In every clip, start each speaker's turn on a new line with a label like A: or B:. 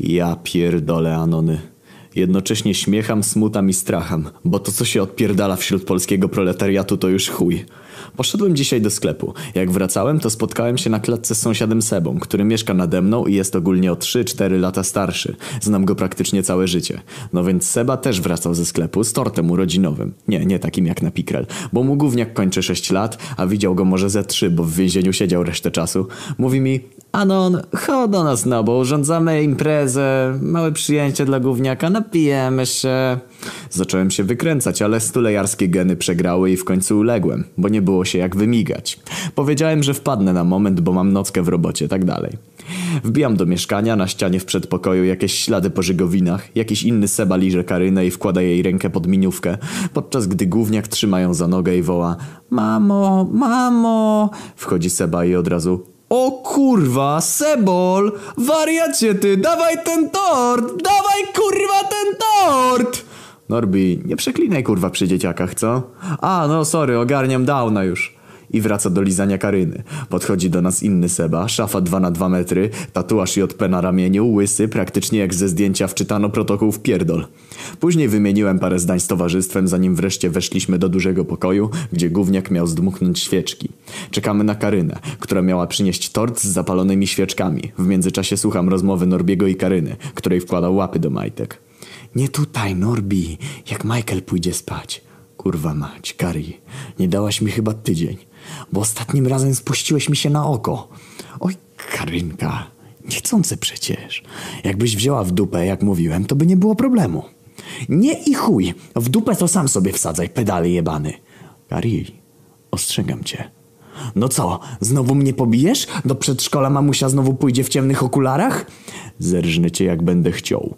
A: Ja pierdolę Anony. Jednocześnie śmiecham, smutam i stracham, bo to co się odpierdala wśród polskiego proletariatu to już chuj. Poszedłem dzisiaj do sklepu. Jak wracałem, to spotkałem się na klatce z sąsiadem Sebą, który mieszka nade mną i jest ogólnie o 3-4 lata starszy. Znam go praktycznie całe życie. No więc Seba też wracał ze sklepu z tortem urodzinowym. Nie, nie takim jak na Pikrel, bo mu gówniak kończy 6 lat, a widział go może ze 3, bo w więzieniu siedział resztę czasu. Mówi mi, Anon, chodź do nas no, bo urządzamy imprezę, małe przyjęcie dla gówniaka, napijemy się. Zacząłem się wykręcać, ale stulejarskie geny przegrały i w końcu uległem, bo nie było się jak wymigać. Powiedziałem, że wpadnę na moment, bo mam nockę w robocie, tak dalej. Wbijam do mieszkania, na ścianie w przedpokoju jakieś ślady po żygowinach, jakiś inny Seba liże Karynę i wkłada jej rękę pod miniówkę, podczas gdy gówniak trzymają za nogę i woła Mamo, mamo! Wchodzi Seba i od razu o kurwa, Sebol! Wariacie ty, dawaj ten tort! Dawaj kurwa ten tort! Norbi, nie przeklinaj kurwa przy dzieciakach, co? A, no sorry, ogarniam downa już. I wraca do lizania Karyny. Podchodzi do nas inny Seba, szafa 2 na 2 metry, tatuaż JP na ramieniu, łysy, praktycznie jak ze zdjęcia wczytano protokół w pierdol. Później wymieniłem parę zdań z towarzystwem, zanim wreszcie weszliśmy do dużego pokoju, gdzie gówniak miał zdmuchnąć świeczki. Czekamy na Karynę, która miała przynieść tort z zapalonymi świeczkami. W międzyczasie słucham rozmowy Norbiego i Karyny, której wkładał łapy do majtek. Nie tutaj, Norbi, jak Michael pójdzie spać. Kurwa mać, Kari, nie dałaś mi chyba tydzień, bo ostatnim razem spuściłeś mi się na oko. Oj, Karynka, niechcący przecież. Jakbyś wzięła w dupę, jak mówiłem, to by nie było problemu. Nie i chuj, w dupę to sam sobie wsadzaj, pedale jebany. Kari, ostrzegam cię. No co, znowu mnie pobijesz? Do przedszkola mamusia znowu pójdzie w ciemnych okularach? Zerżnę cię jak będę chciał.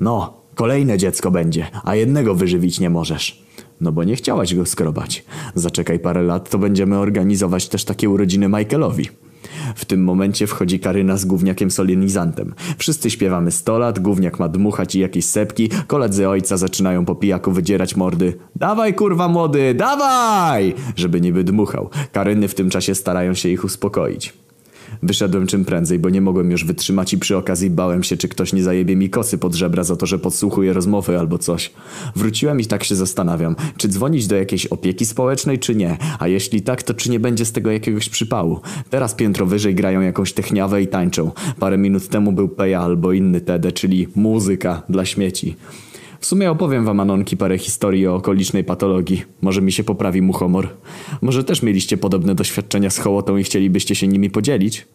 A: No, kolejne dziecko będzie, a jednego wyżywić nie możesz. No bo nie chciałaś go skrobać. Zaczekaj parę lat, to będziemy organizować też takie urodziny Michaelowi. W tym momencie wchodzi Karyna z gówniakiem solenizantem. Wszyscy śpiewamy 100 lat, gówniak ma dmuchać i jakieś sepki, koledzy ojca zaczynają po pijaku wydzierać mordy. Dawaj kurwa młody, dawaj! Żeby niby dmuchał. Karyny w tym czasie starają się ich uspokoić. Wyszedłem czym prędzej, bo nie mogłem już wytrzymać i przy okazji bałem się, czy ktoś nie zajebie mi kosy pod żebra za to, że podsłuchuje rozmowy albo coś. Wróciłem i tak się zastanawiam, czy dzwonić do jakiejś opieki społecznej, czy nie, a jeśli tak, to czy nie będzie z tego jakiegoś przypału. Teraz piętro wyżej grają jakąś techniawę i tańczą. Parę minut temu był Peja albo inny TD, czyli muzyka dla śmieci. W sumie opowiem wam Anonki parę historii o okolicznej patologii. Może mi się poprawi mu humor. Może też mieliście podobne doświadczenia z hołotą i chcielibyście się nimi podzielić?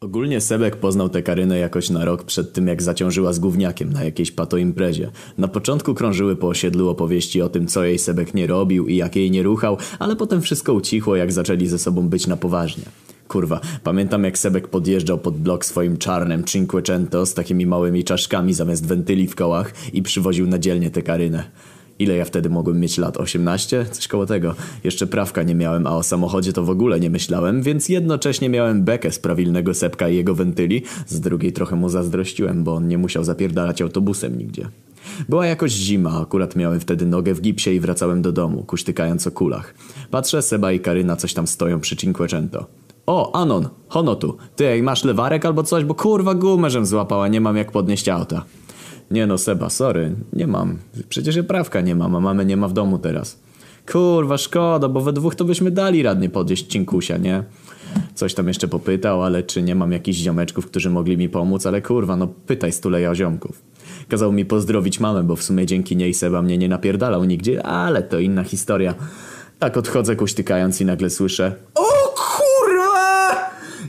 A: Ogólnie Sebek poznał tę Karynę jakoś na rok przed tym, jak zaciążyła z gówniakiem na jakiejś patoimprezie. Na początku krążyły po osiedlu opowieści o tym, co jej Sebek nie robił i jak jej nie ruchał, ale potem wszystko ucichło, jak zaczęli ze sobą być na poważnie. Kurwa, pamiętam jak Sebek podjeżdżał pod blok swoim czarnym Cinquecento z takimi małymi czaszkami zamiast wentyli w kołach i przywoził na dzielnie tę Karynę. Ile ja wtedy mogłem mieć lat? 18? Coś koło tego. Jeszcze prawka nie miałem, a o samochodzie to w ogóle nie myślałem, więc jednocześnie miałem bekę z prawilnego sepka i jego wentyli. Z drugiej trochę mu zazdrościłem, bo on nie musiał zapierdalać autobusem nigdzie. Była jakoś zima, akurat miałem wtedy nogę w gipsie i wracałem do domu, kuśtykając o kulach. Patrzę, Seba i Karyna coś tam stoją przy Cinquecento. O, Anon, hono tu. Ty, masz lewarek albo coś, bo kurwa gumę żem złapała, nie mam jak podnieść auta. Nie no, Seba, sorry, nie mam. Przecież ja prawka nie mam, a mamy nie ma w domu teraz. Kurwa, szkoda, bo we dwóch to byśmy dali radnie podjeść cinkusia, nie? Coś tam jeszcze popytał, ale czy nie mam jakichś ziomeczków, którzy mogli mi pomóc, ale kurwa, no pytaj stuleja o ziomków. Kazał mi pozdrowić mamę, bo w sumie dzięki niej Seba mnie nie napierdalał nigdzie, ale to inna historia. Tak odchodzę kuśtykając i nagle słyszę O!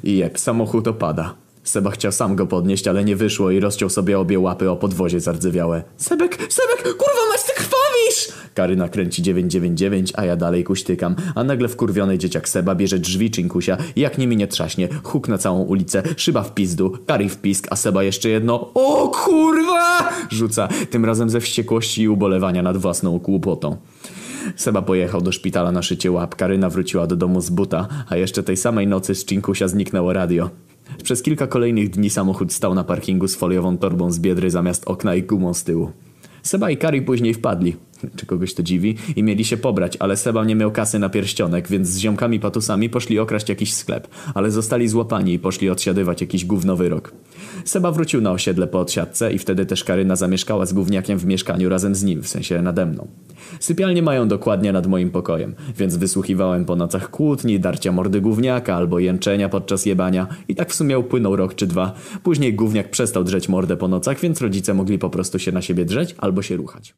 A: I jeb, samochód opada. Seba chciał sam go podnieść, ale nie wyszło i rozciął sobie obie łapy o podwozie zardzewiałe. Sebek, Sebek, kurwa mać, ty krwawisz! Karyna kręci 999, a ja dalej kuśtykam, a nagle wkurwiony dzieciak Seba bierze drzwi Cinkusia i jak nimi nie trzaśnie, huk na całą ulicę, szyba w pizdu, Kari w pisk, a Seba jeszcze jedno O kurwa! Rzuca, tym razem ze wściekłości i ubolewania nad własną kłopotą. Seba pojechał do szpitala na szycie łap, Karyna wróciła do domu z buta, a jeszcze tej samej nocy z Cinkusia zniknęło radio. Przez kilka kolejnych dni samochód stał na parkingu z foliową torbą z biedry zamiast okna i gumą z tyłu. Seba i Kari później wpadli. Czy kogoś to dziwi? I mieli się pobrać, ale Seba nie miał kasy na pierścionek, więc z ziomkami patusami poszli okraść jakiś sklep. Ale zostali złapani i poszli odsiadywać jakiś gównowy rok. Seba wrócił na osiedle po odsiadce i wtedy też Karyna zamieszkała z gówniakiem w mieszkaniu razem z nim, w sensie nade mną. Sypialnie mają dokładnie nad moim pokojem, więc wysłuchiwałem po nocach kłótni, darcia mordy gówniaka albo jęczenia podczas jebania i tak w sumie upłynął rok czy dwa. Później gówniak przestał drzeć mordę po nocach, więc rodzice mogli po prostu się na siebie drzeć albo się ruchać.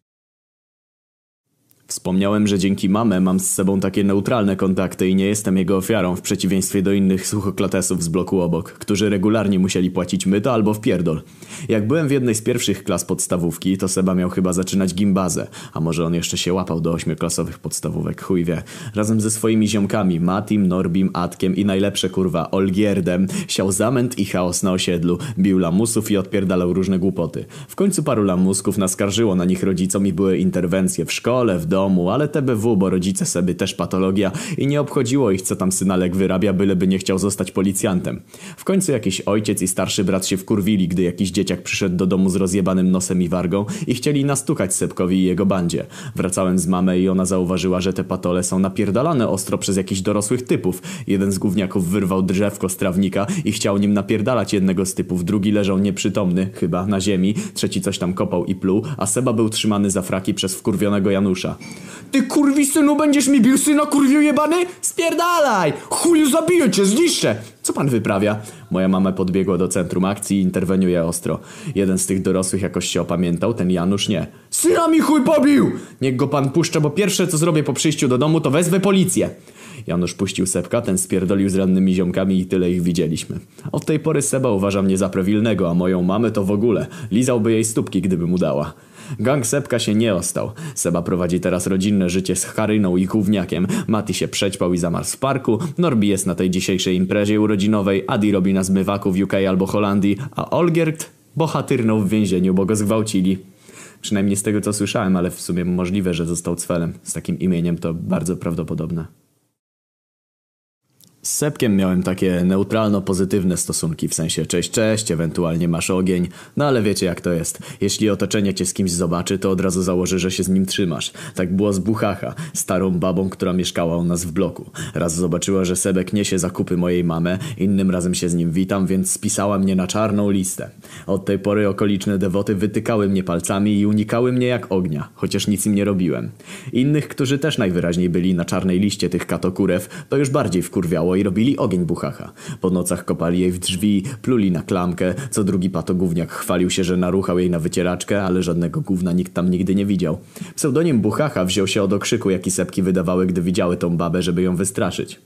A: Wspomniałem, że dzięki mamę mam z sobą takie neutralne kontakty i nie jestem jego ofiarą w przeciwieństwie do innych suchoklatesów z bloku obok, którzy regularnie musieli płacić myto albo wpierdol. Jak byłem w jednej z pierwszych klas podstawówki, to Seba miał chyba zaczynać gimbazę, a może on jeszcze się łapał do ośmioklasowych podstawówek, chuj wie. Razem ze swoimi ziomkami, Matim, Norbim, Atkiem i najlepsze kurwa, Olgierdem, siał zamęt i chaos na osiedlu, bił lamusów i odpierdalał różne głupoty. W końcu paru lamusków naskarżyło na nich rodzicom i były interwencje w szkole, w domu, domu, ale TBW, bo rodzice sobie też patologia i nie obchodziło ich co tam synalek wyrabia, byleby nie chciał zostać policjantem. W końcu jakiś ojciec i starszy brat się wkurwili, gdy jakiś dzieciak przyszedł do domu z rozjebanym nosem i wargą i chcieli nastukać Sepkowi i jego bandzie. Wracałem z mamę i ona zauważyła, że te patole są napierdalane ostro przez jakichś dorosłych typów. Jeden z gówniaków wyrwał drzewko z trawnika i chciał nim napierdalać jednego z typów, drugi leżał nieprzytomny, chyba, na ziemi, trzeci coś tam kopał i pluł, a Seba był trzymany za fraki przez wkurwionego Janusza. Ty kurwi synu będziesz mi bił syna kurwiu jebany? Spierdalaj! Chuju zabiję cię, zniszczę! Co pan wyprawia? Moja mama podbiegła do centrum akcji i interweniuje ostro. Jeden z tych dorosłych jakoś się opamiętał, ten Janusz nie. Syna mi chuj pobił! Niech go pan puszcza, bo pierwsze co zrobię po przyjściu do domu to wezwę policję. Janusz puścił Sepka, ten spierdolił z rannymi ziomkami i tyle ich widzieliśmy. Od tej pory Seba uważa mnie za prawilnego, a moją mamę to w ogóle. Lizałby jej stópki, gdyby mu dała. Gang Sepka się nie ostał. Seba prowadzi teraz rodzinne życie z Charyną i Kówniakiem. Mati się przećpał i zamarł w parku. Norbi jest na tej dzisiejszej imprezie urodzinowej. Adi robi na zmywaku w UK albo Holandii. A Olgierd bohatyrnął w więzieniu, bo go zgwałcili. Przynajmniej z tego co słyszałem, ale w sumie możliwe, że został cwelem. Z takim imieniem to bardzo prawdopodobne. Z Sepkiem miałem takie neutralno-pozytywne stosunki, w sensie cześć, cześć, ewentualnie masz ogień, no ale wiecie jak to jest. Jeśli otoczenie cię z kimś zobaczy, to od razu założy, że się z nim trzymasz. Tak było z Buchacha, starą babą, która mieszkała u nas w bloku. Raz zobaczyła, że Sebek niesie zakupy mojej mamy, innym razem się z nim witam, więc spisała mnie na czarną listę. Od tej pory okoliczne dewoty wytykały mnie palcami i unikały mnie jak ognia, chociaż nic im nie robiłem. Innych, którzy też najwyraźniej byli na czarnej liście tych katokurew, to już bardziej wkurwiało i robili ogień buchacha. Po nocach kopali jej w drzwi, pluli na klamkę, co drugi patogówniak chwalił się, że naruchał jej na wycieraczkę, ale żadnego gówna nikt tam nigdy nie widział. Pseudonim buchacha wziął się od okrzyku, jaki sepki wydawały, gdy widziały tą babę, żeby ją wystraszyć.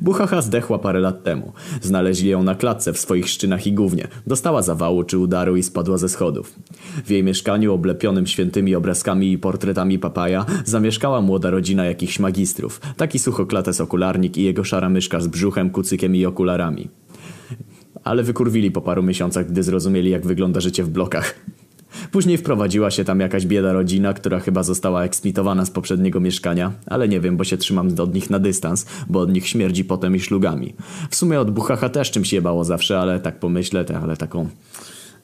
A: Buchacha zdechła parę lat temu. Znaleźli ją na klatce w swoich szczynach i gównie. Dostała zawału czy udaru i spadła ze schodów. W jej mieszkaniu oblepionym świętymi obrazkami i portretami papaja zamieszkała młoda rodzina jakichś magistrów. Taki suchoklates okularnik i jego szara myszka z brzuchem, kucykiem i okularami. Ale wykurwili po paru miesiącach, gdy zrozumieli jak wygląda życie w blokach. Później wprowadziła się tam jakaś bieda rodzina, która chyba została eksmitowana z poprzedniego mieszkania, ale nie wiem, bo się trzymam od nich na dystans, bo od nich śmierdzi potem i szlugami. W sumie od Buchacha też czymś jebało zawsze, ale tak pomyślę, ale taką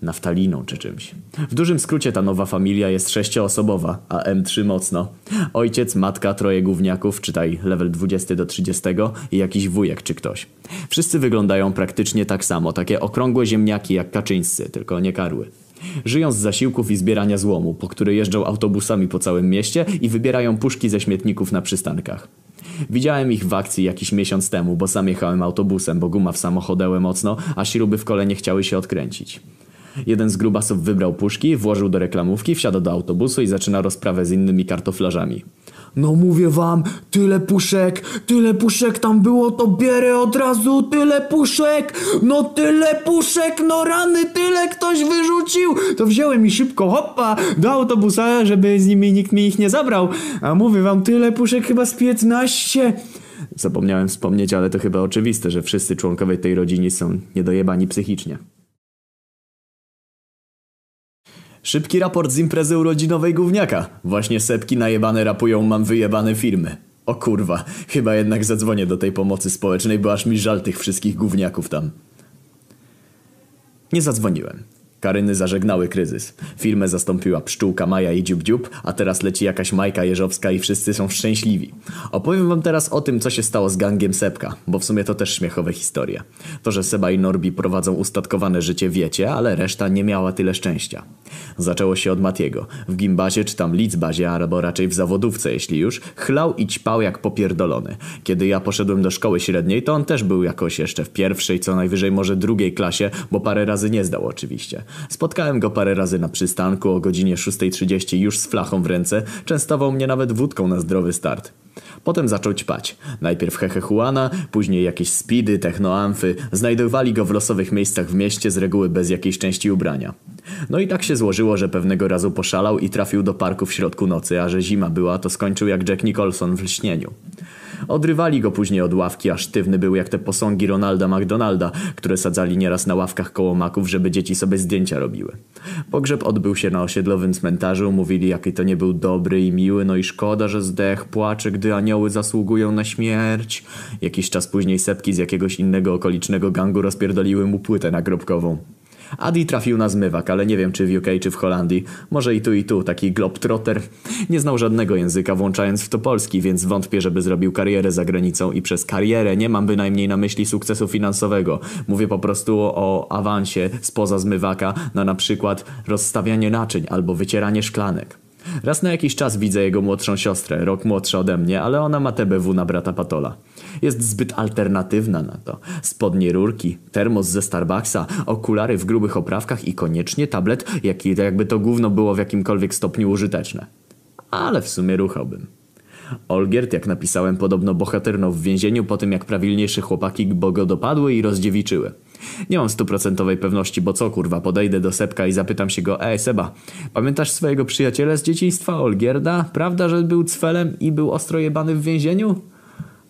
A: naftaliną czy czymś. W dużym skrócie ta nowa familia jest sześcioosobowa, a M3 mocno. Ojciec, matka, troje gówniaków, czytaj level 20 do 30 i jakiś wujek czy ktoś. Wszyscy wyglądają praktycznie tak samo, takie okrągłe ziemniaki jak kaczyńscy, tylko nie karły. Żyją z zasiłków i zbierania złomu, po który jeżdżą autobusami po całym mieście i wybierają puszki ze śmietników na przystankach. Widziałem ich w akcji jakiś miesiąc temu, bo sam jechałem autobusem, bo guma w samochodełę mocno, a śruby w kole nie chciały się odkręcić. Jeden z grubasów wybrał puszki, włożył do reklamówki, wsiada do autobusu i zaczyna rozprawę z innymi kartoflarzami.
B: No mówię wam, tyle puszek, tyle puszek tam było, to bierę od razu, tyle puszek, no tyle puszek, no rany, tyle ktoś wyrzucił. To wziąłem i szybko, hoppa, do autobusa, żeby z nimi nikt mi ich nie zabrał. A mówię wam, tyle puszek chyba z 15.
A: Zapomniałem wspomnieć, ale to chyba oczywiste, że wszyscy członkowie tej rodziny są niedojebani psychicznie. Szybki raport z imprezy urodzinowej gówniaka. Właśnie sepki najebane rapują mam wyjebane firmy. O kurwa, chyba jednak zadzwonię do tej pomocy społecznej, bo aż mi żal tych wszystkich gówniaków tam. Nie zadzwoniłem. Karyny zażegnały kryzys. Firmę zastąpiła pszczółka Maja i Dziub Dziub, a teraz leci jakaś Majka Jeżowska i wszyscy są szczęśliwi. Opowiem wam teraz o tym, co się stało z gangiem Sepka, bo w sumie to też śmiechowe historie. To, że Seba i Norbi prowadzą ustatkowane życie wiecie, ale reszta nie miała tyle szczęścia. Zaczęło się od Matiego. W gimbazie czy tam licbazie, albo raczej w zawodówce, jeśli już, chlał i ćpał jak popierdolony. Kiedy ja poszedłem do szkoły średniej, to on też był jakoś jeszcze w pierwszej, co najwyżej może drugiej klasie, bo parę razy nie zdał oczywiście. Spotkałem go parę razy na przystanku o godzinie 6.30 już z flachą w ręce, częstował mnie nawet wódką na zdrowy start. Potem zaczął ćpać. Najpierw Hehe Juana, później jakieś speedy, technoamfy. Znajdowali go w losowych miejscach w mieście, z reguły bez jakiejś części ubrania. No i tak się złożyło, że pewnego razu poszalał i trafił do parku w środku nocy, a że zima była, to skończył jak Jack Nicholson w lśnieniu. Odrywali go później od ławki, a sztywny był jak te posągi Ronalda McDonalda, które sadzali nieraz na ławkach koło maków, żeby dzieci sobie zdjęcia robiły. Pogrzeb odbył się na osiedlowym cmentarzu, mówili jaki to nie był dobry i miły, no i szkoda, że zdech, płacze, gdy anioły zasługują na śmierć. Jakiś czas później sepki z jakiegoś innego okolicznego gangu rozpierdoliły mu płytę nagrobkową. Adi trafił na zmywak, ale nie wiem czy w UK czy w Holandii. Może i tu i tu, taki globetrotter. Nie znał żadnego języka, włączając w to polski, więc wątpię, żeby zrobił karierę za granicą i przez karierę nie mam bynajmniej na myśli sukcesu finansowego. Mówię po prostu o awansie spoza zmywaka na na przykład rozstawianie naczyń albo wycieranie szklanek. Raz na jakiś czas widzę jego młodszą siostrę, rok młodsza ode mnie, ale ona ma TBW na brata Patola. Jest zbyt alternatywna na to. Spodnie rurki, termos ze Starbucksa, okulary w grubych oprawkach i koniecznie tablet, jaki, jakby to gówno było w jakimkolwiek stopniu użyteczne. Ale w sumie ruchałbym. Olgierd, jak napisałem, podobno bohaterno w więzieniu po tym, jak prawilniejsze chłopaki go dopadły i rozdziewiczyły. Nie mam stuprocentowej pewności, bo co kurwa, podejdę do Sepka i zapytam się go, ej Seba, pamiętasz swojego przyjaciela z dzieciństwa, Olgierda? Prawda, że był cfelem i był ostro jebany w więzieniu?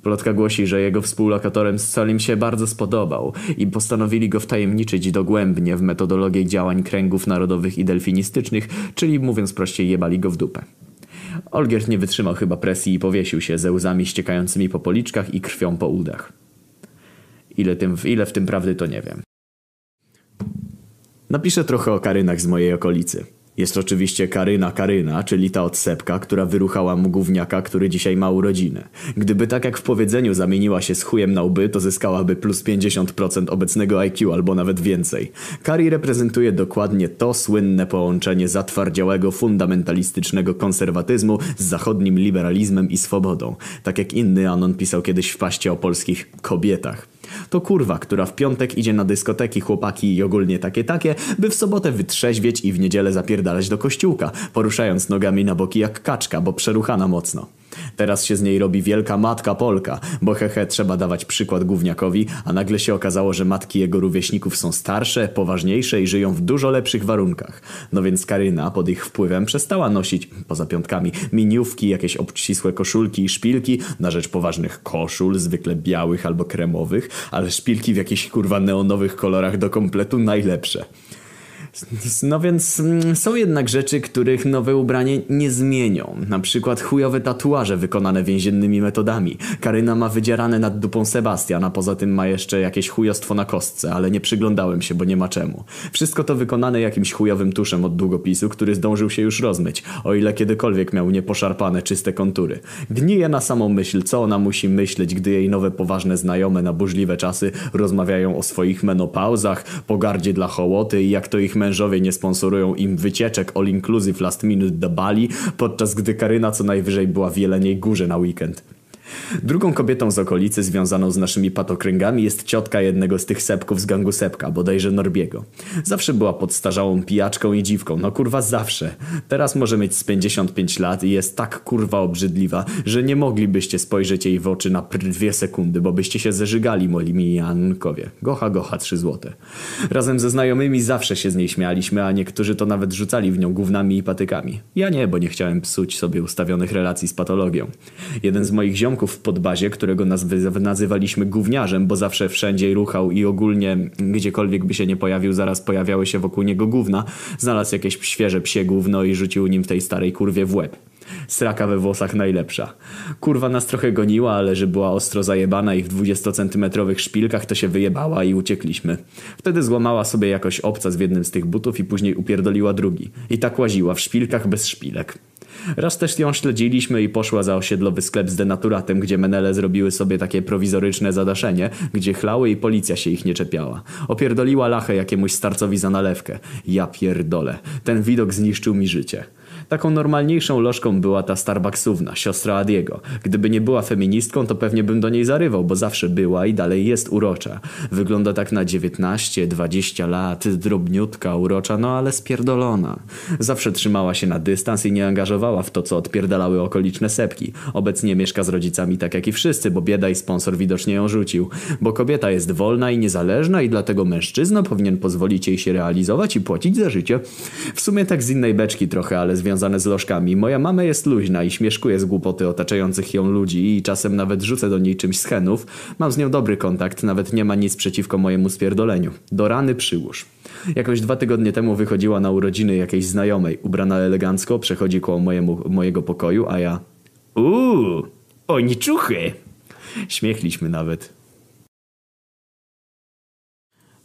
A: Plotka głosi, że jego współlokatorem Salim się bardzo spodobał i postanowili go wtajemniczyć dogłębnie w metodologię działań kręgów narodowych i delfinistycznych, czyli mówiąc prościej jebali go w dupę. Olgierd nie wytrzymał chyba presji i powiesił się ze łzami ściekającymi po policzkach i krwią po udach. Ile, tym, ile w tym prawdy to nie wiem. Napiszę trochę o Karynach z mojej okolicy. Jest oczywiście Karyna Karyna, czyli ta odsepka, która wyruchała mu gówniaka, który dzisiaj ma urodziny. Gdyby tak jak w powiedzeniu zamieniła się z chujem na łby, to zyskałaby plus 50% obecnego IQ albo nawet więcej. Kari reprezentuje dokładnie to słynne połączenie zatwardziałego, fundamentalistycznego konserwatyzmu z zachodnim liberalizmem i swobodą. Tak jak inny Anon pisał kiedyś w paście o polskich kobietach. To kurwa, która w piątek idzie na dyskoteki, chłopaki i ogólnie takie takie, by w sobotę wytrzeźwieć i w niedzielę zapierdalać do kościółka, poruszając nogami na boki jak kaczka, bo przeruchana mocno. Teraz się z niej robi wielka matka Polka, bo hehe trzeba dawać przykład gówniakowi, a nagle się okazało, że matki jego rówieśników są starsze, poważniejsze i żyją w dużo lepszych warunkach. No więc Karyna pod ich wpływem przestała nosić, poza piątkami, miniówki, jakieś obcisłe koszulki i szpilki na rzecz poważnych koszul, zwykle białych albo kremowych, ale szpilki w jakichś kurwa neonowych kolorach do kompletu najlepsze. No więc mm, są jednak rzeczy, których nowe ubranie nie zmienią. Na przykład chujowe tatuaże wykonane więziennymi metodami. Karyna ma wydzierane nad dupą Sebastian, a poza tym ma jeszcze jakieś chujostwo na kostce, ale nie przyglądałem się, bo nie ma czemu. Wszystko to wykonane jakimś chujowym tuszem od długopisu, który zdążył się już rozmyć, o ile kiedykolwiek miał nieposzarpane, czyste kontury. Gnije na samą myśl, co ona musi myśleć, gdy jej nowe poważne znajome na burzliwe czasy rozmawiają o swoich menopauzach, pogardzie dla hołoty i jak to ich mężowie nie sponsorują im wycieczek all inclusive last minute do Bali, podczas gdy Karyna co najwyżej była w Jeleniej Górze na weekend. Drugą kobietą z okolicy związaną z naszymi patokręgami jest ciotka jednego z tych sepków z gangu Sepka, bodajże Norbiego. Zawsze była podstarzałą pijaczką i dziwką, no kurwa zawsze. Teraz może mieć z 55 lat i jest tak kurwa obrzydliwa, że nie moglibyście spojrzeć jej w oczy na dwie sekundy, bo byście się zeżygali, molimi Jankowie. Gocha, gocha, trzy złote. Razem ze znajomymi zawsze się z niej śmialiśmy, a niektórzy to nawet rzucali w nią gównami i patykami. Ja nie, bo nie chciałem psuć sobie ustawionych relacji z patologią. Jeden z moich ziomków w podbazie, którego nazywaliśmy gówniarzem, bo zawsze wszędzie ruchał i ogólnie gdziekolwiek by się nie pojawił, zaraz pojawiały się wokół niego gówna, znalazł jakieś świeże psie gówno i rzucił nim w tej starej kurwie w łeb. Sraka we włosach najlepsza. Kurwa nas trochę goniła, ale że była ostro zajebana i w 20-centymetrowych szpilkach to się wyjebała i uciekliśmy. Wtedy złamała sobie jakoś obca w jednym z tych butów i później upierdoliła drugi. I tak łaziła w szpilkach bez szpilek. Raz też ją śledziliśmy i poszła za osiedlowy sklep z denaturatem, gdzie menele zrobiły sobie takie prowizoryczne zadaszenie, gdzie chlały i policja się ich nie czepiała. Opierdoliła lachę jakiemuś starcowi za nalewkę. Ja pierdolę. Ten widok zniszczył mi życie. Taką normalniejszą lożką była ta Starbucksówna, siostra Adiego. Gdyby nie była feministką, to pewnie bym do niej zarywał, bo zawsze była i dalej jest urocza. Wygląda tak na 19, 20 lat, drobniutka, urocza, no ale spierdolona. Zawsze trzymała się na dystans i nie angażowała w to, co odpierdalały okoliczne sepki. Obecnie mieszka z rodzicami tak jak i wszyscy, bo bieda i sponsor widocznie ją rzucił. Bo kobieta jest wolna i niezależna i dlatego mężczyzna powinien pozwolić jej się realizować i płacić za życie. W sumie tak z innej beczki trochę, ale związane z lożkami. Moja mama jest luźna i śmieszkuje z głupoty otaczających ją ludzi i czasem nawet rzucę do niej czymś z henów. Mam z nią dobry kontakt, nawet nie ma nic przeciwko mojemu spierdoleniu. Do rany przyłóż. Jakoś dwa tygodnie temu wychodziła na urodziny jakiejś znajomej, ubrana elegancko, przechodzi koło mojemu, mojego pokoju, a ja... Uuu, oni czuchy! Śmiechliśmy nawet.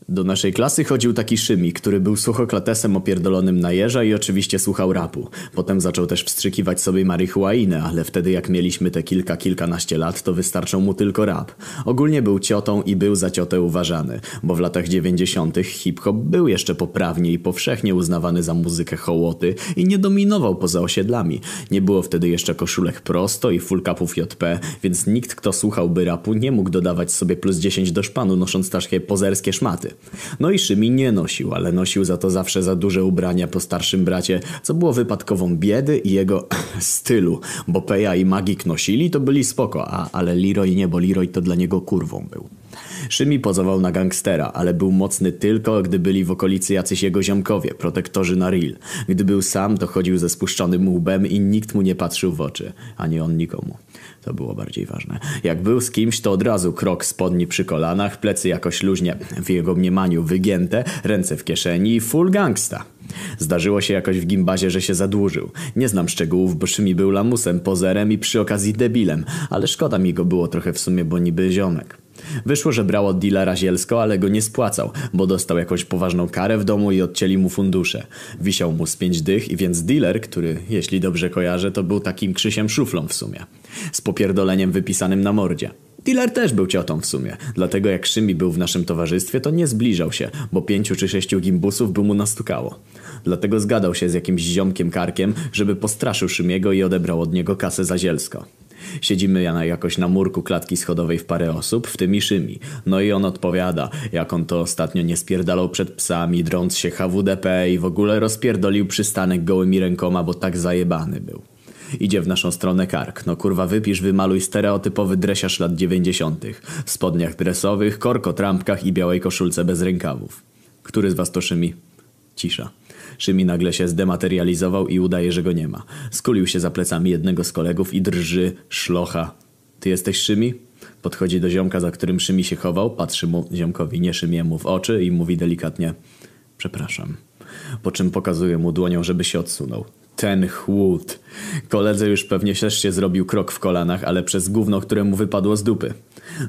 A: Do naszej klasy chodził taki Szymi, który był suchoklatesem opierdolonym na jeża i oczywiście słuchał rapu. Potem zaczął też wstrzykiwać sobie marihuainę, ale wtedy jak mieliśmy te kilka, kilkanaście lat, to wystarczał mu tylko rap. Ogólnie był ciotą i był za ciotę uważany, bo w latach dziewięćdziesiątych hip-hop był jeszcze poprawnie i powszechnie uznawany za muzykę hołoty i nie dominował poza osiedlami. Nie było wtedy jeszcze koszulek prosto i full capów JP, więc nikt kto słuchałby rapu nie mógł dodawać sobie plus 10 do szpanu nosząc takie pozerskie szmaty. No i Szymi nie nosił, ale nosił za to zawsze za duże ubrania po starszym bracie, co było wypadkową biedy i jego stylu, bo Peja i Magik nosili, to byli spoko, a, ale Leroy nie, bo Leroy to dla niego kurwą był. Szymi pozował na gangstera, ale był mocny tylko, gdy byli w okolicy jacyś jego ziomkowie, protektorzy na real. Gdy był sam, to chodził ze spuszczonym łbem i nikt mu nie patrzył w oczy, ani on nikomu. To było bardziej ważne. Jak był z kimś, to od razu krok spodni przy kolanach, plecy jakoś luźnie, w jego mniemaniu wygięte, ręce w kieszeni i full gangsta. Zdarzyło się jakoś w gimbazie, że się zadłużył. Nie znam szczegółów, bo Szymi był lamusem, pozerem i przy okazji debilem, ale szkoda mi go było trochę w sumie, bo niby ziomek. Wyszło, że brał od dealera zielsko, ale go nie spłacał, bo dostał jakąś poważną karę w domu i odcięli mu fundusze. Wisiał mu z pięć dych i więc dealer, który, jeśli dobrze kojarzę, to był takim Krzysiem Szuflą w sumie. Z popierdoleniem wypisanym na mordzie. Dealer też był ciotą w sumie, dlatego jak Szymi był w naszym towarzystwie, to nie zbliżał się, bo pięciu czy sześciu gimbusów by mu nastukało. Dlatego zgadał się z jakimś ziomkiem karkiem, żeby postraszył Szymiego i odebrał od niego kasę za zielsko. Siedzimy na jakoś na murku klatki schodowej w parę osób, w tym i Szymi. No i on odpowiada, jak on to ostatnio nie spierdalał przed psami, drąc się HWDP i w ogóle rozpierdolił przystanek gołymi rękoma, bo tak zajebany był. Idzie w naszą stronę kark. No kurwa wypisz, wymaluj stereotypowy dresiarz lat dziewięćdziesiątych. W spodniach dresowych, korkotrampkach i białej koszulce bez rękawów. Który z was to Szymi? Cisza. Szymi nagle się zdematerializował i udaje, że go nie ma. Skulił się za plecami jednego z kolegów i drży, szlocha. Ty jesteś Szymi? Podchodzi do ziomka, za którym Szymi się chował, patrzy mu ziomkowi, nie Szymiemu w oczy i mówi delikatnie Przepraszam. Po czym pokazuje mu dłonią, żeby się odsunął. Ten chłód. Koledze już pewnie też się zrobił krok w kolanach, ale przez gówno, które mu wypadło z dupy.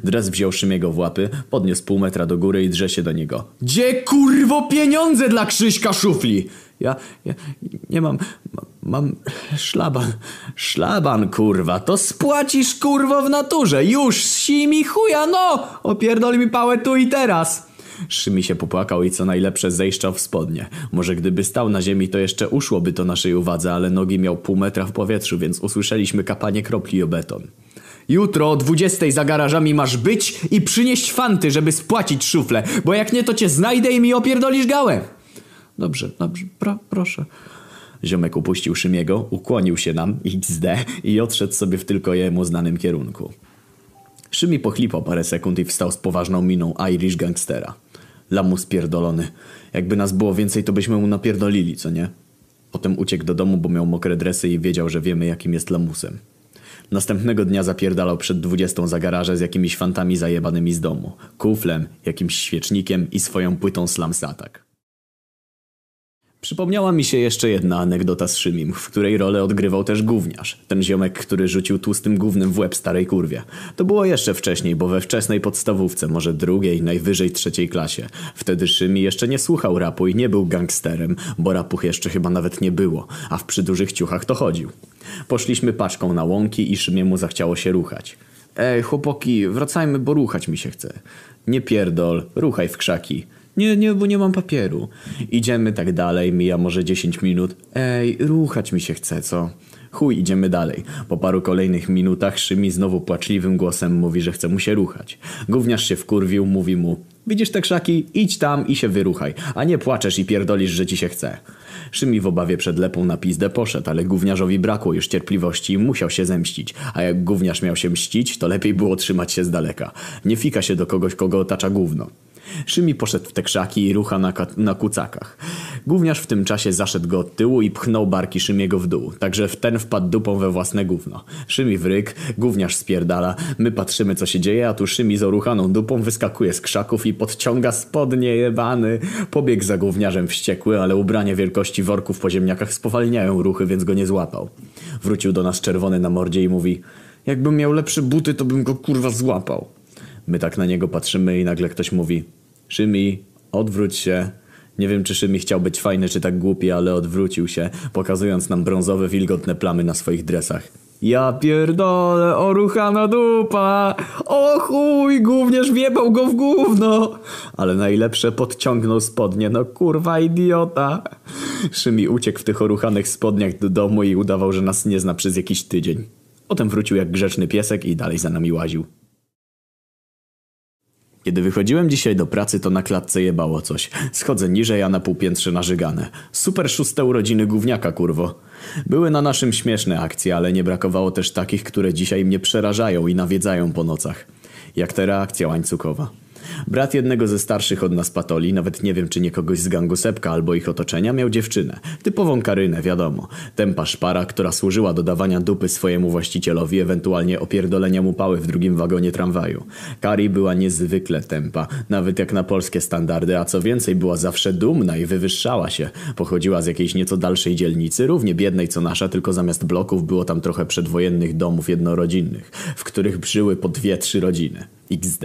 A: Dres wziął Szymiego w łapy, podniósł pół metra do góry i drze się do niego. Gdzie kurwo pieniądze dla Krzyśka Szufli? Ja, ja nie mam, mam, mam szlaban. Szlaban kurwa, to spłacisz kurwo w naturze. Już, si mi chuja, no! Opierdol mi pałę tu i teraz. Szymi się popłakał i co najlepsze zejszczał w spodnie. Może gdyby stał na ziemi, to jeszcze uszłoby to naszej uwadze, ale nogi miał pół metra w powietrzu, więc usłyszeliśmy kapanie kropli o beton. Jutro o 20 za garażami masz być i przynieść fanty, żeby spłacić szuflę, bo jak nie to cię znajdę i mi opierdolisz gałę. Dobrze, dobrze, pro, proszę. Ziomek upuścił Szymiego, ukłonił się nam, XD, i odszedł sobie w tylko jemu znanym kierunku. Szymi pochlipał parę sekund i wstał z poważną miną Irish gangstera. Lamus pierdolony. Jakby nas było więcej, to byśmy mu napierdolili, co nie? Potem uciekł do domu, bo miał mokre dresy i wiedział, że wiemy jakim jest lamusem. Następnego dnia zapierdalał przed dwudziestą za garażę z jakimiś fantami zajebanymi z domu. Kuflem, jakimś świecznikiem i swoją płytą Slams Attack. Przypomniała mi się jeszcze jedna anegdota z Szymim, w której rolę odgrywał też gówniarz. Ten ziomek, który rzucił tłustym gównem w łeb starej kurwie. To było jeszcze wcześniej, bo we wczesnej podstawówce, może drugiej, najwyżej trzeciej klasie. Wtedy Szymi jeszcze nie słuchał rapu i nie był gangsterem, bo rapuch jeszcze chyba nawet nie było, a w przydużych ciuchach to chodził. Poszliśmy paczką na łąki i Szymiemu zachciało się ruchać. Ej, chłopaki, wracajmy, bo ruchać mi się chce. Nie pierdol, ruchaj w krzaki. Nie, nie, bo nie mam papieru. Idziemy tak dalej, mija może 10 minut. Ej, ruchać mi się chce, co? Chuj, idziemy dalej. Po paru kolejnych minutach Szymi znowu płaczliwym głosem mówi, że chce mu się ruchać. Gówniarz się wkurwił, mówi mu Widzisz te krzaki? Idź tam i się wyruchaj, a nie płaczesz i pierdolisz, że ci się chce. Szymi w obawie przed lepą na pizdę poszedł, ale gówniarzowi brakło już cierpliwości i musiał się zemścić. A jak gówniarz miał się mścić, to lepiej było trzymać się z daleka. Nie fika się do kogoś, kogo otacza gówno. Szymi poszedł w te krzaki i rucha na, na kucakach. Gówniarz w tym czasie zaszedł go od tyłu i pchnął barki Szymiego w dół, także w ten wpadł dupą we własne gówno. Szymi w ryk, gówniarz spierdala, my patrzymy co się dzieje, a tu Szymi z oruchaną dupą wyskakuje z krzaków i podciąga spodnie jebany. Pobiegł za gówniarzem wściekły, ale ubranie wielkości worków po ziemniakach spowalniają ruchy, więc go nie złapał. Wrócił do nas czerwony na mordzie i mówi Jakbym miał lepsze buty, to bym go kurwa złapał. My tak na niego patrzymy i nagle ktoś mówi Szymi, odwróć się. Nie wiem, czy Szymi chciał być fajny, czy tak głupi, ale odwrócił się, pokazując nam brązowe, wilgotne plamy na swoich dresach. Ja pierdolę, oruchana dupa! O chuj, gówniarz wjebał go w gówno! Ale najlepsze podciągnął spodnie, no kurwa idiota! Szymi uciekł w tych oruchanych spodniach do domu i udawał, że nas nie zna przez jakiś tydzień. Potem wrócił jak grzeczny piesek i dalej za nami łaził. Kiedy wychodziłem dzisiaj do pracy, to na klatce jebało coś. Schodzę niżej, a na półpiętrze narzygane. Super szóste urodziny gówniaka, kurwo. Były na naszym śmieszne akcje, ale nie brakowało też takich, które dzisiaj mnie przerażają i nawiedzają po nocach. Jak ta reakcja łańcukowa. Brat jednego ze starszych od nas patoli, nawet nie wiem czy nie kogoś z gangu Sepka albo ich otoczenia, miał dziewczynę. Typową Karynę, wiadomo. Tempa szpara, która służyła do dawania dupy swojemu właścicielowi, ewentualnie opierdolenia mu pały w drugim wagonie tramwaju. Kari była niezwykle tempa, nawet jak na polskie standardy, a co więcej była zawsze dumna i wywyższała się. Pochodziła z jakiejś nieco dalszej dzielnicy, równie biednej co nasza, tylko zamiast bloków było tam trochę przedwojennych domów jednorodzinnych, w których żyły po dwie, trzy rodziny. XD.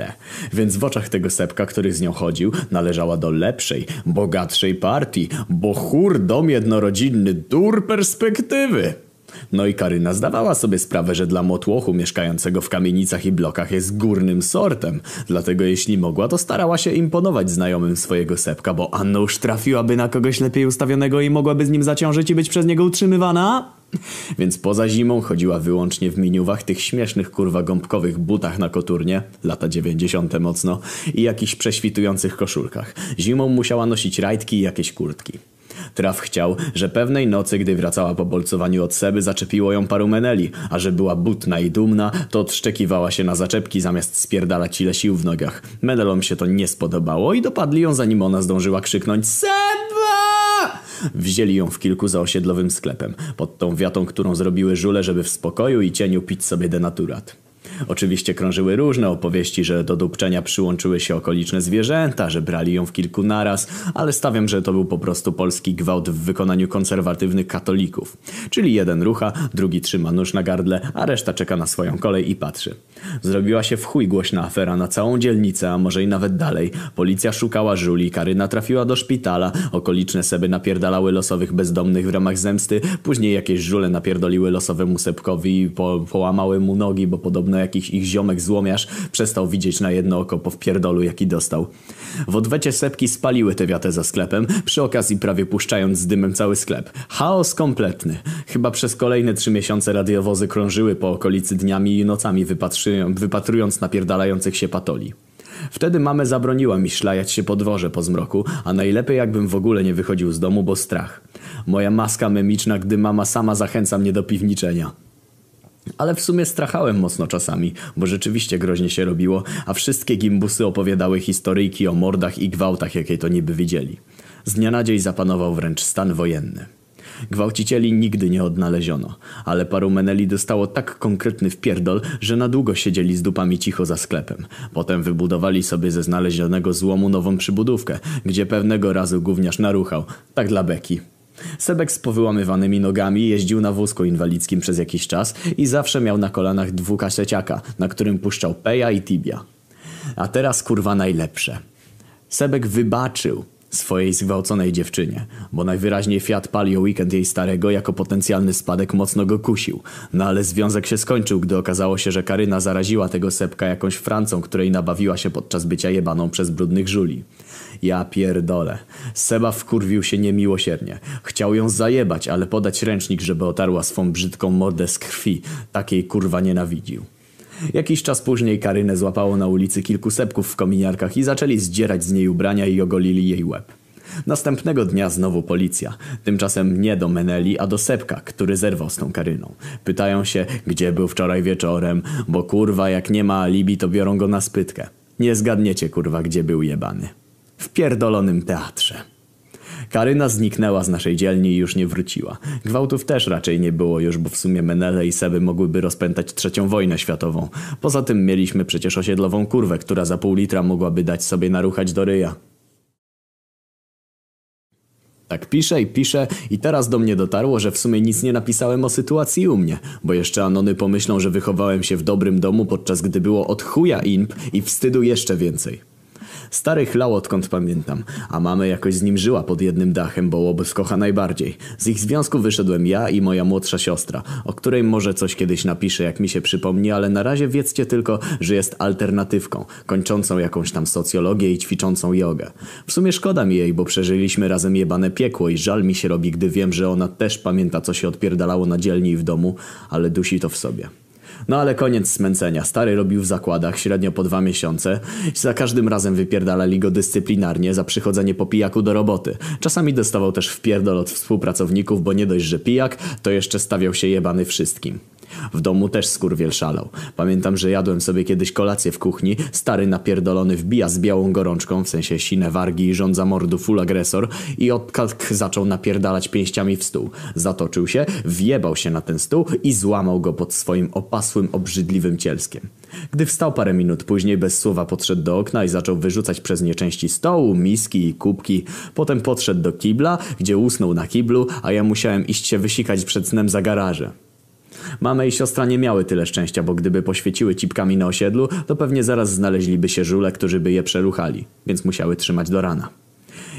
A: Więc w oczach tego sepka, który z nią chodził, należała do lepszej, bogatszej partii, bo chór dom jednorodzinny, dur perspektywy. No i Karyna zdawała sobie sprawę, że dla motłochu mieszkającego w kamienicach i blokach jest górnym sortem. Dlatego jeśli mogła, to starała się imponować znajomym swojego sepka, bo Anna już trafiłaby na kogoś lepiej ustawionego i mogłaby z nim zaciążyć i być przez niego utrzymywana. Więc poza zimą chodziła wyłącznie w miniuwach tych śmiesznych kurwa gąbkowych butach na koturnie, lata 90 mocno, i jakichś prześwitujących koszulkach. Zimą musiała nosić rajtki i jakieś kurtki. Traf chciał, że pewnej nocy, gdy wracała po bolcowaniu od Seby, zaczepiło ją paru meneli, a że była butna i dumna, to odszczekiwała się na zaczepki zamiast spierdalać ile sił w nogach. Menelom się to nie spodobało i dopadli ją zanim ona zdążyła krzyknąć SEBA! Wzięli ją w kilku za osiedlowym sklepem, pod tą wiatą, którą zrobiły żule, żeby w spokoju i cieniu pić sobie denaturat. Oczywiście krążyły różne opowieści, że do dupczenia przyłączyły się okoliczne zwierzęta, że brali ją w kilku naraz, ale stawiam, że to był po prostu polski gwałt w wykonaniu konserwatywnych katolików. Czyli jeden rucha, drugi trzyma nóż na gardle, a reszta czeka na swoją kolej i patrzy. Zrobiła się w chuj głośna afera na całą dzielnicę, a może i nawet dalej. Policja szukała żuli, Karyna trafiła do szpitala, okoliczne seby napierdalały losowych bezdomnych w ramach zemsty, później jakieś żule napierdoliły losowemu sepkowi i po, połamały mu nogi, bo podobno jak jakiś ich ziomek złomiarz przestał widzieć na jedno oko po wpierdolu jaki dostał. W odwecie sepki spaliły tę wiatę za sklepem, przy okazji prawie puszczając z dymem cały sklep. Chaos kompletny. Chyba przez kolejne trzy miesiące radiowozy krążyły po okolicy dniami i nocami wypatrując napierdalających się patoli. Wtedy mamę zabroniła mi szlajać się po dworze po zmroku, a najlepiej jakbym w ogóle nie wychodził z domu, bo strach. Moja maska memiczna, gdy mama sama zachęca mnie do piwniczenia. Ale w sumie strachałem mocno czasami, bo rzeczywiście groźnie się robiło, a wszystkie gimbusy opowiadały historyjki o mordach i gwałtach, jakie to niby widzieli. Z dnia na dzień zapanował wręcz stan wojenny. Gwałcicieli nigdy nie odnaleziono, ale paru meneli dostało tak konkretny wpierdol, że na długo siedzieli z dupami cicho za sklepem. Potem wybudowali sobie ze znalezionego złomu nową przybudówkę, gdzie pewnego razu gówniarz naruchał, tak dla beki. Sebek z powyłamywanymi nogami jeździł na wózku inwalidzkim przez jakiś czas i zawsze miał na kolanach dwukaseciaka, na którym puszczał Peja i Tibia. A teraz kurwa najlepsze. Sebek wybaczył swojej zgwałconej dziewczynie, bo najwyraźniej Fiat Palio weekend jej starego jako potencjalny spadek mocno go kusił. No ale związek się skończył, gdy okazało się, że Karyna zaraziła tego Sepka jakąś Francą, której nabawiła się podczas bycia jebaną przez brudnych żuli. Ja pierdolę. Seba wkurwił się niemiłosiernie. Chciał ją zajebać, ale podać ręcznik, żeby otarła swą brzydką mordę z krwi. Takiej kurwa nienawidził. Jakiś czas później Karynę złapało na ulicy kilku sepków w kominiarkach i zaczęli zdzierać z niej ubrania i ogolili jej łeb. Następnego dnia znowu policja. Tymczasem nie do Meneli, a do Sepka, który zerwał z tą Karyną. Pytają się, gdzie był wczoraj wieczorem, bo kurwa jak nie ma alibi, to biorą go na spytkę. Nie zgadniecie kurwa, gdzie był jebany. W pierdolonym teatrze. Karyna zniknęła z naszej dzielni i już nie wróciła. Gwałtów też raczej nie było już, bo w sumie Menele i Seby mogłyby rozpętać trzecią wojnę światową. Poza tym mieliśmy przecież osiedlową kurwę, która za pół litra mogłaby dać sobie naruchać do ryja. Tak piszę i piszę i teraz do mnie dotarło, że w sumie nic nie napisałem o sytuacji u mnie, bo jeszcze anony pomyślą, że wychowałem się w dobrym domu, podczas gdy było od chuja imp i wstydu jeszcze więcej. Stary chlał odkąd pamiętam, a mama jakoś z nim żyła pod jednym dachem, bo łobuz kocha najbardziej. Z ich związku wyszedłem ja i moja młodsza siostra, o której może coś kiedyś napiszę, jak mi się przypomni, ale na razie wiedzcie tylko, że jest alternatywką, kończącą jakąś tam socjologię i ćwiczącą jogę. W sumie szkoda mi jej, bo przeżyliśmy razem jebane piekło i żal mi się robi, gdy wiem, że ona też pamięta, co się odpierdalało na dzielni i w domu, ale dusi to w sobie. No ale koniec smęcenia. Stary robił w zakładach średnio po dwa miesiące za każdym razem wypierdalali go dyscyplinarnie za przychodzenie po pijaku do roboty. Czasami dostawał też wpierdol od współpracowników, bo nie dość, że pijak, to jeszcze stawiał się jebany wszystkim. W domu też skurwiel szalał. Pamiętam, że jadłem sobie kiedyś kolację w kuchni, stary napierdolony wbija z białą gorączką, w sensie sine wargi i rządza mordu full agresor i odkak zaczął napierdalać pięściami w stół. Zatoczył się, wjebał się na ten stół i złamał go pod swoim opasłym, obrzydliwym cielskiem. Gdy wstał parę minut później, bez słowa podszedł do okna i zaczął wyrzucać przez nie części stołu, miski i kubki. Potem podszedł do kibla, gdzie usnął na kiblu, a ja musiałem iść się wysikać przed snem za garaże. Mama i siostra nie miały tyle szczęścia, bo gdyby poświeciły cipkami na osiedlu, to pewnie zaraz znaleźliby się żule, którzy by je przeruchali, więc musiały trzymać do rana.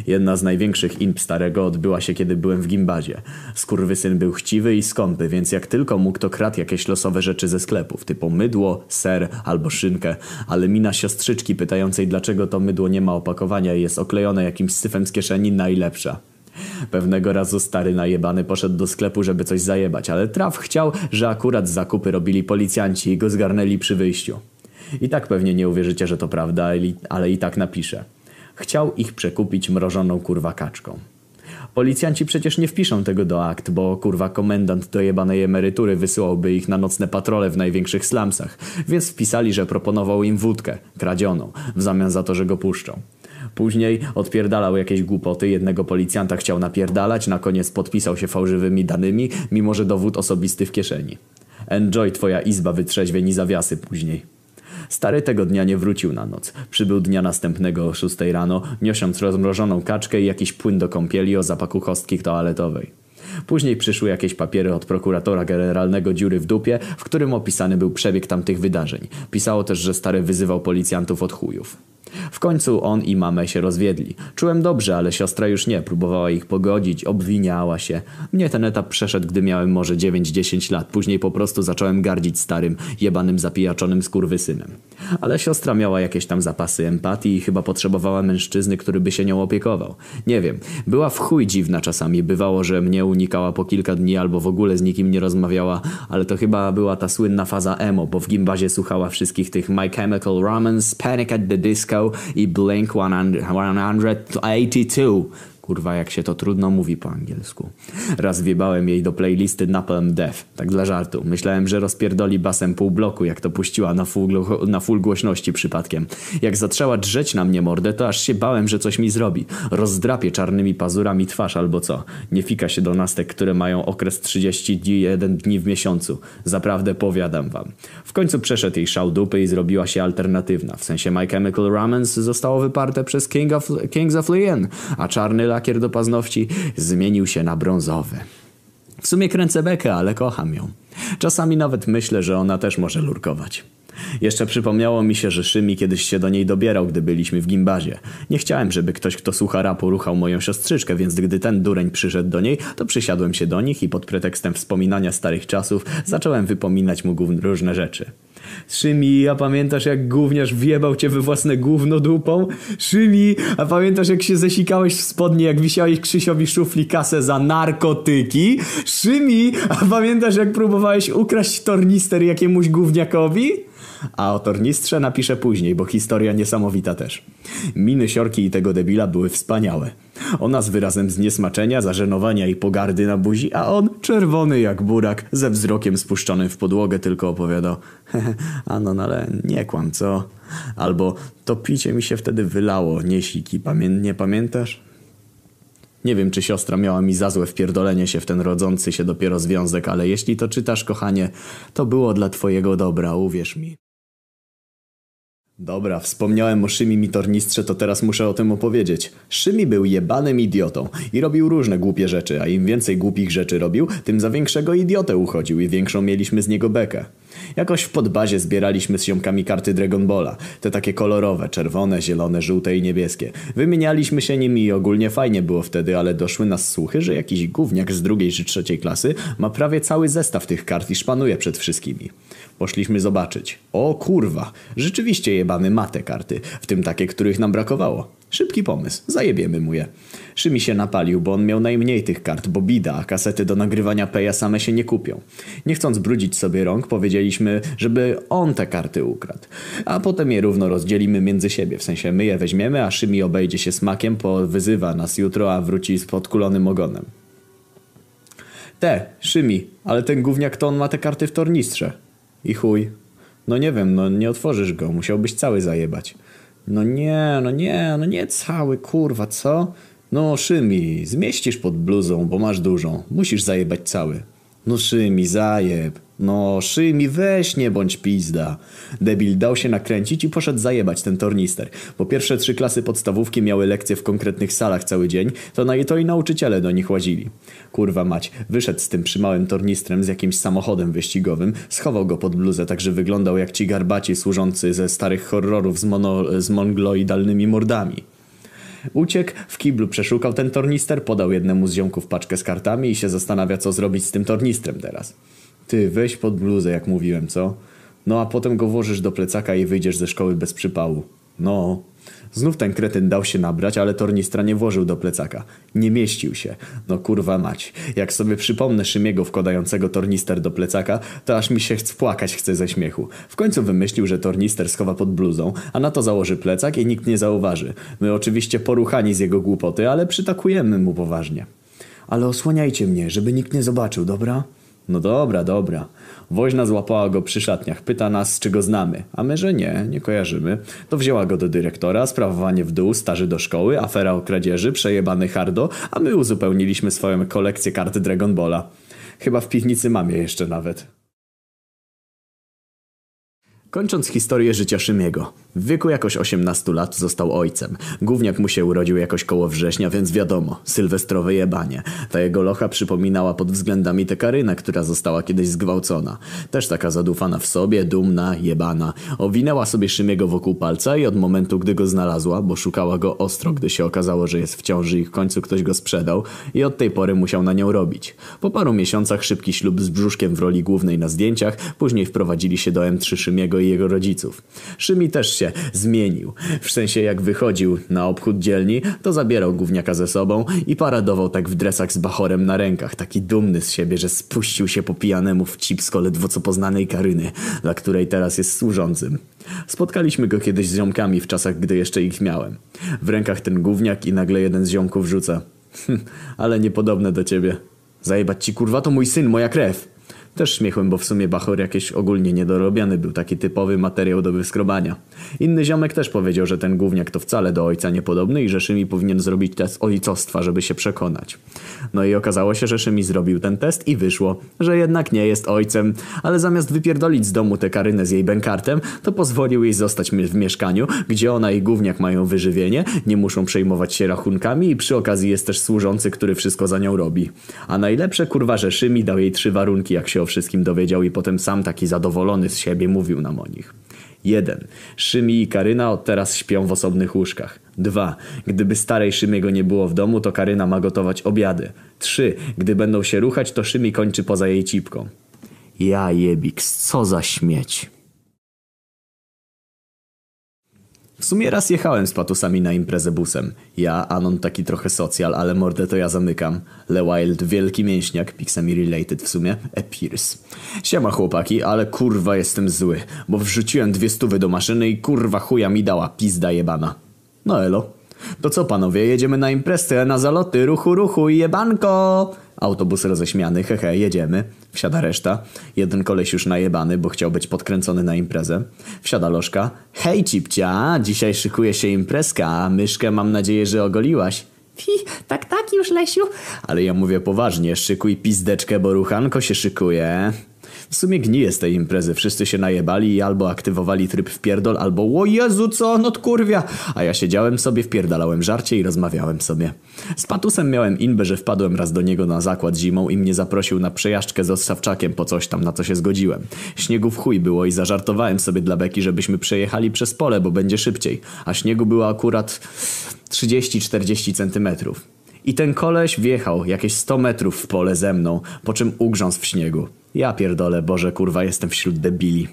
A: Jedna z największych imp starego odbyła się, kiedy byłem w gimbazie. Skurwysyn był chciwy i skąpy, więc jak tylko mógł, to kradł jakieś losowe rzeczy ze sklepów, typu mydło, ser albo szynkę, ale mina siostrzyczki pytającej, dlaczego to mydło nie ma opakowania i jest oklejone jakimś syfem z kieszeni, najlepsza. Pewnego razu stary najebany poszedł do sklepu, żeby coś zajebać, ale traf chciał, że akurat zakupy robili policjanci i go zgarnęli przy wyjściu. I tak pewnie nie uwierzycie, że to prawda, ale i tak napiszę. Chciał ich przekupić mrożoną kurwa kaczką. Policjanci przecież nie wpiszą tego do akt, bo kurwa komendant do jebanej emerytury wysyłałby ich na nocne patrole w największych slumsach, więc wpisali, że proponował im wódkę, kradzioną, w zamian za to, że go puszczą. Później odpierdalał jakieś głupoty, jednego policjanta chciał napierdalać, na koniec podpisał się fałszywymi danymi, mimo że dowód osobisty w kieszeni. Enjoy twoja izba wytrzeźwień i zawiasy później. Stary tego dnia nie wrócił na noc. Przybył dnia następnego o 6 rano, niosąc rozmrożoną kaczkę i jakiś płyn do kąpieli o zapachu kostki toaletowej. Później przyszły jakieś papiery od prokuratora generalnego dziury w dupie, w którym opisany był przebieg tamtych wydarzeń. Pisało też, że stary wyzywał policjantów od chujów. W końcu on i mamę się rozwiedli. Czułem dobrze, ale siostra już nie. Próbowała ich pogodzić, obwiniała się. Mnie ten etap przeszedł, gdy miałem może 9-10 lat. Później po prostu zacząłem gardzić starym, jebanym, zapijaczonym skurwysynem. Ale siostra miała jakieś tam zapasy empatii i chyba potrzebowała mężczyzny, który by się nią opiekował. Nie wiem. Była w chuj dziwna czasami. Bywało, że mnie unikała po kilka dni albo w ogóle z nikim nie rozmawiała, ale to chyba była ta słynna faza emo, bo w gimbazie słuchała wszystkich tych My Chemical Romance, Panic at the Disco ago, he blinked 100, 182 Kurwa, jak się to trudno mówi po angielsku. Raz wjebałem jej do playlisty Napalm Death, tak dla żartu. Myślałem, że rozpierdoli basem pół bloku, jak to puściła na full, na full głośności przypadkiem. Jak zaczęła drzeć na mnie mordę, to aż się bałem, że coś mi zrobi. Rozdrapie czarnymi pazurami twarz albo co. Nie fika się do nastek, które mają okres 31 dni w miesiącu. Zaprawdę powiadam wam. W końcu przeszedł jej szał dupy i zrobiła się alternatywna. W sensie My Chemical Romance zostało wyparte przez King of, Kings of Leon, a czarny lakier do paznokci zmienił się na brązowy. W sumie kręcę bekę, ale kocham ją. Czasami nawet myślę, że ona też może lurkować. Jeszcze przypomniało mi się, że Szymi kiedyś się do niej dobierał, gdy byliśmy w gimbazie. Nie chciałem, żeby ktoś, kto słucha rapu, ruchał moją siostrzyczkę, więc gdy ten dureń przyszedł do niej, to przysiadłem się do nich i pod pretekstem wspominania starych czasów zacząłem wypominać mu różne rzeczy. Szymi, a pamiętasz jak gówniarz wjebał cię we własne gówno dupą? Szymi, a pamiętasz jak się zesikałeś w spodnie, jak wisiałeś Krzysiowi szufli kasę za narkotyki? Szymi, a pamiętasz jak próbowałeś ukraść tornister jakiemuś gówniakowi? A o tornistrze napiszę później, bo historia niesamowita też. Miny siorki i tego debila były wspaniałe. Ona z wyrazem zniesmaczenia, zażenowania i pogardy na buzi, a on czerwony jak burak, ze wzrokiem spuszczonym w podłogę tylko opowiadał Anon, no ale nie kłam, co? Albo to picie mi się wtedy wylało, nie siki, Pamię nie pamiętasz? Nie wiem, czy siostra miała mi za złe wpierdolenie się w ten rodzący się dopiero związek, ale jeśli to czytasz, kochanie, to było dla twojego dobra, uwierz mi. Dobra, wspomniałem o Szymi mi tornistrze, to teraz muszę o tym opowiedzieć. Szymi był jebanym idiotą i robił różne głupie rzeczy, a im więcej głupich rzeczy robił, tym za większego idiotę uchodził i większą mieliśmy z niego bekę. Jakoś w podbazie zbieraliśmy z ziomkami karty Dragon Balla. Te takie kolorowe, czerwone, zielone, żółte i niebieskie. Wymienialiśmy się nimi i ogólnie fajnie było wtedy, ale doszły nas słuchy, że jakiś gówniak z drugiej czy trzeciej klasy ma prawie cały zestaw tych kart i szpanuje przed wszystkimi. Poszliśmy zobaczyć. O kurwa, rzeczywiście jebany ma te karty, w tym takie, których nam brakowało. Szybki pomysł, zajebiemy mu je. Szymi się napalił, bo on miał najmniej tych kart, bo bida, a kasety do nagrywania peja same się nie kupią. Nie chcąc brudzić sobie rąk, powiedzieliśmy, żeby on te karty ukradł. A potem je równo rozdzielimy między siebie, w sensie my je weźmiemy, a Szymi obejdzie się smakiem, powyzywa nas jutro, a wróci z podkulonym ogonem. Te, Szymi, ale ten gówniak to on ma te karty w tornistrze. I chuj. No nie wiem, no nie otworzysz go, musiałbyś cały zajebać. No nie, no nie, no nie cały, kurwa, co? No Szymi, zmieścisz pod bluzą, bo masz dużą. Musisz zajebać cały. No Szymi, zajeb. No Szymi, weź nie bądź pizda. Debil dał się nakręcić i poszedł zajebać ten tornister. Po pierwsze trzy klasy podstawówki miały lekcje w konkretnych salach cały dzień, to, na, to i nauczyciele do nich łazili. Kurwa mać, wyszedł z tym przymałym tornistrem z jakimś samochodem wyścigowym, schował go pod bluzę, tak że wyglądał jak ci garbaci służący ze starych horrorów z, mono, z mongloidalnymi mordami. Uciekł, w kiblu przeszukał ten tornister, podał jednemu z ziomków paczkę z kartami i się zastanawia co zrobić z tym tornistrem teraz. Ty, weź pod bluzę, jak mówiłem, co? No a potem go włożysz do plecaka i wyjdziesz ze szkoły bez przypału. No. Znów ten kretyn dał się nabrać, ale tornistra nie włożył do plecaka. Nie mieścił się. No kurwa mać. Jak sobie przypomnę Szymiego wkładającego tornister do plecaka, to aż mi się płakać chce ze śmiechu. W końcu wymyślił, że tornister schowa pod bluzą, a na to założy plecak i nikt nie zauważy. My oczywiście poruchani z jego głupoty, ale przytakujemy mu poważnie. Ale osłaniajcie mnie, żeby nikt nie zobaczył, dobra? No dobra, dobra. Woźna złapała go przy szatniach, pyta nas, czy go znamy. A my, że nie, nie kojarzymy. To wzięła go do dyrektora, sprawowanie w dół, starzy do szkoły, afera o kradzieży, przejebany hardo, a my uzupełniliśmy swoją kolekcję kart Dragon Balla. Chyba w piwnicy mam je jeszcze nawet. Kończąc historię życia Szymiego. W wieku jakoś 18 lat został ojcem. Gówniak mu się urodził jakoś koło września, więc wiadomo, sylwestrowe jebanie. Ta jego locha przypominała pod względami tę Karynę, która została kiedyś zgwałcona. Też taka zadufana w sobie, dumna, jebana. Owinęła sobie Szymiego wokół palca i od momentu, gdy go znalazła, bo szukała go ostro, gdy się okazało, że jest w ciąży i w końcu ktoś go sprzedał i od tej pory musiał na nią robić. Po paru miesiącach szybki ślub z brzuszkiem w roli głównej na zdjęciach, później wprowadzili się do M3 Szymiego i jego rodziców. Szymi też się zmienił. W sensie jak wychodził na obchód dzielni, to zabierał gówniaka ze sobą i paradował tak w dresach z bachorem na rękach, taki dumny z siebie, że spuścił się po pijanemu w cipsko ledwo co poznanej Karyny, dla której teraz jest służącym. Spotkaliśmy go kiedyś z ziomkami w czasach, gdy jeszcze ich miałem. W rękach ten gówniak i nagle jeden z ziomków rzuca. Ale niepodobne do ciebie. Zajebać ci kurwa to mój syn, moja krew. Też śmiechłem, bo w sumie Bachor jakiś ogólnie niedorobiony był, taki typowy materiał do wyskrobania. Inny ziomek też powiedział, że ten gówniak to wcale do ojca niepodobny i że Szymi powinien zrobić test ojcostwa, żeby się przekonać. No i okazało się, że Szymi zrobił ten test i wyszło, że jednak nie jest ojcem, ale zamiast wypierdolić z domu tę Karynę z jej bękartem, to pozwolił jej zostać w mieszkaniu, gdzie ona i gówniak mają wyżywienie, nie muszą przejmować się rachunkami i przy okazji jest też służący, który wszystko za nią robi. A najlepsze kurwa, że Szymi dał jej trzy warunki, jak o wszystkim dowiedział i potem sam taki zadowolony z siebie mówił nam o nich. 1. Szymi i Karyna od teraz śpią w osobnych łóżkach. 2. Gdyby starej Szymiego nie było w domu, to Karyna ma gotować obiady. 3. Gdy będą się ruchać, to Szymi kończy poza jej cipką. Ja jebiks, co za śmieć. W sumie raz jechałem z patusami na imprezę busem. Ja, Anon taki trochę socjal, ale mordę to ja zamykam. Le Wild, wielki mięśniak, Pixami related w sumie, Epirs. Siema chłopaki, ale kurwa jestem zły, bo wrzuciłem dwie stówy do maszyny i kurwa chuja mi dała pizda jebana. No elo. To co panowie, jedziemy na imprezę, na zaloty, ruchu, ruchu i jebanko! Autobus roześmiany, hehe, jedziemy. Wsiada reszta. Jeden koleś już najebany, bo chciał być podkręcony na imprezę. Wsiada lożka. Hej cipcia, dzisiaj szykuje się imprezka. Myszkę mam nadzieję, że ogoliłaś.
C: Hi, tak, tak już, Lesiu.
A: Ale ja mówię poważnie, szykuj pizdeczkę, bo ruchanko się szykuje. W sumie gnije z tej imprezy. Wszyscy się najebali i albo aktywowali tryb wpierdol, albo o Jezu, co on odkurwia. A ja siedziałem sobie, wpierdalałem żarcie i rozmawiałem sobie. Z Patusem miałem inbę, że wpadłem raz do niego na zakład zimą i mnie zaprosił na przejażdżkę z Ossawczakiem po coś tam, na co się zgodziłem. Śniegu w chuj było i zażartowałem sobie dla Beki, żebyśmy przejechali przez pole, bo będzie szybciej. A śniegu było akurat 30-40 centymetrów. I ten koleś wjechał jakieś 100 metrów w pole ze mną, po czym ugrzązł w śniegu. Ja pierdolę, Boże kurwa, jestem wśród debili.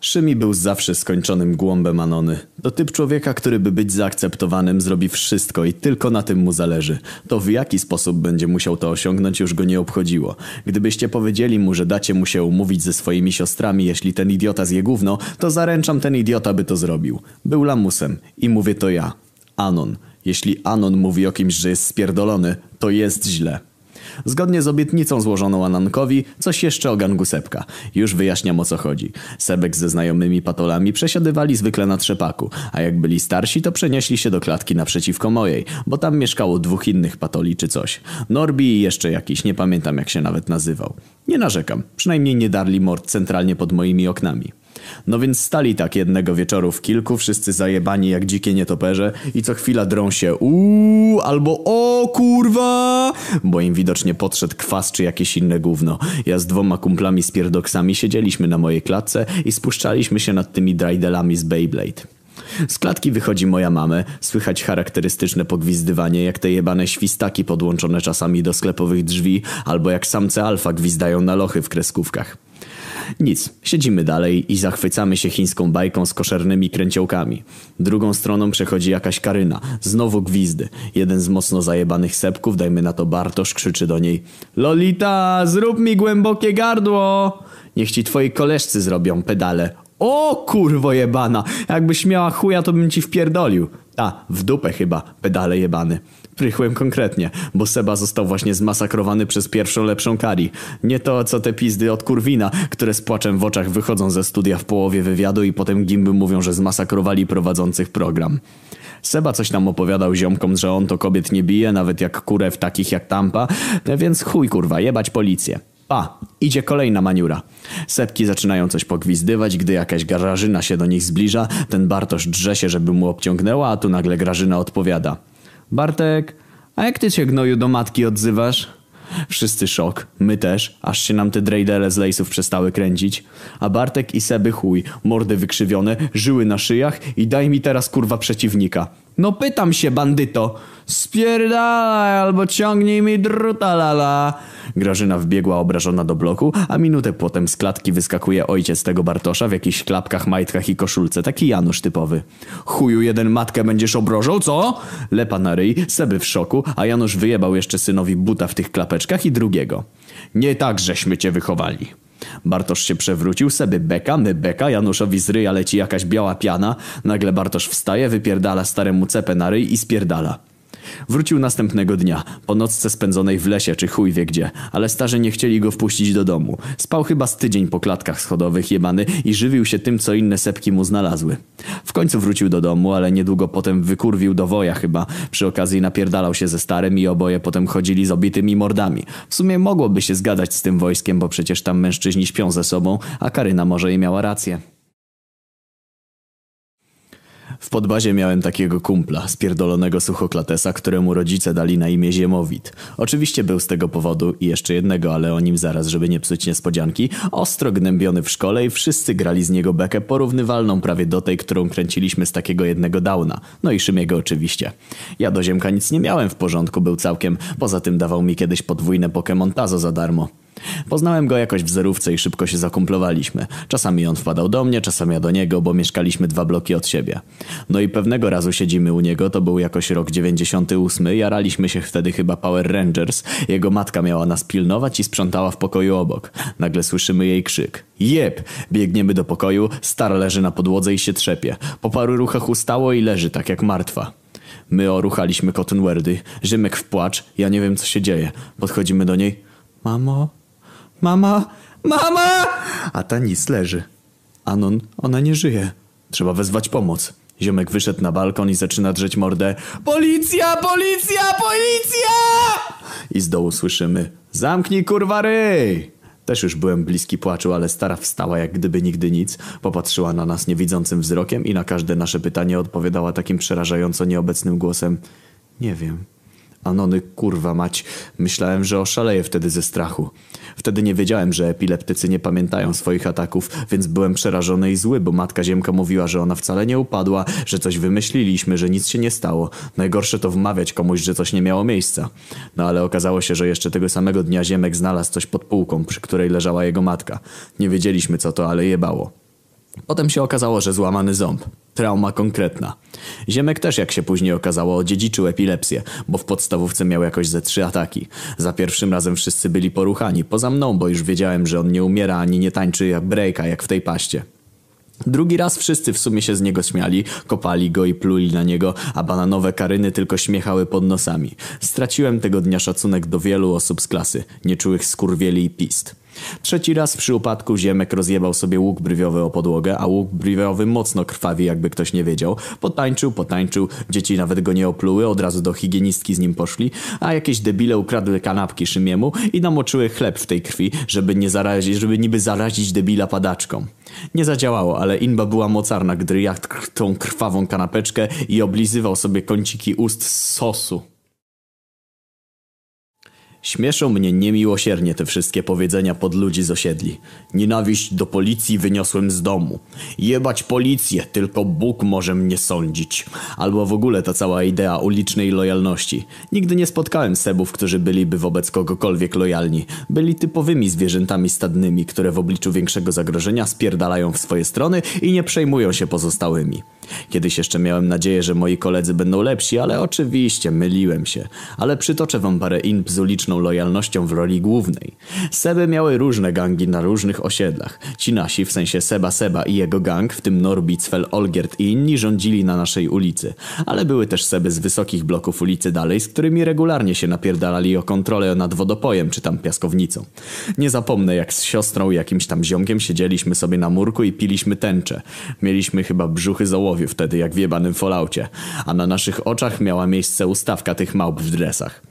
A: Szymi był zawsze skończonym głąbem Anony. To typ człowieka, który by być zaakceptowanym, zrobi wszystko i tylko na tym mu zależy. To w jaki sposób będzie musiał to osiągnąć już go nie obchodziło. Gdybyście powiedzieli mu, że dacie mu się umówić ze swoimi siostrami, jeśli ten idiota zje gówno, to zaręczam ten idiota by to zrobił. Był lamusem. I mówię to ja. Anon. Jeśli Anon mówi o kimś, że jest spierdolony, to jest źle. Zgodnie z obietnicą złożoną Anankowi, coś jeszcze o gangu Sepka. Już wyjaśniam o co chodzi. Sebek ze znajomymi patolami przesiadywali zwykle na trzepaku, a jak byli starsi, to przenieśli się do klatki naprzeciwko mojej, bo tam mieszkało dwóch innych patoli czy coś. Norbi i jeszcze jakiś, nie pamiętam jak się nawet nazywał. Nie narzekam, przynajmniej nie darli mord centralnie pod moimi oknami. No więc stali tak jednego wieczoru w kilku, wszyscy zajebani jak dzikie nietoperze i co chwila drą się uuu albo o kurwa, bo im widocznie podszedł kwas czy jakieś inne gówno. Ja z dwoma kumplami z pierdoksami siedzieliśmy na mojej klatce i spuszczaliśmy się nad tymi drajdelami z Beyblade. Z klatki wychodzi moja mamę, słychać charakterystyczne pogwizdywanie, jak te jebane świstaki podłączone czasami do sklepowych drzwi, albo jak samce alfa gwizdają na lochy w kreskówkach. Nic, siedzimy dalej i zachwycamy się chińską bajką z koszernymi kręciołkami. Drugą stroną przechodzi jakaś Karyna, znowu gwizdy. Jeden z mocno zajebanych sepków, dajmy na to Bartosz, krzyczy do niej Lolita, zrób mi głębokie gardło! Niech ci twoi koleżcy zrobią pedale. O kurwo jebana, jakbyś miała chuja to bym ci wpierdolił. Ta, w dupę chyba, pedale jebany. Prychłem konkretnie, bo Seba został właśnie zmasakrowany przez pierwszą lepszą kari. Nie to, co te pizdy od kurwina, które z płaczem w oczach wychodzą ze studia w połowie wywiadu i potem gimby mówią, że zmasakrowali prowadzących program. Seba coś tam opowiadał ziomkom, że on to kobiet nie bije, nawet jak kurew takich jak Tampa, więc chuj kurwa, jebać policję. Pa, idzie kolejna maniura. Sepki zaczynają coś pogwizdywać, gdy jakaś Grażyna się do nich zbliża, ten Bartosz drze się, żeby mu obciągnęła, a tu nagle Grażyna odpowiada. Bartek, a jak ty się gnoju do matki odzywasz? Wszyscy szok, my też, aż się nam te drejdele z lejsów przestały kręcić. A Bartek i Seby chuj, mordy wykrzywione, żyły na szyjach i daj mi teraz kurwa przeciwnika. No pytam się, bandyto! Spierdalaj albo ciągnij mi druta lala! Grażyna wbiegła obrażona do bloku, a minutę potem z klatki wyskakuje ojciec tego Bartosza w jakichś klapkach, majtkach i koszulce. Taki Janusz typowy. Chuju jeden matkę będziesz obrożał, co? Lepa na ryj, Seby w szoku, a Janusz wyjebał jeszcze synowi buta w tych klapeczkach i drugiego. Nie tak żeśmy cię wychowali. Bartosz się przewrócił, sobie beka, my beka, Januszowi z ryja leci jakaś biała piana, nagle Bartosz wstaje, wypierdala staremu cepę na ryj i spierdala. Wrócił następnego dnia, po nocce spędzonej w lesie czy chuj wie gdzie, ale starzy nie chcieli go wpuścić do domu. Spał chyba z tydzień po klatkach schodowych jebany i żywił się tym, co inne sepki mu znalazły. W końcu wrócił do domu, ale niedługo potem wykurwił do woja chyba. Przy okazji napierdalał się ze starym i oboje potem chodzili z obitymi mordami. W sumie mogłoby się zgadać z tym wojskiem, bo przecież tam mężczyźni śpią ze sobą, a Karyna może i miała rację. W podbazie miałem takiego kumpla, spierdolonego suchoklatesa, któremu rodzice dali na imię Ziemowit. Oczywiście był z tego powodu i jeszcze jednego, ale o nim zaraz, żeby nie psuć niespodzianki, ostro gnębiony w szkole i wszyscy grali z niego bekę porównywalną prawie do tej, którą kręciliśmy z takiego jednego Downa. No i Szymiego oczywiście. Ja do Ziemka nic nie miałem w porządku, był całkiem, poza tym dawał mi kiedyś podwójne Pokémon Tazo za darmo. Poznałem go jakoś w zerówce i szybko się zakumplowaliśmy. Czasami on wpadał do mnie, czasami ja do niego, bo mieszkaliśmy dwa bloki od siebie. No i pewnego razu siedzimy u niego, to był jakoś rok 98, jaraliśmy się wtedy chyba Power Rangers. Jego matka miała nas pilnować i sprzątała w pokoju obok. Nagle słyszymy jej krzyk. Jeb! Biegniemy do pokoju, star leży na podłodze i się trzepie. Po paru ruchach ustało i leży tak jak martwa. My oruchaliśmy Cottonwordy, Rzymek w płacz, ja nie wiem co się dzieje. Podchodzimy do niej. Mamo? Mama? Mama! A ta nic leży. Anon, ona nie żyje. Trzeba wezwać pomoc. Ziomek wyszedł na balkon i zaczyna drzeć mordę. Policja! Policja! Policja! I z dołu słyszymy. Zamknij kurwa ryj! Też już byłem bliski płaczu, ale stara wstała jak gdyby nigdy nic. Popatrzyła na nas niewidzącym wzrokiem i na każde nasze pytanie odpowiadała takim przerażająco nieobecnym głosem. Nie wiem. Anony, kurwa mać, myślałem, że oszaleję wtedy ze strachu. Wtedy nie wiedziałem, że epileptycy nie pamiętają swoich ataków, więc byłem przerażony i zły, bo matka Ziemka mówiła, że ona wcale nie upadła, że coś wymyśliliśmy, że nic się nie stało. Najgorsze to wmawiać komuś, że coś nie miało miejsca. No ale okazało się, że jeszcze tego samego dnia Ziemek znalazł coś pod półką, przy której leżała jego matka. Nie wiedzieliśmy co to, ale jebało. Potem się okazało, że złamany ząb. Trauma konkretna. Ziemek też, jak się później okazało, odziedziczył epilepsję, bo w podstawówce miał jakoś ze trzy ataki. Za pierwszym razem wszyscy byli poruchani, poza mną, bo już wiedziałem, że on nie umiera ani nie tańczy jak breaka, jak w tej paście. Drugi raz wszyscy w sumie się z niego śmiali, kopali go i pluli na niego, a bananowe karyny tylko śmiechały pod nosami. Straciłem tego dnia szacunek do wielu osób z klasy, nieczułych skurwieli i pist. Trzeci raz przy upadku Ziemek rozjebał sobie łuk brywiowy o podłogę, a łuk brywiowy mocno krwawi, jakby ktoś nie wiedział. Potańczył, potańczył, dzieci nawet go nie opluły, od razu do higienistki z nim poszli, a jakieś debile ukradły kanapki Szymiemu i namoczyły chleb w tej krwi, żeby nie zarazić, żeby niby zarazić debila padaczką. Nie zadziałało, ale Inba była mocarna, gdy jadł tą krwawą kanapeczkę i oblizywał sobie kąciki ust z sosu. Śmieszą mnie niemiłosiernie te wszystkie powiedzenia pod ludzi z osiedli. Nienawiść do policji wyniosłem z domu. Jebać policję, tylko Bóg może mnie sądzić. Albo w ogóle ta cała idea ulicznej lojalności. Nigdy nie spotkałem sebów, którzy byliby wobec kogokolwiek lojalni. Byli typowymi zwierzętami stadnymi, które w obliczu większego zagrożenia spierdalają w swoje strony i nie przejmują się pozostałymi. Kiedyś jeszcze miałem nadzieję, że moi koledzy będą lepsi, ale oczywiście myliłem się. Ale przytoczę wam parę imp z uliczną lojalnością w roli głównej. Seby miały różne gangi na różnych osiedlach. Ci nasi, w sensie Seba Seba i jego gang, w tym Norbi, Cfel, Olgierd i inni rządzili na naszej ulicy. Ale były też Seby z wysokich bloków ulicy dalej, z którymi regularnie się napierdalali o kontrolę nad wodopojem czy tam piaskownicą. Nie zapomnę jak z siostrą i jakimś tam ziomkiem siedzieliśmy sobie na murku i piliśmy tęczę. Mieliśmy chyba brzuchy z ołowiu wtedy jak w jebanym Falloutie, a na naszych oczach miała miejsce ustawka tych małp w dresach.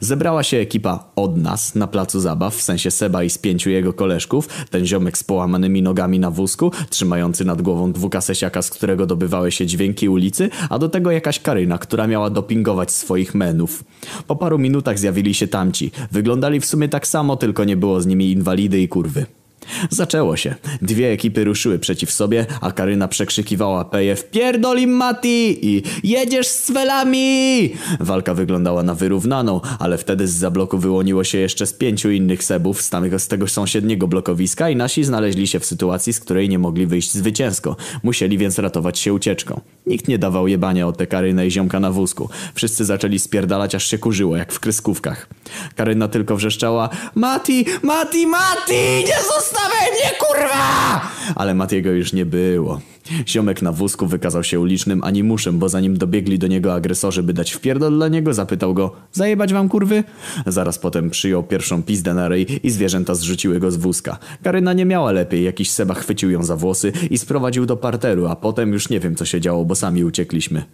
A: Zebrała się ekipa od nas na placu zabaw, w sensie Seba i z pięciu jego koleżków, ten ziomek z połamanymi nogami na wózku, trzymający nad głową dwukasesiaka, z którego dobywały się dźwięki ulicy, a do tego jakaś Karyna, która miała dopingować swoich menów. Po paru minutach zjawili się tamci. Wyglądali w sumie tak samo, tylko nie było z nimi inwalidy i kurwy. Zaczęło się. Dwie ekipy ruszyły przeciw sobie, a Karyna przekrzykiwała Peje Wpierdol im Mati! i Jedziesz z felami! Walka wyglądała na wyrównaną, ale wtedy z zabloku wyłoniło się jeszcze z pięciu innych sebów z, z tego sąsiedniego blokowiska i nasi znaleźli się w sytuacji, z której nie mogli wyjść zwycięsko. Musieli więc ratować się ucieczką. Nikt nie dawał jebania o tę Karynę i ziomka na wózku. Wszyscy zaczęli spierdalać, aż się kurzyło, jak w kreskówkach. Karyna tylko wrzeszczała Mati, Mati, Mati! Nie zostaw Zostawiaj mnie, kurwa! Ale Matiego już nie było. Ziomek na wózku wykazał się ulicznym animuszem, bo zanim dobiegli do niego agresorzy, by dać wpierdol dla niego, zapytał go Zajebać wam kurwy? Zaraz potem przyjął pierwszą pizdę na rej i zwierzęta zrzuciły go z wózka. Karyna nie miała lepiej, jakiś Seba chwycił ją za włosy i sprowadził do parteru, a potem już nie wiem co się działo, bo sami uciekliśmy.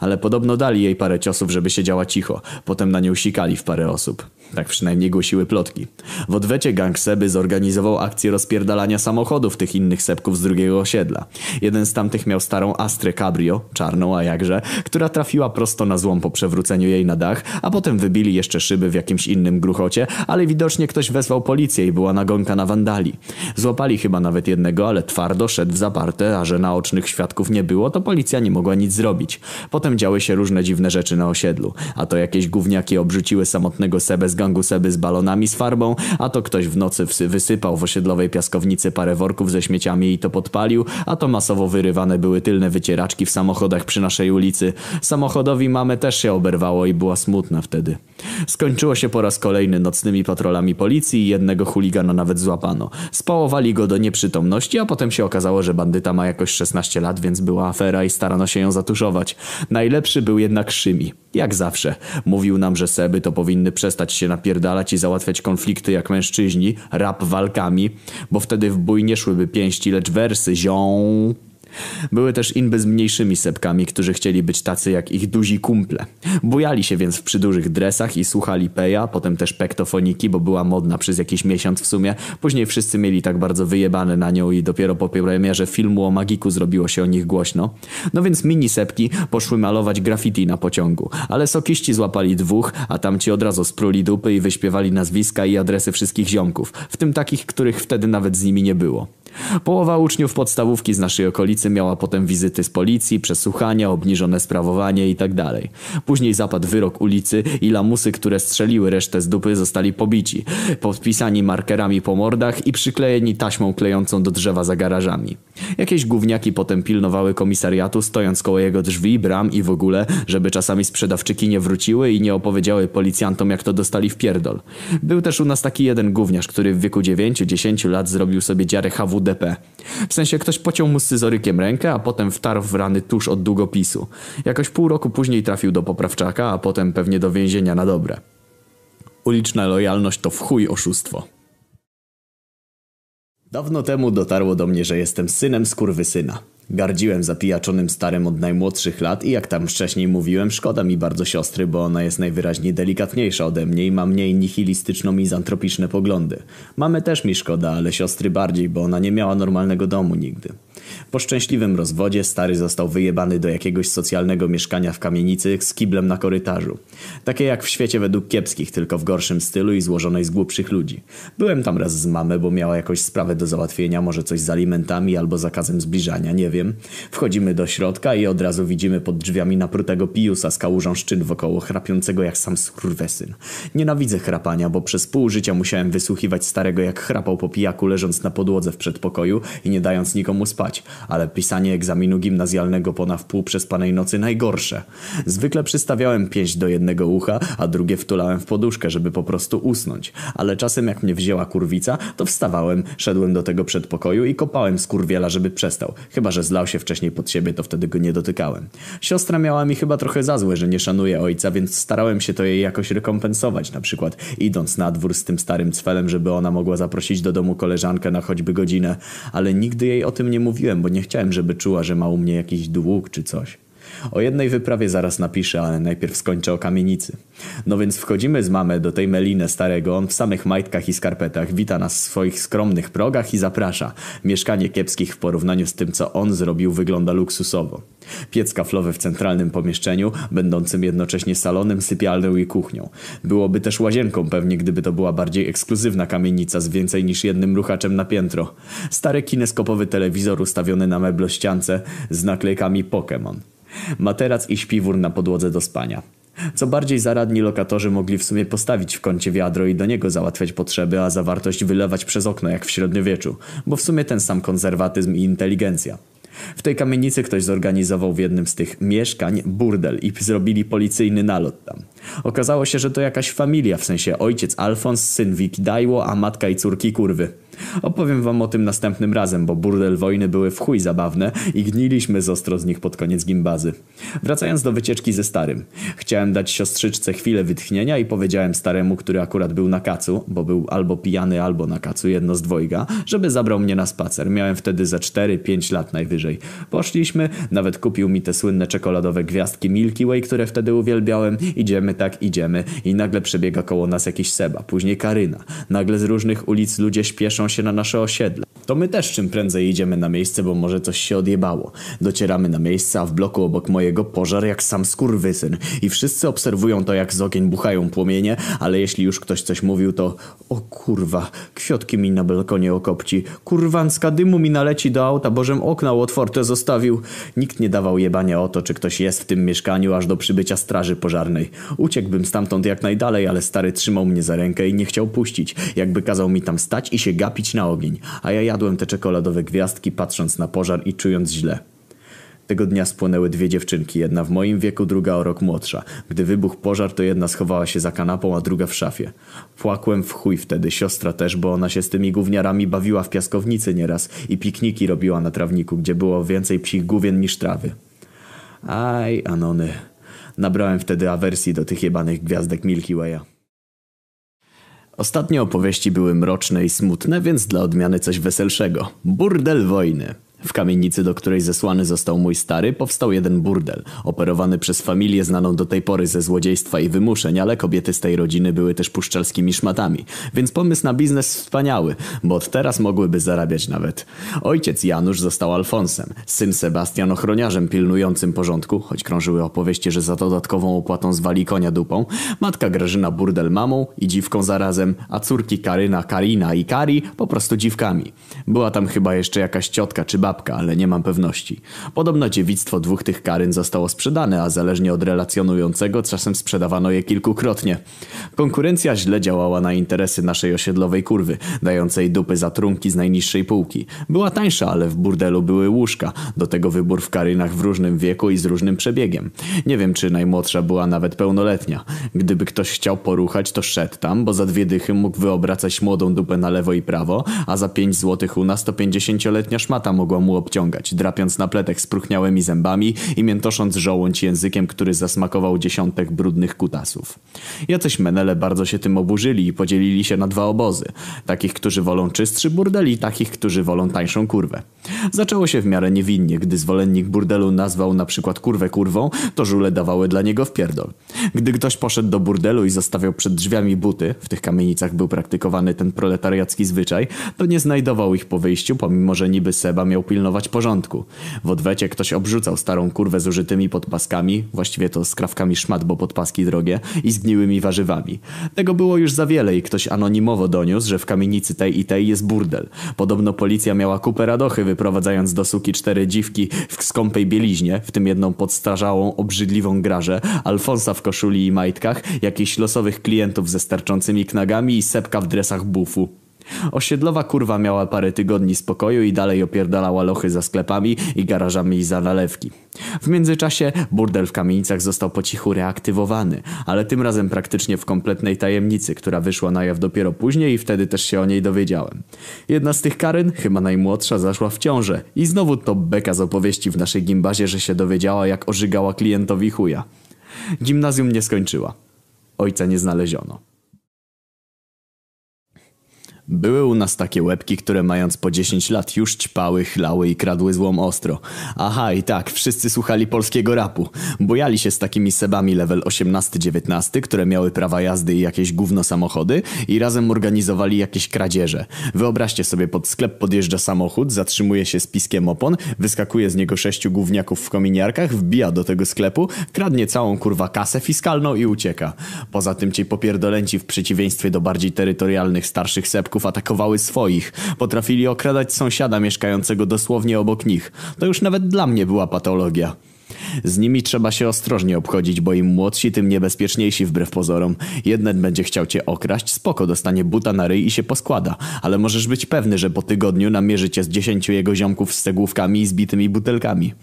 A: Ale podobno dali jej parę ciosów, żeby siedziała cicho. Potem na nią sikali w parę osób. Tak przynajmniej głosiły plotki. W odwecie gang Seby zorganizował akcję rozpierdalania samochodów tych innych Sebków z drugiego osiedla. Jeden z tamtych miał starą Astrę Cabrio, czarną a jakże, która trafiła prosto na złom po przewróceniu jej na dach, a potem wybili jeszcze szyby w jakimś innym gruchocie, ale widocznie ktoś wezwał policję i była nagonka na wandali. Złapali chyba nawet jednego, ale twardo szedł w zaparte, a że naocznych świadków nie było, to policja nie mogła nic zrobić. Potem działy się różne dziwne rzeczy na osiedlu, a to jakieś gówniaki obrzuciły samotnego Sebę z gangu z balonami z farbą, a to ktoś w nocy wysypał w osiedlowej piaskownicy parę worków ze śmieciami i to podpalił, a to masowo wyrywane były tylne wycieraczki w samochodach przy naszej ulicy. Samochodowi mamę też się oberwało i była smutna wtedy. Skończyło się po raz kolejny nocnymi patrolami policji i jednego chuligana nawet złapano. Spałowali go do nieprzytomności, a potem się okazało, że bandyta ma jakoś 16 lat, więc była afera i starano się ją zatuszować. Najlepszy był jednak Szymi. Jak zawsze. Mówił nam, że Seby to powinny przestać się napierdalać i załatwiać konflikty jak mężczyźni, rap walkami, bo wtedy w bój nie szłyby pięści, lecz wersy, zią... Były też inby z mniejszymi sepkami, którzy chcieli być tacy jak ich duzi kumple. Bujali się więc w przydużych dresach i słuchali Peja, potem też pektofoniki, bo była modna przez jakiś miesiąc w sumie. Później wszyscy mieli tak bardzo wyjebane na nią i dopiero po premierze filmu o Magiku zrobiło się o nich głośno. No więc mini sepki poszły malować graffiti na pociągu, ale sokiści złapali dwóch, a tamci od razu spruli dupy i wyśpiewali nazwiska i adresy wszystkich ziomków, w tym takich, których wtedy nawet z nimi nie było. Połowa uczniów podstawówki z naszej okolicy miała potem wizyty z policji, przesłuchania, obniżone sprawowanie itd. Później zapadł wyrok ulicy i lamusy, które strzeliły resztę z dupy zostali pobici, podpisani markerami po mordach i przyklejeni taśmą klejącą do drzewa za garażami. Jakieś gówniaki potem pilnowały komisariatu, stojąc koło jego drzwi, bram i w ogóle, żeby czasami sprzedawczyki nie wróciły i nie opowiedziały policjantom, jak to dostali w pierdol. Był też u nas taki jeden gówniarz, który w wieku 9-10 lat zrobił sobie dziarę HWDP. W sensie ktoś pociął mu scyzorykiem rękę, a potem wtarł w rany tuż od długopisu. Jakoś pół roku później trafił do poprawczaka, a potem pewnie do więzienia na dobre. Uliczna lojalność to w chuj oszustwo. Dawno temu dotarło do mnie, że jestem synem skurwysyna. Gardziłem zapijaczonym starym od najmłodszych lat i jak tam wcześniej mówiłem, szkoda mi bardzo siostry, bo ona jest najwyraźniej delikatniejsza ode mnie i ma mniej nihilistyczno-mizantropiczne poglądy. Mamy też mi szkoda, ale siostry bardziej, bo ona nie miała normalnego domu nigdy. Po szczęśliwym rozwodzie stary został wyjebany do jakiegoś socjalnego mieszkania w kamienicy z kiblem na korytarzu. Takie jak w świecie według kiepskich, tylko w gorszym stylu i złożonej z głupszych ludzi. Byłem tam raz z mamę, bo miała jakąś sprawę do załatwienia, może coś z alimentami albo zakazem zbliżania, nie wiem. Wchodzimy do środka i od razu widzimy pod drzwiami naprutego piusa z kałużą szczyn wokoło, chrapiącego jak sam skurwesyn. Nienawidzę chrapania, bo przez pół życia musiałem wysłuchiwać starego jak chrapał po pijaku leżąc na podłodze w przedpokoju i nie dając nikomu spać, ale pisanie egzaminu gimnazjalnego po na wpół przespanej nocy najgorsze. Zwykle przystawiałem pięść do jednego ucha, a drugie wtulałem w poduszkę, żeby po prostu usnąć. Ale czasem jak mnie wzięła kurwica, to wstawałem, szedłem do tego przedpokoju i kopałem skurwiela, żeby przestał. Chyba, że zlał się wcześniej pod siebie, to wtedy go nie dotykałem. Siostra miała mi chyba trochę za złe, że nie szanuje ojca, więc starałem się to jej jakoś rekompensować, na przykład idąc na dwór z tym starym cwelem, żeby ona mogła zaprosić do domu koleżankę na choćby godzinę, ale nigdy jej o tym nie mówiłem, bo nie chciałem, żeby czuła, że ma u mnie jakiś dług czy coś. O jednej wyprawie zaraz napiszę, ale najpierw skończę o kamienicy. No więc wchodzimy z mamę do tej meliny starego, on w samych majtkach i skarpetach wita nas w swoich skromnych progach i zaprasza. Mieszkanie kiepskich w porównaniu z tym, co on zrobił, wygląda luksusowo. Piec kaflowy w centralnym pomieszczeniu, będącym jednocześnie salonem, sypialnią i kuchnią. Byłoby też łazienką pewnie, gdyby to była bardziej ekskluzywna kamienica z więcej niż jednym ruchaczem na piętro. Stary kineskopowy telewizor ustawiony na meblościance z naklejkami Pokémon. Materac i śpiwór na podłodze do spania. Co bardziej zaradni lokatorzy mogli w sumie postawić w kącie wiadro i do niego załatwiać potrzeby, a zawartość wylewać przez okno jak w średniowieczu, bo w sumie ten sam konserwatyzm i inteligencja. W tej kamienicy ktoś zorganizował w jednym z tych mieszkań burdel i zrobili policyjny nalot tam. Okazało się, że to jakaś familia, w sensie ojciec Alfons, syn Wiki Dajło, a matka i córki kurwy. Opowiem wam o tym następnym razem, bo burdel wojny były w chuj zabawne i gniliśmy z ostro z nich pod koniec gimbazy. Wracając do wycieczki ze starym. Chciałem dać siostrzyczce chwilę wytchnienia i powiedziałem staremu, który akurat był na kacu, bo był albo pijany, albo na kacu, jedno z dwojga, żeby zabrał mnie na spacer. Miałem wtedy ze 4-5 lat najwyżej. Poszliśmy, nawet kupił mi te słynne czekoladowe gwiazdki Milky Way, które wtedy uwielbiałem. Idziemy tak, idziemy i nagle przebiega koło nas jakiś Seba, później Karyna. Nagle z różnych ulic ludzie śpieszą się na nasze osiedle. To my też czym prędzej idziemy na miejsce, bo może coś się odjebało. Docieramy na miejsce, a w bloku obok mojego pożar jak sam skurwysyn. I wszyscy obserwują to, jak z okien buchają płomienie, ale jeśli już ktoś coś mówił, to o kurwa, kwiotki mi na balkonie okopci. Kurwanska dymu mi naleci do auta, bożem okna otwarte zostawił. Nikt nie dawał jebania o to, czy ktoś jest w tym mieszkaniu, aż do przybycia straży pożarnej. Uciekłbym stamtąd jak najdalej, ale stary trzymał mnie za rękę i nie chciał puścić. Jakby kazał mi tam stać i się gapić na ogień. A ja jadłem te czekoladowe gwiazdki, patrząc na pożar i czując źle. Tego dnia spłonęły dwie dziewczynki, jedna w moim wieku, druga o rok młodsza. Gdy wybuchł pożar, to jedna schowała się za kanapą, a druga w szafie. Płakłem w chuj wtedy, siostra też, bo ona się z tymi gówniarami bawiła w piaskownicy nieraz i pikniki robiła na trawniku, gdzie było więcej psich główien niż trawy. Aj, Anony. Nabrałem wtedy awersji do tych jebanych gwiazdek Milky Way'a. Ostatnie opowieści były mroczne i smutne, więc dla odmiany coś weselszego. Burdel wojny. W kamienicy, do której zesłany został mój stary, powstał jeden burdel, operowany przez familię znaną do tej pory ze złodziejstwa i wymuszeń, ale kobiety z tej rodziny były też puszczalskimi szmatami, więc pomysł na biznes wspaniały, bo od teraz mogłyby zarabiać nawet. Ojciec Janusz został Alfonsem, syn Sebastian ochroniarzem pilnującym porządku, choć krążyły opowieści, że za dodatkową opłatą zwali konia dupą, matka Grażyna burdel mamą i dziwką zarazem, a córki Karyna, Karina i Kari po prostu dziwkami. Była tam chyba jeszcze jakaś ciotka czy babka, ale nie mam pewności. Podobno dziewictwo dwóch tych Karyn zostało sprzedane, a zależnie od relacjonującego czasem sprzedawano je kilkukrotnie. Konkurencja źle działała na interesy naszej osiedlowej kurwy, dającej dupy za trunki z najniższej półki. Była tańsza, ale w burdelu były łóżka, do tego wybór w Karynach w różnym wieku i z różnym przebiegiem. Nie wiem, czy najmłodsza była nawet pełnoletnia. Gdyby ktoś chciał poruchać, to szedł tam, bo za dwie dychy mógł wyobracać młodą dupę na lewo i prawo, a za pięć złotych u nas to pięćdziesięcioletnia szmata mogła mu obciągać, drapiąc na pletek spruchniałymi zębami i miętosząc żołądź językiem, który zasmakował dziesiątek brudnych kutasów. Jacyś menele bardzo się tym oburzyli i podzielili się na dwa obozy. Takich, którzy wolą czystszy burdel i takich, którzy wolą tańszą kurwę. Zaczęło się w miarę niewinnie, gdy zwolennik burdelu nazwał na przykład kurwę kurwą, to żule dawały dla niego w pierdol. Gdy ktoś poszedł do burdelu i zostawiał przed drzwiami buty, w tych kamienicach był praktykowany ten proletariacki zwyczaj, to nie znajdował ich po wyjściu, pomimo że niby Seba miał pilnować porządku. W odwecie ktoś obrzucał starą kurwę z użytymi podpaskami, właściwie to skrawkami szmat, bo podpaski drogie, i zgniłymi warzywami. Tego było już za wiele i ktoś anonimowo doniósł, że w kamienicy tej i tej jest burdel. Podobno policja miała kupę radochy, wyprowadzając do suki cztery dziwki w skąpej bieliźnie, w tym jedną podstarzałą, obrzydliwą grażę, Alfonsa w koszuli i majtkach, jakichś losowych klientów ze starczącymi knagami i sepka w dresach bufu. Osiedlowa kurwa miała parę tygodni spokoju i dalej opierdalała lochy za sklepami i garażami i za nalewki. W międzyczasie burdel w kamienicach został po cichu reaktywowany, ale tym razem praktycznie w kompletnej tajemnicy, która wyszła na jaw dopiero później i wtedy też się o niej dowiedziałem. Jedna z tych Karyn, chyba najmłodsza, zaszła w ciążę i znowu to beka z opowieści w naszej gimbazie, że się dowiedziała jak ożygała klientowi chuja. Gimnazjum nie skończyła. Ojca nie znaleziono. Były u nas takie łebki, które mając po 10 lat już ćpały, chlały i kradły złom ostro. Aha, i tak, wszyscy słuchali polskiego rapu. Bojali się z takimi sebami level 18-19, które miały prawa jazdy i jakieś gówno samochody i razem organizowali jakieś kradzieże. Wyobraźcie sobie, pod sklep podjeżdża samochód, zatrzymuje się z piskiem opon, wyskakuje z niego sześciu gówniaków w kominiarkach, wbija do tego sklepu, kradnie całą kurwa kasę fiskalną i ucieka. Poza tym ci popierdolenci w przeciwieństwie do bardziej terytorialnych starszych sepków atakowały swoich. Potrafili okradać sąsiada mieszkającego dosłownie obok nich. To już nawet dla mnie była patologia. Z nimi trzeba się ostrożnie obchodzić, bo im młodsi, tym niebezpieczniejsi wbrew pozorom. Jeden będzie chciał cię okraść, spoko, dostanie buta na ryj i się poskłada. Ale możesz być pewny, że po tygodniu namierzy cię z dziesięciu jego ziomków z cegłówkami i zbitymi butelkami.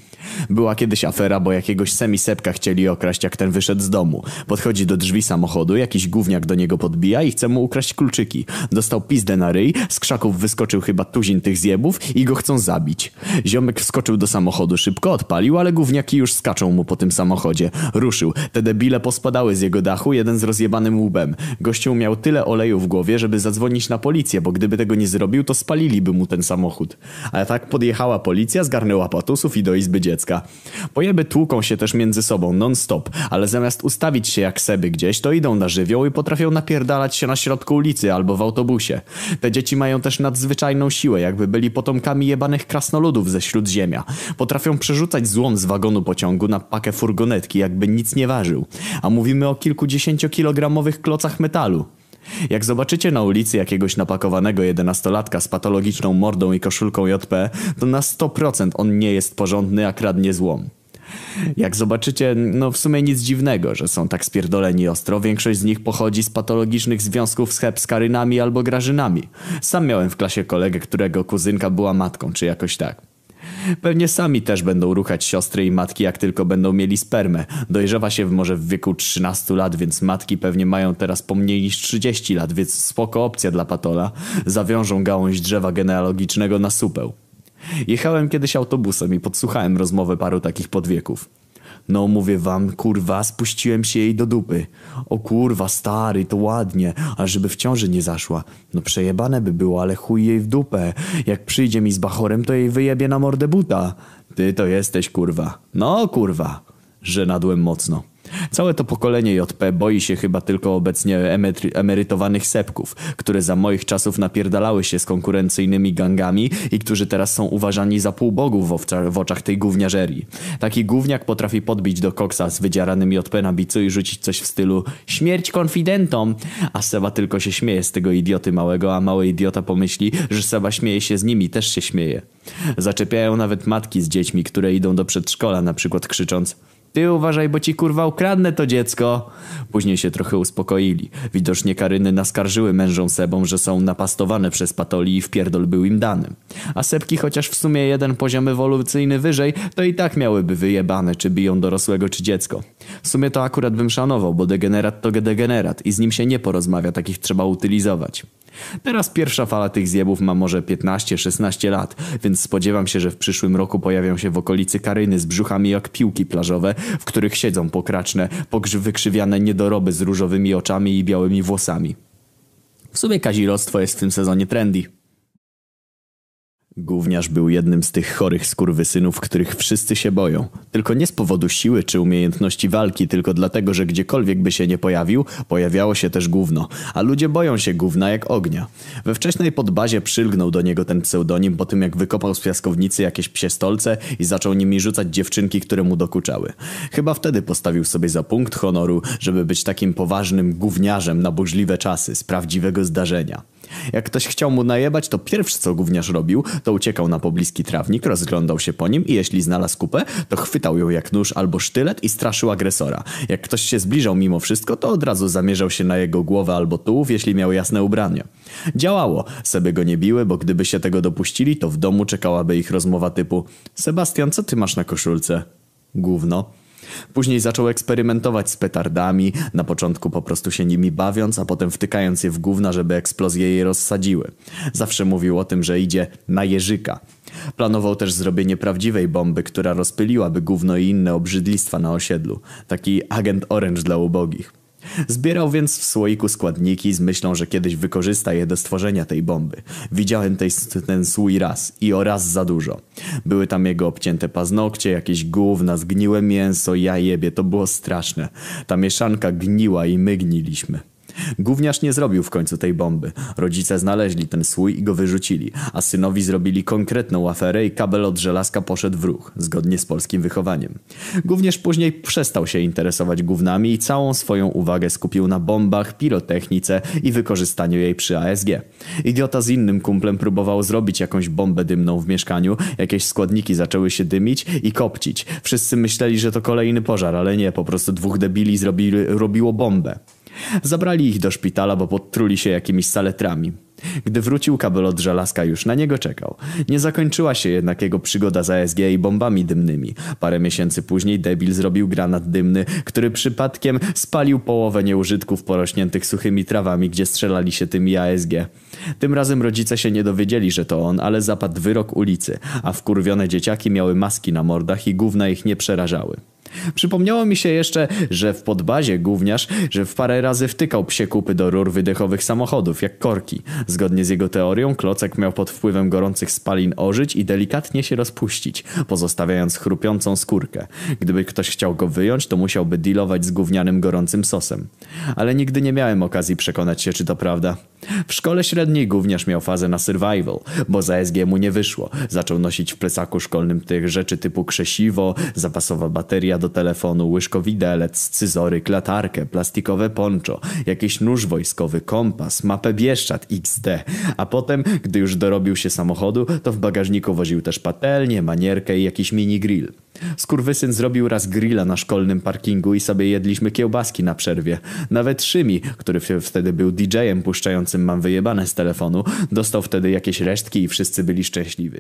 A: Była kiedyś afera, bo jakiegoś semisepka chcieli okraść, jak ten wyszedł z domu. Podchodzi do drzwi samochodu, jakiś gówniak do niego podbija i chce mu ukraść kluczyki. Dostał pizdę na ryj, z krzaków wyskoczył chyba tuzin tych zjebów i go chcą zabić. Ziomek wskoczył do samochodu, szybko odpalił, ale gówniaki już skaczą mu po tym samochodzie. Ruszył. Te debile pospadały z jego dachu, jeden z rozjebanym łbem. Gościu miał tyle oleju w głowie, żeby zadzwonić na policję, bo gdyby tego nie zrobił, to spaliliby mu ten samochód. A tak podjechała policja, zgarnęła patusów i do izby dziecka. Pojeby tłuką się też między sobą non-stop, ale zamiast ustawić się jak seby gdzieś, to idą na żywioł i potrafią napierdalać się na środku ulicy albo w autobusie. Te dzieci mają też nadzwyczajną siłę, jakby byli potomkami jebanych krasnoludów ze śródziemia. Potrafią przerzucać złom z wagonu pociągu na pakę furgonetki, jakby nic nie ważył. A mówimy o kilkudziesięciokilogramowych klocach metalu. Jak zobaczycie na ulicy jakiegoś napakowanego jedenastolatka z patologiczną mordą i koszulką JP, to na 100% on nie jest porządny, a kradnie złom. Jak zobaczycie, no w sumie nic dziwnego, że są tak spierdoleni ostro. Większość z nich pochodzi z patologicznych związków z hepskarynami albo grażynami. Sam miałem w klasie kolegę, którego kuzynka była matką, czy jakoś tak. Pewnie sami też będą ruchać siostry i matki, jak tylko będą mieli spermę. Dojrzewa się może w wieku 13 lat, więc matki pewnie mają teraz po mniej niż 30 lat, więc spoko opcja dla patola. Zawiążą gałąź drzewa genealogicznego na supeł. Jechałem kiedyś autobusem i podsłuchałem rozmowę paru takich podwieków. No mówię wam, kurwa, spuściłem się jej do dupy. O kurwa, stary, to ładnie, ale żeby w ciąży nie zaszła. No przejebane by było, ale chuj jej w dupę. Jak przyjdzie mi z bachorem, to jej wyjebie na mordę buta. Ty to jesteś, kurwa. No, kurwa. Że nadłem mocno. Całe to pokolenie JP boi się chyba tylko obecnie emery emerytowanych sepków, które za moich czasów napierdalały się z konkurencyjnymi gangami i którzy teraz są uważani za półbogów w, w oczach tej gówniażerii. Taki gówniak potrafi podbić do koksa z wydziaranym JP na bicu i rzucić coś w stylu śmierć konfidentom, a Seba tylko się śmieje z tego idioty małego, a mały idiota pomyśli, że Seba śmieje się z nimi, też się śmieje. Zaczepiają nawet matki z dziećmi, które idą do przedszkola, na przykład krzycząc ty uważaj, bo ci kurwa ukradnę to dziecko. Później się trochę uspokoili. Widocznie Karyny naskarżyły mężom Sebom, że są napastowane przez patoli i wpierdol był im dany. A Sebki chociaż w sumie jeden poziom ewolucyjny wyżej, to i tak miałyby wyjebane, czy biją dorosłego, czy dziecko. W sumie to akurat bym szanował, bo degenerat to degenerat i z nim się nie porozmawia, takich trzeba utylizować. Teraz pierwsza fala tych zjebów ma może 15-16 lat, więc spodziewam się, że w przyszłym roku pojawią się w okolicy Karyny z brzuchami jak piłki plażowe, w których siedzą pokraczne, wykrzywiane niedoroby z różowymi oczami i białymi włosami. W sumie kazirostwo jest w tym sezonie trendy. Gówniarz był jednym z tych chorych skurwysynów, których wszyscy się boją. Tylko nie z powodu siły czy umiejętności walki, tylko dlatego, że gdziekolwiek by się nie pojawił, pojawiało się też gówno. A ludzie boją się gówna jak ognia. We wcześniej podbazie przylgnął do niego ten pseudonim po tym, jak wykopał z piaskownicy jakieś psie stolce i zaczął nimi rzucać dziewczynki, które mu dokuczały. Chyba wtedy postawił sobie za punkt honoru, żeby być takim poważnym gówniarzem na burzliwe czasy, z prawdziwego zdarzenia. Jak ktoś chciał mu najebać, to pierwsze co gówniarz robił, to uciekał na pobliski trawnik, rozglądał się po nim i jeśli znalazł kupę, to chwytał ją jak nóż albo sztylet i straszył agresora. Jak ktoś się zbliżał mimo wszystko, to od razu zamierzał się na jego głowę albo tułów, jeśli miał jasne ubranie. Działało. Seby go nie biły, bo gdyby się tego dopuścili, to w domu czekałaby ich rozmowa typu Sebastian, co ty masz na koszulce? Gówno. Później zaczął eksperymentować z petardami, na początku po prostu się nimi bawiąc, a potem wtykając je w gówna, żeby eksplozje je rozsadziły. Zawsze mówił o tym, że idzie na jeżyka. Planował też zrobienie prawdziwej bomby, która rozpyliłaby gówno i inne obrzydlistwa na osiedlu. Taki agent orange dla ubogich. Zbierał więc w słoiku składniki z myślą, że kiedyś wykorzysta je do stworzenia tej bomby. Widziałem tej, ten słój raz i o raz za dużo. Były tam jego obcięte paznokcie, jakieś gówna, zgniłe mięso, ja jebie, to było straszne. Ta mieszanka gniła i my gniliśmy. Gówniarz nie zrobił w końcu tej bomby. Rodzice znaleźli ten słój i go wyrzucili, a synowi zrobili konkretną aferę i kabel od żelazka poszedł w ruch, zgodnie z polskim wychowaniem. Gówniarz później przestał się interesować gównami i całą swoją uwagę skupił na bombach, pirotechnice i wykorzystaniu jej przy ASG. Idiota z innym kumplem próbował zrobić jakąś bombę dymną w mieszkaniu, jakieś składniki zaczęły się dymić i kopcić. Wszyscy myśleli, że to kolejny pożar, ale nie, po prostu dwóch debili zrobili, robiło bombę. Zabrali ich do szpitala, bo podtruli się jakimiś saletrami. Gdy wrócił kabel od żelazka już na niego czekał. Nie zakończyła się jednak jego przygoda z ASG i bombami dymnymi. Parę miesięcy później debil zrobił granat dymny, który przypadkiem spalił połowę nieużytków porośniętych suchymi trawami, gdzie strzelali się tymi ASG. Tym razem rodzice się nie dowiedzieli, że to on, ale zapadł wyrok ulicy, a wkurwione dzieciaki miały maski na mordach i gówna ich nie przerażały. Przypomniało mi się jeszcze, że w podbazie gówniarz, że w parę razy wtykał psie kupy do rur wydechowych samochodów, jak korki. Zgodnie z jego teorią, klocek miał pod wpływem gorących spalin ożyć i delikatnie się rozpuścić, pozostawiając chrupiącą skórkę. Gdyby ktoś chciał go wyjąć, to musiałby dealować z gównianym gorącym sosem. Ale nigdy nie miałem okazji przekonać się, czy to prawda. W szkole średniej gówniarz miał fazę na survival, bo za SG mu nie wyszło. Zaczął nosić w plecaku szkolnym tych rzeczy typu krzesiwo, zapasowa bateria do telefonu, łyżko widelec, scyzory, klatarkę, plastikowe poncho, jakiś nóż wojskowy, kompas, mapę Bieszczad A potem, gdy już dorobił się samochodu, to w bagażniku woził też patelnię, manierkę i jakiś mini grill. Skurwysyn zrobił raz grilla na szkolnym parkingu i sobie jedliśmy kiełbaski na przerwie. Nawet Szymi, który wtedy był DJ-em puszczającym mam wyjebane z telefonu, dostał wtedy jakieś resztki i wszyscy byli szczęśliwi.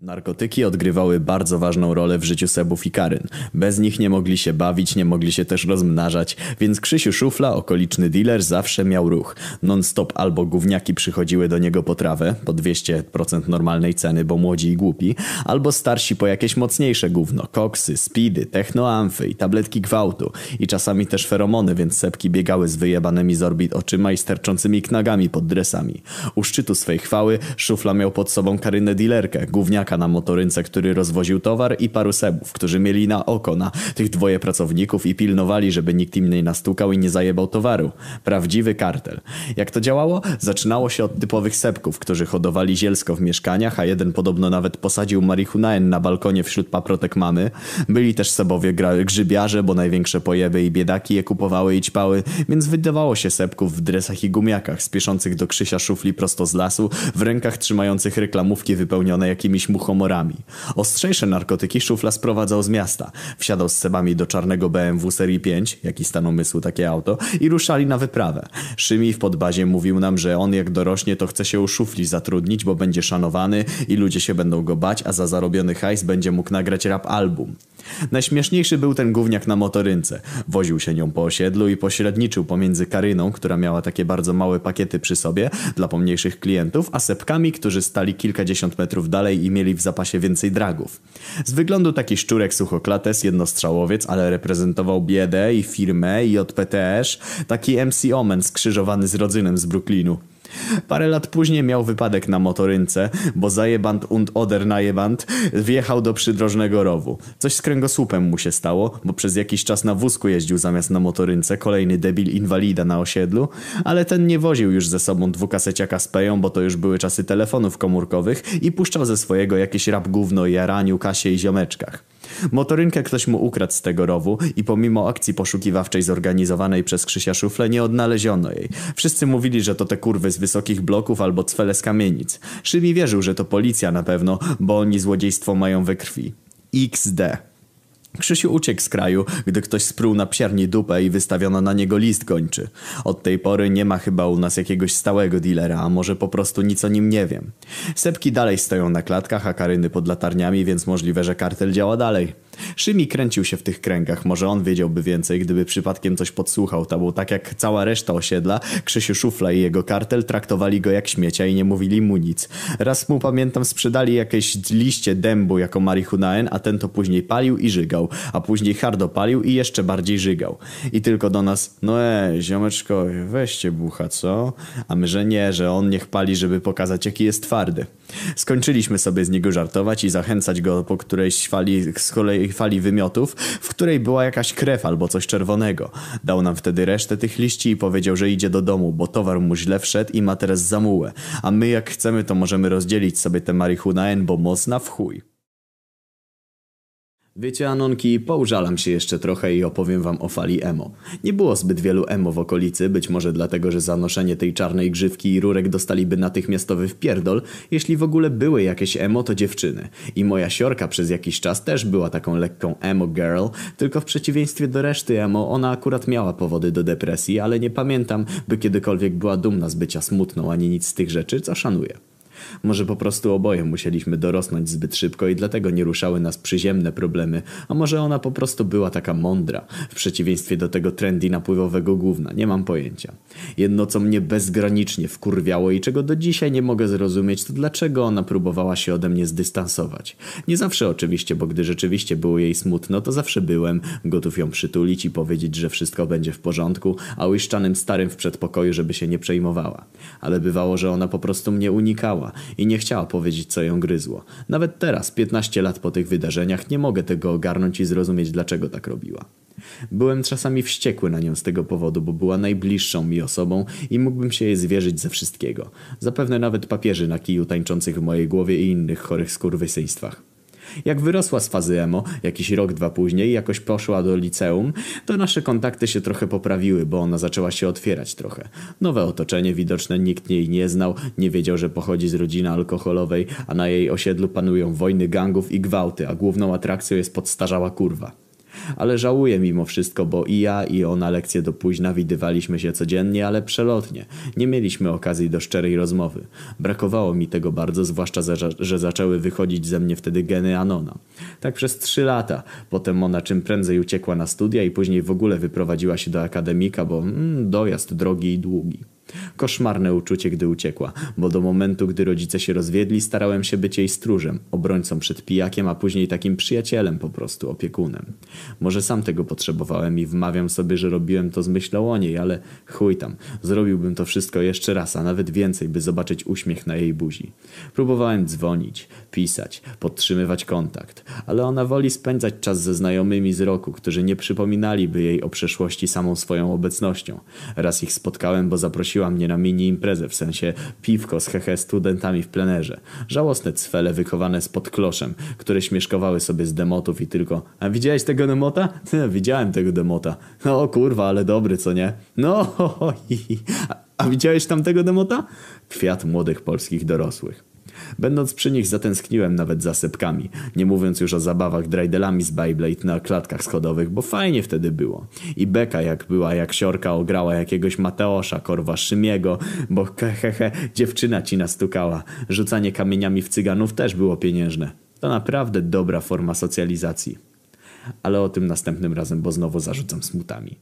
A: Narkotyki odgrywały bardzo ważną rolę w życiu Sebów i Karyn. Bez nich nie mogli się bawić, nie mogli się też rozmnażać, więc Krzysiu Szufla, okoliczny dealer, zawsze miał ruch. Non-stop albo gówniaki przychodziły do niego po trawę, po 200% normalnej ceny, bo młodzi i głupi, albo starsi po jakieś mocniejsze gówno, koksy, speedy, technoamfy i tabletki gwałtu. I czasami też feromony, więc Sebki biegały z wyjebanymi z orbit oczyma i sterczącymi knagami pod dresami. U szczytu swej chwały Szufla miał pod sobą Karynę dealerkę, gówniaka na motorynce, który rozwoził towar i paru sebów, którzy mieli na oko na tych dwoje pracowników i pilnowali, żeby nikt im nie nastukał i nie zajebał towaru. Prawdziwy kartel. Jak to działało? Zaczynało się od typowych sebków, którzy hodowali zielsko w mieszkaniach, a jeden podobno nawet posadził marihunaen na balkonie wśród paprotek mamy. Byli też sebowie grzybiarze, bo największe pojeby i biedaki je kupowały i ćpały, więc wydawało się sebków w dresach i gumiakach, spieszących do Krzysia szufli prosto z lasu, w rękach trzymających reklamówki wypełnione jakimiś muchomorami. Ostrzejsze narkotyki szufla sprowadzał z miasta. Wsiadał z sebami do czarnego BMW serii 5, jaki stan umysłu takie auto, i ruszali na wyprawę. Szymi w podbazie mówił nam, że on jak dorośnie to chce się u szufli zatrudnić, bo będzie szanowany i ludzie się będą go bać, a za zarobiony hajs będzie mógł nagrać rap album. Najśmieszniejszy był ten gówniak na motorynce. Woził się nią po osiedlu i pośredniczył pomiędzy Karyną, która miała takie bardzo małe pakiety przy sobie dla pomniejszych klientów, a sepkami, którzy stali kilkadziesiąt metrów dalej i mieli w zapasie więcej dragów. Z wyglądu taki szczurek suchoklates, jednostrzałowiec, ale reprezentował biedę i firmę i od PTS, taki MC Omen skrzyżowany z rodzynem z Brooklynu. Parę lat później miał wypadek na motorynce, bo zajeband und oder najeband wjechał do przydrożnego rowu. Coś z kręgosłupem mu się stało, bo przez jakiś czas na wózku jeździł zamiast na motorynce, kolejny debil inwalida na osiedlu, ale ten nie woził już ze sobą dwukaseciaka z peją, bo to już były czasy telefonów komórkowych i puszczał ze swojego jakieś rap gówno o jaraniu, kasie i ziomeczkach. Motorynkę ktoś mu ukradł z tego rowu i pomimo akcji poszukiwawczej zorganizowanej przez Krzysia Szufle nie odnaleziono jej. Wszyscy mówili, że to te kurwy z wysokich bloków albo cwele z kamienic. Szymi wierzył, że to policja na pewno, bo oni złodziejstwo mają we krwi. XD. Krzysiu uciekł z kraju, gdy ktoś spruł na psiarni dupę i wystawiono na niego list gończy. Od tej pory nie ma chyba u nas jakiegoś stałego dealera, a może po prostu nic o nim nie wiem. Sepki dalej stoją na klatkach, a karyny pod latarniami, więc możliwe, że kartel działa dalej. Szymi kręcił się w tych kręgach, może on wiedziałby więcej, gdyby przypadkiem coś podsłuchał, to był tak jak cała reszta osiedla, Krzysiu Szufla i jego kartel traktowali go jak śmiecia i nie mówili mu nic. Raz mu pamiętam sprzedali jakieś liście dębu jako marihunaen, a ten to później palił i żygał, a później hardo palił i jeszcze bardziej żygał. I tylko do nas, no e, ziomeczko, weźcie bucha, co? A my, że nie, że on niech pali, żeby pokazać jaki jest twardy. Skończyliśmy sobie z niego żartować i zachęcać go po którejś fali z kolei swojej fali wymiotów, w której była jakaś krew albo coś czerwonego. Dał nam wtedy resztę tych liści i powiedział, że idzie do domu, bo towar mu źle wszedł i ma teraz zamułę. A my jak chcemy, to możemy rozdzielić sobie tę marihunaen, bo mocna w chuj. Wiecie, Anonki, poużalam się jeszcze trochę i opowiem wam o fali emo. Nie było zbyt wielu emo w okolicy, być może dlatego, że za noszenie tej czarnej grzywki i rurek dostaliby natychmiastowy wpierdol. Jeśli w ogóle były jakieś emo, to dziewczyny. I moja siorka przez jakiś czas też była taką lekką emo girl, tylko w przeciwieństwie do reszty emo, ona akurat miała powody do depresji, ale nie pamiętam, by kiedykolwiek była dumna z bycia smutną, ani nic z tych rzeczy, co szanuję. Może po prostu oboje musieliśmy dorosnąć zbyt szybko i dlatego nie ruszały nas przyziemne problemy, a może ona po prostu była taka mądra, w przeciwieństwie do tego trendy napływowego gówna, nie mam pojęcia. Jedno co mnie bezgranicznie wkurwiało i czego do dzisiaj nie mogę zrozumieć, to dlaczego ona próbowała się ode mnie zdystansować. Nie zawsze oczywiście, bo gdy rzeczywiście było jej smutno, to zawsze byłem gotów ją przytulić i powiedzieć, że wszystko będzie w porządku, a łyszczanym starym w przedpokoju, żeby się nie przejmowała. Ale bywało, że ona po prostu mnie unikała i nie chciała powiedzieć, co ją gryzło. Nawet teraz, 15 lat po tych wydarzeniach, nie mogę tego ogarnąć i zrozumieć, dlaczego tak robiła. Byłem czasami wściekły na nią z tego powodu, bo była najbliższą mi osobą i mógłbym się jej zwierzyć ze wszystkiego. Zapewne nawet papieży na kiju tańczących w mojej głowie i innych chorych skurwysyństwach. Jak wyrosła z fazy emo, jakiś rok, dwa później, jakoś poszła do liceum, to nasze kontakty się trochę poprawiły, bo ona zaczęła się otwierać trochę. Nowe otoczenie widoczne, nikt jej nie znał, nie wiedział, że pochodzi z rodziny alkoholowej, a na jej osiedlu panują wojny gangów i gwałty, a główną atrakcją jest podstarzała kurwa. Ale żałuję mimo wszystko, bo i ja i ona lekcje do późna widywaliśmy się codziennie, ale przelotnie. Nie mieliśmy okazji do szczerej rozmowy. Brakowało mi tego bardzo, zwłaszcza, za, że zaczęły wychodzić ze mnie wtedy geny Anona. Tak przez trzy lata. Potem ona czym prędzej uciekła na studia i później w ogóle wyprowadziła się do akademika, bo mm, dojazd drogi i długi. Koszmarne uczucie, gdy uciekła, bo do momentu, gdy rodzice się rozwiedli, starałem się być jej stróżem, obrońcą przed pijakiem, a później takim przyjacielem po prostu, opiekunem. Może sam tego potrzebowałem i wmawiam sobie, że robiłem to z myślą o niej, ale chuj tam, zrobiłbym to wszystko jeszcze raz, a nawet więcej, by zobaczyć uśmiech na jej buzi. Próbowałem dzwonić, pisać, podtrzymywać kontakt, ale ona woli spędzać czas ze znajomymi z roku, którzy nie przypominaliby jej o przeszłości samą swoją obecnością. Raz ich spotkałem, bo zaprosiła mnie na mini imprezę, w sensie piwko z hehe studentami w plenerze. Żałosne cwele wychowane spod kloszem, które śmieszkowały sobie z demotów i tylko A widziałeś tego demota? Widziałem tego demota. No kurwa, ale dobry, co nie? No, ho, ho, hi, hi. A, a widziałeś tamtego demota? Kwiat młodych polskich dorosłych. Będąc przy nich zatęskniłem nawet za sepkami, nie mówiąc już o zabawach drajdelami z Beyblade na klatkach schodowych, bo fajnie wtedy było. I Beka jak była, jak siorka ograła jakiegoś Mateosza, korwa Szymiego, bo hehehe, dziewczyna ci nastukała. Rzucanie kamieniami w cyganów też było pieniężne. To naprawdę dobra forma socjalizacji. Ale o tym następnym razem, bo znowu zarzucam smutami.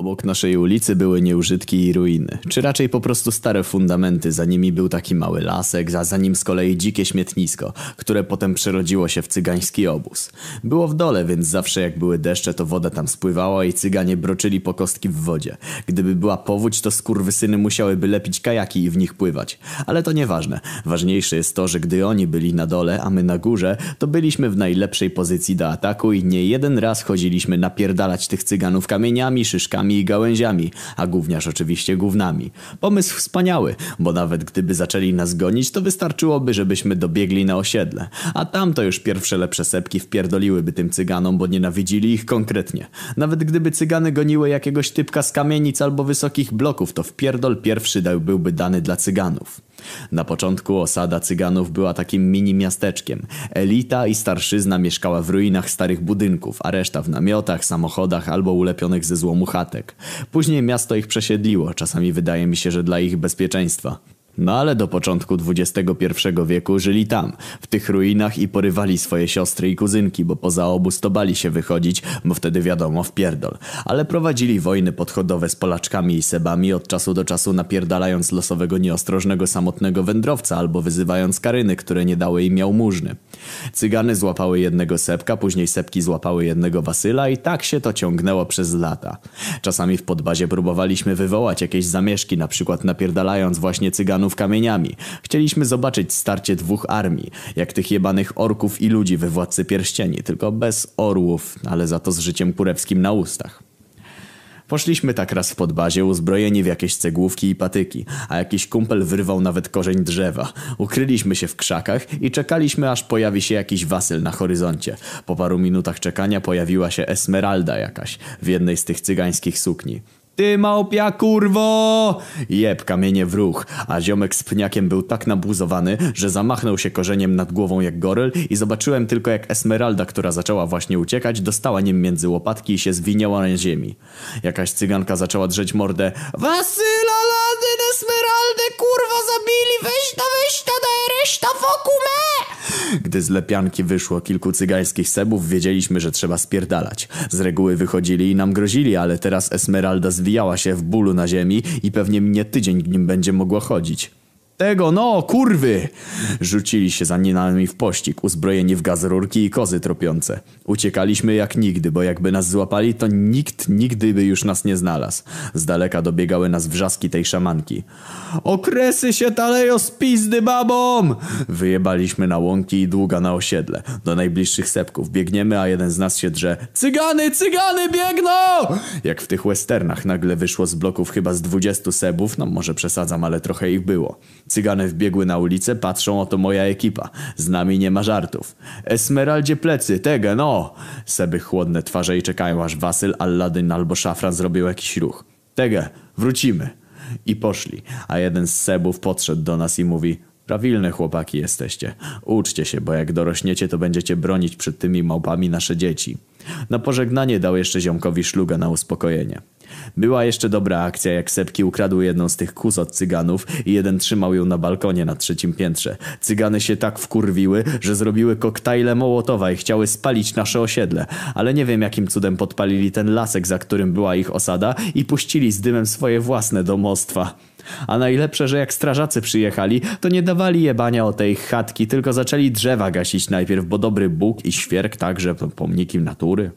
A: Obok naszej ulicy były nieużytki i ruiny, czy raczej po prostu stare fundamenty, za nimi był taki mały lasek, a za nim z kolei dzikie śmietnisko, które potem przerodziło się w cygański obóz. Było w dole, więc zawsze jak były deszcze, to woda tam spływała i cyganie broczyli po kostki w wodzie. Gdyby była powódź, to skurwysyny musiałyby lepić kajaki i w nich pływać. Ale to nieważne. Ważniejsze jest to, że gdy oni byli na dole, a my na górze, to byliśmy w najlepszej pozycji do ataku i nie jeden raz chodziliśmy napierdalać tych cyganów kamieniami, szyszkami i gałęziami, a gówniarz oczywiście gównami. Pomysł wspaniały, bo nawet gdyby zaczęli nas gonić, to wystarczyłoby, żebyśmy dobiegli na osiedle. A tam to już pierwsze lepsze sepki wpierdoliłyby tym cyganom, bo nienawidzili ich konkretnie. Nawet gdyby cygany goniły jakiegoś typka z kamienic albo wysokich bloków, to wpierdol pierwszy byłby dany dla cyganów. Na początku osada Cyganów była takim mini miasteczkiem. Elita i starszyzna mieszkała w ruinach starych budynków, a reszta w namiotach, samochodach albo ulepionych ze złomu chatek. Później miasto ich przesiedliło, czasami wydaje mi się, że dla ich bezpieczeństwa. No ale do początku XXI wieku żyli tam, w tych ruinach i porywali swoje siostry i kuzynki, bo poza obóz to bali się wychodzić, bo wtedy wiadomo w pierdol. Ale prowadzili wojny podchodowe z Polaczkami i Sebami od czasu do czasu napierdalając losowego nieostrożnego samotnego wędrowca albo wyzywając karyny, które nie dały im jałmużny. Cygany złapały jednego sepka, później sepki złapały jednego Wasyla i tak się to ciągnęło przez lata. Czasami w podbazie próbowaliśmy wywołać jakieś zamieszki, na przykład napierdalając właśnie cyganów kamieniami. Chcieliśmy zobaczyć starcie dwóch armii, jak tych jebanych orków i ludzi we Władcy Pierścieni, tylko bez orłów, ale za to z życiem kurewskim na ustach. Poszliśmy tak raz w podbazie, uzbrojeni w jakieś cegłówki i patyki, a jakiś kumpel wyrwał nawet korzeń drzewa. Ukryliśmy się w krzakach i czekaliśmy, aż pojawi się jakiś wasyl na horyzoncie. Po paru minutach czekania pojawiła się Esmeralda jakaś w jednej z tych cygańskich sukni. Ty małpia kurwo! Jeb kamienie w ruch, a ziomek z pniakiem był tak nabuzowany, że zamachnął się korzeniem nad głową jak goryl i zobaczyłem tylko jak Esmeralda, która zaczęła właśnie uciekać, dostała nim między łopatki i się zwinięła na ziemi. Jakaś cyganka zaczęła drzeć mordę. Wasyla Ladyn Esmeraldę kurwa zabili! Weź ta, weź ta, daj reszta wokół me! Gdy z lepianki wyszło kilku cygańskich sebów, wiedzieliśmy, że trzeba spierdalać. Z reguły wychodzili i nam grozili, ale teraz Esmeralda zwijała się w bólu na ziemi i pewnie minie tydzień, nim będzie mogła chodzić. Tego, no, kurwy! Rzucili się za nami w pościg, uzbrojeni w gaz rurki i kozy tropiące. Uciekaliśmy jak nigdy, bo jakby nas złapali, to nikt nigdy by już nas nie znalazł. Z daleka dobiegały nas wrzaski tej szamanki. Okresy się taleją z pizdy babom! Wyjebaliśmy na łąki i długa na osiedle. Do najbliższych sepków biegniemy, a jeden z nas się drze. Cygany, cygany biegną! Jak w tych westernach nagle wyszło z bloków chyba z dwudziestu sebów, no może przesadzam, ale trochę ich było. Cygany wbiegły na ulicę, patrzą, oto moja ekipa. Z nami nie ma żartów. Esmeraldzie plecy, tege, no! Seby chłodne twarze i czekają, aż Wasyl, Alladyn albo Szafran zrobił jakiś ruch. Tege, wrócimy. I poszli, a jeden z Sebów podszedł do nas i mówi Prawilne chłopaki jesteście. Uczcie się, bo jak dorośniecie, to będziecie bronić przed tymi małpami nasze dzieci. Na pożegnanie dał jeszcze ziomkowi szluga na uspokojenie. Była jeszcze dobra akcja, jak Sepki ukradły jedną z tych kus od cyganów i jeden trzymał ją na balkonie na trzecim piętrze. Cygany się tak wkurwiły, że zrobiły koktajle Mołotowa i chciały spalić nasze osiedle, ale nie wiem jakim cudem podpalili ten lasek, za którym była ich osada i puścili z dymem swoje własne domostwa. A najlepsze, że jak strażacy przyjechali, to nie dawali jebania o tej chatki, tylko zaczęli drzewa gasić najpierw, bo dobry Bóg i świerk także pomniki natury.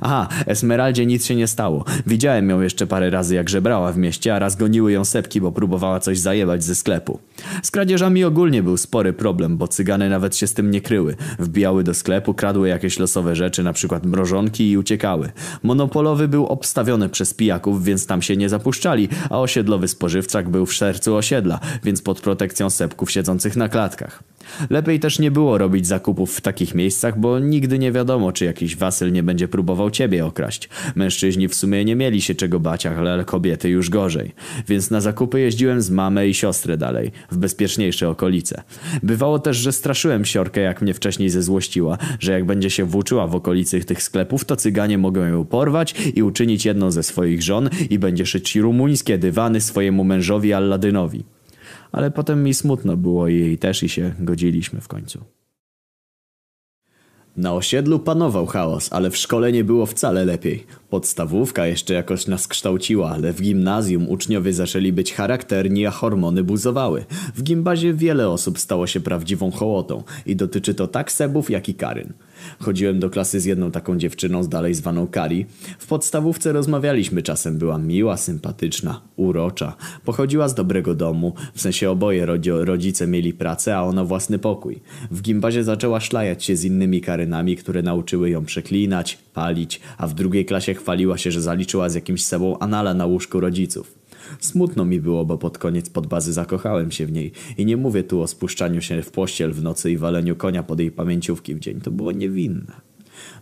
A: Aha, Esmeraldzie nic się nie stało. Widziałem ją jeszcze parę razy jak żebrała w mieście, a raz goniły ją sepki, bo próbowała coś zajebać ze sklepu. Z kradzieżami ogólnie był spory problem, bo cygany nawet się z tym nie kryły. Wbijały do sklepu, kradły jakieś losowe rzeczy, na przykład mrożonki i uciekały. Monopolowy był obstawiony przez pijaków, więc tam się nie zapuszczali, a osiedlowy spożywczak był w sercu osiedla, więc pod protekcją sepków siedzących na klatkach. Lepiej też nie było robić zakupów w takich miejscach, bo nigdy nie wiadomo, czy jakiś wasyl nie będzie próbował ciebie okraść. Mężczyźni w sumie nie mieli się czego bać, ale kobiety już gorzej. Więc na zakupy jeździłem z mamę i siostrę dalej, w bezpieczniejsze okolice. Bywało też, że straszyłem siorkę, jak mnie wcześniej zezłościła, że jak będzie się włóczyła w okolicy tych sklepów, to cyganie mogą ją porwać i uczynić jedną ze swoich żon i będzie szyć rumuńskie dywany swojemu mężowi Alladynowi ale potem mi smutno było jej też i się godziliśmy w końcu. Na osiedlu panował chaos, ale w szkole nie było wcale lepiej. Podstawówka jeszcze jakoś nas kształciła, ale w gimnazjum uczniowie zaczęli być charakterni, a hormony buzowały. W gimbazie wiele osób stało się prawdziwą hołotą i dotyczy to tak Sebów, jak i Karyn. Chodziłem do klasy z jedną taką dziewczyną, z dalej zwaną Kari. W podstawówce rozmawialiśmy czasem, była miła, sympatyczna, urocza. Pochodziła z dobrego domu, w sensie oboje rodzice mieli pracę, a ona własny pokój. W gimbazie zaczęła szlajać się z innymi Karynami, które nauczyły ją przeklinać, palić, a w drugiej klasie chwaliła się, że zaliczyła z jakimś sobą anala na łóżku rodziców. Smutno mi było, bo pod koniec podbazy zakochałem się w niej. I nie mówię tu o spuszczaniu się w pościel w nocy i waleniu konia pod jej pamięciówki w dzień. To było niewinne.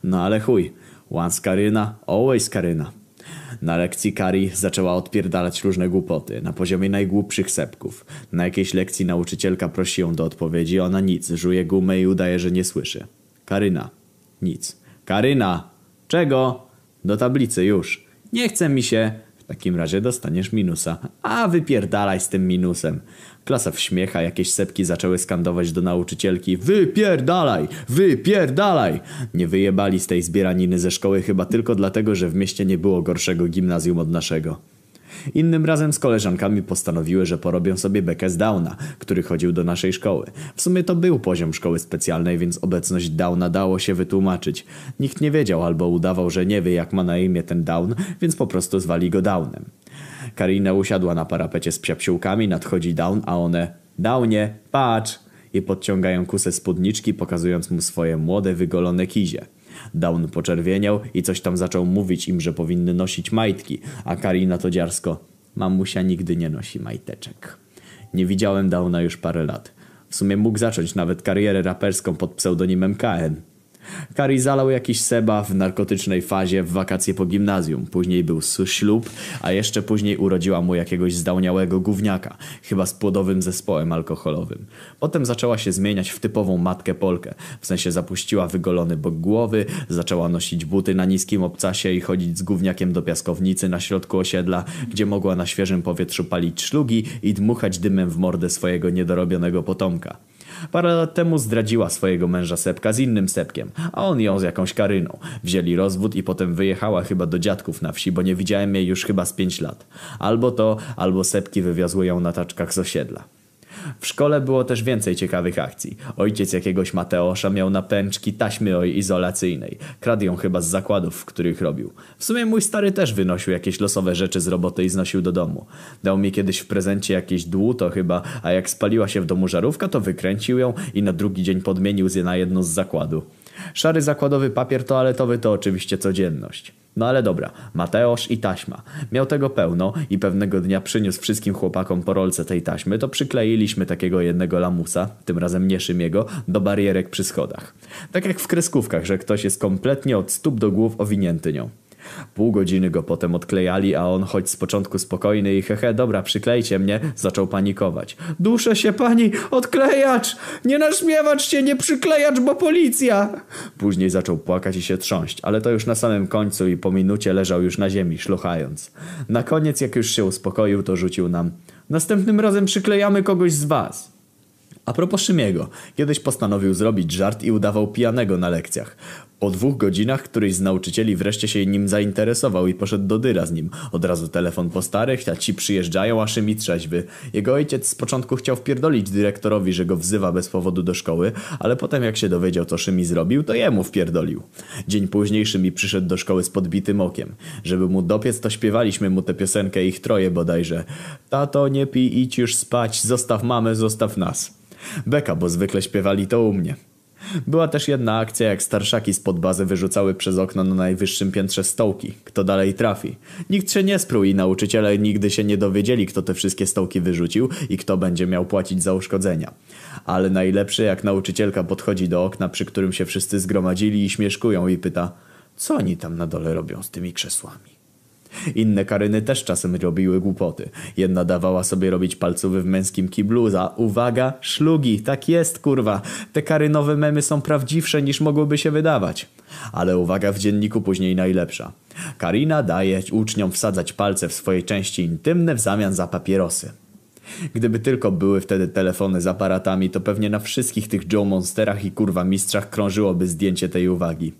A: No ale chuj. Once Karyna, always Karyna. Na lekcji Kari zaczęła odpierdalać różne głupoty, na poziomie najgłupszych sepków. Na jakiejś lekcji nauczycielka prosi ją do odpowiedzi, ona nic, żuje gumę i udaje, że nie słyszy. Karyna. Nic. Karyna! Czego? Do tablicy już. Nie chce mi się. W takim razie dostaniesz minusa. A wypierdalaj z tym minusem. Klasa w śmiecha, jakieś sepki zaczęły skandować do nauczycielki Wypierdalaj! Wypierdalaj! Nie wyjebali z tej zbieraniny ze szkoły chyba tylko dlatego, że w mieście nie było gorszego gimnazjum od naszego. Innym razem z koleżankami postanowiły, że porobią sobie bekę z Downa, który chodził do naszej szkoły. W sumie to był poziom szkoły specjalnej, więc obecność Downa dało się wytłumaczyć. Nikt nie wiedział albo udawał, że nie wie jak ma na imię ten Down, więc po prostu zwali go Downem. Karina usiadła na parapecie z psiapsiłkami, nadchodzi Down, a one Downie, patrz! I podciągają kusę spódniczki, pokazując mu swoje młode, wygolone kizie. Down poczerwieniał i coś tam zaczął mówić im, że powinny nosić majtki, a Karina to dziarsko. Mamusia nigdy nie nosi majteczek. Nie widziałem Downa już parę lat. W sumie mógł zacząć nawet karierę raperską pod pseudonimem KN. Kari zalał jakiś Seba w narkotycznej fazie w wakacje po gimnazjum. Później był ślub, a jeszcze później urodziła mu jakiegoś zdałniałego gówniaka, chyba z płodowym zespołem alkoholowym. Potem zaczęła się zmieniać w typową matkę Polkę. W sensie zapuściła wygolony bok głowy, zaczęła nosić buty na niskim obcasie i chodzić z gówniakiem do piaskownicy na środku osiedla, gdzie mogła na świeżym powietrzu palić szlugi i dmuchać dymem w mordę swojego niedorobionego potomka. Parę lat temu zdradziła swojego męża Sepka z innym Sepkiem, a on ją z jakąś Karyną. Wzięli rozwód i potem wyjechała chyba do dziadków na wsi, bo nie widziałem jej już chyba z pięć lat. Albo to, albo Sepki wywiozły ją na taczkach z osiedla. W szkole było też więcej ciekawych akcji. Ojciec jakiegoś Mateosza miał na pęczki taśmy izolacyjnej. Kradł ją chyba z zakładów, w których robił. W sumie mój stary też wynosił jakieś losowe rzeczy z roboty i znosił do domu. Dał mi kiedyś w prezencie jakieś dłuto chyba, a jak spaliła się w domu żarówka, to wykręcił ją i na drugi dzień podmienił je na jedno z zakładu. Szary zakładowy papier toaletowy to oczywiście codzienność. No ale dobra, Mateusz i taśma. Miał tego pełno i pewnego dnia przyniósł wszystkim chłopakom po rolce tej taśmy, to przykleiliśmy takiego jednego lamusa, tym razem nie Szymiego, do barierek przy schodach. Tak jak w kreskówkach, że ktoś jest kompletnie od stóp do głów owinięty nią. Pół godziny go potem odklejali, a on choć z początku spokojny i hehe, dobra, przyklejcie mnie, zaczął panikować. Duszę się pani, odklejacz! Nie naśmiewacz się, nie przyklejacz, bo policja! Później zaczął płakać i się trząść, ale to już na samym końcu i po minucie leżał już na ziemi, szlochając. Na koniec, jak już się uspokoił, to rzucił nam. Następnym razem przyklejamy kogoś z was. A propos Szymiego, kiedyś postanowił zrobić żart i udawał pijanego na lekcjach. Po dwóch godzinach któryś z nauczycieli wreszcie się nim zainteresował i poszedł do dyra z nim. Od razu telefon po starych, a ci przyjeżdżają, a Szymi trzeźwy. Jego ojciec z początku chciał wpierdolić dyrektorowi, że go wzywa bez powodu do szkoły, ale potem jak się dowiedział co Szymi zrobił, to jemu wpierdolił. Dzień później Szymi przyszedł do szkoły z podbitym okiem. Żeby mu dopiec, to śpiewaliśmy mu tę piosenkę ich troje bodajże. Tato, nie pij, idź już spać, zostaw mamę, zostaw nas. Beka, bo zwykle śpiewali to u mnie. Była też jedna akcja, jak starszaki spod bazy wyrzucały przez okno na najwyższym piętrze stołki. Kto dalej trafi? Nikt się nie sprół i nauczyciele nigdy się nie dowiedzieli, kto te wszystkie stołki wyrzucił i kto będzie miał płacić za uszkodzenia. Ale najlepsze, jak nauczycielka podchodzi do okna, przy którym się wszyscy zgromadzili i śmieszkują i pyta, co oni tam na dole robią z tymi krzesłami? Inne Karyny też czasem robiły głupoty. Jedna dawała sobie robić palcowy w męskim kiblu za, uwaga, szlugi, tak jest kurwa. Te karynowe memy są prawdziwsze niż mogłyby się wydawać. Ale uwaga w dzienniku później najlepsza. Karina daje uczniom wsadzać palce w swoje części intymne w zamian za papierosy. Gdyby tylko były wtedy telefony z aparatami, to pewnie na wszystkich tych Joe Monsterach i kurwa mistrzach krążyłoby zdjęcie tej uwagi.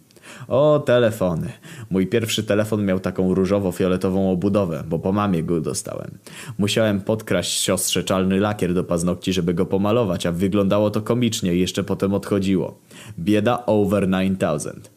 A: O, telefony. Mój pierwszy telefon miał taką różowo-fioletową obudowę, bo po mamie go dostałem. Musiałem podkraść siostrze czalny lakier do paznokci, żeby go pomalować, a wyglądało to komicznie i jeszcze potem odchodziło. Bieda over 9000.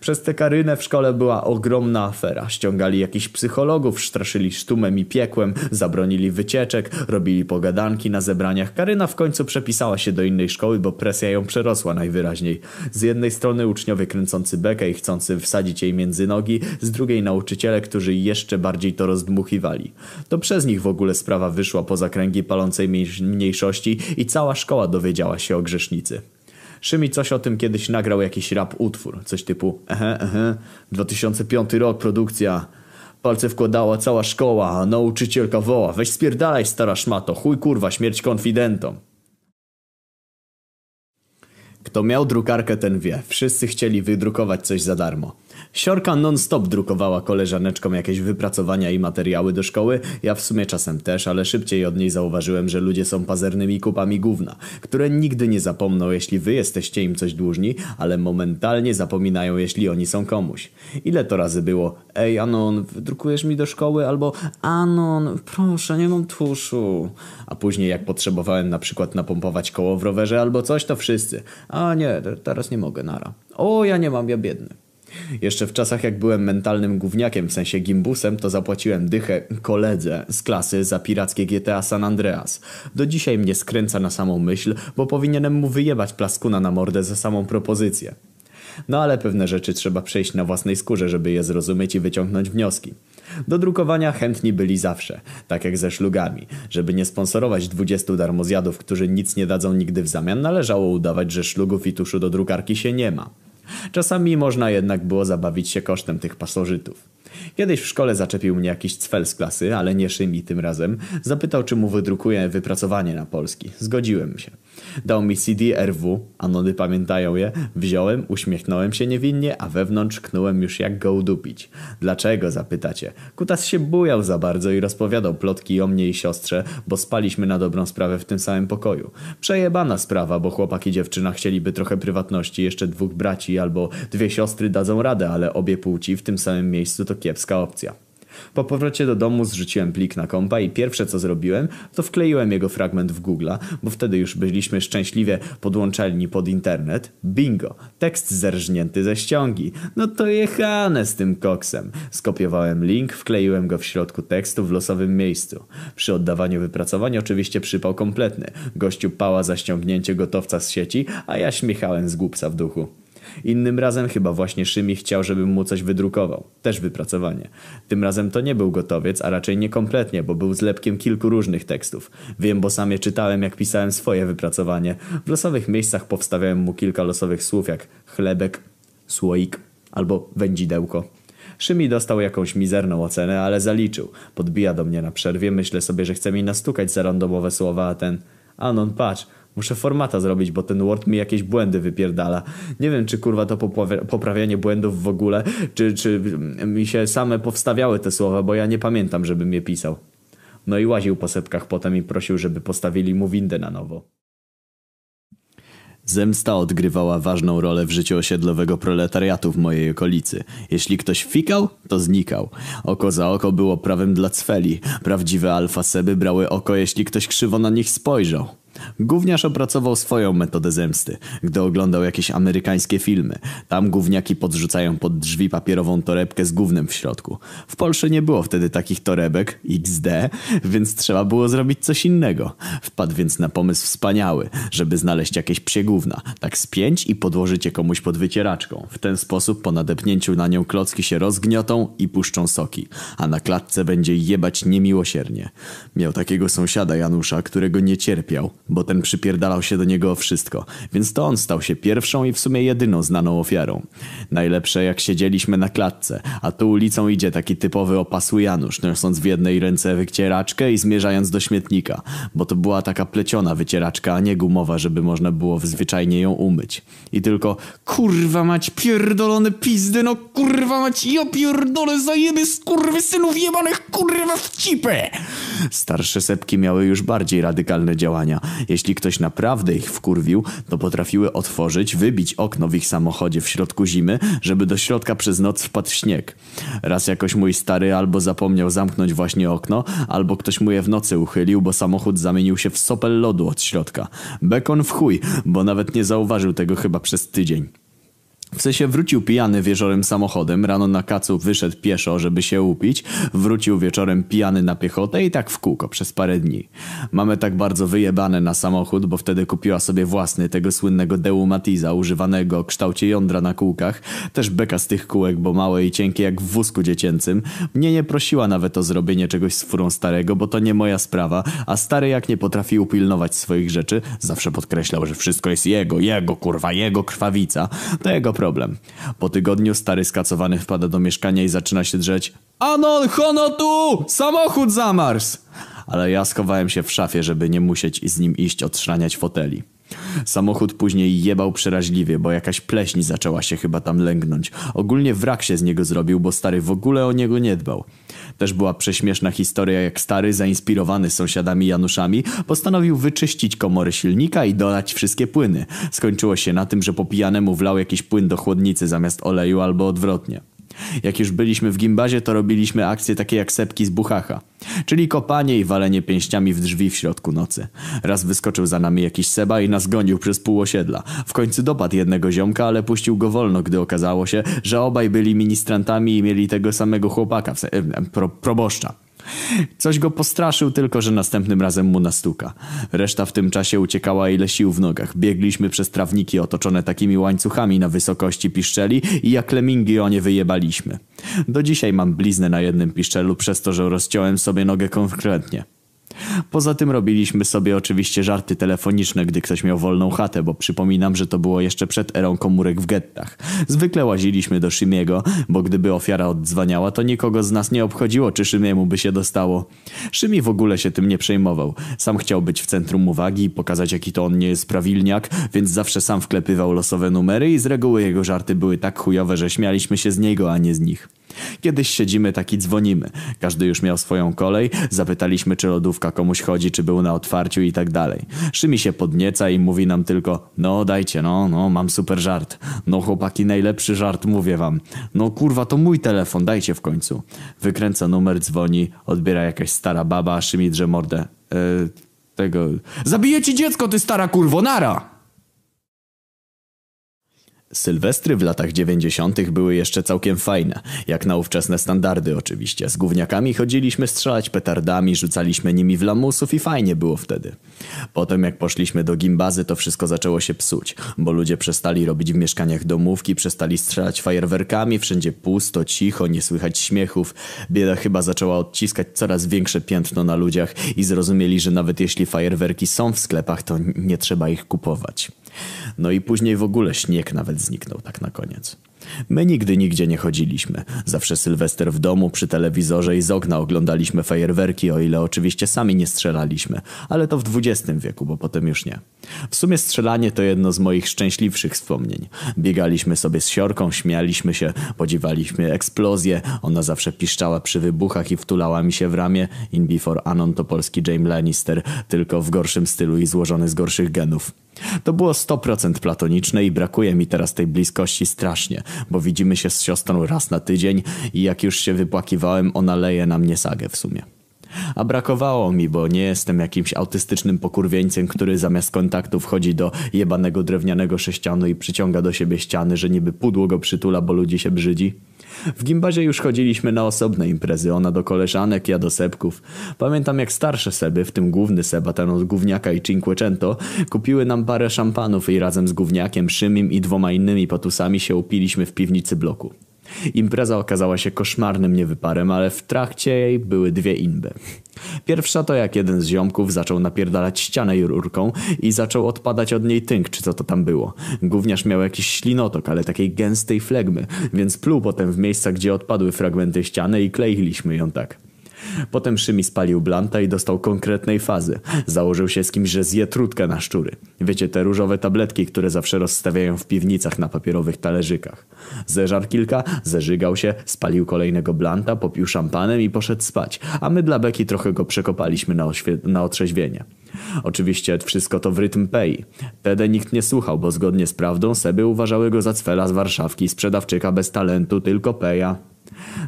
A: Przez tę Karynę w szkole była ogromna afera. Ściągali jakichś psychologów, straszyli sztumem i piekłem, zabronili wycieczek, robili pogadanki na zebraniach. Karyna w końcu przepisała się do innej szkoły, bo presja ją przerosła najwyraźniej. Z jednej strony uczniowie kręcący bekę i chcący wsadzić jej między nogi, z drugiej nauczyciele, którzy jeszcze bardziej to rozdmuchiwali. To przez nich w ogóle sprawa wyszła poza kręgi palącej mniejszości i cała szkoła dowiedziała się o grzesznicy. Szymi coś o tym kiedyś nagrał jakiś rap utwór. Coś typu ehe, ehe, 2005 rok produkcja. Palce wkładała cała szkoła, a nauczycielka woła. Weź spierdalaj stara szmato, chuj kurwa, śmierć konfidentom. Kto miał drukarkę, ten wie. Wszyscy chcieli wydrukować coś za darmo. Siorka non-stop drukowała koleżaneczkom jakieś wypracowania i materiały do szkoły. Ja w sumie czasem też, ale szybciej od niej zauważyłem, że ludzie są pazernymi kupami gówna, które nigdy nie zapomną, jeśli wy jesteście im coś dłużni, ale momentalnie zapominają, jeśli oni są komuś. Ile to razy było? Ej, Anon, wydrukujesz mi do szkoły? Albo Anon, proszę, nie mam tuszu. A później jak potrzebowałem na przykład napompować koło w rowerze albo coś, to wszyscy. A nie, teraz nie mogę, nara. O, ja nie mam, ja biedny. Jeszcze w czasach jak byłem mentalnym gówniakiem, w sensie gimbusem, to zapłaciłem dychę koledze z klasy za pirackie GTA San Andreas. Do dzisiaj mnie skręca na samą myśl, bo powinienem mu wyjebać plaskuna na mordę za samą propozycję. No ale pewne rzeczy trzeba przejść na własnej skórze, żeby je zrozumieć i wyciągnąć wnioski. Do drukowania chętni byli zawsze, tak jak ze szlugami. Żeby nie sponsorować 20 darmozjadów, którzy nic nie dadzą nigdy w zamian, należało udawać, że szlugów i tuszu do drukarki się nie ma. Czasami można jednak było zabawić się kosztem tych pasożytów. Kiedyś w szkole zaczepił mnie jakiś cwel z klasy, ale nie Szymi tym razem. Zapytał, czy mu wydrukuję wypracowanie na polski. Zgodziłem się. Dał mi CD RW, anony pamiętają je. Wziąłem, uśmiechnąłem się niewinnie, a wewnątrz knułem już jak go udupić. Dlaczego, zapytacie? Kutas się bujał za bardzo i rozpowiadał plotki o mnie i siostrze, bo spaliśmy na dobrą sprawę w tym samym pokoju. Przejebana sprawa, bo chłopak i dziewczyna chcieliby trochę prywatności, jeszcze dwóch braci albo dwie siostry dadzą radę, ale obie płci w tym samym miejscu to kiepska opcja. Po powrocie do domu zrzuciłem plik na kompa i pierwsze co zrobiłem, to wkleiłem jego fragment w Google'a, bo wtedy już byliśmy szczęśliwie podłączeni pod internet. Bingo! Tekst zerżnięty ze ściągi. No to jechane z tym koksem. Skopiowałem link, wkleiłem go w środku tekstu w losowym miejscu. Przy oddawaniu wypracowań oczywiście przypał kompletny. Gościu pała za ściągnięcie gotowca z sieci, a ja śmiechałem z głupca w duchu. Innym razem chyba właśnie Szymi chciał, żebym mu coś wydrukował. Też wypracowanie. Tym razem to nie był gotowiec, a raczej niekompletnie, bo był zlepkiem kilku różnych tekstów. Wiem, bo sam je czytałem, jak pisałem swoje wypracowanie. W losowych miejscach powstawiałem mu kilka losowych słów, jak chlebek, słoik albo wędzidełko. Szymi dostał jakąś mizerną ocenę, ale zaliczył. Podbija do mnie na przerwie, myślę sobie, że chce mi nastukać za randomowe słowa, a ten... Anon, patrz, Muszę formata zrobić, bo ten Word mi jakieś błędy wypierdala. Nie wiem, czy kurwa to poprawianie błędów w ogóle, czy, czy mi się same powstawiały te słowa, bo ja nie pamiętam, żebym je pisał. No i łaził po sepkach potem i prosił, żeby postawili mu windę na nowo. Zemsta odgrywała ważną rolę w życiu osiedlowego proletariatu w mojej okolicy. Jeśli ktoś fikał, to znikał. Oko za oko było prawem dla cweli. Prawdziwe alfaseby brały oko, jeśli ktoś krzywo na nich spojrzał. Gówniarz opracował swoją metodę zemsty, gdy oglądał jakieś amerykańskie filmy. Tam gówniaki podrzucają pod drzwi papierową torebkę z gównem w środku. W Polsce nie było wtedy takich torebek, XD, więc trzeba było zrobić coś innego. Wpadł więc na pomysł wspaniały, żeby znaleźć jakieś psie gówna, tak spięć i podłożyć je komuś pod wycieraczką. W ten sposób po nadepnięciu na nią klocki się rozgniotą i puszczą soki, a na klatce będzie jebać niemiłosiernie. Miał takiego sąsiada Janusza, którego nie cierpiał, bo ten przypierdalał się do niego o wszystko, więc to on stał się pierwszą i w sumie jedyną znaną ofiarą. Najlepsze jak siedzieliśmy na klatce, a tu ulicą idzie taki typowy opasły Janusz, niosąc w jednej ręce wycieraczkę i zmierzając do śmietnika, bo to była taka pleciona wycieraczka, a nie gumowa, żeby można było zwyczajnie ją umyć. I tylko kurwa mać pierdolone pizdy, no kurwa mać ja pierdolę zajeby synów jebanych kurwa w cipę! Starsze sepki miały już bardziej radykalne działania. Jeśli ktoś naprawdę ich wkurwił, to potrafiły otworzyć, wybić okno w ich samochodzie w środku zimy, żeby do środka przez noc wpadł śnieg. Raz jakoś mój stary albo zapomniał zamknąć właśnie okno, albo ktoś mu je w nocy uchylił, bo samochód zamienił się w sopel lodu od środka. Bekon w chuj, bo nawet nie zauważył tego chyba przez tydzień. W sensie wrócił pijany wieczorem samochodem, rano na kacu wyszedł pieszo, żeby się upić, wrócił wieczorem pijany na piechotę i tak w kółko przez parę dni. Mamy tak bardzo wyjebane na samochód, bo wtedy kupiła sobie własny, tego słynnego Deumatiza, używanego o kształcie jądra na kółkach. Też beka z tych kółek, bo małe i cienkie jak w wózku dziecięcym. Mnie nie prosiła nawet o zrobienie czegoś z furą starego, bo to nie moja sprawa, a stary jak nie potrafi upilnować swoich rzeczy, zawsze podkreślał, że wszystko jest jego, jego kurwa, jego krwawica, to jego problem problem. Po tygodniu stary skacowany wpada do mieszkania i zaczyna się drzeć Anon, hono tu! Samochód zamars! Ale ja schowałem się w szafie, żeby nie musieć z nim iść odszraniać foteli. Samochód później jebał przeraźliwie, bo jakaś pleśń zaczęła się chyba tam lęgnąć. Ogólnie wrak się z niego zrobił, bo stary w ogóle o niego nie dbał. Też była prześmieszna historia, jak stary, zainspirowany sąsiadami Januszami, postanowił wyczyścić komory silnika i dolać wszystkie płyny. Skończyło się na tym, że po pijanemu wlał jakiś płyn do chłodnicy zamiast oleju albo odwrotnie. Jak już byliśmy w gimbazie, to robiliśmy akcje takie jak sepki z buchacha. Czyli kopanie i walenie pięściami w drzwi w środku nocy. Raz wyskoczył za nami jakiś seba i nas gonił przez pół osiedla. W końcu dopadł jednego ziomka, ale puścił go wolno, gdy okazało się, że obaj byli ministrantami i mieli tego samego chłopaka, w se- pro, proboszcza. Coś go postraszył, tylko że następnym razem mu nastuka. Reszta w tym czasie uciekała ile sił w nogach. Biegliśmy przez trawniki otoczone takimi łańcuchami na wysokości piszczeli i jak lemingi o nie wyjebaliśmy. Do dzisiaj mam bliznę na jednym piszczelu przez to, że rozciąłem sobie nogę konkretnie. Poza tym robiliśmy sobie oczywiście żarty telefoniczne, gdy ktoś miał wolną chatę, bo przypominam, że to było jeszcze przed erą komórek w gettach. Zwykle łaziliśmy do Szymiego, bo gdyby ofiara oddzwaniała, to nikogo z nas nie obchodziło, czy Szymiemu by się dostało. Szymi w ogóle się tym nie przejmował. Sam chciał być w centrum uwagi i pokazać, jaki to on nie jest prawilniak, więc zawsze sam wklepywał losowe numery i z reguły jego żarty były tak chujowe, że śmialiśmy się z niego, a nie z nich. Kiedyś siedzimy tak i dzwonimy. Każdy już miał swoją kolej. Zapytaliśmy, czy lodówka komuś chodzi, czy był na otwarciu i tak dalej. Szymi się podnieca i mówi nam tylko no dajcie, no, no, mam super żart. No chłopaki, najlepszy żart, mówię wam. No kurwa, to mój telefon, dajcie w końcu. Wykręca numer, dzwoni, odbiera jakaś stara baba, Szymi drze mordę. E, tego... Zabiję ci dziecko, ty stara kurwo, nara! Sylwestry w latach 90. były jeszcze całkiem fajne, jak na ówczesne standardy oczywiście. Z gówniakami chodziliśmy strzelać petardami, rzucaliśmy nimi w lamusów i fajnie było wtedy. Potem jak poszliśmy do gimbazy, to wszystko zaczęło się psuć, bo ludzie przestali robić w mieszkaniach domówki, przestali strzelać fajerwerkami, wszędzie pusto, cicho, nie słychać śmiechów. Bieda chyba zaczęła odciskać coraz większe piętno na ludziach i zrozumieli, że nawet jeśli fajerwerki są w sklepach, to nie trzeba ich kupować. No i później w ogóle śnieg nawet zniknął tak na koniec. My nigdy nigdzie nie chodziliśmy. Zawsze Sylwester w domu, przy telewizorze i z okna oglądaliśmy fajerwerki, o ile oczywiście sami nie strzelaliśmy. Ale to w XX wieku, bo potem już nie. W sumie strzelanie to jedno z moich szczęśliwszych wspomnień. Biegaliśmy sobie z siorką, śmialiśmy się, podziwaliśmy eksplozję. Ona zawsze piszczała przy wybuchach i wtulała mi się w ramię. In Before Anon to polski James Lannister, tylko w gorszym stylu i złożony z gorszych genów. To było 100% platoniczne i brakuje mi teraz tej bliskości strasznie, bo widzimy się z siostrą raz na tydzień i jak już się wypłakiwałem, ona leje na mnie sagę w sumie. A brakowało mi, bo nie jestem jakimś autystycznym pokurwieńcem, który zamiast kontaktu wchodzi do jebanego drewnianego sześcianu i przyciąga do siebie ściany, że niby pudło go przytula, bo ludzi się brzydzi. W gimbazie już chodziliśmy na osobne imprezy, ona do koleżanek, ja do sebków. Pamiętam jak starsze seby, w tym główny seba, ten od gówniaka i cinquecento, kupiły nam parę szampanów i razem z gówniakiem, Szymim i dwoma innymi patusami się upiliśmy w piwnicy bloku. Impreza okazała się koszmarnym niewyparem, ale w trakcie jej były dwie inby. Pierwsza to jak jeden z ziomków zaczął napierdalać ścianę rurką i zaczął odpadać od niej tynk, czy co to tam było. Gówniarz miał jakiś ślinotok, ale takiej gęstej flegmy, więc pluł potem w miejsca, gdzie odpadły fragmenty ściany i kleiliśmy ją tak. Potem Szymi spalił blanta i dostał konkretnej fazy. Założył się z kimś, że zje trutkę na szczury. Wiecie, te różowe tabletki, które zawsze rozstawiają w piwnicach na papierowych talerzykach. Zeżar kilka, zeżygał się, spalił kolejnego blanta, popił szampanem i poszedł spać. A my dla Beki trochę go przekopaliśmy na, na otrzeźwienie. Oczywiście wszystko to w rytm pei. Tedy nikt nie słuchał, bo zgodnie z prawdą Seby uważały go za cwela z Warszawki, sprzedawczyka bez talentu, tylko peja.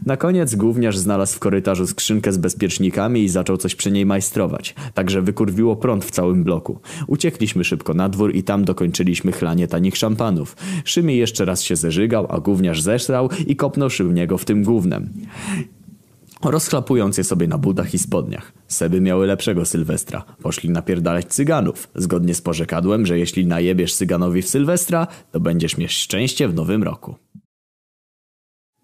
A: Na koniec gówniarz znalazł w korytarzu skrzynkę z bezpiecznikami i zaczął coś przy niej majstrować. Także wykurwiło prąd w całym bloku. Uciekliśmy szybko na dwór i tam dokończyliśmy chlanie tanich szampanów. Szymi jeszcze raz się zeżygał, a gówniarz zesrał i kopnął Szymiego w tym gównem. Rozchlapując je sobie na butach i spodniach. Seby miały lepszego Sylwestra. Poszli napierdalać cyganów. Zgodnie z porzekadłem, że jeśli najebiesz cyganowi w Sylwestra, to będziesz mieć szczęście w nowym roku.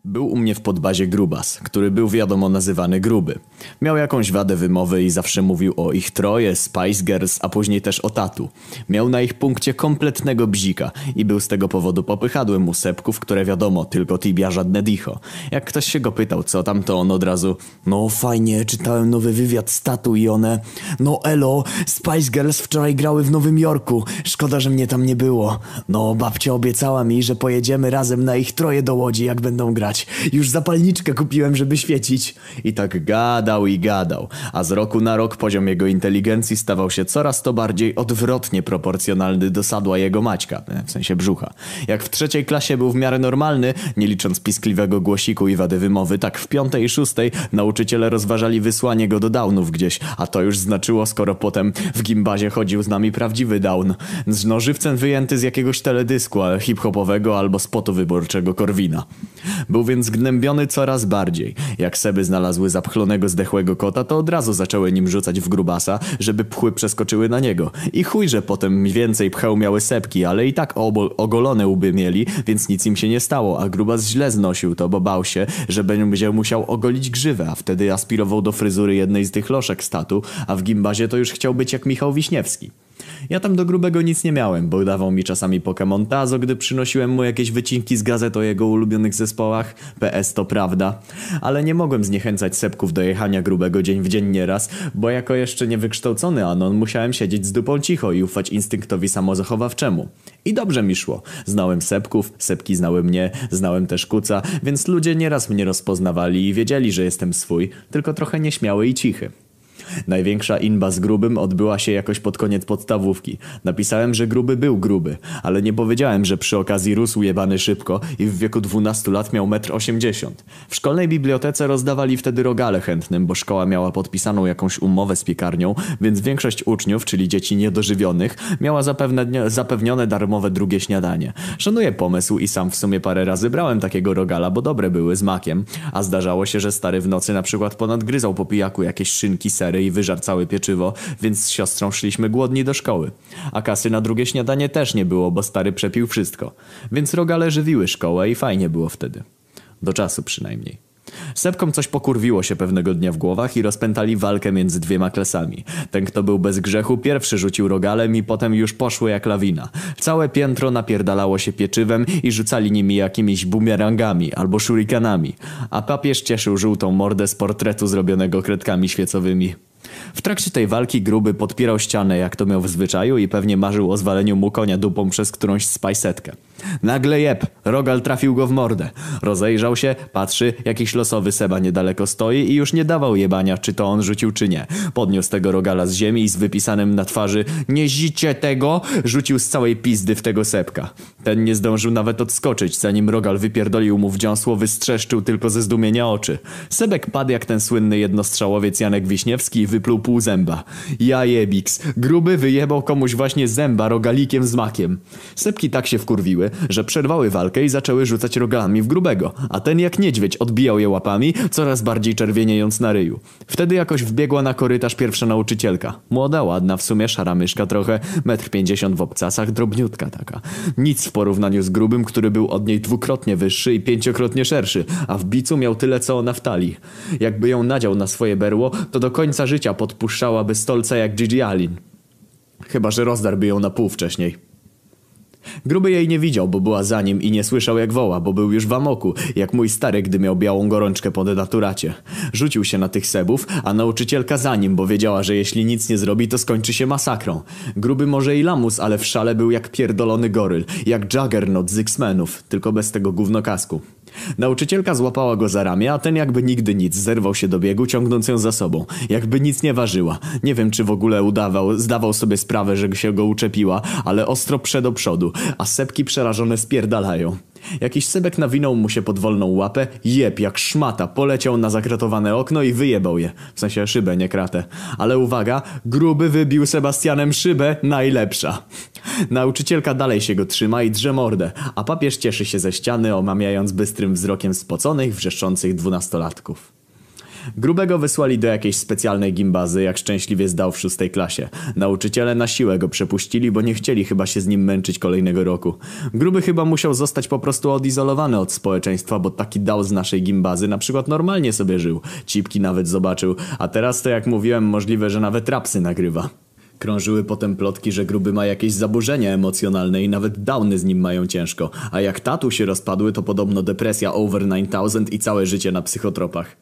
A: Był u mnie w podbazie grubas, który był wiadomo nazywany gruby. Miał jakąś wadę wymowy i zawsze mówił o ich troje, Spice Girls, a później też o tatu. Miał na ich punkcie kompletnego bzika i był z tego powodu popychadłem u sepków, które wiadomo, tylko tibia żadne dicho. Jak ktoś się go pytał co tam, to on od razu No fajnie, czytałem nowy wywiad z tatu i one No elo, Spice Girls wczoraj grały w Nowym Jorku. Szkoda, że mnie tam nie było. No babcia obiecała mi, że pojedziemy razem na ich troje do Łodzi, jak będą grać. Już zapalniczkę kupiłem, żeby świecić. I tak gadał i gadał, a z roku na rok poziom jego inteligencji stawał się coraz to bardziej odwrotnie proporcjonalny do sadła jego Maćka, w sensie brzucha. Jak w trzeciej klasie był w miarę normalny, nie licząc piskliwego głosiku i wady wymowy, tak w piątej i szóstej nauczyciele rozważali wysłanie go do downów gdzieś, a to już znaczyło, skoro potem w gimbazie chodził z nami prawdziwy down. Z nożywcem wyjęty z jakiegoś teledysku hip-hopowego albo spotu wyborczego Korwina. Był więc gnębiony coraz bardziej. Jak Seby znalazły zapchlonego zdechłego kota, to od razu zaczęły nim rzucać w grubasa, żeby pchły przeskoczyły na niego. I chuj, że potem więcej pcheł miały sepki, ale i tak ogolone łby mieli, więc nic im się nie stało, a grubas źle znosił to, bo bał się, że będzie musiał ogolić grzywę, a wtedy aspirował do fryzury jednej z tych loszek statu, a w gimbazie to już chciał być jak Michał Wiśniewski. Ja tam do grubego nic nie miałem, bo dawał mi czasami Pokémon Tazo, gdy przynosiłem mu jakieś wycinki z gazet o jego ulubionych zespołach. PS to prawda. Ale nie mogłem zniechęcać sepków do jechania grubego dzień w dzień nieraz, bo jako jeszcze niewykształcony Anon musiałem siedzieć z dupą cicho i ufać instynktowi samozachowawczemu. I dobrze mi szło. Znałem sepków, sepki znały mnie, znałem też kuca, więc ludzie nieraz mnie rozpoznawali i wiedzieli, że jestem swój, tylko trochę nieśmiały i cichy. Największa inba z grubym odbyła się jakoś pod koniec podstawówki. Napisałem, że gruby był gruby, ale nie powiedziałem, że przy okazji rósł jebany szybko i w wieku 12 lat miał 1,80 m. W szkolnej bibliotece rozdawali wtedy rogale chętnym, bo szkoła miała podpisaną jakąś umowę z piekarnią, więc większość uczniów, czyli dzieci niedożywionych, miała zapewne, zapewnione darmowe drugie śniadanie. Szanuję pomysł i sam w sumie parę razy brałem takiego rogala, bo dobre były z makiem, a zdarzało się, że stary w nocy na przykład ponadgryzał po pijaku jakieś szynki, sery i wyżar całe pieczywo, więc z siostrą szliśmy głodni do szkoły. A kasy na drugie śniadanie też nie było, bo stary przepił wszystko. Więc rogale żywiły szkołę i fajnie było wtedy. Do czasu przynajmniej. Sepkom coś pokurwiło się pewnego dnia w głowach i rozpętali walkę między dwiema klasami. Ten, kto był bez grzechu, pierwszy rzucił rogalem i potem już poszło jak lawina. Całe piętro napierdalało się pieczywem i rzucali nimi jakimiś bumerangami albo shurikanami. A papież cieszył żółtą mordę z portretu zrobionego kredkami świecowymi. W trakcie tej walki gruby podpierał ścianę, jak to miał w zwyczaju i pewnie marzył o zwaleniu mu konia dupą przez którąś spajsetkę. Nagle jeb, Rogal trafił go w mordę. Rozejrzał się, patrzy, jakiś losowy Seba niedaleko stoi i już nie dawał jebania, czy to on rzucił, czy nie. Podniósł tego Rogala z ziemi i z wypisanym na twarzy nie zicie tego, rzucił z całej pizdy w tego Sepka. Ten nie zdążył nawet odskoczyć, zanim Rogal wypierdolił mu w dziąsło, wystrzeszczył tylko ze zdumienia oczy. Sebek padł jak ten słynny jednostrzałowiec Janek Wiśniewski i wypluł pół zęba. Ja jebiks. Gruby wyjebał komuś właśnie zęba rogalikiem z makiem. Sepki tak się wkurwiły, że przerwały walkę i zaczęły rzucać rogalami w grubego, a ten jak niedźwiedź odbijał je łapami, coraz bardziej czerwieniejąc na ryju. Wtedy jakoś wbiegła na korytarz pierwsza nauczycielka. Młoda, ładna, w sumie szara myszka trochę, metr pięćdziesiąt w obcasach, drobniutka taka. Nic w porównaniu z grubym, który był od niej dwukrotnie wyższy i pięciokrotnie szerszy, a w bicu miał tyle co ona w talii. Jakby ją nadział na swoje berło, to do końca życia podpuszczałaby stolca jak Gigi Alin. Chyba, że rozdarłby ją na pół wcześniej. Gruby jej nie widział, bo była za nim i nie słyszał jak woła, bo był już w amoku, jak mój stary, gdy miał białą gorączkę po denaturacie. Rzucił się na tych sebów, a nauczycielka za nim, bo wiedziała, że jeśli nic nie zrobi, to skończy się masakrą. Gruby może i lamus, ale w szale był jak pierdolony goryl, jak Juggernaut z X-Menów, tylko bez tego gównokasku. Nauczycielka złapała go za ramię, a ten jakby nigdy nic zerwał się do biegu, ciągnąc ją za sobą. Jakby nic nie ważyła. Nie wiem, czy w ogóle udawał, zdawał sobie sprawę, że się go uczepiła, ale ostro prze do przodu, a sepki przerażone spierdalają. Jakiś sebek nawinął mu się pod wolną łapę, jeb jak szmata, poleciał na zakratowane okno i wyjebał je. W sensie szybę, nie kratę. Ale uwaga, gruby wybił Sebastianem szybę, najlepsza. Nauczycielka dalej się go trzyma i drze mordę, a papież cieszy się ze ściany, omamiając bystrym wzrokiem spoconych, wrzeszczących dwunastolatków. Grubego wysłali do jakiejś specjalnej gimbazy, jak szczęśliwie zdał w szóstej klasie. Nauczyciele na siłę go przepuścili, bo nie chcieli chyba się z nim męczyć kolejnego roku. Gruby chyba musiał zostać po prostu odizolowany od społeczeństwa, bo taki dał z naszej gimbazy na przykład normalnie sobie żył. Cipki nawet zobaczył, a teraz to jak mówiłem możliwe, że nawet rapsy nagrywa. Krążyły potem plotki, że gruby ma jakieś zaburzenia emocjonalne i nawet downy z nim mają ciężko, a jak tatu się rozpadły, to podobno depresja over 9000 i całe życie na psychotropach.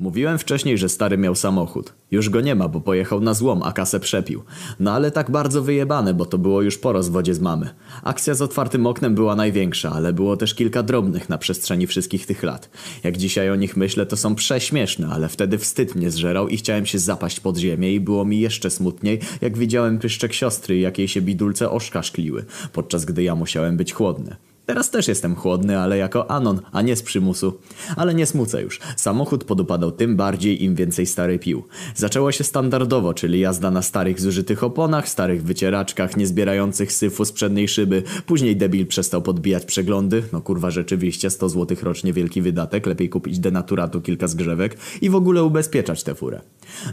A: Mówiłem wcześniej, że stary miał samochód. Już go nie ma, bo pojechał na złom, a kasę przepił. No ale tak bardzo wyjebane, bo to było już po rozwodzie z mamy. Akcja z otwartym oknem była największa, ale było też kilka drobnych na przestrzeni wszystkich tych lat. Jak dzisiaj o nich myślę, to są prześmieszne, ale wtedy wstyd mnie zżerał i chciałem się zapaść pod ziemię i było mi jeszcze smutniej, jak widziałem pyszczek siostry, jak jej się bidulce oszka szkliły, podczas gdy ja musiałem być chłodny. Teraz też jestem chłodny, ale jako anon, a nie z przymusu. Ale nie smucę już. Samochód podupadał tym bardziej, im więcej stary pił. Zaczęło się standardowo, czyli jazda na starych zużytych oponach, starych wycieraczkach, niezbierających syfu z przedniej szyby. Później debil przestał podbijać przeglądy. No kurwa, rzeczywiście 100 zł rocznie wielki wydatek. Lepiej kupić denaturatu kilka zgrzewek i w ogóle ubezpieczać tę furę.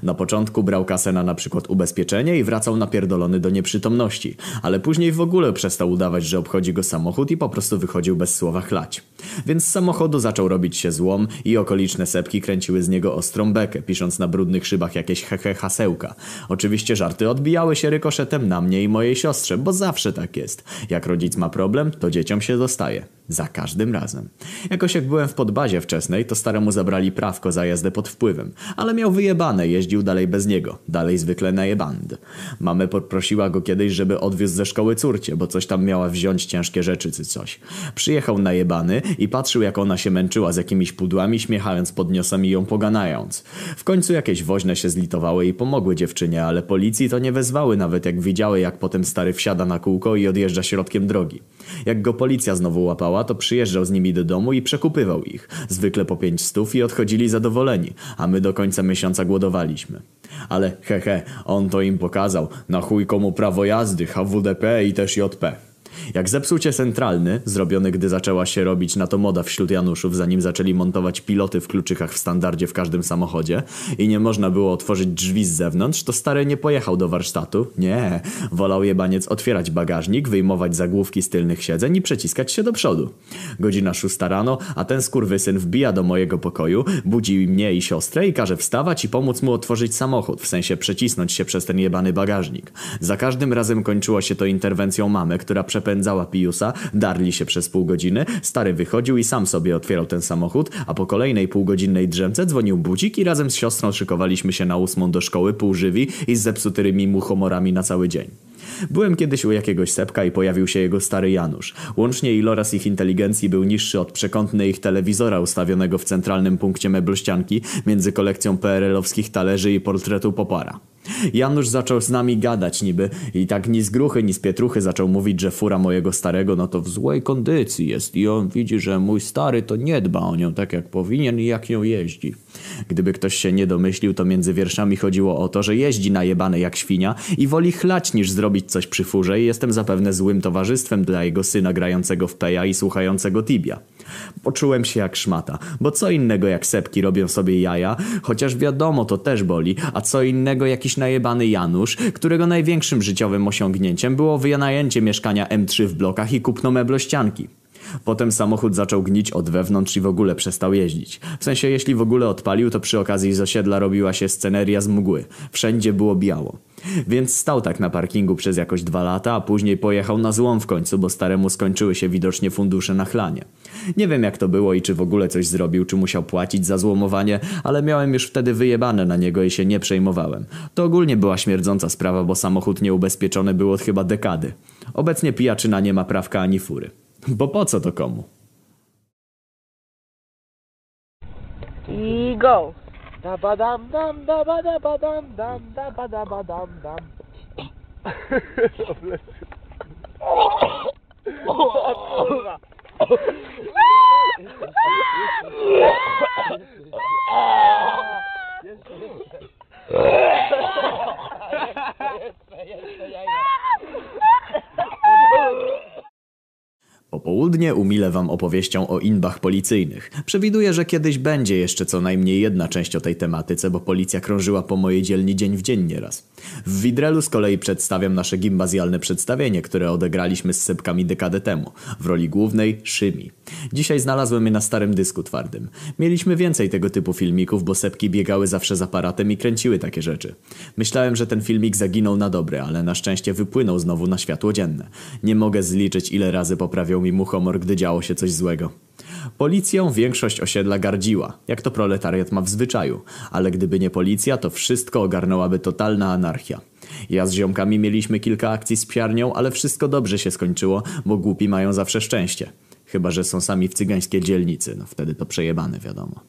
A: Na początku brał kasę na na przykład ubezpieczenie i wracał napierdolony do nieprzytomności. Ale później w ogóle przestał udawać, że obchodzi go samochód i po prostu wychodził bez słowa chlać. Więc z samochodu zaczął robić się złom i okoliczne sepki kręciły z niego ostrą bekę, pisząc na brudnych szybach jakieś hehe hasełka. Oczywiście żarty odbijały się rykoszetem na mnie i mojej siostrze, bo zawsze tak jest. Jak rodzic ma problem, to dzieciom się dostaje. Za każdym razem. Jakoś jak byłem w podbazie wczesnej, to staremu zabrali prawko za jazdę pod wpływem. Ale miał wyjebane, jeździł dalej bez niego. Dalej zwykle najeband. Mamy poprosiła go kiedyś, żeby odwiózł ze szkoły córcie, bo coś tam miała wziąć ciężkie rzeczy czy coś. Przyjechał najebany i patrzył jak ona się męczyła z jakimiś pudłami, śmiechając pod niosem i ją poganając. W końcu jakieś woźne się zlitowały i pomogły dziewczynie, ale policji to nie wezwały nawet jak widziały jak potem stary wsiada na kółko i odjeżdża środkiem drogi. Jak go policja znowu łapała, to przyjeżdżał z nimi do domu i przekupywał ich. Zwykle po pięć stów i odchodzili zadowoleni, a my do końca miesiąca głodowaliśmy. Ale hehe, on to im pokazał. Na chuj komu prawo jazdy, HWDP i też JP. Jak zepsucie centralny, zrobiony gdy zaczęła się robić na to moda wśród Januszów, zanim zaczęli montować piloty w kluczykach w standardzie w każdym samochodzie i nie można było otworzyć drzwi z zewnątrz, to stary nie pojechał do warsztatu. Nie, wolał jebaniec otwierać bagażnik, wyjmować zagłówki z tylnych siedzeń i przeciskać się do przodu. Godzina szósta rano, a ten skurwysyn wbija do mojego pokoju, budzi mnie i siostrę i każe wstawać i pomóc mu otworzyć samochód, w sensie przecisnąć się przez ten jebany bagażnik. Za każdym razem kończyło się to interwencją mamy, która przepędzała Piusa, darli się przez pół godziny, stary wychodził i sam sobie otwierał ten samochód, a po kolejnej półgodzinnej drzemce dzwonił budzik i razem z siostrą szykowaliśmy się na ósmą do szkoły półżywi i z zepsutymi muchomorami na cały dzień. Byłem kiedyś u jakiegoś sepka i pojawił się jego stary Janusz. Łącznie iloraz ich inteligencji był niższy od przekątnej ich telewizora ustawionego w centralnym punkcie meblościanki między kolekcją PRL-owskich talerzy i portretu Popara. Janusz zaczął z nami gadać niby i tak ni z gruchy, ni z pietruchy zaczął mówić, że fura mojego starego no to w złej kondycji jest i on widzi, że mój stary to nie dba o nią tak jak powinien i jak nią jeździ. Gdyby ktoś się nie domyślił, to między wierszami chodziło o to, że jeździ najebany jak świnia i woli chlać niż zrobić coś przy furze i jestem zapewne złym towarzystwem dla jego syna grającego w peja i słuchającego Tibia. Poczułem się jak szmata, bo co innego jak sepki robią sobie jaja, chociaż wiadomo to też boli, a co innego jakiś najebany Janusz, którego największym życiowym osiągnięciem było wynajęcie mieszkania M3 w blokach i kupno meblościanki. Potem samochód zaczął gnić od wewnątrz i w ogóle przestał jeździć. W sensie jeśli w ogóle odpalił, to przy okazji z osiedla robiła się sceneria z mgły. Wszędzie było biało. Więc stał tak na parkingu przez jakoś dwa lata, a później pojechał na złom w końcu, bo staremu skończyły się widocznie fundusze na chlanie. Nie wiem jak to było i czy w ogóle coś zrobił, czy musiał płacić za złomowanie, ale miałem już wtedy wyjebane na niego i się nie przejmowałem. To ogólnie była śmierdząca sprawa, bo samochód nieubezpieczony był od chyba dekady. Obecnie pijaczyna nie ma prawka ani fury. Bo po co to komu?
D: I go. Da ba dam dam da ba da ba dam dam da ba da ba dam dam.
A: Popołudnie umilę wam opowieścią o inbach policyjnych. Przewiduję, że kiedyś będzie jeszcze co najmniej jedna część o tej tematyce, bo policja krążyła po mojej dzielni dzień w dzień nieraz. W Widrelu z kolei przedstawiam nasze gimbazjalne przedstawienie, które odegraliśmy z sepkami dekadę temu. W roli głównej Szymi. Dzisiaj znalazłem je na starym dysku twardym. Mieliśmy więcej tego typu filmików, bo sepki biegały zawsze z aparatem i kręciły takie rzeczy. Myślałem, że ten filmik zaginął na dobre, ale na szczęście wypłynął znowu na światło dzienne. Nie mogę zliczyć ile razy poprawiał mi muchomor, gdy działo się coś złego. Policją większość osiedla gardziła, jak to proletariat ma w zwyczaju, ale gdyby nie policja, to wszystko ogarnęłaby totalna anarchia. Ja z ziomkami mieliśmy kilka akcji z psiarnią, ale wszystko dobrze się skończyło, bo głupi mają zawsze szczęście. Chyba, że są sami w cygańskiej dzielnicy, no wtedy to przejebane wiadomo.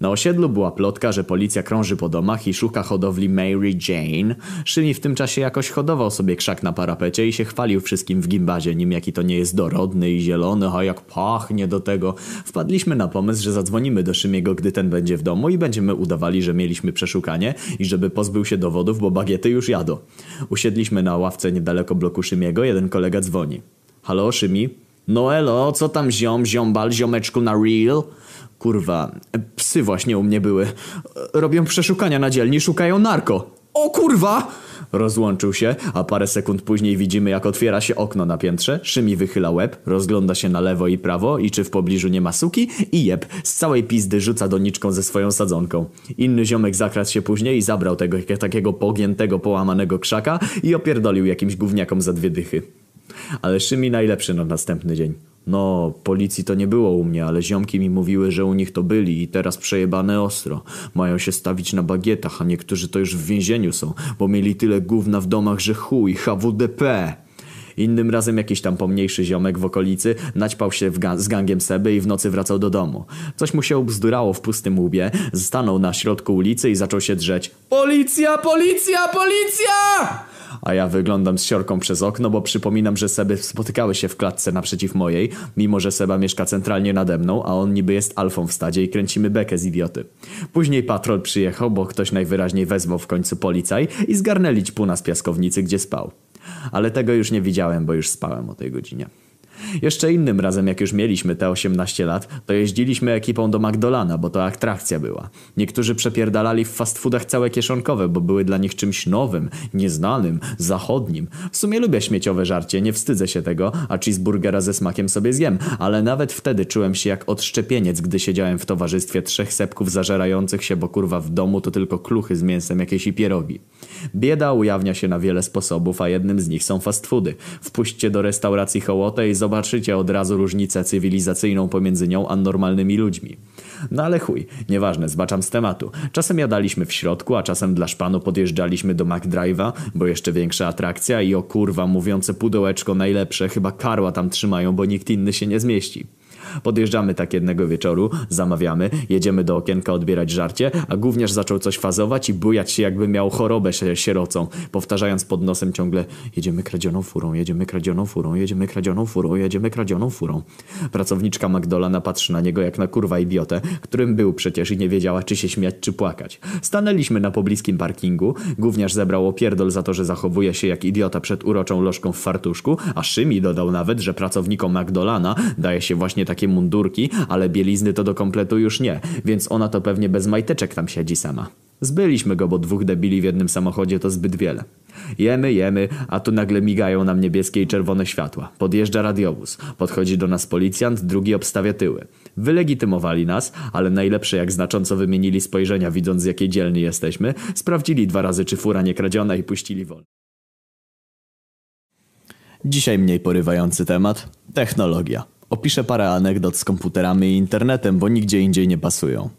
A: Na osiedlu była plotka, że policja krąży po domach i szuka hodowli Mary Jane. Szymi w tym czasie jakoś hodował sobie krzak na parapecie i się chwalił wszystkim w gimbazie, nim jaki to nie jest dorodny i zielony, a jak pachnie do tego. Wpadliśmy na pomysł, że zadzwonimy do Szymiego, gdy ten będzie w domu i będziemy udawali, że mieliśmy przeszukanie i żeby pozbył się dowodów, bo bagiety już jadą. Usiedliśmy na ławce niedaleko bloku Szymiego, jeden kolega dzwoni. Halo, Szymi? No elo, co tam ziom, ziombal, ziomeczku na real? Kurwa, psy właśnie u mnie były. Robią przeszukania na dzielni, szukają narko. O kurwa! Rozłączył się, a parę sekund później widzimy jak otwiera się okno na piętrze, Szymi wychyla łeb, rozgląda się na lewo i prawo i czy w pobliżu nie ma suki i jeb, z całej pizdy rzuca doniczką ze swoją sadzonką. Inny ziomek zakradł się później i zabrał tego takiego pogiętego, połamanego krzaka i opierdolił jakimś gówniakom za dwie dychy. Ale Szymi najlepszy na następny dzień. No, policji to nie było u mnie, ale ziomki mi mówiły, że u nich to byli i teraz przejebane ostro. Mają się stawić na bagietach, a niektórzy to już w więzieniu są, bo mieli tyle gówna w domach, że chuj, HWDP. Innym razem jakiś tam pomniejszy ziomek w okolicy naćpał się ga z gangiem Seby i w nocy wracał do domu. Coś mu się ubzdurało w pustym łbie, stanął na środku ulicy i zaczął się drzeć. Policja, policja, policja! A ja wyglądam z siorką przez okno, bo przypominam, że Seby spotykały się w klatce naprzeciw mojej, mimo że Seba mieszka centralnie nade mną, a on niby jest alfą w stadzie i kręcimy bekę z idioty. Później patrol przyjechał, bo ktoś najwyraźniej wezwał w końcu policaj i zgarnęli ćpuna z piaskownicy, gdzie spał. Ale tego już nie widziałem, bo już spałem o tej godzinie. Jeszcze innym razem, jak już mieliśmy te 18 lat, to jeździliśmy ekipą do Magdolana, bo to atrakcja była. Niektórzy przepierdalali w fast foodach całe kieszonkowe, bo były dla nich czymś nowym, nieznanym, zachodnim. W sumie lubię śmieciowe żarcie, nie wstydzę się tego, a cheeseburgera ze smakiem sobie zjem, ale nawet wtedy czułem się jak odszczepieniec, gdy siedziałem w towarzystwie trzech sepków zażerających się, bo kurwa w domu to tylko kluchy z mięsem jakieś i pierogi. Bieda ujawnia się na wiele sposobów, a jednym z nich są fast foody. Wpuśćcie do restauracji hołotę i zobaczycie od razu różnicę cywilizacyjną pomiędzy nią a normalnymi ludźmi. No ale chuj, nieważne, zbaczam z tematu. Czasem jadaliśmy w środku, a czasem dla szpanu podjeżdżaliśmy do McDrive'a, bo jeszcze większa atrakcja i o kurwa, mówiące pudełeczko najlepsze, chyba karła tam trzymają, bo nikt inny się nie zmieści. Podjeżdżamy tak jednego wieczoru, zamawiamy, jedziemy do okienka odbierać żarcie, a gówniarz zaczął coś fazować i bujać się jakby miał chorobę sierocą, powtarzając pod nosem ciągle jedziemy kradzioną furą, jedziemy kradzioną furą, jedziemy kradzioną furą, jedziemy kradzioną furą. Pracowniczka Magdolana patrzy na niego jak na kurwa idiotę, którym był przecież i nie wiedziała czy się śmiać czy płakać. Stanęliśmy na pobliskim parkingu, gówniarz zebrał opierdol za to, że zachowuje się jak idiota przed uroczą lożką w fartuszku, a Szymi dodał nawet, że pracownikom Magdolana daje się właśnie takie mundurki, ale bielizny to do kompletu już nie, więc ona to pewnie bez majteczek tam siedzi sama. Zbyliśmy go, bo dwóch debili w jednym samochodzie to zbyt wiele. Jemy, jemy, a tu nagle migają nam niebieskie i czerwone światła. Podjeżdża radiowóz. Podchodzi do nas policjant, drugi obstawia tyły. Wylegitymowali nas, ale najlepsze jak znacząco wymienili spojrzenia, widząc z jakiej dzielni jesteśmy, sprawdzili dwa razy, czy fura nie kradziona i puścili wolno. Dzisiaj mniej porywający temat technologia. Opiszę parę anegdot z komputerami i internetem, bo nigdzie indziej nie pasują.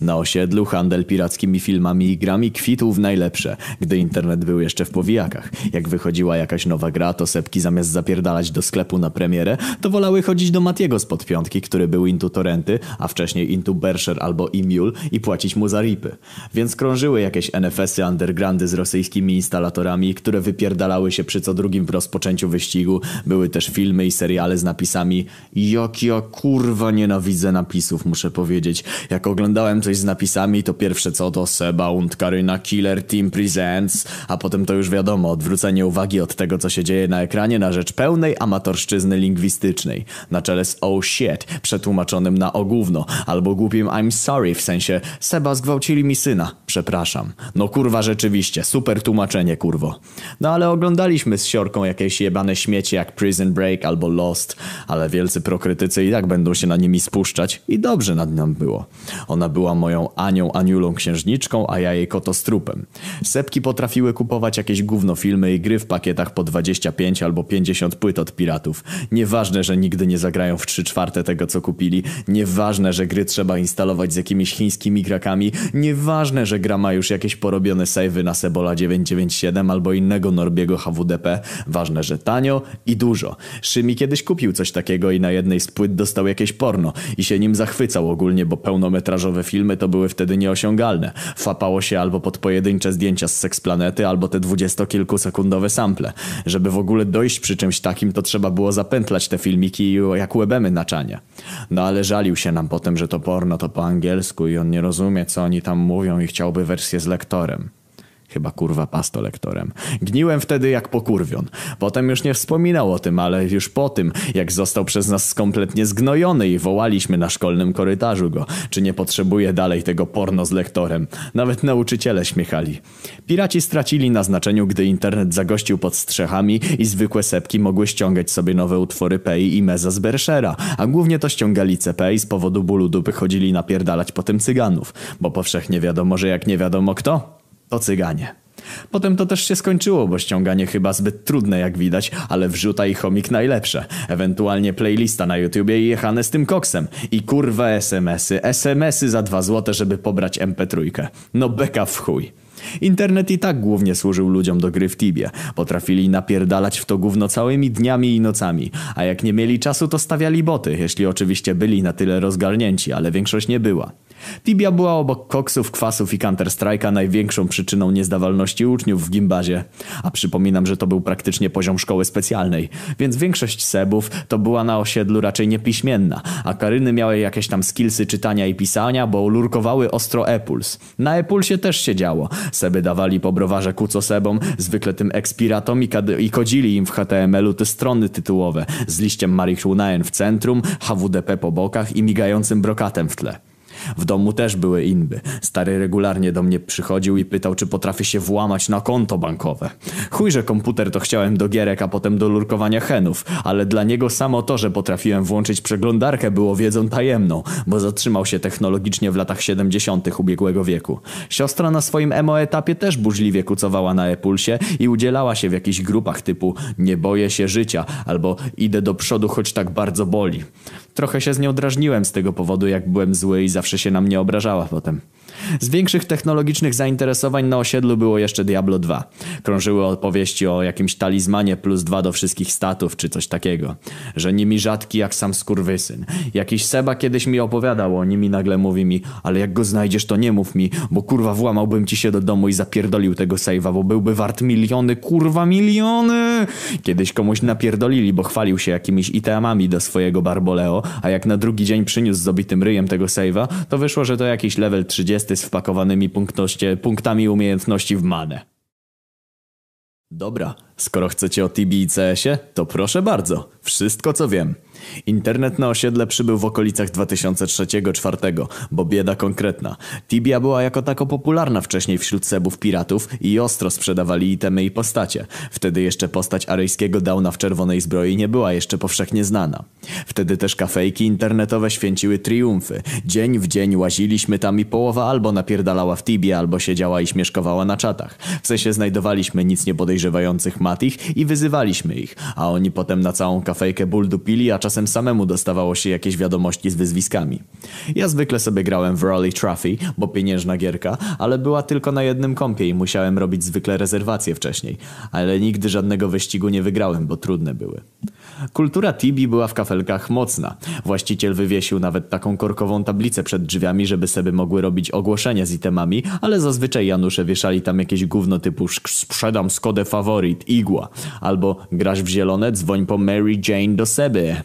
A: Na osiedlu handel pirackimi filmami i grami kwitł w najlepsze, gdy internet był jeszcze w powijakach. Jak wychodziła jakaś nowa gra, to sepki zamiast zapierdalać do sklepu na premierę, to wolały chodzić do Matiego spod piątki, który był into torrenty, a wcześniej into Bersher albo Emule i płacić mu za ripy. Więc krążyły jakieś NFS-y undergroundy z rosyjskimi instalatorami, które wypierdalały się przy co drugim w rozpoczęciu wyścigu. Były też filmy i seriale z napisami Jak ja kurwa nienawidzę napisów, muszę powiedzieć. Jak oglądałem czytałem coś z napisami, to pierwsze co to Seba und Karyna Killer Team Presents, a potem to już wiadomo, odwrócenie uwagi od tego, co się dzieje na ekranie na rzecz pełnej amatorszczyzny lingwistycznej. Na czele z oh shit, przetłumaczonym na o gówno, albo głupim I'm sorry, w sensie Seba zgwałcili mi syna, przepraszam. No kurwa rzeczywiście, super tłumaczenie kurwo. No ale oglądaliśmy z siorką jakieś jebane śmieci jak Prison Break albo Lost, ale wielcy prokrytycy i tak będą się na nimi spuszczać i dobrze nad nią było. Ona była moją Anią Aniulą księżniczką, a ja jej kotostrupem. Sepki potrafiły kupować jakieś gówno filmy i gry w pakietach po 25 albo 50 płyt od piratów. Nieważne, że nigdy nie zagrają w 3 czwarte tego co kupili, nieważne, że gry trzeba instalować z jakimiś chińskimi krakami, nieważne, że gra ma już jakieś porobione savey na Sebola 997 albo innego Norbiego HWDP, ważne, że tanio i dużo. Szymi kiedyś kupił coś takiego i na jednej z płyt dostał jakieś porno i się nim zachwycał ogólnie, bo pełnometrażowe filmy to były wtedy nieosiągalne. Fapało się albo pod pojedyncze zdjęcia z seksplanety, albo te dwudziestokilkusekundowe sample. Żeby w ogóle dojść przy czymś takim, to trzeba było zapętlać te filmiki jak łebemy naczanie. No ale żalił się nam potem, że to porno to po angielsku i on nie rozumie, co oni tam mówią i chciałby wersję z lektorem. Chyba kurwa pasto lektorem. Gniłem wtedy jak pokurwion. Potem już nie wspominał o tym, ale już po tym, jak został przez nas kompletnie zgnojony i wołaliśmy na szkolnym korytarzu go, czy nie potrzebuje dalej tego porno z lektorem. Nawet nauczyciele śmiechali. Piraci stracili na znaczeniu, gdy internet zagościł pod strzechami i zwykłe sepki mogły ściągać sobie nowe utwory Pei i Meza z Bershera, a głównie to ściągali CP i z powodu bólu dupy chodzili napierdalać potem cyganów, bo powszechnie wiadomo, że jak nie wiadomo kto, to cyganie. Potem to też się skończyło, bo ściąganie chyba zbyt trudne jak widać, ale wrzuta i chomik najlepsze. Ewentualnie playlista na YouTubie i jechane z tym koksem. I kurwa SMS-y, SMS-y za dwa złote, żeby pobrać MP3. No beka w chuj. Internet i tak głównie służył ludziom do gry w Tibie. Potrafili napierdalać w to gówno całymi dniami i nocami, a jak nie mieli czasu to stawiali boty, jeśli oczywiście byli na tyle rozgarnięci, ale większość nie była. Tibia była obok koksów, kwasów i Counter-Strike'a największą przyczyną niezdawalności uczniów w gimbazie. A przypominam, że to był praktycznie poziom szkoły specjalnej, więc większość sebów to była na osiedlu raczej niepiśmienna, a Karyny miały jakieś tam skillsy czytania i pisania, bo lurkowały ostro Epuls. Na Epulsie też się działo. Seby dawali po browarze kucosebom, zwykle tym ekspiratom i, i kodzili im w HTML-u te strony tytułowe z liściem marihuanaen w centrum, HWDP po bokach i migającym brokatem w tle. W domu też były inby. Stary regularnie do mnie przychodził i pytał, czy potrafię się włamać na konto bankowe. Chuj, że komputer to chciałem do gierek, a potem do lurkowania henów, ale dla niego samo to, że potrafiłem włączyć przeglądarkę było wiedzą tajemną, bo zatrzymał się technologicznie w latach 70. ubiegłego wieku. Siostra na swoim emo etapie też burzliwie kucowała na Epulsie i udzielała się w jakichś grupach typu nie boję się życia albo idę do przodu, choć tak bardzo boli. Trochę się z nią drażniłem z tego powodu, jak byłem zły i zawsze się na mnie obrażała potem. Z większych technologicznych zainteresowań na osiedlu było jeszcze Diablo 2. Krążyły opowieści o jakimś talizmanie plus dwa do wszystkich statów czy coś takiego. Że nimi rzadki jak sam skurwysyn. Jakiś Seba kiedyś mi opowiadał o nim i nagle mówi mi, ale jak go znajdziesz to nie mów mi, bo kurwa włamałbym ci się do domu i zapierdolił tego save'a, bo byłby wart miliony, kurwa miliony! Kiedyś komuś napierdolili, bo chwalił się jakimiś itemami do swojego Barboleo, a jak na drugi dzień przyniósł z obitym ryjem tego save'a, to wyszło, że to jakiś level 30 z wpakowanymi punktami umiejętności w manę. Dobra, skoro chcecie o TB i CS-ie, to proszę bardzo, wszystko co wiem. Internet na osiedle przybył w okolicach 2003-2004, bo bieda konkretna. Tibia była jako tako popularna wcześniej wśród sebów piratów i ostro sprzedawali itemy i postacie. Wtedy jeszcze postać aryjskiego Downa w czerwonej zbroi nie była jeszcze powszechnie znana. Wtedy też kafejki internetowe święciły triumfy. Dzień w dzień łaziliśmy tam i połowa albo napierdalała w Tibie, albo siedziała i śmieszkowała na czatach. W sensie znajdowaliśmy nic nie podejrzewających matich i wyzywaliśmy ich, a oni potem na całą kafejkę ból dupili, a czasem samemu dostawało się jakieś wiadomości z wyzwiskami. Ja zwykle sobie grałem w Rally Trophy, bo pieniężna gierka, ale była tylko na jednym kompie i musiałem robić zwykle rezerwacje wcześniej. Ale nigdy żadnego wyścigu nie wygrałem, bo trudne były. Kultura Tibi była w kafelkach mocna. Właściciel wywiesił nawet taką korkową tablicę przed drzwiami, żeby sobie mogły robić ogłoszenia z itemami, ale zazwyczaj Janusze wieszali tam jakieś gówno typu sprzedam Skodę Favorit, Igła, albo grasz w zielone, dzwoń po Mary Jane do Seby.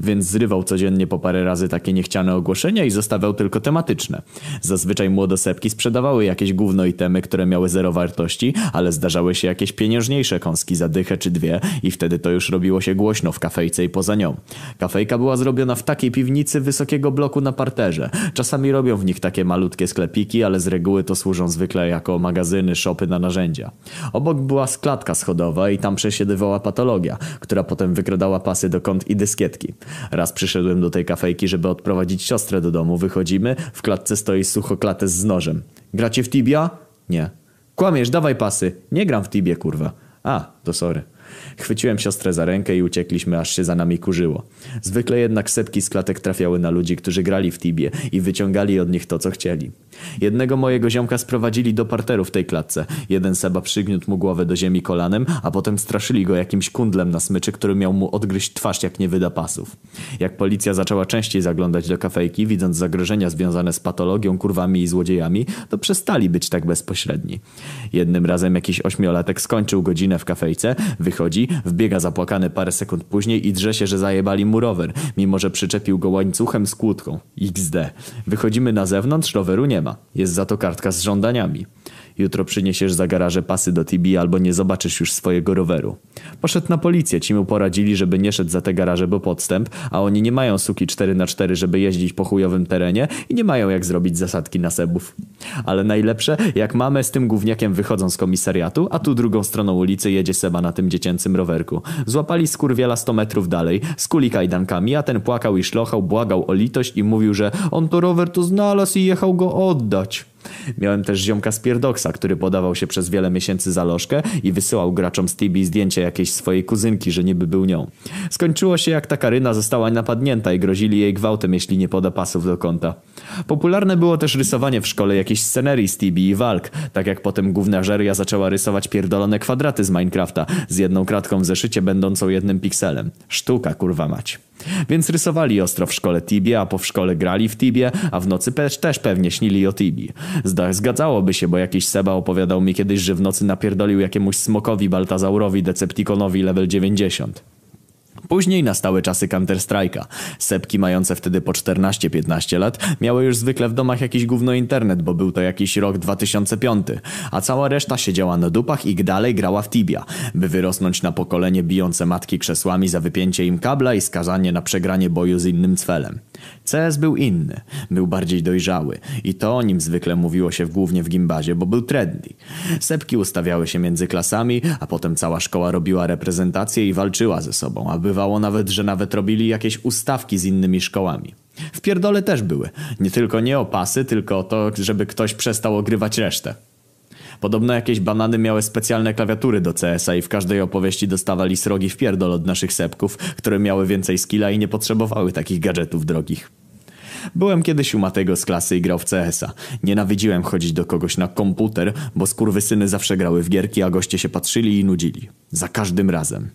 A: Więc zrywał codziennie po parę razy takie niechciane ogłoszenia i zostawiał tylko tematyczne. Zazwyczaj młodosepki sprzedawały jakieś gówno itemy, które miały zero wartości, ale zdarzały się jakieś pieniężniejsze kąski za dychę czy dwie i wtedy to już robiło się głośno w kafejce i poza nią. Kafejka była zrobiona w takiej piwnicy wysokiego bloku na parterze. Czasami robią w nich takie malutkie sklepiki, ale z reguły to służą zwykle jako magazyny, szopy na narzędzia. Obok była sklatka schodowa i tam przesiedywała patologia, która potem wykradała pasy do kąt i dyskietki. Raz przyszedłem do tej kafejki, żeby odprowadzić siostrę do domu. Wychodzimy, w klatce stoi suchoklates z nożem. Gracie w tibia? Nie. Kłamiesz, dawaj pasy. Nie gram w tibie, kurwa. A, to sorry. Chwyciłem siostrę za rękę i uciekliśmy, aż się za nami kurzyło. Zwykle jednak setki z klatek trafiały na ludzi, którzy grali w tibie i wyciągali od nich to, co chcieli. Jednego mojego ziomka sprowadzili do parteru w tej klatce. Jeden Seba przygniótł mu głowę do ziemi kolanem, a potem straszyli go jakimś kundlem na smyczy, który miał mu odgryźć twarz, jak nie wyda pasów. Jak policja zaczęła częściej zaglądać do kafejki, widząc zagrożenia związane z patologią, kurwami i złodziejami, to przestali być tak bezpośredni. Jednym razem jakiś ośmiolatek skończył godzinę w kafejce, wychodzi, wbiega zapłakany parę sekund później i drze się, że zajebali mu rower, mimo że przyczepił go łańcuchem z kłódką. XD. Wychodzimy na zewnątrz, roweru nie ma. Jest za to kartka z żądaniami. Jutro przyniesiesz za garaże pasy do TB albo nie zobaczysz już swojego roweru. Poszedł na policję, ci mu poradzili, żeby nie szedł za te garaże, bo podstęp, a oni nie mają suki 4 na 4 żeby jeździć po chujowym terenie i nie mają jak zrobić zasadki na sebów. Ale najlepsze, jak mamy z tym gówniakiem wychodzą z komisariatu, a tu drugą stroną ulicy jedzie Seba na tym dziecięcym rowerku. Złapali skurwiela 100 metrów dalej, skuli kajdankami, a ten płakał i szlochał, błagał o litość i mówił, że on to rower tu znalazł i jechał go oddać. Miałem też ziomka z Pierdoksa, który podawał się przez wiele miesięcy za lożkę i wysyłał graczom z Tibi zdjęcie jakiejś swojej kuzynki, że niby był nią. Skończyło się jak ta Karyna została napadnięta i grozili jej gwałtem, jeśli nie poda pasów do konta. Popularne było też rysowanie w szkole jakichś scenerii z Tibi i walk, tak jak potem główna żeria zaczęła rysować pierdolone kwadraty z Minecrafta z jedną kratką w zeszycie będącą jednym pikselem. Sztuka, kurwa mać. Więc rysowali ostro w szkole Tibie, a po w szkole grali w Tibie, a w nocy też, pewnie śnili o Tibi. Zgadzałoby się, bo jakiś Seba opowiadał mi kiedyś, że w nocy napierdolił jakiemuś smokowi Baltazaurowi Decepticonowi level 90. Później nastały czasy Counter-Strike'a. Sepki mające wtedy po 14-15 lat miały już zwykle w domach jakiś gówno internet, bo był to jakiś rok 2005, a cała reszta siedziała na dupach i dalej grała w Tibia, by wyrosnąć na pokolenie bijące matki krzesłami za wypięcie im kabla i skazanie na przegranie boju z innym cwelem. CS był inny, był bardziej dojrzały i to o nim zwykle mówiło się głównie w gimbazie, bo był trendy. Sepki ustawiały się między klasami, a potem cała szkoła robiła reprezentację i walczyła ze sobą, a bywało nawet, że nawet robili jakieś ustawki z innymi szkołami. W pierdole też były. Nie tylko nie o pasy, tylko o to, żeby ktoś przestał ogrywać resztę. Podobno jakieś banany miały specjalne klawiatury do CS-a i w każdej opowieści dostawali srogi w pierdol od naszych sepków, które miały więcej skilla i nie potrzebowały takich gadżetów drogich. Byłem kiedyś u Matego z klasy i grał w CS-a. Nienawidziłem chodzić do kogoś na komputer, bo skurwysyny zawsze grały w gierki, a goście się patrzyli i nudzili. Za każdym razem.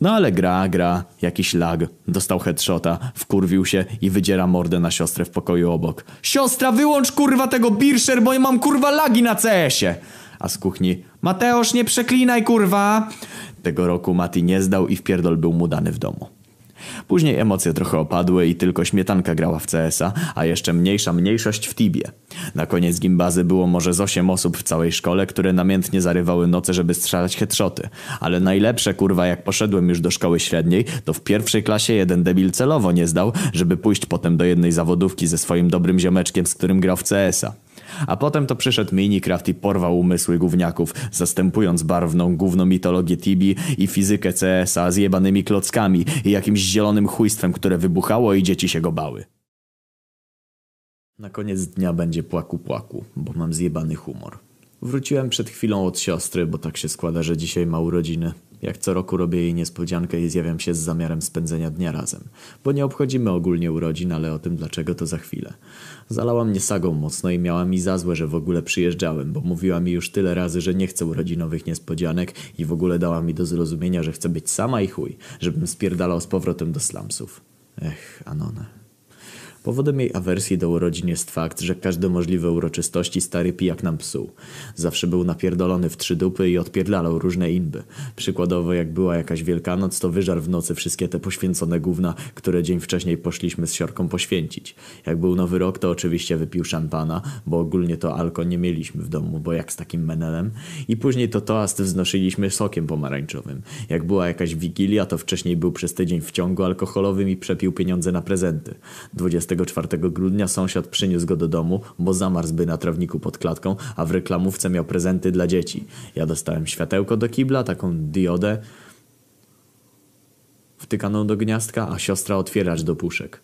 A: No ale gra, gra, jakiś lag, dostał headshota, wkurwił się i wydziera mordę na siostrę w pokoju obok. Siostra, wyłącz kurwa tego birszer, bo ja mam kurwa lagi na CS-ie! A z kuchni, Mateusz, nie przeklinaj kurwa! Tego roku Mati nie zdał i wpierdol był mu dany w domu. Później emocje trochę opadły i tylko śmietanka grała w CS-a, a jeszcze mniejsza mniejszość w Tibie. Na koniec gimbazy było może z 8 osób w całej szkole, które namiętnie zarywały noce, żeby strzelać headshoty. Ale najlepsze kurwa jak poszedłem już do szkoły średniej, to w pierwszej klasie jeden debil celowo nie zdał, żeby pójść potem do jednej zawodówki ze swoim dobrym ziomeczkiem, z którym grał w CS-a. A potem to przyszedł Minecraft i porwał umysły gówniaków, zastępując barwną główną mitologię Tibi i fizykę CS-a z jebanymi klockami i jakimś zielonym chujstwem, które wybuchało i dzieci się go bały. Na koniec dnia będzie płaku płaku, bo mam zjebany humor. Wróciłem przed chwilą od siostry, bo tak się składa, że dzisiaj ma urodziny. Jak co roku robię jej niespodziankę i zjawiam się z zamiarem spędzenia dnia razem. Bo nie obchodzimy ogólnie urodzin, ale o tym dlaczego to za chwilę. Zalała mnie sagą mocno i miała mi za złe, że w ogóle przyjeżdżałem, bo mówiła mi już tyle razy, że nie chce urodzinowych niespodzianek i w ogóle dała mi do zrozumienia, że chce być sama i chuj, żebym spierdalał z powrotem do slumsów. Ech, Anone. Powodem jej awersji do urodzin jest fakt, że każde możliwe uroczystości stary pijak nam psuł. Zawsze był napierdolony w trzy dupy i odpierdalał różne inby. Przykładowo jak była jakaś Wielkanoc, to wyżar w nocy wszystkie te poświęcone gówna, które dzień wcześniej poszliśmy z siorką poświęcić. Jak był nowy rok, to oczywiście wypił szampana, bo ogólnie to alko nie mieliśmy w domu, bo jak z takim menelem. I później to toast wznosiliśmy sokiem pomarańczowym. Jak była jakaś wigilia, to wcześniej był przez tydzień w ciągu alkoholowym i przepił pieniądze na prezenty. 24 grudnia sąsiad przyniósł go do domu, bo zamarzłby na trawniku pod klatką, a w reklamówce miał prezenty dla dzieci. Ja dostałem światełko do kibla, taką diodę wtykaną do gniazdka, a siostra otwieracz do puszek.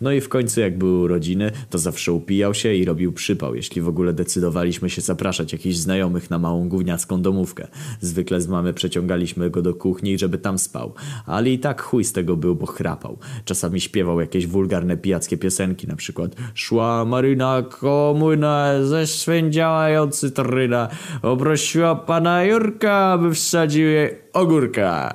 A: No i w końcu jak były urodziny, to zawsze upijał się i robił przypał, jeśli w ogóle decydowaliśmy się zapraszać jakichś znajomych na małą gówniacką domówkę. Zwykle z mamy przeciągaliśmy go do kuchni, żeby tam spał, ale i tak chuj z tego był, bo chrapał. Czasami śpiewał jakieś wulgarne pijackie piosenki, na przykład Szła Maryna komuna, zeszwędziała ją cytryna, poprosiła pana Jurka, aby wsadził jej ogórka.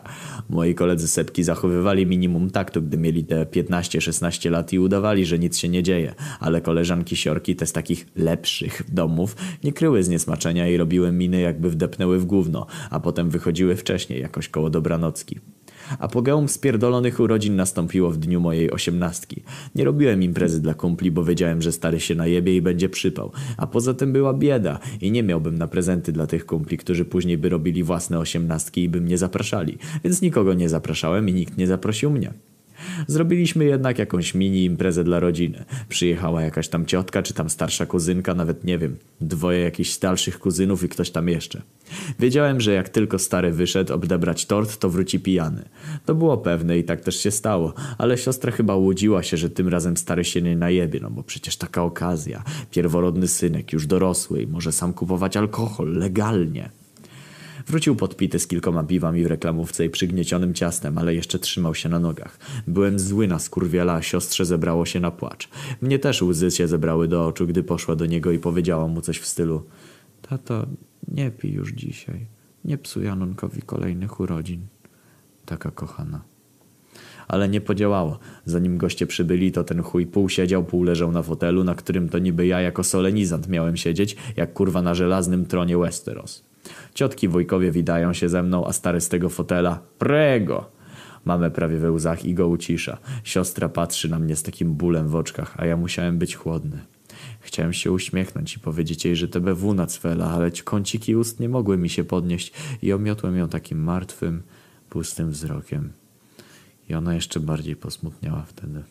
A: Moi koledzy sepki zachowywali minimum taktu, gdy mieli te 15-16 lat i udawali, że nic się nie dzieje, ale koleżanki siorki, te z takich lepszych domów, nie kryły zniesmaczenia i robiły miny jakby wdepnęły w gówno, a potem wychodziły wcześniej, jakoś koło dobranocki. Apogeum spierdolonych urodzin nastąpiło w dniu mojej osiemnastki. Nie robiłem imprezy dla kumpli, bo wiedziałem, że stary się najebie i będzie przypał. A poza tym była bieda i nie miałbym na prezenty dla tych kumpli, którzy później by robili własne osiemnastki i by mnie zapraszali. Więc nikogo nie zapraszałem i nikt nie zaprosił mnie. Zrobiliśmy jednak jakąś mini imprezę dla rodziny. Przyjechała jakaś tam ciotka, czy tam starsza kuzynka, nawet nie wiem. Dwoje jakichś dalszych kuzynów i ktoś tam jeszcze. Wiedziałem, że jak tylko stary wyszedł odebrać tort, to wróci pijany. To było pewne i tak też się stało, ale siostra chyba łudziła się, że tym razem stary się nie najebie, no bo przecież taka okazja. Pierworodny synek, już dorosły i może sam kupować alkohol legalnie. Wrócił podpity z kilkoma piwami w reklamówce i przygniecionym ciastem, ale jeszcze trzymał się na nogach. Byłem zły na skurwiela, a siostrze zebrało się na płacz. Mnie też łzy się zebrały do oczu, gdy poszła do niego i powiedziała mu coś w stylu Tato, nie pij już dzisiaj. Nie psuj Janonkowi kolejnych urodzin. Taka kochana. Ale nie podziałało. Zanim goście przybyli, to ten chuj pół siedział, pół leżał na fotelu, na którym to niby ja jako solenizant miałem siedzieć, jak kurwa na żelaznym tronie Westeros. Ciotki wujkowie widają się ze mną, a stary z tego fotela prego. Mamy prawie we łzach i go ucisza. Siostra patrzy na mnie z takim bólem w oczkach, a ja musiałem być chłodny. Chciałem się uśmiechnąć i powiedzieć jej, że TBW na cwela, ale kąciki ust nie mogły mi się podnieść i omiotłem ją takim martwym, pustym wzrokiem. I ona jeszcze bardziej posmutniała wtedy.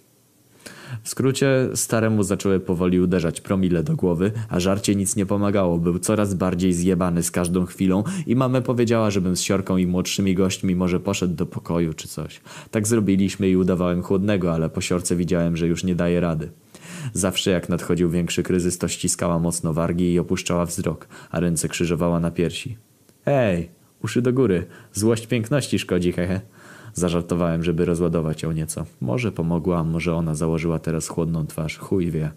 A: W skrócie, staremu zaczęły powoli uderzać promile do głowy, a żarcie nic nie pomagało. Był coraz bardziej zjebany z każdą chwilą i mamę powiedziała, żebym z siorką i młodszymi gośćmi może poszedł do pokoju czy coś. Tak zrobiliśmy i udawałem chłodnego, ale po siorce widziałem, że już nie daje rady. Zawsze jak nadchodził większy kryzys, to ściskała mocno wargi i opuszczała wzrok, a ręce krzyżowała na piersi. Hej, uszy do góry, złość piękności szkodzi, hehe. Zażartowałem, żeby rozładować ją nieco. Może pomogła, może ona założyła teraz chłodną twarz, chuj wie.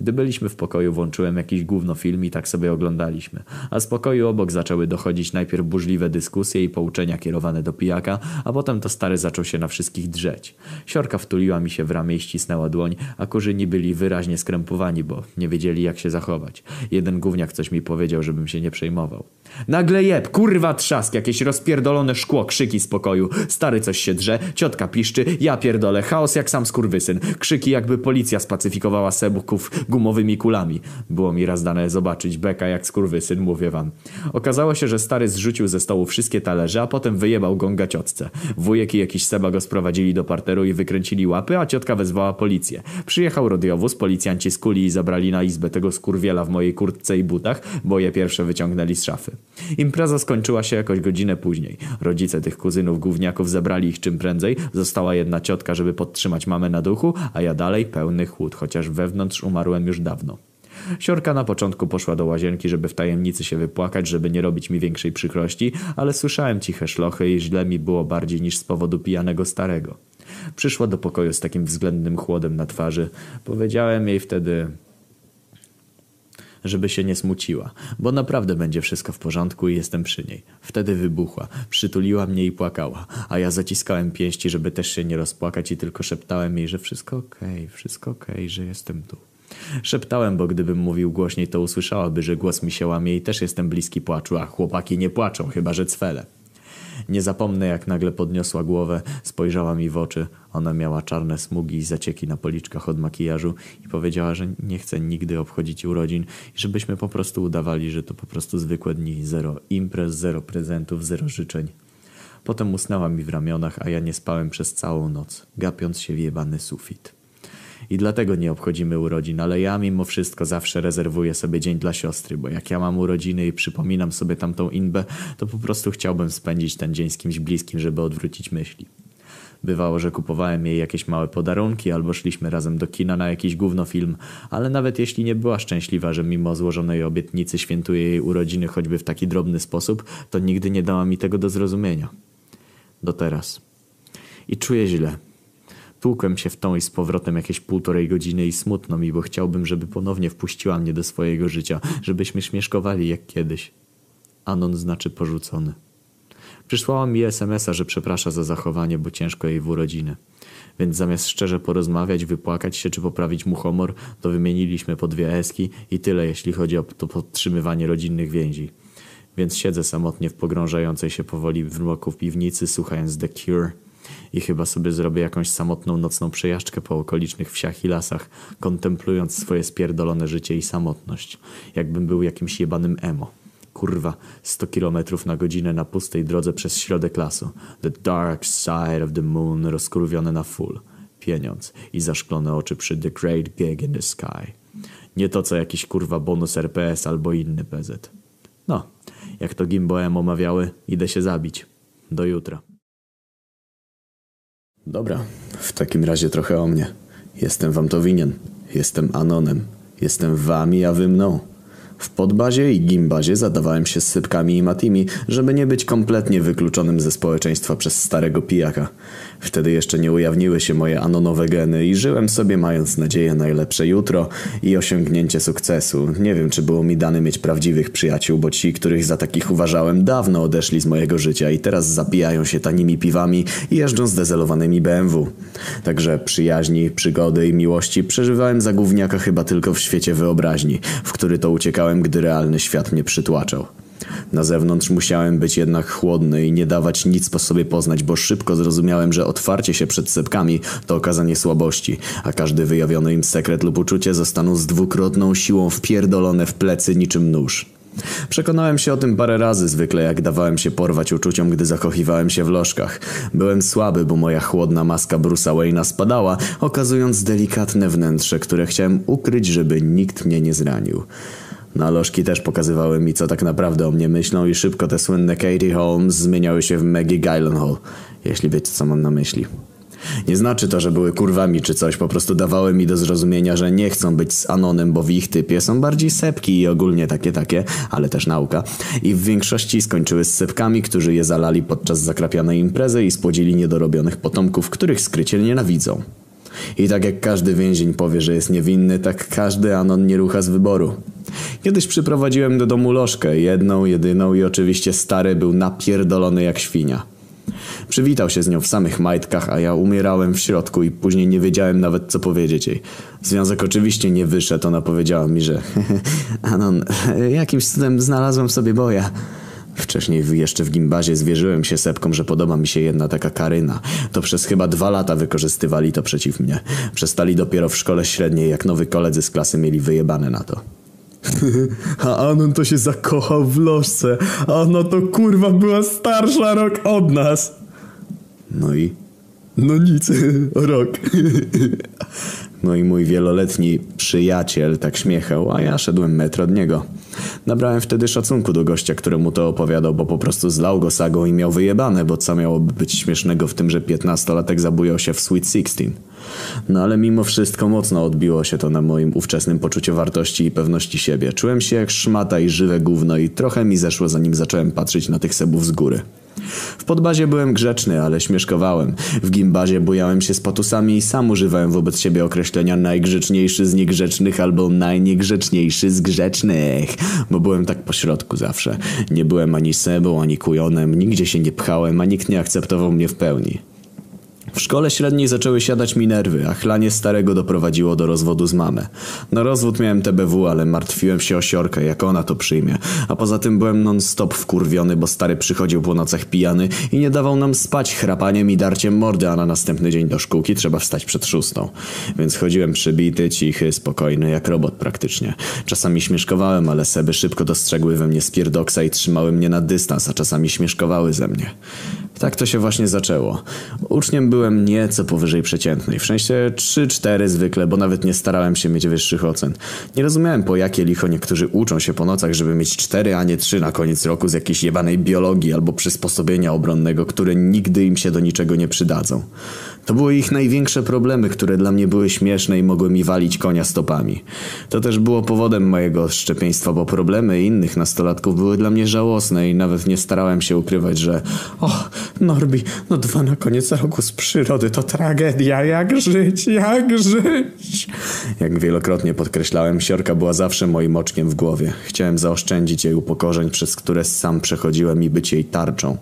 A: Gdy byliśmy w pokoju, włączyłem jakiś gówno film i tak sobie oglądaliśmy. A z pokoju obok zaczęły dochodzić najpierw burzliwe dyskusje i pouczenia kierowane do pijaka, a potem to stary zaczął się na wszystkich drzeć. Siorka wtuliła mi się w ramię i ścisnęła dłoń, a kurzyni byli wyraźnie skrępowani, bo nie wiedzieli jak się zachować. Jeden gówniak coś mi powiedział, żebym się nie przejmował. Nagle jeb, kurwa trzask, jakieś rozpierdolone szkło, krzyki z pokoju. Stary coś się drze, ciotka piszczy, ja pierdolę, chaos jak sam skurwysyn. Krzyki jakby policja spacyfikowała sebuków gumowymi kulami. Było mi raz dane zobaczyć beka jak skurwysyn, mówię wam. Okazało się, że stary zrzucił ze stołu wszystkie talerze, a potem wyjebał gonga ciotce. Wujek i jakiś seba go sprowadzili do parteru i wykręcili łapy, a ciotka wezwała policję. Przyjechał radiowóz, policjanci skuli i zabrali na izbę tego skurwiela w mojej kurtce i butach, bo je pierwsze wyciągnęli z szafy. Impreza skończyła się jakoś godzinę później. Rodzice tych kuzynów gówniaków zabrali ich czym prędzej. Została jedna ciotka, żeby podtrzymać mamę na duchu, a ja dalej pełny chłód, chociaż wewnątrz umarłem już dawno. Siorka na początku poszła do łazienki, żeby w tajemnicy się wypłakać, żeby nie robić mi większej przykrości, ale słyszałem ciche szlochy i źle mi było bardziej niż z powodu pijanego starego. Przyszła do pokoju z takim względnym chłodem na twarzy. Powiedziałem jej wtedy... żeby się nie smuciła, bo naprawdę będzie wszystko w porządku i jestem przy niej. Wtedy wybuchła, przytuliła mnie i płakała, a ja zaciskałem pięści, żeby też się nie rozpłakać i tylko szeptałem jej, że wszystko okej, wszystko okej, że jestem tu. Szeptałem, bo gdybym mówił głośniej, to usłyszałaby, że głos mi się łamie i też jestem bliski płaczu, a chłopaki nie płaczą, chyba że cwele. Nie zapomnę, jak nagle podniosła głowę, spojrzała mi w oczy. Ona miała czarne smugi i zacieki na policzkach od makijażu i powiedziała, że nie chce nigdy obchodzić urodzin i żebyśmy po prostu udawali, że to po prostu zwykłe dni. Zero imprez, zero prezentów, zero życzeń. Potem usnęła mi w ramionach, a ja nie spałem przez całą noc, gapiąc się w jebany sufit. I dlatego nie obchodzimy urodzin, ale ja mimo wszystko zawsze rezerwuję sobie dzień dla siostry, bo jak ja mam urodziny i przypominam sobie tamtą inbę, to po prostu chciałbym spędzić ten dzień z kimś bliskim, żeby odwrócić myśli. Bywało, że kupowałem jej jakieś małe podarunki albo szliśmy razem do kina na jakiś gównofilm, ale nawet jeśli nie była szczęśliwa, że mimo złożonej obietnicy świętuje jej urodziny choćby w taki drobny sposób, to nigdy nie dała mi tego do zrozumienia. Do teraz. I czuję źle. Tłukłem się w tą i z powrotem jakieś półtorej godziny i smutno mi, bo chciałbym, żeby ponownie wpuściła mnie do swojego życia, żebyśmy śmieszkowali jak kiedyś. Anon znaczy porzucony. Przysłała mi SMS-a, że przeprasza za zachowanie, bo ciężko jej w urodziny. Więc zamiast szczerze porozmawiać, wypłakać się czy poprawić mu humor, to wymieniliśmy po dwie eski i tyle, jeśli chodzi o to podtrzymywanie rodzinnych więzi. Więc siedzę samotnie w pogrążającej się powoli w mroku piwnicy, słuchając The Cure i chyba sobie zrobię jakąś samotną nocną przejażdżkę po okolicznych wsiach i lasach, kontemplując swoje spierdolone życie i samotność, jakbym był jakimś jebanym emo. Kurwa, 100 kilometrów na godzinę na pustej drodze przez środek lasu. The dark side of the moon rozkurwione na full. Pieniądz i zaszklone oczy przy The Great Gig in the Sky. Nie to co jakiś kurwa bonus RPS albo inny PZ. No, jak to Gimbo emo mawiały, idę się zabić. Do jutra. Dobra, w takim razie trochę o mnie. Jestem wam to winien. Jestem Anonem. Jestem wami, a wy mną. W podbazie i gimbazie zadawałem się z sypkami i matimi, żeby nie być kompletnie wykluczonym ze społeczeństwa przez starego pijaka. Wtedy jeszcze nie ujawniły się moje anonowe geny i żyłem sobie mając nadzieję na najlepsze jutro i osiągnięcie sukcesu. Nie wiem, czy było mi dane mieć prawdziwych przyjaciół, bo ci, których za takich uważałem, dawno odeszli z mojego życia i teraz zapijają się tanimi piwami i jeżdżą zdezelowanymi BMW. Także przyjaźni, przygody i miłości przeżywałem za gówniaka chyba tylko w świecie wyobraźni, w który to uciekałem, gdy realny świat mnie przytłaczał. Na zewnątrz musiałem być jednak chłodny i nie dawać nic po sobie poznać, bo szybko zrozumiałem, że otwarcie się przed sepkami to okazanie słabości, a każdy wyjawiony im sekret lub uczucie zostaną z dwukrotną siłą wpierdolone w plecy niczym nóż. Przekonałem się o tym parę razy zwykle, jak dawałem się porwać uczuciom, gdy zakochiwałem się w lożkach. Byłem słaby, bo moja chłodna maska Bruce'a Wayne'a spadała, okazując delikatne wnętrze, które chciałem ukryć, żeby nikt mnie nie zranił. Na lożki też pokazywały mi, co tak naprawdę o mnie myślą i szybko te słynne Katie Holmes zmieniały się w Maggie Gyllenhaal, jeśli wiecie, co mam na myśli. Nie znaczy to, że były kurwami czy coś, po prostu dawały mi do zrozumienia, że nie chcą być z Anonem, bo w ich typie są bardziej sepki i ogólnie takie takie, ale też nauka. I w większości skończyły z sepkami, którzy je zalali podczas zakrapianej imprezy i spłodzili niedorobionych potomków, których skrycie nienawidzą. I tak jak każdy więzień powie, że jest niewinny, tak każdy Anon nie rucha z wyboru. Kiedyś przyprowadziłem do domu lożkę, jedną, jedyną i oczywiście stary był napierdolony jak świnia. Przywitał się z nią w samych majtkach, a ja umierałem w środku i później nie wiedziałem nawet co powiedzieć jej. Związek oczywiście nie wyszedł, ona powiedziała mi, że Anon, jakimś cudem znalazłem sobie boja. Wcześniej jeszcze w gimbazie zwierzyłem się sepkom, że podoba mi się jedna taka Karyna. To przez chyba dwa lata wykorzystywali to przeciw mnie. Przestali dopiero w szkole średniej, jak nowy koledzy z klasy mieli wyjebane na to. A Anon to się zakochał w lożce, a ona to kurwa była starsza rok od nas. No i? No nic, rok. No i mój wieloletni przyjaciel tak śmiechał, a ja szedłem metr od niego. Nabrałem wtedy szacunku do gościa, któremu to opowiadał, bo po prostu zlał go sagą i miał wyjebane, bo co miałoby być śmiesznego w tym, że piętnastolatek zabujał się w Sweet Sixteen. No ale mimo wszystko mocno odbiło się to na moim ówczesnym poczuciu wartości i pewności siebie. Czułem się jak szmata i żywe gówno i trochę mi zeszło zanim zacząłem patrzeć na tych sebów z góry. W podbazie byłem grzeczny, ale śmieszkowałem. W gimbazie bujałem się z patusami i sam używałem wobec siebie określenia najgrzeczniejszy z niegrzecznych albo najniegrzeczniejszy z grzecznych. Bo byłem tak pośrodku zawsze. Nie byłem ani sebą, ani kujonem, nigdzie się nie pchałem, a nikt nie akceptował mnie w pełni. W szkole średniej zaczęły siadać mi nerwy, a chlanie starego doprowadziło do rozwodu z mamę. Na rozwód miałem TBW, ale martwiłem się o siorkę, jak ona to przyjmie. A poza tym byłem non-stop wkurwiony, bo stary przychodził po nocach pijany i nie dawał nam spać chrapaniem i darciem mordy, a na następny dzień do szkółki trzeba wstać przed szóstą. Więc chodziłem przybity, cichy, spokojny, jak robot praktycznie. Czasami śmieszkowałem, ale seby szybko dostrzegły we mnie spierdoksa i trzymały mnie na dystans, a czasami śmieszkowały ze mnie. Tak to się właśnie zaczęło. Uczniem byłem nieco powyżej przeciętnej, w sensie 3-4 zwykle, bo nawet nie starałem się mieć wyższych ocen. Nie rozumiałem po jakie licho niektórzy uczą się po nocach, żeby mieć 4, a nie 3 na koniec roku z jakiejś jebanej biologii albo przysposobienia obronnego, które nigdy im się do niczego nie przydadzą. To były ich największe problemy, które dla mnie były śmieszne i mogły mi walić konia stopami. To też było powodem mojego szczepieństwa, bo problemy innych nastolatków były dla mnie żałosne i nawet nie starałem się ukrywać, że o, Norbi, no dwa na koniec roku z przyrody to tragedia, jak żyć, jak żyć. Jak wielokrotnie podkreślałem, siorka była zawsze moim oczkiem w głowie. Chciałem zaoszczędzić jej upokorzeń, przez które sam przechodziłem i być jej tarczą.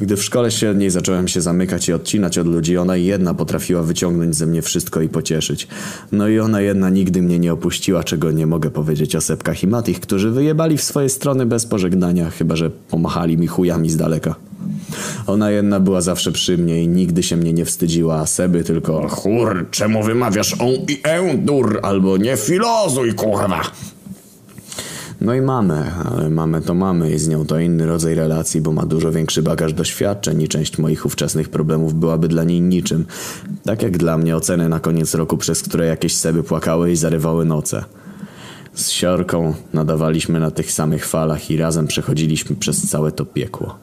A: Gdy w szkole średniej zacząłem się zamykać i odcinać od ludzi, ona jedna potrafiła wyciągnąć ze mnie wszystko i pocieszyć. No i ona jedna nigdy mnie nie opuściła, czego nie mogę powiedzieć o Sepkach i Matich, którzy wyjebali w swoje strony bez pożegnania, chyba że pomachali mi chujami z daleka. Ona jedna była zawsze przy mnie i nigdy się mnie nie wstydziła, a Seby tylko chur, czemu wymawiasz on i dur, albo nie filozuj, kurwa. No i mamy, ale mamy to mamy i z nią to inny rodzaj relacji, bo ma dużo większy bagaż doświadczeń i część moich ówczesnych problemów byłaby dla niej niczym. Tak jak dla mnie oceny na koniec roku, przez które jakieś seby płakały i zarywały noce. Z siorką nadawaliśmy na tych samych falach i razem przechodziliśmy przez całe to piekło.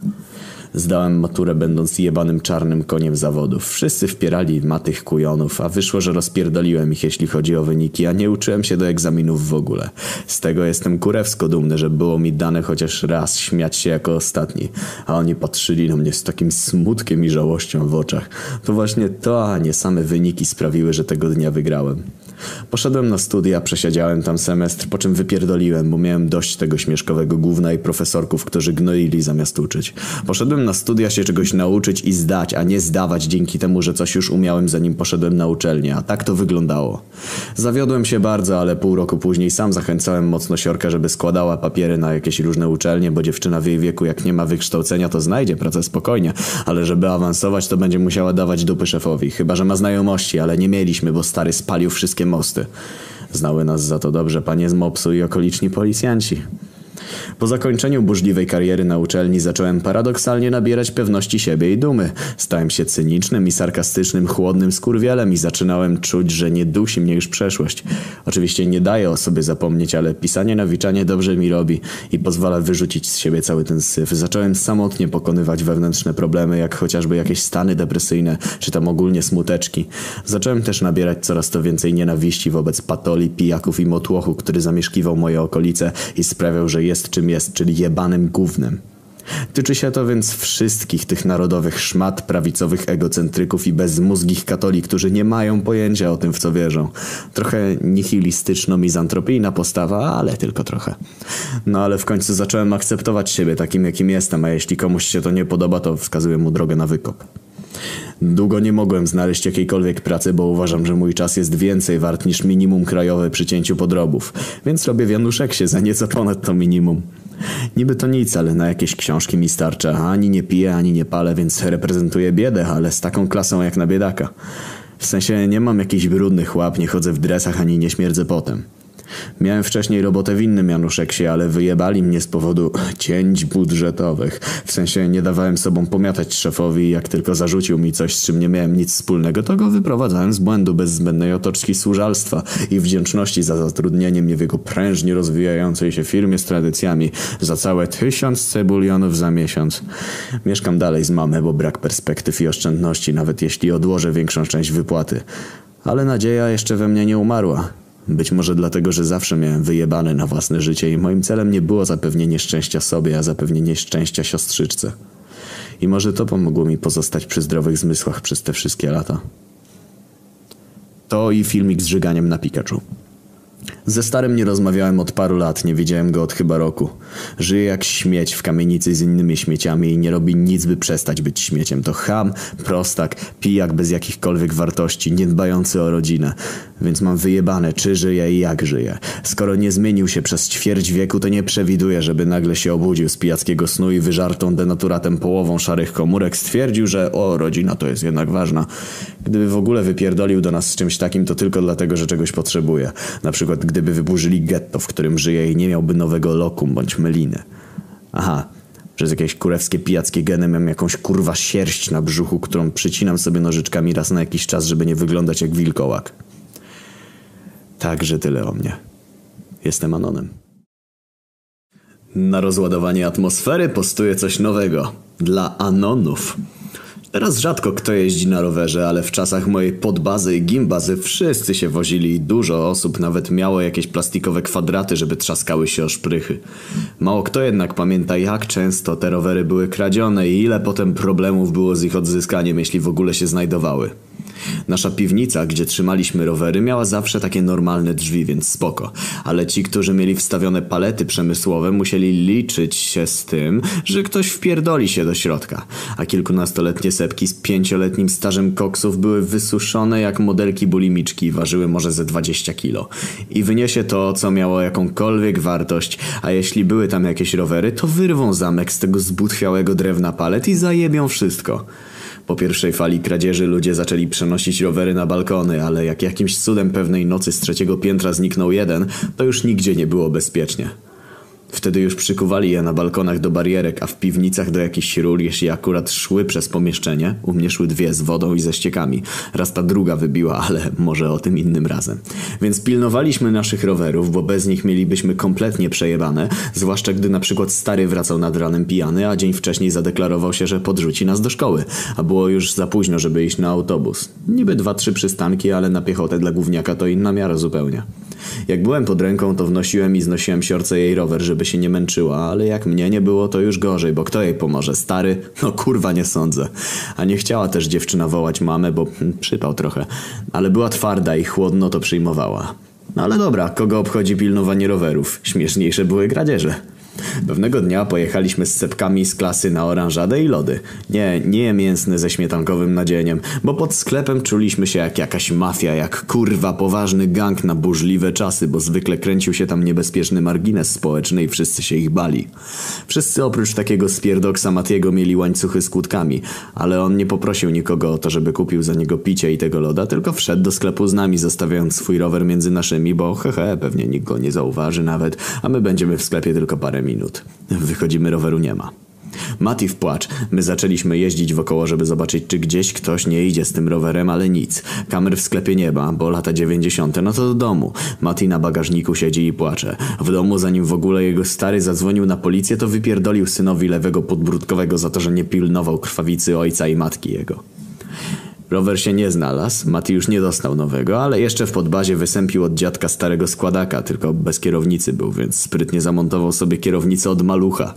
A: Zdałem maturę będąc jebanym czarnym koniem zawodów. Wszyscy wpierali matych kujonów, a wyszło, że rozpierdoliłem ich jeśli chodzi o wyniki, a nie uczyłem się do egzaminów w ogóle. Z tego jestem kurewsko dumny, że było mi dane chociaż raz śmiać się jako ostatni. A oni patrzyli na mnie z takim smutkiem i żałością w oczach. To właśnie to, a nie same wyniki sprawiły, że tego dnia wygrałem. Poszedłem na studia, przesiedziałem tam semestr, po czym wypierdoliłem, bo miałem dość tego śmieszkowego gówna i profesorków, którzy gnoili zamiast uczyć. Poszedłem na studia się czegoś nauczyć i zdać, a nie zdawać dzięki temu, że coś już umiałem zanim poszedłem na uczelnię, a tak to wyglądało. Zawiodłem się bardzo, ale pół roku później sam zachęcałem mocno siorkę, żeby składała papiery na jakieś różne uczelnie, bo dziewczyna w jej wieku jak nie ma wykształcenia, to znajdzie pracę spokojnie, ale żeby awansować, to będzie musiała dawać dupy szefowi, chyba że ma znajomości, ale nie mieliśmy, bo stary spalił wszystkie mosty. Znały nas za to dobrze panie z Mopsu i okoliczni policjanci. Po zakończeniu burzliwej kariery na uczelni zacząłem paradoksalnie nabierać pewności siebie i dumy. Stałem się cynicznym i sarkastycznym, chłodnym skurwielem i zaczynałem czuć, że nie dusi mnie już przeszłość. Oczywiście nie daję o sobie zapomnieć, ale pisanie nawiczanie dobrze mi robi i pozwala wyrzucić z siebie cały ten syf. Zacząłem samotnie pokonywać wewnętrzne problemy, jak chociażby jakieś stany depresyjne, czy tam ogólnie smuteczki. Zacząłem też nabierać coraz to więcej nienawiści wobec patoli, pijaków i motłochu, który zamieszkiwał moje okolice i sprawiał, że jest czym jest, czyli jebanym gównem. Tyczy się to więc wszystkich tych narodowych szmat, prawicowych egocentryków i bezmózgich katoli, którzy nie mają pojęcia o tym, w co wierzą. Trochę nihilistyczno-mizantropijna postawa, ale tylko trochę. No ale w końcu zacząłem akceptować siebie takim, jakim jestem, a jeśli komuś się to nie podoba, to wskazuję mu drogę na wykop. Długo nie mogłem znaleźć jakiejkolwiek pracy, bo uważam, że mój czas jest więcej wart niż minimum krajowe przy cięciu podrobów, więc robię wianuszek się za nieco ponad to minimum. Niby to nic, ale na jakieś książki mi starcza. Ani nie piję, ani nie palę, więc reprezentuję biedę, ale z taką klasą jak na biedaka. W sensie nie mam jakichś brudnych łap, nie chodzę w dresach, ani nie śmierdzę potem. Miałem wcześniej robotę w innym Januszeksie, ale wyjebali mnie z powodu cięć budżetowych. W sensie nie dawałem sobą pomiatać szefowi jak tylko zarzucił mi coś, z czym nie miałem nic wspólnego, to go wyprowadzałem z błędu bez zbędnej otoczki służalstwa i wdzięczności za zatrudnienie mnie w jego prężnie rozwijającej się firmie z tradycjami za całe tysiąc cebulionów za miesiąc. Mieszkam dalej z mamą, bo brak perspektyw i oszczędności, nawet jeśli odłożę większą część wypłaty. Ale nadzieja jeszcze we mnie nie umarła. Być może dlatego, że zawsze miałem wyjebane na własne życie i moim celem nie było zapewnienie szczęścia sobie, a zapewnienie szczęścia siostrzyczce. I może to pomogło mi pozostać przy zdrowych zmysłach przez te wszystkie lata. To i filmik z żyganiem na Pikachu. Ze starym nie rozmawiałem od paru lat, nie widziałem go od chyba roku. Żyje jak śmieć w kamienicy z innymi śmieciami i nie robi nic, by przestać być śmieciem. To ham, prostak, pijak bez jakichkolwiek wartości, nie dbający o rodzinę. Więc mam wyjebane, czy żyje i jak żyje. Skoro nie zmienił się przez ćwierć wieku, to nie przewiduję, żeby nagle się obudził z pijackiego snu i wyżartą denaturatem połową szarych komórek stwierdził, że o, rodzina to jest jednak ważna. Gdyby w ogóle wypierdolił do nas z czymś takim, to tylko dlatego, że czegoś potrzebuje. Na przykład gdyby wyburzyli getto, w którym żyje i nie miałby nowego lokum bądź meliny. Aha, przez jakieś kurewskie pijackie geny mam jakąś kurwa sierść na brzuchu, którą przycinam sobie nożyczkami raz na jakiś czas, żeby nie wyglądać jak wilkołak. Także tyle o mnie. Jestem Anonem. Na rozładowanie atmosfery postuję coś nowego. Dla Anonów. Teraz rzadko kto jeździ na rowerze, ale w czasach mojej podbazy i gimbazy wszyscy się wozili i dużo osób nawet miało jakieś plastikowe kwadraty, żeby trzaskały się o szprychy. Mało kto jednak pamięta jak często te rowery były kradzione i ile potem problemów było z ich odzyskaniem, jeśli w ogóle się znajdowały. Nasza piwnica, gdzie trzymaliśmy rowery, miała zawsze takie normalne drzwi, więc spoko. Ale ci, którzy mieli wstawione palety przemysłowe, musieli liczyć się z tym, że ktoś wpierdoli się do środka. A kilkunastoletnie sepki z pięcioletnim stażem koksów były wysuszone jak modelki bulimiczki ważyły może ze 20 kilo. I wyniesie to, co miało jakąkolwiek wartość, a jeśli były tam jakieś rowery, to wyrwą zamek z tego zbutwiałego drewna palet i zajebią wszystko. Po pierwszej fali kradzieży ludzie zaczęli przenosić rowery na balkony, ale jak jakimś cudem pewnej nocy z trzeciego piętra zniknął jeden, to już nigdzie nie było bezpiecznie. Wtedy już przykuwali je na balkonach do barierek, a w piwnicach do jakichś rur, jeśli akurat szły przez pomieszczenie. U mnie szły dwie z wodą i ze ściekami. Raz ta druga wybiła, ale może o tym innym razem. Więc pilnowaliśmy naszych rowerów, bo bez nich mielibyśmy kompletnie przejebane, zwłaszcza gdy na przykład stary wracał nad ranem pijany, a dzień wcześniej zadeklarował się, że podrzuci nas do szkoły, a było już za późno, żeby iść na autobus. Niby dwa, trzy przystanki, ale na piechotę dla gówniaka to inna miara zupełnie. Jak byłem pod ręką, to wnosiłem i znosiłem siorce jej rower, żeby się nie męczyła, ale jak mnie nie było, to już gorzej, bo kto jej pomoże? Stary? No kurwa, nie sądzę. A nie chciała też dziewczyna wołać mamę, bo hmm, przypał trochę. Ale była twarda i chłodno to przyjmowała. No ale dobra, kogo obchodzi pilnowanie rowerów? Śmieszniejsze były kradzieże. Pewnego dnia pojechaliśmy z sepkami z klasy na oranżadę i lody. Nie, nie mięsne ze śmietankowym nadzieniem, bo pod sklepem czuliśmy się jak jakaś mafia, jak kurwa poważny gang na burzliwe czasy, bo zwykle kręcił się tam niebezpieczny margines społeczny i wszyscy się ich bali. Wszyscy oprócz takiego spierdoksa Matiego mieli łańcuchy z kłódkami, ale on nie poprosił nikogo o to, żeby kupił za niego picie i tego loda, tylko wszedł do sklepu z nami, zostawiając swój rower między naszymi, bo hehe, pewnie nikt go nie zauważy nawet, a my będziemy w sklepie tylko parę minut. Wychodzimy, roweru nie ma. Mati w płacz. My zaczęliśmy jeździć wokoło, żeby zobaczyć, czy gdzieś ktoś nie idzie z tym rowerem, ale nic. Kamer w sklepie nie ma, bo lata 90. no to do domu. Mati na bagażniku siedzi i płacze. W domu, zanim w ogóle jego stary zadzwonił na policję, to wypierdolił synowi lewego podbródkowego za to, że nie pilnował krwawicy ojca i matki jego. Rower się nie znalazł, Mati już nie dostał nowego, ale jeszcze w podbazie wysępił od dziadka starego składaka, tylko bez kierownicy był, więc sprytnie zamontował sobie kierownicę od malucha.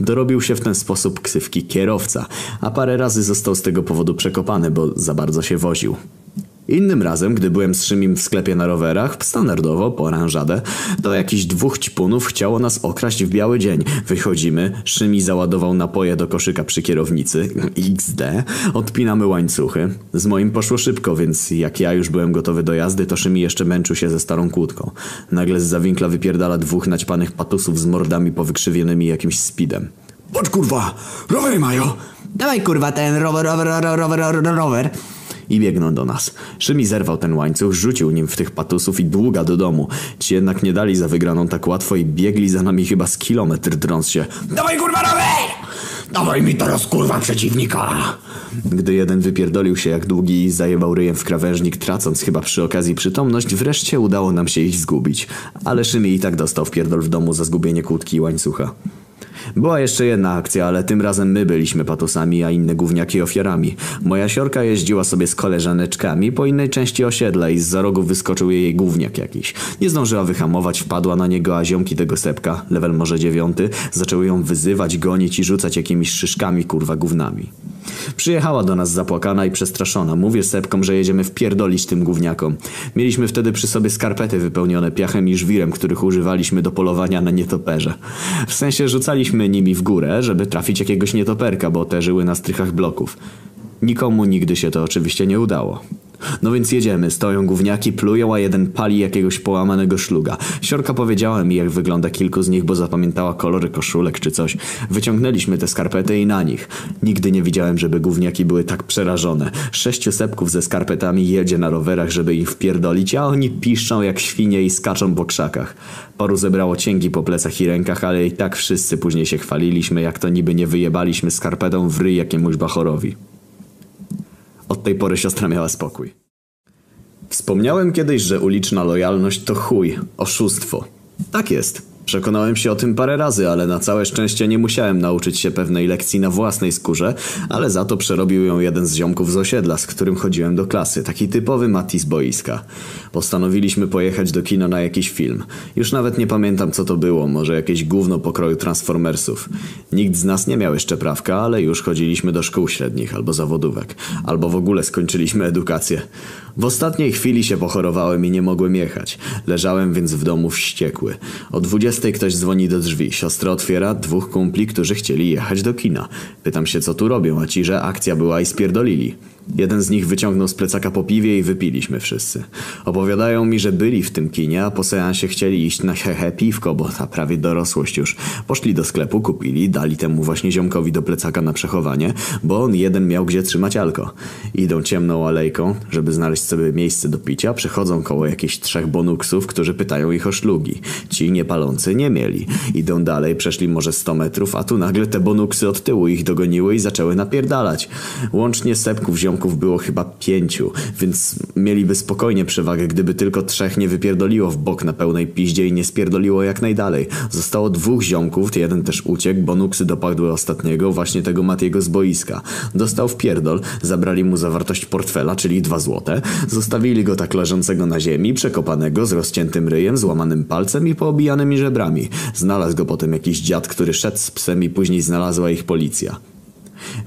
A: Dorobił się w ten sposób ksywki kierowca, a parę razy został z tego powodu przekopany, bo za bardzo się woził. Innym razem, gdy byłem z Szymim w sklepie na rowerach, standardowo, po oranżadę, to jakiś dwóch ćpunów chciało nas okraść w biały dzień. Wychodzimy, Szymi załadował napoje do koszyka przy kierownicy, XD, odpinamy łańcuchy. Z moim poszło szybko, więc jak ja już byłem gotowy do jazdy, to Szymi jeszcze męczył się ze starą kłódką. Nagle z zawinkla wypierdala dwóch naćpanych patusów z mordami powykrzywionymi jakimś speedem.
B: Patrz kurwa, rowery mają.
C: Dawaj kurwa ten rower, rower, rower, rower, rower, rower.
A: I biegną do nas. Szymi zerwał ten łańcuch, rzucił nim w tych patusów i długa do domu. Ci jednak nie dali za wygraną tak łatwo i biegli za nami chyba z kilometr drąc się.
B: Dawaj kurwa rower! Dawaj mi teraz kurwa przeciwnika!
A: Gdy jeden wypierdolił się jak długi i zajebał ryjem w krawężnik, tracąc chyba przy okazji przytomność, wreszcie udało nam się ich zgubić. Ale Szymi i tak dostał wpierdol w domu za zgubienie kłódki i łańcucha. Była jeszcze jedna akcja, ale tym razem my byliśmy patosami, a inne gówniaki ofiarami. Moja siorka jeździła sobie z koleżaneczkami po innej części osiedla i z za rogu wyskoczył jej gówniak jakiś. Nie zdążyła wyhamować, wpadła na niego, a ziomki tego sepka, level może dziewiąty, zaczęły ją wyzywać, gonić i rzucać jakimiś szyszkami, kurwa, gównami. Przyjechała do nas zapłakana i przestraszona. Mówię sepkom, że jedziemy wpierdolić tym gówniakom. Mieliśmy wtedy przy sobie skarpety wypełnione piachem i żwirem, których używaliśmy do polowania na nietoperze. W sensie rzucaliśmy nimi w górę, żeby trafić jakiegoś nietoperka, bo te żyły na strychach bloków. Nikomu nigdy się to oczywiście nie udało. No więc jedziemy, stoją gówniaki, plują, a jeden pali jakiegoś połamanego szluga. Siorka powiedziała mi, jak wygląda kilku z nich, bo zapamiętała kolory koszulek czy coś. Wyciągnęliśmy te skarpety i na nich. Nigdy nie widziałem, żeby gówniaki były tak przerażone. Sześciu sepków ze skarpetami jedzie na rowerach, żeby ich wpierdolić, a oni piszczą jak świnie i skaczą po krzakach. Paru zebrało cięgi po plecach i rękach, ale i tak wszyscy później się chwaliliśmy, jak to niby nie wyjebaliśmy skarpetą w ryj jakiemuś bachorowi. Od tej pory siostra miała spokój. Wspomniałem kiedyś, że uliczna lojalność to chuj, oszustwo. Tak jest. Przekonałem się o tym parę razy, ale na całe szczęście nie musiałem nauczyć się pewnej lekcji na własnej skórze, ale za to przerobił ją jeden z ziomków z osiedla, z którym chodziłem do klasy. Taki typowy Mati z boiska. Postanowiliśmy pojechać do kina na jakiś film. Już nawet nie pamiętam co to było, może jakieś gówno pokroju Transformersów. Nikt z nas nie miał jeszcze prawka, ale już chodziliśmy do szkół średnich albo zawodówek. Albo w ogóle skończyliśmy edukację. W ostatniej chwili się pochorowałem i nie mogłem jechać. Leżałem więc w domu wściekły. O 20 ktoś dzwoni do drzwi. Siostra otwiera dwóch kumpli, którzy chcieli jechać do kina. Pytam się co tu robią, a ci, że akcja była i spierdolili. Jeden z nich wyciągnął z plecaka po piwie i wypiliśmy wszyscy. Opowiadają mi, że byli w tym kinie, a po seansie chcieli iść na hehe piwko, bo ta prawie dorosłość już. Poszli do sklepu, kupili, dali temu właśnie ziomkowi do plecaka na przechowanie, bo on jeden miał gdzie trzymać alko. Idą ciemną alejką, żeby znaleźć sobie miejsce do picia, przechodzą koło jakichś trzech bonuksów, którzy pytają ich o szlugi. Ci niepalący nie mieli. Idą dalej, przeszli może 100 metrów, a tu nagle te bonuksy od tyłu ich dogoniły i zaczęły napierdalać. Łącznie sepków ziomków było chyba pięciu, więc mieliby spokojnie przewagę, gdyby tylko trzech nie wypierdoliło w bok na pełnej piździe i nie spierdoliło jak najdalej. Zostało dwóch ziomków, jeden też uciekł, bonuksy dopadły ostatniego, właśnie tego Matiego z boiska. Dostał w pierdol, zabrali mu zawartość portfela, czyli dwa złote, zostawili go tak leżącego na ziemi, przekopanego, z rozciętym ryjem, złamanym palcem i poobijanymi żebrami. Znalazł go potem jakiś dziad, który szedł z psem i później znalazła ich policja.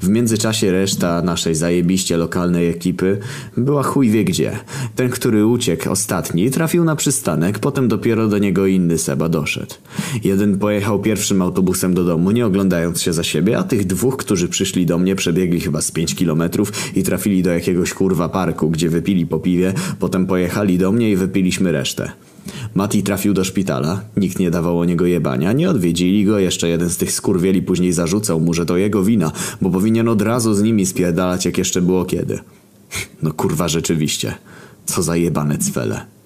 A: W międzyczasie reszta naszej zajebiście lokalnej ekipy była chuj wie gdzie. Ten, który uciekł ostatni, trafił na przystanek, potem dopiero do niego inny Seba doszedł. Jeden pojechał pierwszym autobusem do domu, nie oglądając się za siebie, a tych dwóch, którzy przyszli do mnie, przebiegli chyba z 5 kilometrów i trafili do jakiegoś kurwa parku, gdzie wypili po piwie, potem pojechali do mnie i wypiliśmy resztę. Mati trafił do szpitala, nikt nie dawał o niego jebania, nie odwiedzili go, jeszcze jeden z tych skurwieli później zarzucał mu, że to jego wina, bo powinien od razu z nimi spierdalać jak jeszcze było kiedy. No kurwa rzeczywiście, co za jebane cwele.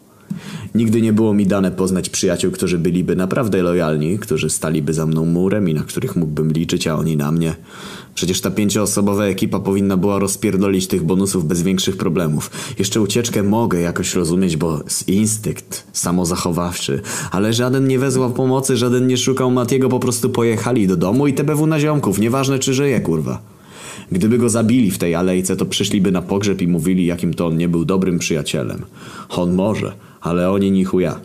A: Nigdy nie było mi dane poznać przyjaciół, którzy byliby naprawdę lojalni, którzy staliby za mną murem i na których mógłbym liczyć, a oni na mnie. Przecież ta pięcioosobowa ekipa powinna była rozpierdolić tych bonusów bez większych problemów. Jeszcze ucieczkę mogę jakoś rozumieć, bo z instynkt samozachowawczy, ale żaden nie wezwał pomocy, żaden nie szukał Matiego, po prostu pojechali do domu i TBW na ziomków, nieważne czy żyje, kurwa. Gdyby go zabili w tej alejce, to przyszliby na pogrzeb i mówili, jakim to on nie był dobrym przyjacielem. On może, ale oni ni chuja.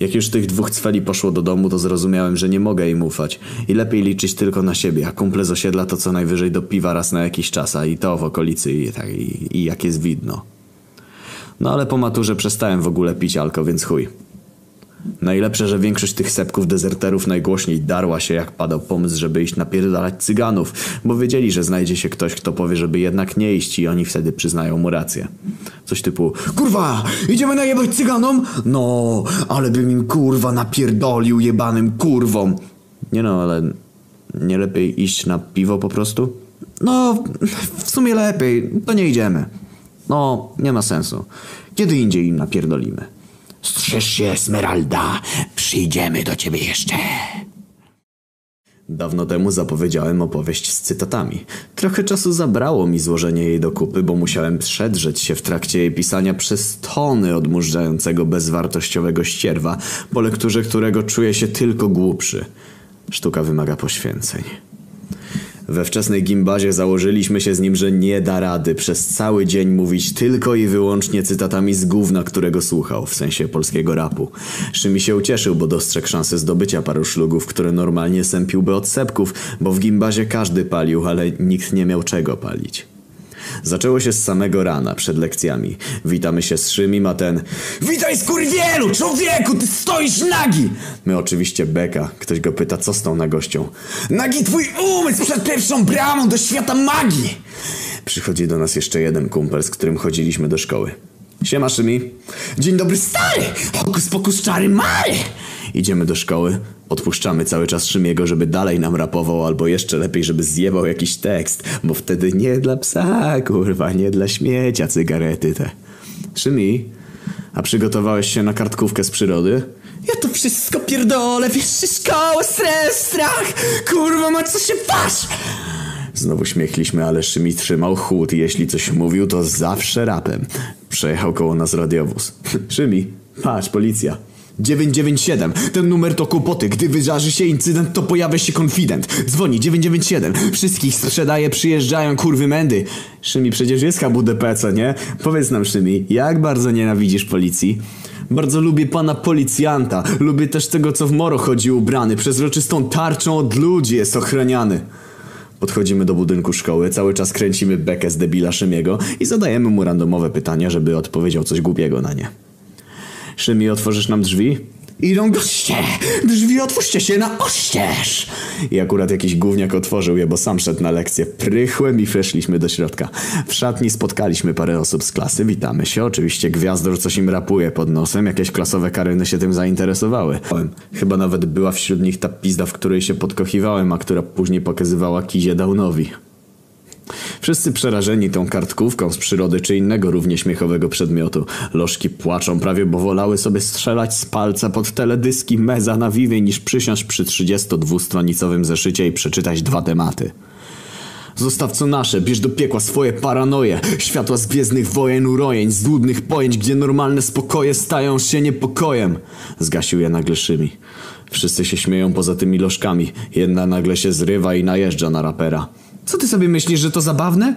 A: Jak już tych dwóch cweli poszło do domu, to zrozumiałem, że nie mogę im ufać i lepiej liczyć tylko na siebie, a kumple z osiedla to co najwyżej do piwa raz na jakiś czas, a i to w okolicy i, tak, i, i jak jest widno. No ale po maturze przestałem w ogóle pić alko, więc chuj. Najlepsze, że większość tych sepków dezerterów najgłośniej darła się, jak padał pomysł, żeby iść napierdalać cyganów, bo wiedzieli, że znajdzie się ktoś, kto powie, żeby jednak nie iść i oni wtedy przyznają mu rację. Coś typu,
B: Kurwa, idziemy najebać cyganom? No, ale bym im kurwa napierdolił jebanym kurwom.
A: nie no, ale nie lepiej iść na piwo po prostu?
B: No, w sumie lepiej, to nie idziemy.
A: No, nie ma sensu. Kiedy indziej im napierdolimy.
C: Strzeż się, Esmeralda. Przyjdziemy do ciebie jeszcze.
A: Dawno temu zapowiedziałem opowieść z cytatami. Trochę czasu zabrało mi złożenie jej do kupy, bo musiałem przedrzeć się w trakcie jej pisania przez tony odmurzającego bezwartościowego ścierwa, po lekturze którego czuję się tylko głupszy. Sztuka wymaga poświęceń. We wczesnej gimbazie założyliśmy się z nim, że nie da rady przez cały dzień mówić tylko i wyłącznie cytatami z gówna, którego słuchał, w sensie polskiego rapu. Szymi się ucieszył, bo dostrzegł szansę zdobycia paru szlugów, które normalnie sępiłby od sepków, bo w gimbazie każdy palił, ale nikt nie miał czego palić. Zaczęło się z samego rana, przed lekcjami. Witamy się z Szymim, a ten...
B: Witaj skurwielu, człowieku, ty stoisz nagi!
A: My oczywiście beka. Ktoś go pyta, co z tą nagością.
B: Nagi twój umysł przed pierwszą bramą do świata magii!
A: Przychodzi do nas jeszcze jeden kumpel, z którym chodziliśmy do szkoły. Siema Szymi.
B: Dzień dobry stary! Hokus pokus czary mary!
A: Idziemy do szkoły, odpuszczamy cały czas Szymiego, żeby dalej nam rapował, albo jeszcze lepiej, żeby zjebał jakiś tekst, bo wtedy nie dla psa, kurwa, nie dla śmiecia cygarety te. Szymi, a przygotowałeś się na kartkówkę z przyrody?
B: Ja to wszystko pierdolę, wiesz, szkoła, stres, strach! Kurwa, ma co się wasz!
A: Znowu śmiechliśmy, ale Szymi trzymał chłód i jeśli coś mówił, to zawsze rapem. Przejechał koło nas radiowóz. Szymi, patrz, policja.
B: 997. Ten numer to kłopoty. Gdy wydarzy się incydent, to pojawia się konfident. Dzwoni 997. Wszystkich sprzedaje, przyjeżdżają kurwy mędy.
A: Szymi, przecież jest HWDP, co nie? Powiedz nam, Szymi, jak bardzo nienawidzisz policji?
B: Bardzo lubię pana policjanta. Lubię też tego, co w moro chodzi ubrany. Przezroczystą tarczą od ludzi jest ochraniany.
A: Podchodzimy do budynku szkoły, cały czas kręcimy bekę z debila Szymiego i zadajemy mu randomowe pytania, żeby odpowiedział coś głupiego na nie. Szymi, otworzysz nam drzwi?
B: Idą goście! Drzwi otwórzcie się na oścież!
A: I akurat jakiś gówniak otworzył je, bo sam szedł na lekcję. Prychłem i weszliśmy do środka. W szatni spotkaliśmy parę osób z klasy, witamy się. Oczywiście gwiazdor coś im rapuje pod nosem, jakieś klasowe karyny się tym zainteresowały. Chyba nawet była wśród nich ta pizda, w której się podkochiwałem, a która później pokazywała Kizie Downowi. Wszyscy przerażeni tą kartkówką z przyrody czy innego równie śmiechowego przedmiotu. Lożki płaczą prawie, bo wolały sobie strzelać z palca pod teledyski meza na wiwie niż przysiąść przy 32-stronicowym zeszycie i przeczytać dwa tematy.
B: Zostaw co nasze, bierz do piekła swoje paranoje Światła z gwiezdnych wojen urojeń Złudnych pojęć, gdzie normalne spokoje stają się niepokojem
A: Zgasił je nagle Szymi. Wszyscy się śmieją poza tymi lożkami. Jedna nagle się zrywa i najeżdża na rapera.
B: Co ty sobie myślisz, że to zabawne?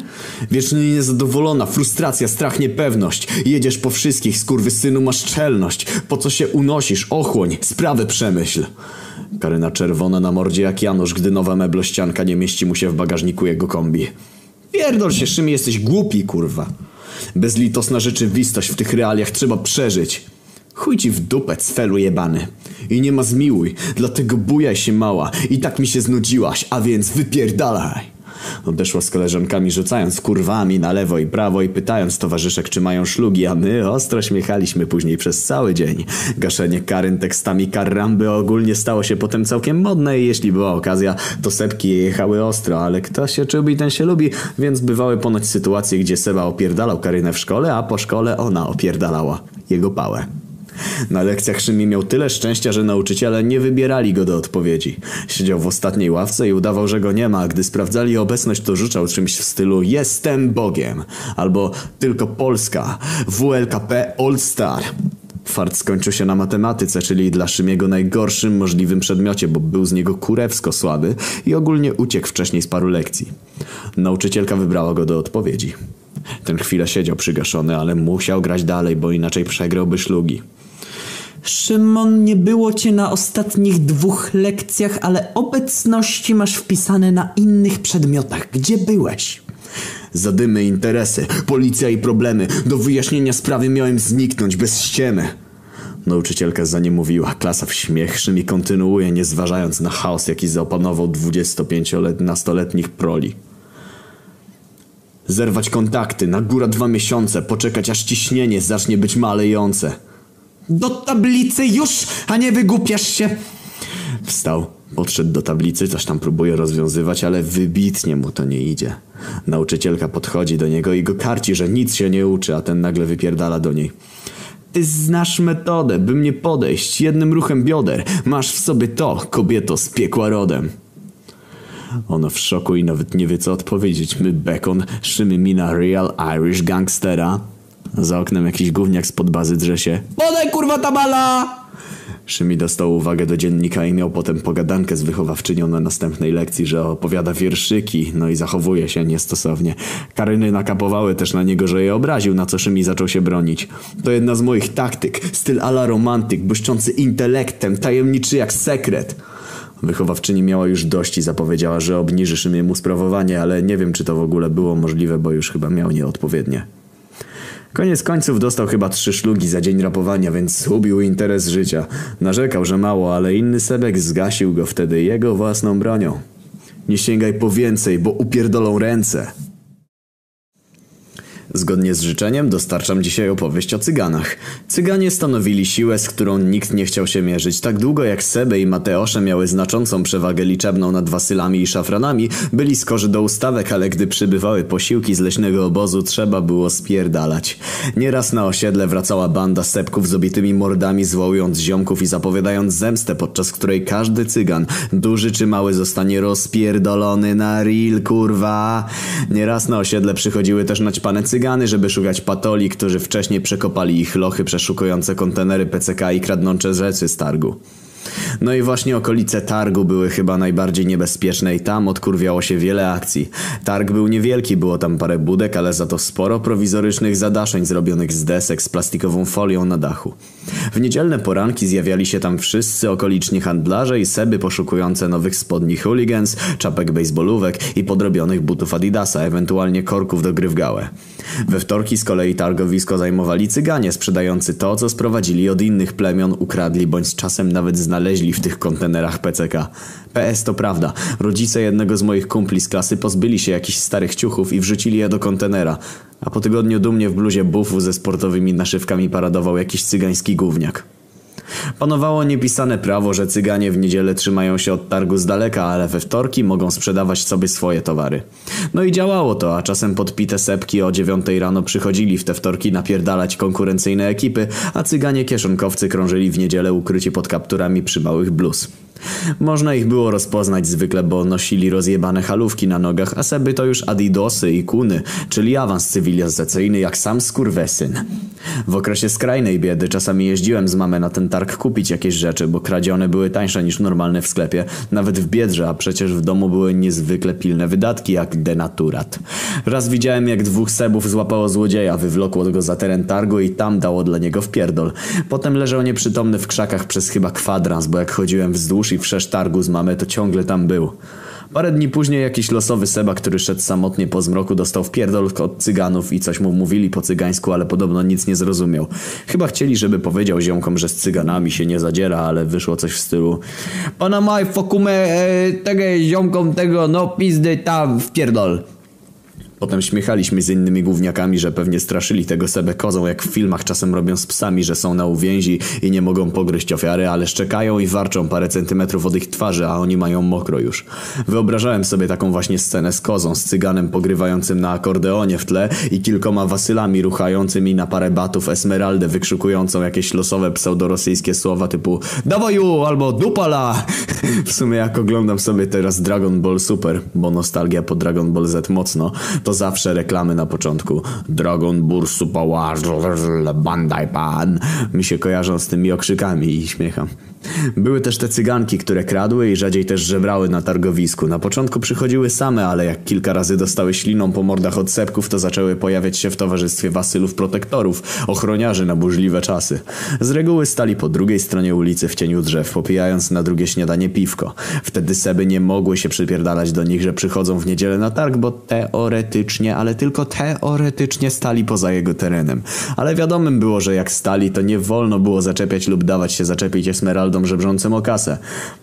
B: Wiecznie niezadowolona, frustracja, strach, niepewność. Jedziesz po wszystkich, skurwysynu, masz czelność. Po co się unosisz? Ochłoń, sprawę przemyśl.
A: Karyna czerwona na mordzie jak Janusz, gdy nowa meblościanka nie mieści mu się w bagażniku jego kombi.
B: Pierdol się, Szymie, jesteś głupi, kurwa. Bezlitosna rzeczywistość w tych realiach trzeba przeżyć. Chuj ci w dupę, cfelu jebany. I nie ma zmiłuj, dlatego bujaj się mała. I tak mi się znudziłaś, a więc wypierdalaj.
A: Odeszła z koleżankami rzucając kurwami na lewo i prawo i pytając towarzyszek czy mają szlugi, a my ostro śmiechaliśmy później przez cały dzień. Gaszenie karyn tekstami karramby ogólnie stało się potem całkiem modne i jeśli była okazja, to sepki je jechały ostro, ale kto się czubi, ten się lubi, więc bywały ponoć sytuacje, gdzie Seba opierdalał Karynę w szkole, a po szkole ona opierdalała jego pałę. Na lekcjach Szymi miał tyle szczęścia, że nauczyciele nie wybierali go do odpowiedzi. Siedział w ostatniej ławce i udawał, że go nie ma, a gdy sprawdzali obecność, to rzucał czymś w stylu Jestem Bogiem albo Tylko Polska, WLKP All Star. Fart skończył się na matematyce, czyli dla Szymiego najgorszym możliwym przedmiocie, bo był z niego kurewsko słaby i ogólnie uciekł wcześniej z paru lekcji. Nauczycielka wybrała go do odpowiedzi. Ten chwilę siedział przygaszony, ale musiał grać dalej, bo inaczej przegrałby szlugi.
B: Szymon, nie było cię na ostatnich dwóch lekcjach, ale obecności masz wpisane na innych przedmiotach. Gdzie byłeś? Zadymy, interesy, policja i problemy. Do wyjaśnienia sprawy miałem zniknąć bez ściemy.
A: Nauczycielka za nie mówiła. Klasa w śmiech Szymi kontynuuje, nie zważając na chaos, jaki zaopanował 25-nastoletnich proli.
B: Zerwać kontakty, na górę dwa miesiące, poczekać aż ciśnienie zacznie być malejące. Do tablicy już, a nie wygłupiasz się.
A: Wstał, podszedł do tablicy, coś tam próbuje rozwiązywać, ale wybitnie mu to nie idzie. Nauczycielka podchodzi do niego i go karci, że nic się nie uczy, a ten nagle wypierdala do niej.
B: Ty znasz metodę, by mnie podejść jednym ruchem bioder. Masz w sobie to, kobieto z piekła rodem.
A: Ono w szoku i nawet nie wie co odpowiedzieć. My bekon, szymy mina real Irish gangstera. Za oknem jakiś gówniak spod bazy drze się.
B: Podaj kurwa tabala!
A: Szymi dostał uwagę do dziennika i miał potem pogadankę z wychowawczynią na następnej lekcji, że opowiada wierszyki, no i zachowuje się niestosownie. Karyny nakapowały też na niego, że je obraził, na co Szymi zaczął się bronić. To jedna z moich taktyk, styl ala romantyk, błyszczący intelektem, tajemniczy jak sekret. Wychowawczyni miała już dość i zapowiedziała, że obniży Szymiemu sprawowanie, ale nie wiem, czy to w ogóle było możliwe, bo już chyba miał nieodpowiednie. Koniec końców dostał chyba trzy szlugi za dzień rapowania, więc zgubił interes życia. Narzekał, że mało, ale inny sebek zgasił go wtedy jego własną bronią. Nie sięgaj po więcej, bo upierdolą ręce. Zgodnie z życzeniem dostarczam dzisiaj opowieść o cyganach. Cyganie stanowili siłę, z którą nikt nie chciał się mierzyć. Tak długo jak Sebe i Mateosze miały znaczącą przewagę liczebną nad wasylami i szafranami, byli skorzy do ustawek, ale gdy przybywały posiłki z leśnego obozu, trzeba było spierdalać. Nieraz na osiedle wracała banda sepków z obitymi mordami, zwołując ziomków i zapowiadając zemstę, podczas której każdy cygan, duży czy mały, zostanie rozpierdolony na ril, kurwa. Nieraz na osiedle przychodziły też naćpane cygany, żeby szukać patoli, którzy wcześniej przekopali ich lochy przeszukujące kontenery PCK i kradnące rzeczy z targu. No i właśnie okolice targu były chyba najbardziej niebezpieczne i tam odkurwiało się wiele akcji. Targ był niewielki, było tam parę budek, ale za to sporo prowizorycznych zadaszeń zrobionych z desek z plastikową folią na dachu. W niedzielne poranki zjawiali się tam wszyscy okoliczni handlarze i seby poszukujące nowych spodni hooligans, czapek baseballówek i podrobionych butów Adidasa, ewentualnie korków do gry w gałę. We wtorki z kolei targowisko zajmowali cyganie sprzedający to, co sprowadzili od innych plemion, ukradli bądź czasem nawet znaleźli w tych kontenerach PCK. PS to prawda, rodzice jednego z moich kumpli z klasy pozbyli się jakichś starych ciuchów i wrzucili je do kontenera, a po tygodniu dumnie w bluzie bufu ze sportowymi naszywkami paradował jakiś cygański gówniak. Panowało niepisane prawo, że cyganie w niedzielę trzymają się od targu z daleka, ale we wtorki mogą sprzedawać sobie swoje towary. No i działało to, a czasem podpite sepki o dziewiątej rano przychodzili w te wtorki napierdalać konkurencyjne ekipy, a cyganie kieszonkowcy krążyli w niedzielę ukryci pod kapturami przy małych bluz. Można ich było rozpoznać zwykle, bo nosili rozjebane halówki na nogach, a seby to już adidosy i kuny, czyli awans cywilizacyjny jak sam skurwesyn. W okresie skrajnej biedy czasami jeździłem z mamę na ten targ kupić jakieś rzeczy, bo kradzione były tańsze niż normalne w sklepie, nawet w biedrze, a przecież w domu były niezwykle pilne wydatki jak denaturat. Raz widziałem jak dwóch sebów złapało złodzieja, wywlokło go za teren targu i tam dało dla niego wpierdol. Potem leżał nieprzytomny w krzakach przez chyba kwadrans, bo jak chodziłem wzdłuż i wszerz targu z mamy, to ciągle tam był. Parę dni później jakiś losowy Seba, który szedł samotnie po zmroku, dostał wpierdol od cyganów i coś mu mówili po cygańsku, ale podobno nic nie zrozumiał. Chyba chcieli, żeby powiedział ziomkom, że z cyganami się nie zadziera, ale wyszło coś w stylu Pana maj fokume e, tego ziomkom tego, no pizdy tam wpierdol. Potem śmiechaliśmy z innymi gówniakami, że pewnie straszyli tego Sebę kozą, jak w filmach czasem robią z psami, że są na uwięzi i nie mogą pogryźć ofiary, ale szczekają i warczą parę centymetrów od ich twarzy, a oni mają mokro już. Wyobrażałem sobie taką właśnie scenę z kozą, z cyganem pogrywającym na akordeonie w tle i kilkoma wasylami ruchającymi na parę batów esmeraldę, wykrzykującą jakieś losowe pseudorosyjskie słowa typu Dawoju albo dupala! w sumie jak oglądam sobie teraz Dragon Ball Super, bo nostalgia po Dragon Ball Z mocno, to zawsze reklamy na początku. Dragon Ball Super Bandai Pan mi się kojarzą z tymi okrzykami i śmiecham. Były też te cyganki, które kradły i rzadziej też żebrały na targowisku. Na początku przychodziły same, ale jak kilka razy dostały śliną po mordach od sepków, to zaczęły pojawiać się w towarzystwie wasylów protektorów, ochroniarzy na burzliwe czasy. Z reguły stali po drugiej stronie ulicy w cieniu drzew, popijając na drugie śniadanie piwko. Wtedy seby nie mogły się przypierdalać do nich, że przychodzą w niedzielę na targ, bo teoretycznie, ale tylko teoretycznie stali poza jego terenem. Ale wiadomym było, że jak stali, to nie wolno było zaczepiać lub dawać się zaczepić Esmeraldą żebrzącym o kasę.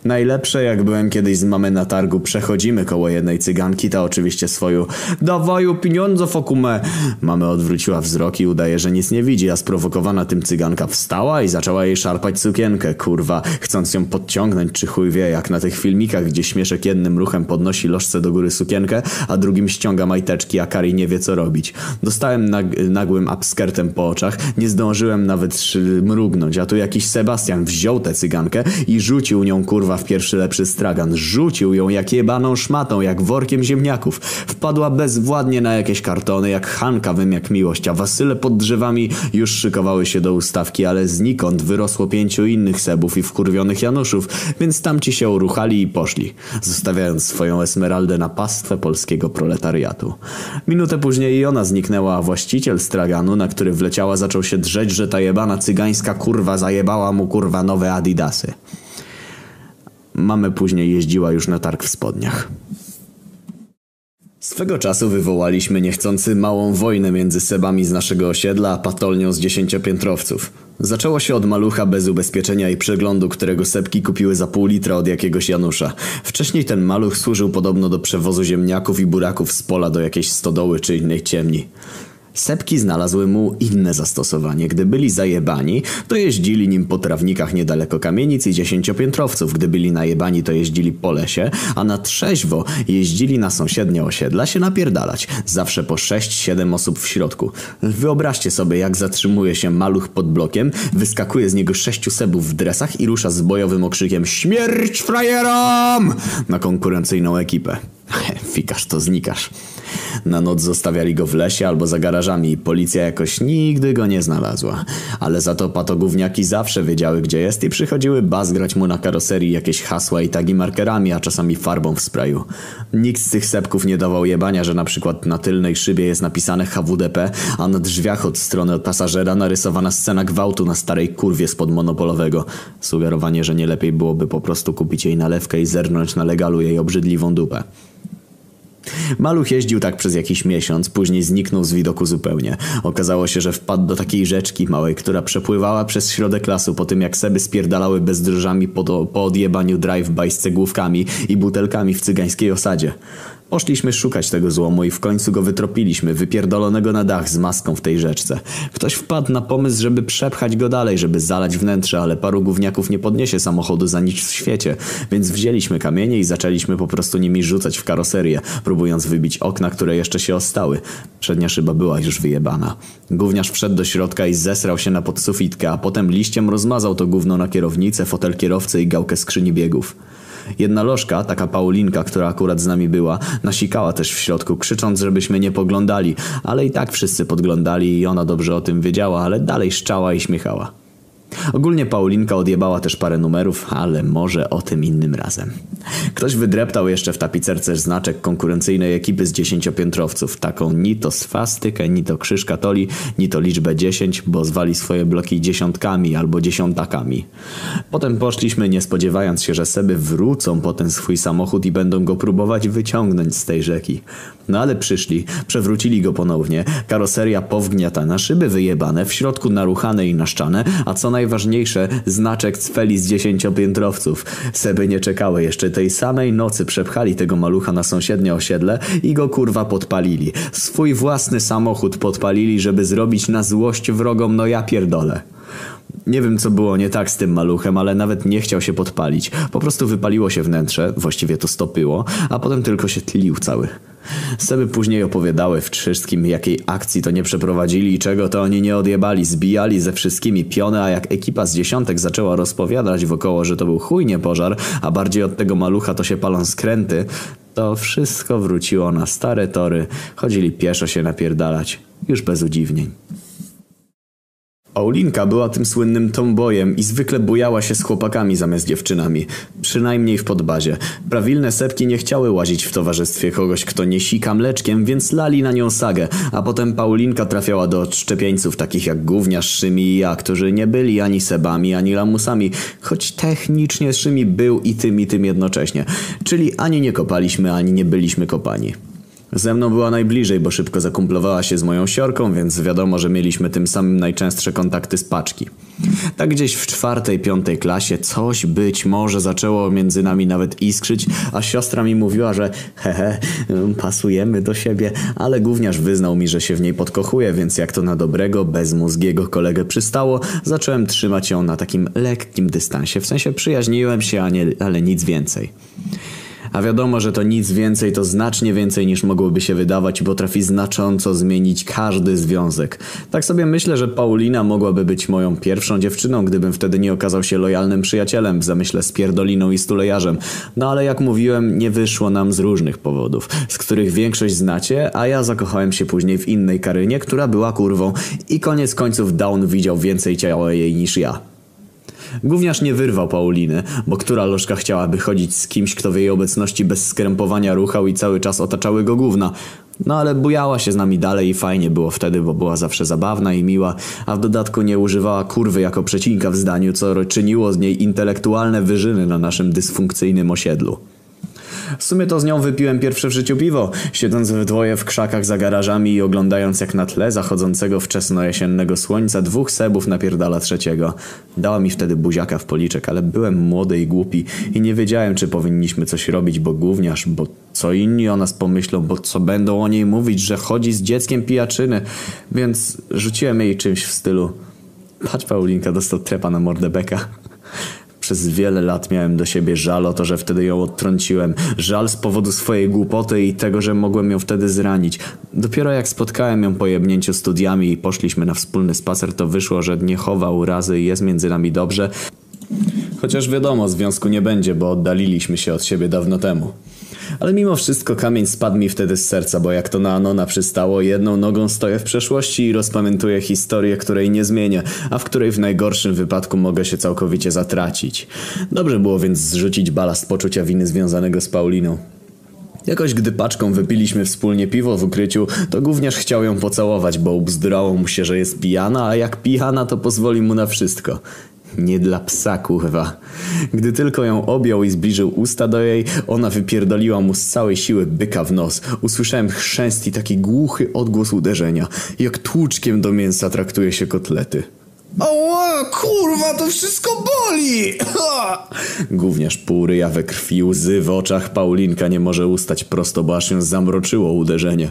A: Najlepsze, jak byłem kiedyś z mamy na targu, przechodzimy koło jednej cyganki, ta oczywiście swoją dawaju pieniądze fokume. Mamy odwróciła wzrok i udaje, że nic nie widzi, a sprowokowana tym cyganka wstała i zaczęła jej szarpać sukienkę, kurwa, chcąc ją podciągnąć, czy chuj wie, jak na tych filmikach, gdzie śmieszek jednym ruchem podnosi lożce do góry sukienkę, a drugim ściąga majteczki, a Kari nie wie co robić. Dostałem nag nagłym upskirtem po oczach, nie zdążyłem nawet mrugnąć, a tu jakiś Sebastian wziął tę cygankę i rzucił nią kurwa w pierwszy lepszy stragan. Rzucił ją jak jebaną szmatą, jak workiem ziemniaków. Wpadła bezwładnie na jakieś kartony, jak Hanka wymiak miłość, a wasyle pod drzewami już szykowały się do ustawki, ale znikąd wyrosło pięciu innych sebów i wkurwionych Januszów, więc tamci się uruchali i poszli, zostawiając swoją Esmeraldę na pastwę polskiego proletariatu. Minutę później i ona zniknęła, a właściciel straganu, na który wleciała, zaczął się drzeć, że ta jebana cygańska kurwa zajebała mu kurwa nowe adidasy. Mamy później jeździła już na targ w spodniach. Swego czasu wywołaliśmy niechcący małą wojnę między sebami z naszego osiedla a patolnią z dziesięciopiętrowców. Zaczęło się od malucha bez ubezpieczenia i przeglądu, którego sepki kupiły za pół litra od jakiegoś Janusza. Wcześniej ten maluch służył podobno do przewozu ziemniaków i buraków z pola do jakiejś stodoły czy innej ciemni. Sepki znalazły mu inne zastosowanie. Gdy byli zajebani, to jeździli nim po trawnikach niedaleko kamienic i dziesięciopiętrowców. Gdy byli najebani, to jeździli po lesie, a na trzeźwo jeździli na sąsiednie osiedla się napierdalać. Zawsze po 6-7 osób w środku. Wyobraźcie sobie, jak zatrzymuje się maluch pod blokiem, wyskakuje z niego sześciu sebów w dresach i rusza z bojowym okrzykiem Śmierć frajerom! na konkurencyjną ekipę. Fikasz to znikasz. Na noc zostawiali go w lesie albo za garażami i policja jakoś nigdy go nie znalazła. Ale za to patogówniaki zawsze wiedziały gdzie jest i przychodziły bazgrać mu na karoserii jakieś hasła i tagi markerami, a czasami farbą w sprayu. Nikt z tych sepków nie dawał jebania, że na przykład na tylnej szybie jest napisane HWDP, a na drzwiach od strony od pasażera narysowana scena gwałtu na starej kurwie spod monopolowego. Sugerowanie, że nie lepiej byłoby po prostu kupić jej nalewkę i zerknąć na legalu jej obrzydliwą dupę. Maluch jeździł tak przez jakiś miesiąc, później zniknął z widoku zupełnie. Okazało się, że wpadł do takiej rzeczki małej, która przepływała przez środek lasu po tym jak seby spierdalały bezdrożami po, po odjebaniu drive-by z cegłówkami i butelkami w cygańskiej osadzie. Poszliśmy szukać tego złomu i w końcu go wytropiliśmy, wypierdolonego na dach z maską w tej rzeczce. Ktoś wpadł na pomysł, żeby przepchać go dalej, żeby zalać wnętrze, ale paru gówniaków nie podniesie samochodu za nic w świecie, więc wzięliśmy kamienie i zaczęliśmy po prostu nimi rzucać w karoserię, próbując wybić okna, które jeszcze się ostały. Przednia szyba była już wyjebana. Gówniarz wszedł do środka i zesrał się na podsufitkę, a potem liściem rozmazał to gówno na kierownicę, fotel kierowcy i gałkę skrzyni biegów. Jedna lożka, taka Paulinka, która akurat z nami była, nasikała też w środku, krzycząc, żebyśmy nie poglądali, ale i tak wszyscy podglądali i ona dobrze o tym wiedziała, ale dalej szczała i śmiechała. Ogólnie Paulinka odjebała też parę numerów, ale może o tym innym razem. Ktoś wydreptał jeszcze w tapicerce znaczek konkurencyjnej ekipy z dziesięciopiętrowców. Taką ni to swastykę, ni to krzyż katoli, ni to liczbę 10, bo zwali swoje bloki dziesiątkami albo dziesiątakami. Potem poszliśmy, nie spodziewając się, że Seby wrócą po ten swój samochód i będą go próbować wyciągnąć z tej rzeki. No ale przyszli, przewrócili go ponownie, karoseria powgniatana, szyby wyjebane, w środku naruchane i naszczane, a co najważniejsze, znaczek cfeli z dziesięciopiętrowców. Seby nie czekały jeszcze tej samej nocy, przepchali tego malucha na sąsiednie osiedle i go kurwa podpalili. Swój własny samochód podpalili, żeby zrobić na złość wrogom, no ja pierdolę. Nie wiem co było nie tak z tym maluchem, ale nawet nie chciał się podpalić. Po prostu wypaliło się wnętrze, właściwie to stopyło, a potem tylko się tlił cały. Seby później opowiadały wszystkim, jakiej akcji to nie przeprowadzili i czego to oni nie odjebali. Zbijali ze wszystkimi piony, a jak ekipa z dziesiątek zaczęła rozpowiadać wokoło, że to był chujnie pożar, a bardziej od tego malucha to się palą skręty, to wszystko wróciło na stare tory. Chodzili pieszo się napierdalać. Już bez udziwnień. Paulinka była tym słynnym tombojem i zwykle bujała się z chłopakami zamiast dziewczynami. Przynajmniej w podbazie. Prawilne sepki nie chciały łazić w towarzystwie kogoś, kto nie sika mleczkiem, więc lali na nią sagę. A potem Paulinka trafiała do szczepieńców takich jak gówniarz Szymi i ja, którzy nie byli ani sebami, ani lamusami, choć technicznie Szymi był i tym i tym jednocześnie. Czyli ani nie kopaliśmy, ani nie byliśmy kopani. Ze mną była najbliżej, bo szybko zakumplowała się z moją siorką, więc wiadomo, że mieliśmy tym samym najczęstsze kontakty z paczki. Tak gdzieś w czwartej, piątej klasie coś być może zaczęło między nami nawet iskrzyć, a siostra mi mówiła, że hehe, pasujemy do siebie, ale gówniarz wyznał mi, że się w niej podkochuje, więc jak to na dobrego, bezmózgiego kolegę przystało, zacząłem trzymać ją na takim lekkim dystansie, w sensie przyjaźniłem się, a nie, ale nic więcej. A wiadomo, że to nic więcej, to znacznie więcej niż mogłoby się wydawać i potrafi znacząco zmienić każdy związek. Tak sobie myślę, że Paulina mogłaby być moją pierwszą dziewczyną, gdybym wtedy nie okazał się lojalnym przyjacielem w zamyśle z pierdoliną i stulejarzem. No ale jak mówiłem, nie wyszło nam z różnych powodów, z których większość znacie, a ja zakochałem się później w innej Karynie, która była kurwą i koniec końców Down widział więcej ciała jej niż ja. Gówniarz nie wyrwał Pauliny, bo która lożka chciałaby chodzić z kimś, kto w jej obecności bez skrępowania ruchał i cały czas otaczały go gówna. No ale bujała się z nami dalej i fajnie było wtedy, bo była zawsze zabawna i miła, a w dodatku nie używała kurwy jako przecinka w zdaniu, co czyniło z niej intelektualne wyżyny na naszym dysfunkcyjnym osiedlu. W sumie to z nią wypiłem pierwsze w życiu piwo, siedząc we dwoje w krzakach za garażami i oglądając jak na tle zachodzącego wczesnojesiennego słońca dwóch sebów napierdala trzeciego. Dała mi wtedy buziaka w policzek, ale byłem młody i głupi i nie wiedziałem czy powinniśmy coś robić, bo gówniarz, bo co inni o nas pomyślą, bo co będą o niej mówić, że chodzi z dzieckiem pijaczyny, więc rzuciłem jej czymś w stylu Patrz Paulinka, dostał trepa na mordę beka. Przez wiele lat miałem do siebie żal o to, że wtedy ją odtrąciłem. Żal z powodu swojej głupoty i tego, że mogłem ją wtedy zranić. Dopiero jak spotkałem ją po jebnięciu studiami i poszliśmy na wspólny spacer, to wyszło, że nie chowa urazy i jest między nami dobrze. Chociaż wiadomo, związku nie będzie, bo oddaliliśmy się od siebie dawno temu. Ale mimo wszystko kamień spadł mi wtedy z serca, bo jak to na Anona przystało, jedną nogą stoję w przeszłości i rozpamiętuję historię, której nie zmienię, a w której w najgorszym wypadku mogę się całkowicie zatracić. Dobrze było więc zrzucić balast poczucia winy związanego z Pauliną. Jakoś gdy paczką wypiliśmy wspólnie piwo w ukryciu, to gówniarz chciał ją pocałować, bo ubzdrało mu się, że jest pijana, a jak pijana to pozwoli mu na wszystko. Nie dla psa, kurwa. Gdy tylko ją objął i zbliżył usta do jej, ona wypierdoliła mu z całej siły byka w nos. Usłyszałem chrzęst i taki głuchy odgłos uderzenia. Jak tłuczkiem do mięsa traktuje się kotlety.
B: Ała, kurwa, to wszystko boli!
A: Gówniarz półryja we krwi, łzy w oczach, Paulinka nie może ustać prosto, bo aż ją zamroczyło uderzenie.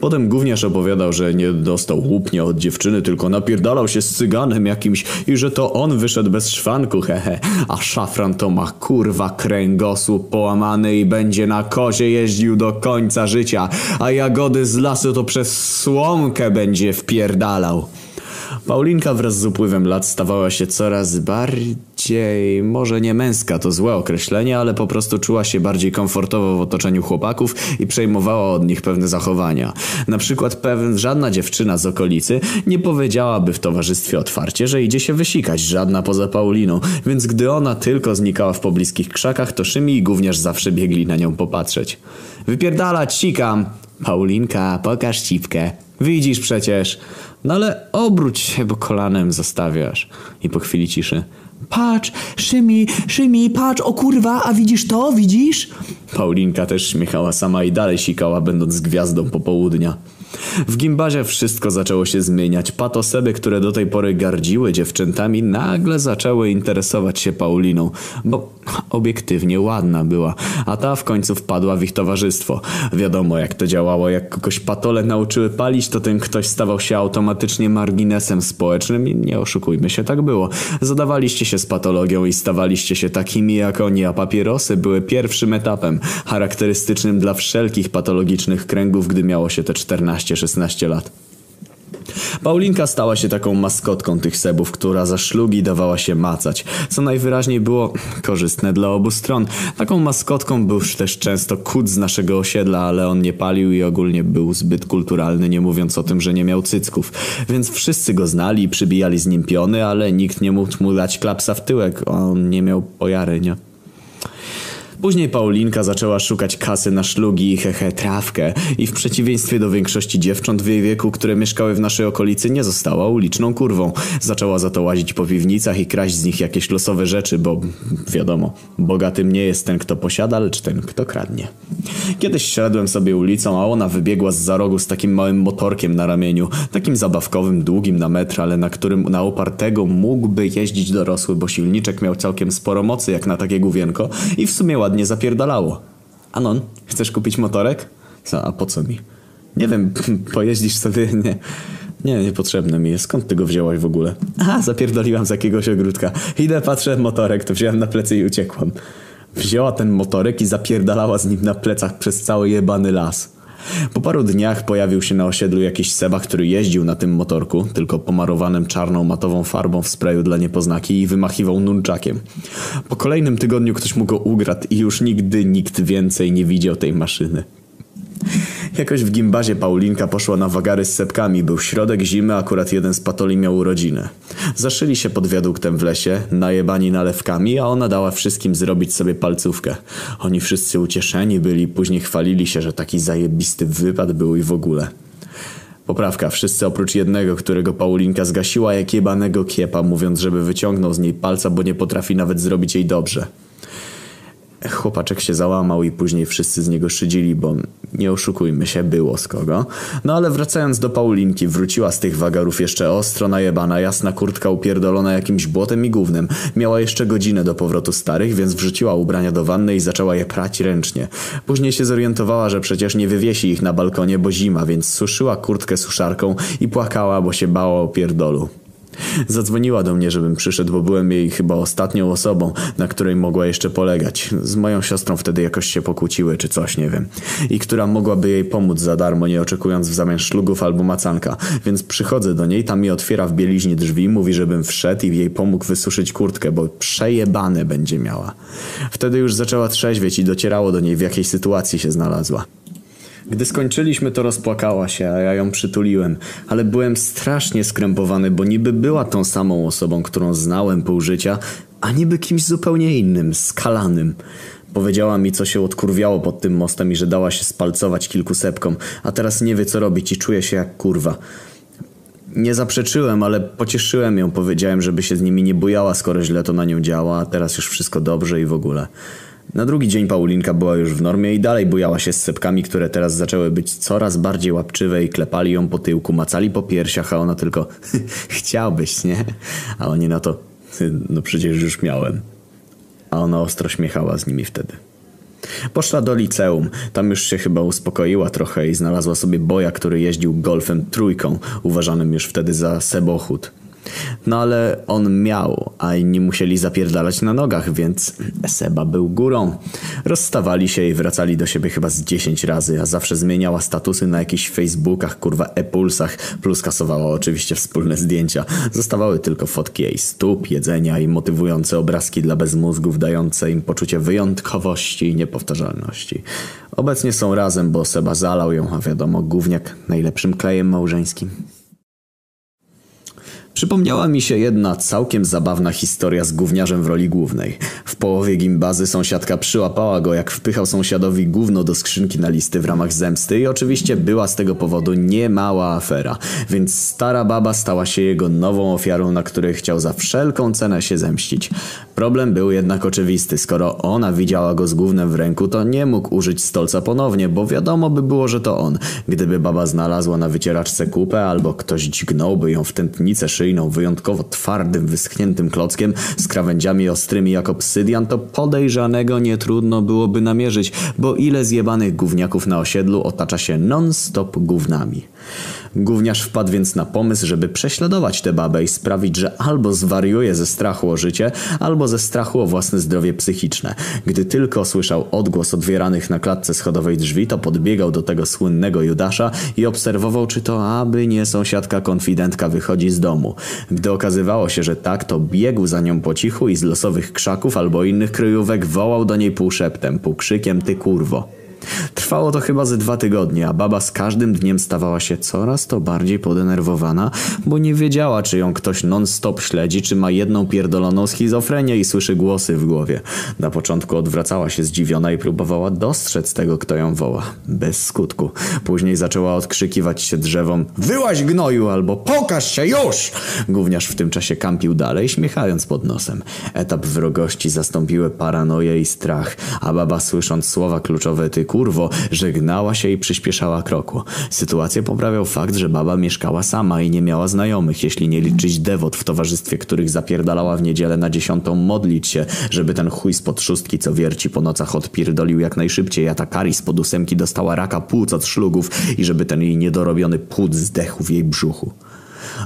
A: Potem gówniarz opowiadał, że nie dostał łupnia od dziewczyny, tylko napierdalał się z cyganem jakimś i że to on wyszedł bez szwanku, hehe. A szafran to ma kurwa kręgosłup połamany i będzie na kozie jeździł do końca życia, a jagody z lasu to przez słomkę będzie wpierdalał. Paulinka wraz z upływem lat stawała się coraz bardziej, może nie męska, to złe określenie, ale po prostu czuła się bardziej komfortowo w otoczeniu chłopaków i przejmowała od nich pewne zachowania. Na przykład pewien, żadna dziewczyna z okolicy nie powiedziałaby w towarzystwie otwarcie, że idzie się wysikać, żadna poza Pauliną, więc gdy ona tylko znikała w pobliskich krzakach, to Szymi i gówniarz zawsze biegli na nią popatrzeć. Wypierdalać, sikam! Paulinka, pokaż cipkę. Widzisz przecież. No ale obróć się, bo kolanem zostawiasz. I po chwili ciszy.
B: Patrz, Szymi, Szymi, patrz, o kurwa, a widzisz to, widzisz?
A: Paulinka też śmiechała sama i dalej sikała, będąc gwiazdą popołudnia. W gimbazie wszystko zaczęło się zmieniać. Patosoby, które do tej pory gardziły dziewczętami, nagle zaczęły interesować się Pauliną, bo obiektywnie ładna była, a ta w końcu wpadła w ich towarzystwo. Wiadomo jak to działało, jak kogoś patole nauczyły palić, to ten ktoś stawał się automatycznie marginesem społecznym i nie oszukujmy się, tak było. Zadawaliście się z patologią i stawaliście się takimi jak oni, a papierosy były pierwszym etapem, charakterystycznym dla wszelkich patologicznych kręgów, gdy miało się te 14-16 lat. Paulinka stała się taką maskotką tych sebów, która za szlugi dawała się macać, co najwyraźniej było korzystne dla obu stron. Taką maskotką był też często kut z naszego osiedla, ale on nie palił i ogólnie był zbyt kulturalny, nie mówiąc o tym, że nie miał cycków. Więc wszyscy go znali i przybijali z nim piony, ale nikt nie mógł mu dać klapsa w tyłek, on nie miał pojary, nie? Później Paulinka zaczęła szukać kasy na szlugi i hehe trawkę i w przeciwieństwie do większości dziewcząt w jej wieku, które mieszkały w naszej okolicy, nie została uliczną kurwą. Zaczęła za to łazić po piwnicach i kraść z nich jakieś losowe rzeczy, bo wiadomo, bogatym nie jest ten, kto posiada, lecz ten, kto kradnie. Kiedyś szedłem sobie ulicą, a ona wybiegła z za rogu z takim małym motorkiem na ramieniu, takim zabawkowym, długim na metr, ale na którym na opartego mógłby jeździć dorosły, bo silniczek miał całkiem sporo mocy jak na takie główienko i w sumie ładnie zapierdalało. Anon, chcesz kupić motorek? Co, a po co mi? Nie wiem, pojeździsz sobie, nie... Nie, niepotrzebne mi jest. Skąd ty go wzięłaś w ogóle? Aha, zapierdoliłam z jakiegoś ogródka. Idę, patrzę, motorek, to wziąłem na plecy i uciekłam. Wzięła ten motorek i zapierdalała z nim na plecach przez cały jebany las. Po paru dniach pojawił się na osiedlu jakiś Seba, który jeździł na tym motorku, tylko pomarowanym czarną matową farbą w sprayu dla niepoznaki i wymachiwał nunczakiem. Po kolejnym tygodniu ktoś mu go ugradł i już nigdy nikt więcej nie widział tej maszyny. Jakoś w gimbazie Paulinka poszła na wagary z sepkami. Był środek zimy, akurat jeden z patoli miał urodziny. Zaszyli się pod wiaduktem w lesie, najebani nalewkami, a ona dała wszystkim zrobić sobie palcówkę. Oni wszyscy ucieszeni byli, później chwalili się, że taki zajebisty wypad był i w ogóle. Poprawka, wszyscy oprócz jednego, którego Paulinka zgasiła jak jebanego kiepa, mówiąc, żeby wyciągnął z niej palca, bo nie potrafi nawet zrobić jej dobrze. Chłopaczek się załamał i później wszyscy z niego szydzili, bo nie oszukujmy się, było z kogo. No ale wracając do Paulinki, wróciła z tych wagarów jeszcze ostro najebana, jasna kurtka upierdolona jakimś błotem i gównem. Miała jeszcze godzinę do powrotu starych, więc wrzuciła ubrania do wanny i zaczęła je prać ręcznie. Później się zorientowała, że przecież nie wywiesi ich na balkonie, bo zima, więc suszyła kurtkę suszarką i płakała, bo się bała o pierdolu. Zadzwoniła do mnie, żebym przyszedł, bo byłem jej chyba ostatnią osobą, na której mogła jeszcze polegać. Z moją siostrą wtedy jakoś się pokłóciły, czy coś, nie wiem. I która mogłaby jej pomóc za darmo, nie oczekując w zamian szlugów albo macanka. Więc przychodzę do niej, tam mi otwiera w bieliźnie drzwi, mówi, żebym wszedł i jej pomógł wysuszyć kurtkę, bo przejebane będzie miała. Wtedy już zaczęła trzeźwieć i docierało do niej, w jakiej sytuacji się znalazła. Gdy skończyliśmy, to rozpłakała się, a ja ją przytuliłem, ale byłem strasznie skrępowany, bo niby była tą samą osobą, którą znałem pół życia, a niby kimś zupełnie innym, skalanym. Powiedziała mi, co się odkurwiało pod tym mostem i że dała się spalcować kilku sepkom, a teraz nie wie, co robić i czuje się jak kurwa. Nie zaprzeczyłem, ale pocieszyłem ją. Powiedziałem, żeby się z nimi nie bujała, skoro źle to na nią działa, a teraz już wszystko dobrze i w ogóle. Na drugi dzień Paulinka była już w normie i dalej bujała się z sepkami, które teraz zaczęły być coraz bardziej łapczywe i klepali ją po tyłku, macali po piersiach, a ona tylko chciałbyś, nie? A oni na to no przecież już miałem. A ona ostro śmiechała z nimi wtedy. Poszła do liceum. Tam już się chyba uspokoiła trochę i znalazła sobie boja, który jeździł golfem trójką, uważanym już wtedy za sebochód. No ale on miał, a inni musieli zapierdalać na nogach, więc Seba był górą. Rozstawali się i wracali do siebie chyba z 10 razy, a zawsze zmieniała statusy na jakichś Facebookach, kurwa e-pulsach, plus kasowała oczywiście wspólne zdjęcia. Zostawały tylko fotki jej stóp, jedzenia i motywujące obrazki dla bezmózgów, dające im poczucie wyjątkowości i niepowtarzalności. Obecnie są razem, bo Seba zalał ją, a wiadomo, gówniak najlepszym klejem małżeńskim. Przypomniała mi się jedna całkiem zabawna historia z gówniarzem w roli głównej. W połowie gimbazy sąsiadka przyłapała go, jak wpychał sąsiadowi gówno do skrzynki na listy w ramach zemsty i oczywiście była z tego powodu niemała afera, więc stara baba stała się jego nową ofiarą, na której chciał za wszelką cenę się zemścić. Problem był jednak oczywisty. Skoro ona widziała go z gównem w ręku, to nie mógł użyć stolca ponownie, bo wiadomo by było, że to on. Gdyby baba znalazła na wycieraczce kupę albo ktoś dźgnąłby ją w tętnicę wyjątkowo twardym, wyschniętym klockiem z krawędziami ostrymi jak obsydian, to podejrzanego nie trudno byłoby namierzyć, bo ile zjebanych gówniaków na osiedlu otacza się non-stop gównami. Gówniarz wpadł więc na pomysł, żeby prześladować tę babę i sprawić, że albo zwariuje ze strachu o życie, albo ze strachu o własne zdrowie psychiczne. Gdy tylko słyszał odgłos otwieranych na klatce schodowej drzwi, to podbiegał do tego słynnego Judasza i obserwował, czy to aby nie sąsiadka konfidentka wychodzi z domu. Gdy okazywało się, że tak, to biegł za nią po cichu i z losowych krzaków albo innych kryjówek wołał do niej półszeptem, półkrzykiem ty kurwo. Trwało to chyba ze dwa tygodnie, a baba z każdym dniem stawała się coraz to bardziej podenerwowana, bo nie wiedziała, czy ją ktoś non-stop śledzi, czy ma jedną pierdoloną schizofrenię i słyszy głosy w głowie. Na początku odwracała się zdziwiona i próbowała dostrzec tego, kto ją woła. Bez skutku. Później zaczęła odkrzykiwać się drzewom Wyłaź gnoju albo pokaż się już! Gówniarz w tym czasie kampił dalej, śmiechając pod nosem. Etap wrogości zastąpiły paranoję i strach, a baba słysząc słowa kluczowe ty kurwo, żegnała się i przyspieszała kroku. Sytuację poprawiał fakt, że baba mieszkała sama i nie miała znajomych, jeśli nie liczyć dewot w towarzystwie, których zapierdalała w niedzielę na dziesiątą modlić się, żeby ten chuj spod szóstki, co wierci po nocach odpierdolił jak najszybciej, a ta Kari spod ósemki dostała raka płuc od szlugów i żeby ten jej niedorobiony płód zdechł w jej brzuchu.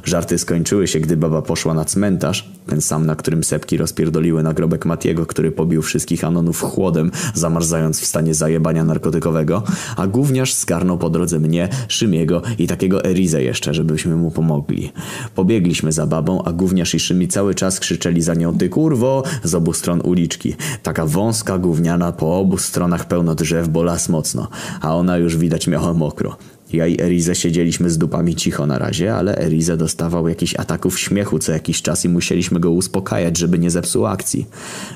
A: Żarty skończyły się, gdy baba poszła na cmentarz, ten sam, na którym sepki rozpierdoliły nagrobek Matiego, który pobił wszystkich anonów chłodem, zamarzając w stanie zajebania narkotykowego, a gówniarz zgarnął po drodze mnie, Szymiego i takiego Erizę jeszcze, żebyśmy mu pomogli. Pobiegliśmy za babą, a gówniarz i Szymi cały czas krzyczeli za nią ty kurwo z obu stron uliczki. Taka wąska gówniana, po obu stronach pełno drzew, bo las mocno, a ona już widać miała mokro. Ja i Erize siedzieliśmy z dupami cicho na razie, ale Erize dostawał jakichś ataków śmiechu co jakiś czas i musieliśmy go uspokajać, żeby nie zepsuł akcji.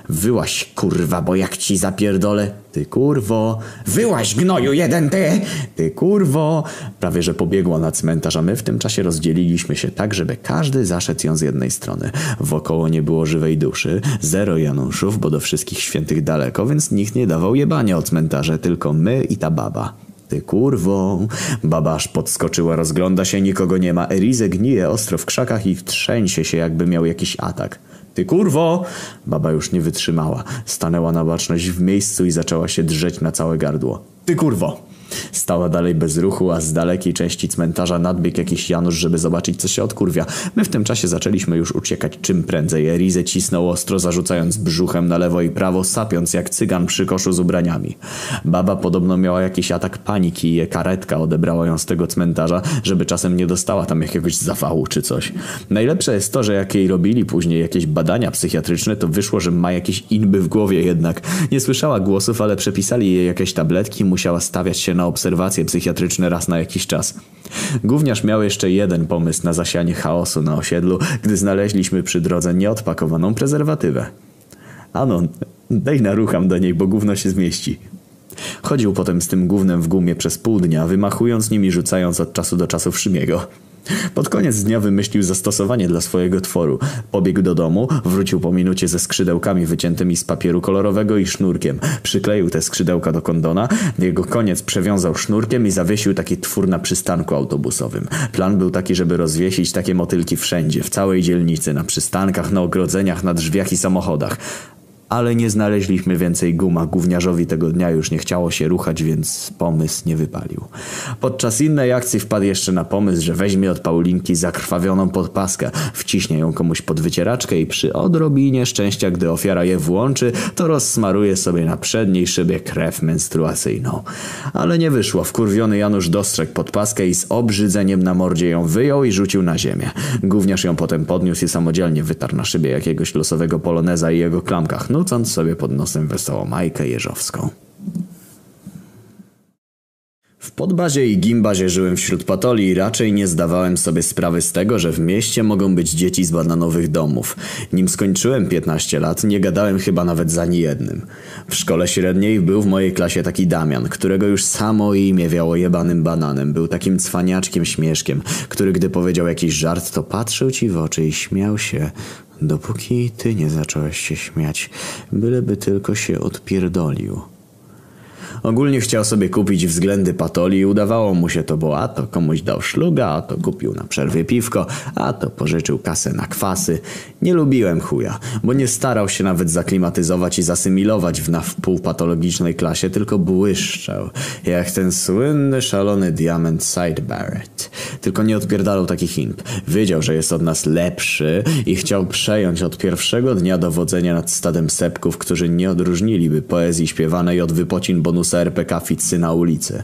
A: Wyłaś kurwa, bo jak ci zapierdolę. Ty kurwo. Wyłaś gnoju jeden ty. Ty kurwo. Prawie, że pobiegła na cmentarz, a my w tym czasie rozdzieliliśmy się tak, żeby każdy zaszedł ją z jednej strony. Wokoło nie było żywej duszy, zero Januszów, bo do wszystkich świętych daleko, więc nikt nie dawał jebania o cmentarze, tylko my i ta baba. Ty kurwo. Baba aż podskoczyła, rozgląda się, nikogo nie ma. Erize gnije ostro w krzakach i trzęsie się, jakby miał jakiś atak. Ty kurwo! Baba już nie wytrzymała. Stanęła na baczność w miejscu i zaczęła się drzeć na całe gardło. Ty kurwo! Stała dalej bez ruchu, a z dalekiej części cmentarza nadbiegł jakiś Janusz, żeby zobaczyć, co się odkurwia. My w tym czasie zaczęliśmy już uciekać czym prędzej. Erizę cisnął ostro, zarzucając brzuchem na lewo i prawo, sapiąc jak cygan przy koszu z ubraniami. Baba podobno miała jakiś atak paniki i karetka odebrała ją z tego cmentarza, żeby czasem nie dostała tam jakiegoś zawału czy coś. Najlepsze jest to, że jak jej robili później jakieś badania psychiatryczne, to wyszło, że ma jakieś inby w głowie jednak. Nie słyszała głosów, ale przepisali jej jakieś tabletki musiała stawiać się na obserwacje psychiatryczne raz na jakiś czas. Gówniarz miał jeszcze jeden pomysł na zasianie chaosu na osiedlu, gdy znaleźliśmy przy drodze nieodpakowaną prezerwatywę. Anon, daj narucham do niej, bo gówno się zmieści. Chodził potem z tym gównem w gumie przez pół dnia, wymachując nim i rzucając od czasu do czasu w Szymiego. Pod koniec dnia wymyślił zastosowanie dla swojego tworu. Pobiegł do domu, wrócił po minucie ze skrzydełkami wyciętymi z papieru kolorowego i sznurkiem. Przykleił te skrzydełka do kondona, jego koniec przewiązał sznurkiem i zawiesił taki twór na przystanku autobusowym. Plan był taki, żeby rozwiesić takie motylki wszędzie, w całej dzielnicy, na przystankach, na ogrodzeniach, na drzwiach i samochodach ale nie znaleźliśmy więcej guma. Gówniarzowi tego dnia już nie chciało się ruchać, więc pomysł nie wypalił. Podczas innej akcji wpadł jeszcze na pomysł, że weźmie od Paulinki zakrwawioną podpaskę, wciśnie ją komuś pod wycieraczkę i przy odrobinie szczęścia, gdy ofiara je włączy, to rozsmaruje sobie na przedniej szybie krew menstruacyjną. Ale nie wyszło. Wkurwiony Janusz dostrzegł podpaskę i z obrzydzeniem na mordzie ją wyjął i rzucił na ziemię. Gówniarz ją potem podniósł i samodzielnie wytarł na szybie jakiegoś losowego poloneza i jego klamkach nucąc sobie pod nosem wesołą Majkę Jeżowską. W podbazie i gimbazie żyłem wśród patoli i raczej nie zdawałem sobie sprawy z tego, że w mieście mogą być dzieci z bananowych domów. Nim skończyłem 15 lat, nie gadałem chyba nawet za jednym. W szkole średniej był w mojej klasie taki Damian, którego już samo imię wiało jebanym bananem. Był takim cwaniaczkiem śmieszkiem, który gdy powiedział jakiś żart, to patrzył ci w oczy i śmiał się, dopóki ty nie zacząłeś się śmiać, byleby tylko się odpierdolił. Ogólnie chciał sobie kupić względy patoli i udawało mu się to, bo a to komuś dał szluga, a to kupił na przerwie piwko, a to pożyczył kasę na kwasy. Nie lubiłem chuja, bo nie starał się nawet zaklimatyzować i zasymilować w na wpół patologicznej klasie, tylko błyszczał, jak ten słynny, szalony diament Side Barrett. Tylko nie odpierdalał takich imp. Wiedział, że jest od nas lepszy i chciał przejąć od pierwszego dnia dowodzenia nad stadem sepków, którzy nie odróżniliby poezji śpiewanej od wypocin bonusa RPK Fitzy na ulicy.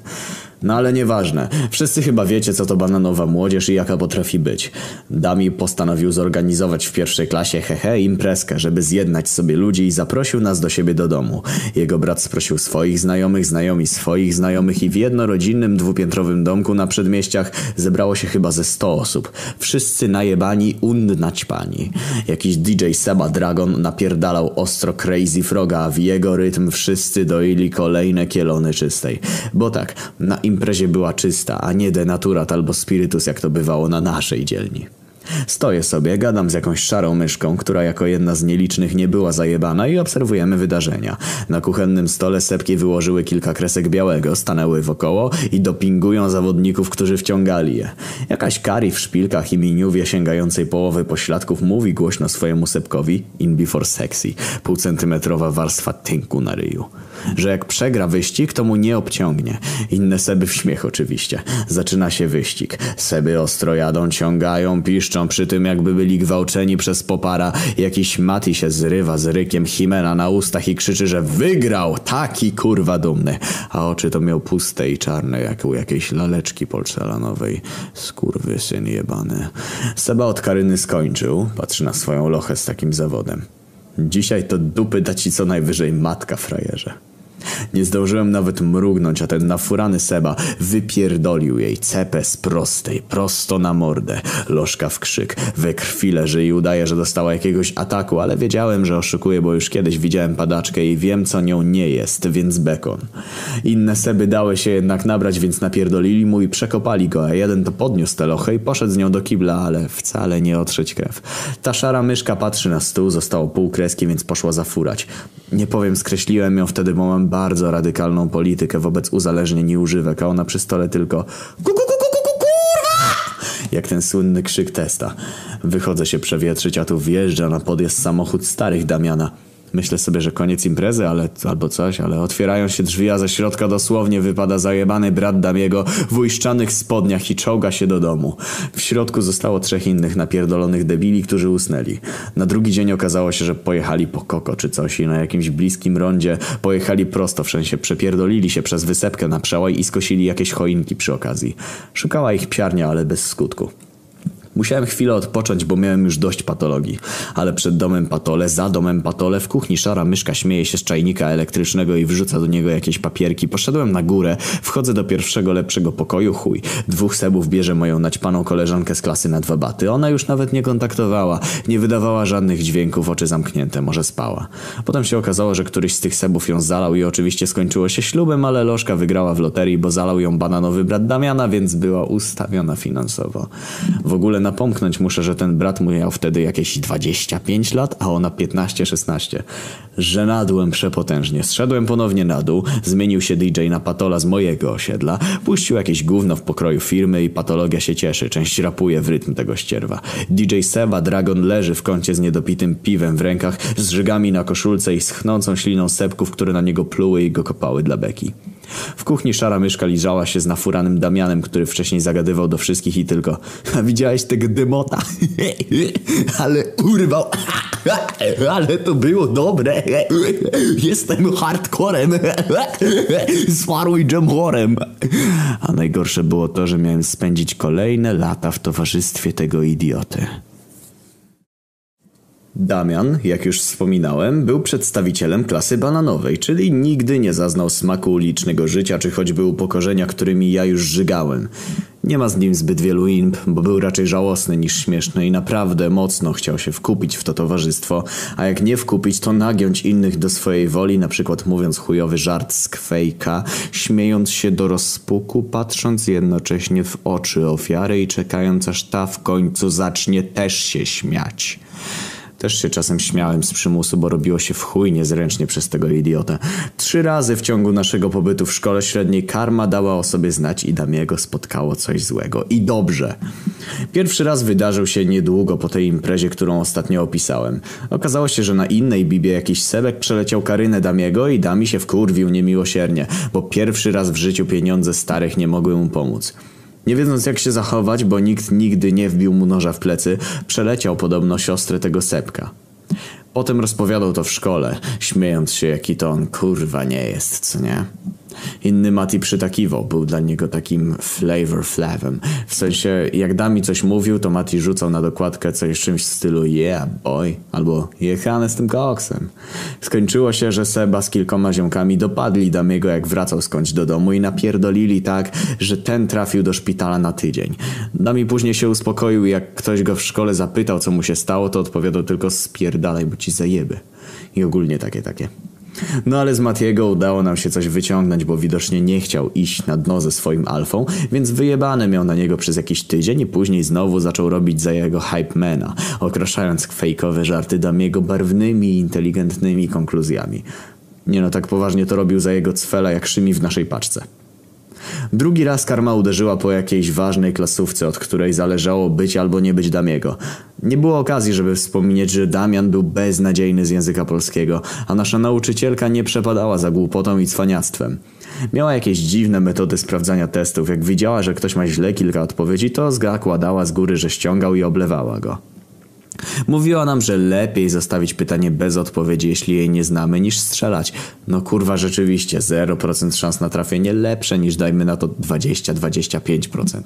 A: No ale nieważne. Wszyscy chyba wiecie, co to bananowa młodzież i jaka potrafi być. Dami postanowił zorganizować w pierwszej klasie hehe imprezkę, żeby zjednać sobie ludzi i zaprosił nas do siebie do domu. Jego brat sprosił swoich znajomych, znajomi swoich znajomych i w jednorodzinnym dwupiętrowym domku na przedmieściach zebrało się chyba ze 100 osób. Wszyscy najebani und naćpani. Jakiś DJ Seba Dragon napierdalał ostro Crazy Froga, a w jego rytm wszyscy doili kolejne kielony czystej. Bo tak, na imprezie była czysta, a nie denaturat albo spirytus, jak to bywało na naszej dzielni. Stoję sobie, gadam z jakąś szarą myszką, która jako jedna z nielicznych nie była zajebana i obserwujemy wydarzenia. Na kuchennym stole sepki wyłożyły kilka kresek białego, stanęły wokoło i dopingują zawodników, którzy wciągali je. Jakaś kari w szpilkach i miniuwie sięgającej połowy pośladków mówi głośno swojemu sepkowi in before sexy, półcentymetrowa warstwa tynku na ryju. Że jak przegra wyścig, to mu nie obciągnie. Inne Seby w śmiech oczywiście. Zaczyna się wyścig. Seby ostro jadą, ciągają, piszczą przy tym jakby byli gwałczeni przez popara. Jakiś Mati się zrywa z rykiem Himena na ustach i krzyczy, że wygrał! Taki kurwa dumny. A oczy to miał puste i czarne jak u jakiejś laleczki porcelanowej. Skurwy syn jebany. Seba od Karyny skończył. Patrzy na swoją lochę z takim zawodem. Dzisiaj to dupy da ci co najwyżej matka frajerze. Nie zdążyłem nawet mrugnąć, a ten nafurany Seba wypierdolił jej cepę z prostej, prosto na mordę. Lożka w krzyk, we krwi leży i udaje, że dostała jakiegoś ataku, ale wiedziałem, że oszukuje, bo już kiedyś widziałem padaczkę i wiem, co nią nie jest, więc bekon. Inne Seby dały się jednak nabrać, więc napierdolili mu i przekopali go, a jeden to podniósł tę lochę i poszedł z nią do kibla, ale wcale nie otrzeć krew. Ta szara myszka patrzy na stół, zostało pół kreski, więc poszła zafurać. Nie powiem, skreśliłem ją wtedy, bo mam bardzo radykalną politykę wobec uzależnień i używek, a ona przy stole tylko! Jak ten słynny krzyk testa. Wychodzę się przewietrzyć, a tu wjeżdża na podjazd samochód starych Damiana. Myślę sobie, że koniec imprezy, ale albo coś, ale otwierają się drzwi, a ze środka dosłownie wypada zajebany brat Damiego w ujszczanych spodniach i czołga się do domu. W środku zostało trzech innych napierdolonych debili, którzy usnęli. Na drugi dzień okazało się, że pojechali po koko czy coś i na jakimś bliskim rondzie pojechali prosto, w sensie przepierdolili się przez wysepkę na przełaj i skosili jakieś choinki przy okazji. Szukała ich psiarnia, ale bez skutku. Musiałem chwilę odpocząć, bo miałem już dość patologii. Ale przed domem patole, za domem patole, w kuchni szara myszka śmieje się z czajnika elektrycznego i wrzuca do niego jakieś papierki. Poszedłem na górę, wchodzę do pierwszego lepszego pokoju, chuj. Dwóch sebów bierze moją naćpaną koleżankę z klasy na dwa baty. Ona już nawet nie kontaktowała, nie wydawała żadnych dźwięków, oczy zamknięte, może spała. Potem się okazało, że któryś z tych sebów ją zalał i oczywiście skończyło się ślubem, ale Lożka wygrała w loterii, bo zalał ją bananowy brat Damiana, więc była ustawiona finansowo. W ogóle napomknąć muszę, że ten brat mu miał wtedy jakieś 25 lat, a ona 15-16. Żenadłem przepotężnie. Zszedłem ponownie na dół, zmienił się DJ na patola z mojego osiedla, puścił jakieś gówno w pokroju firmy i patologia się cieszy, część rapuje w rytm tego ścierwa. DJ Seba Dragon leży w kącie z niedopitym piwem w rękach, z żygami na koszulce i schnącą śliną sepków, które na niego pluły i go kopały dla beki. W kuchni szara myszka liżała się z nafuranym Damianem, który wcześniej zagadywał do wszystkich i tylko widziałeś tego demota? Ale urwał. Ale to było dobre. Jestem hardcorem. Swaruj jamhorem A najgorsze było to, że miałem spędzić kolejne lata w towarzystwie tego idioty Damian, jak już wspominałem, był przedstawicielem klasy bananowej, czyli nigdy nie zaznał smaku ulicznego życia czy choćby upokorzenia, którymi ja już żygałem. Nie ma z nim zbyt wielu imp, bo był raczej żałosny niż śmieszny i naprawdę mocno chciał się wkupić w to towarzystwo, a jak nie wkupić, to nagiąć innych do swojej woli, na przykład mówiąc chujowy żart z kwejka, śmiejąc się do rozpuku, patrząc jednocześnie w oczy ofiary i czekając aż ta w końcu zacznie też się śmiać. Też się czasem śmiałem z przymusu, bo robiło się w chuj niezręcznie przez tego idiotę. Trzy razy w ciągu naszego pobytu w szkole średniej karma dała o sobie znać i Damiego spotkało coś złego. I dobrze. Pierwszy raz wydarzył się niedługo po tej imprezie, którą ostatnio opisałem. Okazało się, że na innej bibie jakiś sebek przeleciał Karynę Damiego i Dami się wkurwił niemiłosiernie, bo pierwszy raz w życiu pieniądze starych nie mogły mu pomóc. Nie wiedząc jak się zachować, bo nikt nigdy nie wbił mu noża w plecy, przeleciał podobno siostrę tego sepka. Potem rozpowiadał to w szkole, śmiejąc się jaki to on kurwa nie jest, co nie? Inny Mati przytakiwał, był dla niego takim flavor flavem. W sensie, jak Dami coś mówił, to Mati rzucał na dokładkę coś czymś w stylu yeah boy, albo jechane z tym koksem. Skończyło się, że Seba z kilkoma ziomkami dopadli Damiego jak wracał skądś do domu i napierdolili tak, że ten trafił do szpitala na tydzień. Dami później się uspokoił i jak ktoś go w szkole zapytał co mu się stało, to odpowiadał tylko spierdalaj, bo ci zajeby. I ogólnie takie takie. No ale z Matiego udało nam się coś wyciągnąć, bo widocznie nie chciał iść na dno ze swoim alfą, więc wyjebane miał na niego przez jakiś tydzień i później znowu zaczął robić za jego hypemana, okraszając fejkowe żarty Damiego barwnymi i inteligentnymi konkluzjami. Nie no, tak poważnie to robił za jego cfela jak Szymi w naszej paczce. Drugi raz karma uderzyła po jakiejś ważnej klasówce, od której zależało być albo nie być Damiego. Nie było okazji, żeby wspomnieć, że Damian był beznadziejny z języka polskiego, a nasza nauczycielka nie przepadała za głupotą i cwaniactwem. Miała jakieś dziwne metody sprawdzania testów. Jak widziała, że ktoś ma źle kilka odpowiedzi, to zakładała z góry, że ściągał i oblewała go. Mówiła nam, że lepiej zostawić pytanie bez odpowiedzi, jeśli jej nie znamy, niż strzelać. No kurwa, rzeczywiście, 0% szans na trafienie lepsze niż dajmy na to 20-25%.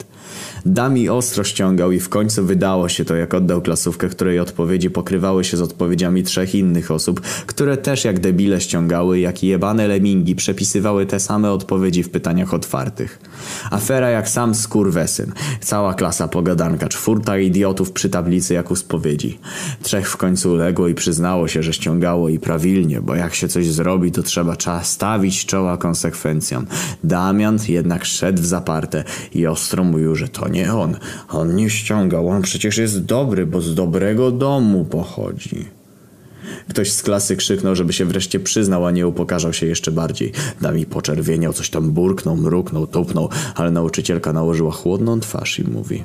A: Dami ostro ściągał i w końcu wydało się to, jak oddał klasówkę, której odpowiedzi pokrywały się z odpowiedziami trzech innych osób, które też jak debile ściągały, jak jebane lemingi przepisywały te same odpowiedzi w pytaniach otwartych. Afera jak sam skurwesyn. Cała klasa pogadanka, czwórta idiotów przy tablicy jak u spowiedzi. Trzech w końcu uległo i przyznało się, że ściągało i prawilnie, bo jak się coś zrobi, to trzeba czas stawić czoła konsekwencjom. Damian jednak szedł w zaparte i ostro mówił, że to nie on. On nie ściągał, on przecież jest dobry, bo z dobrego domu pochodzi. Ktoś z klasy krzyknął, żeby się wreszcie przyznał, a nie upokarzał się jeszcze bardziej. Dami poczerwieniał, coś tam burknął, mruknął, tupnął, ale nauczycielka nałożyła chłodną twarz i mówi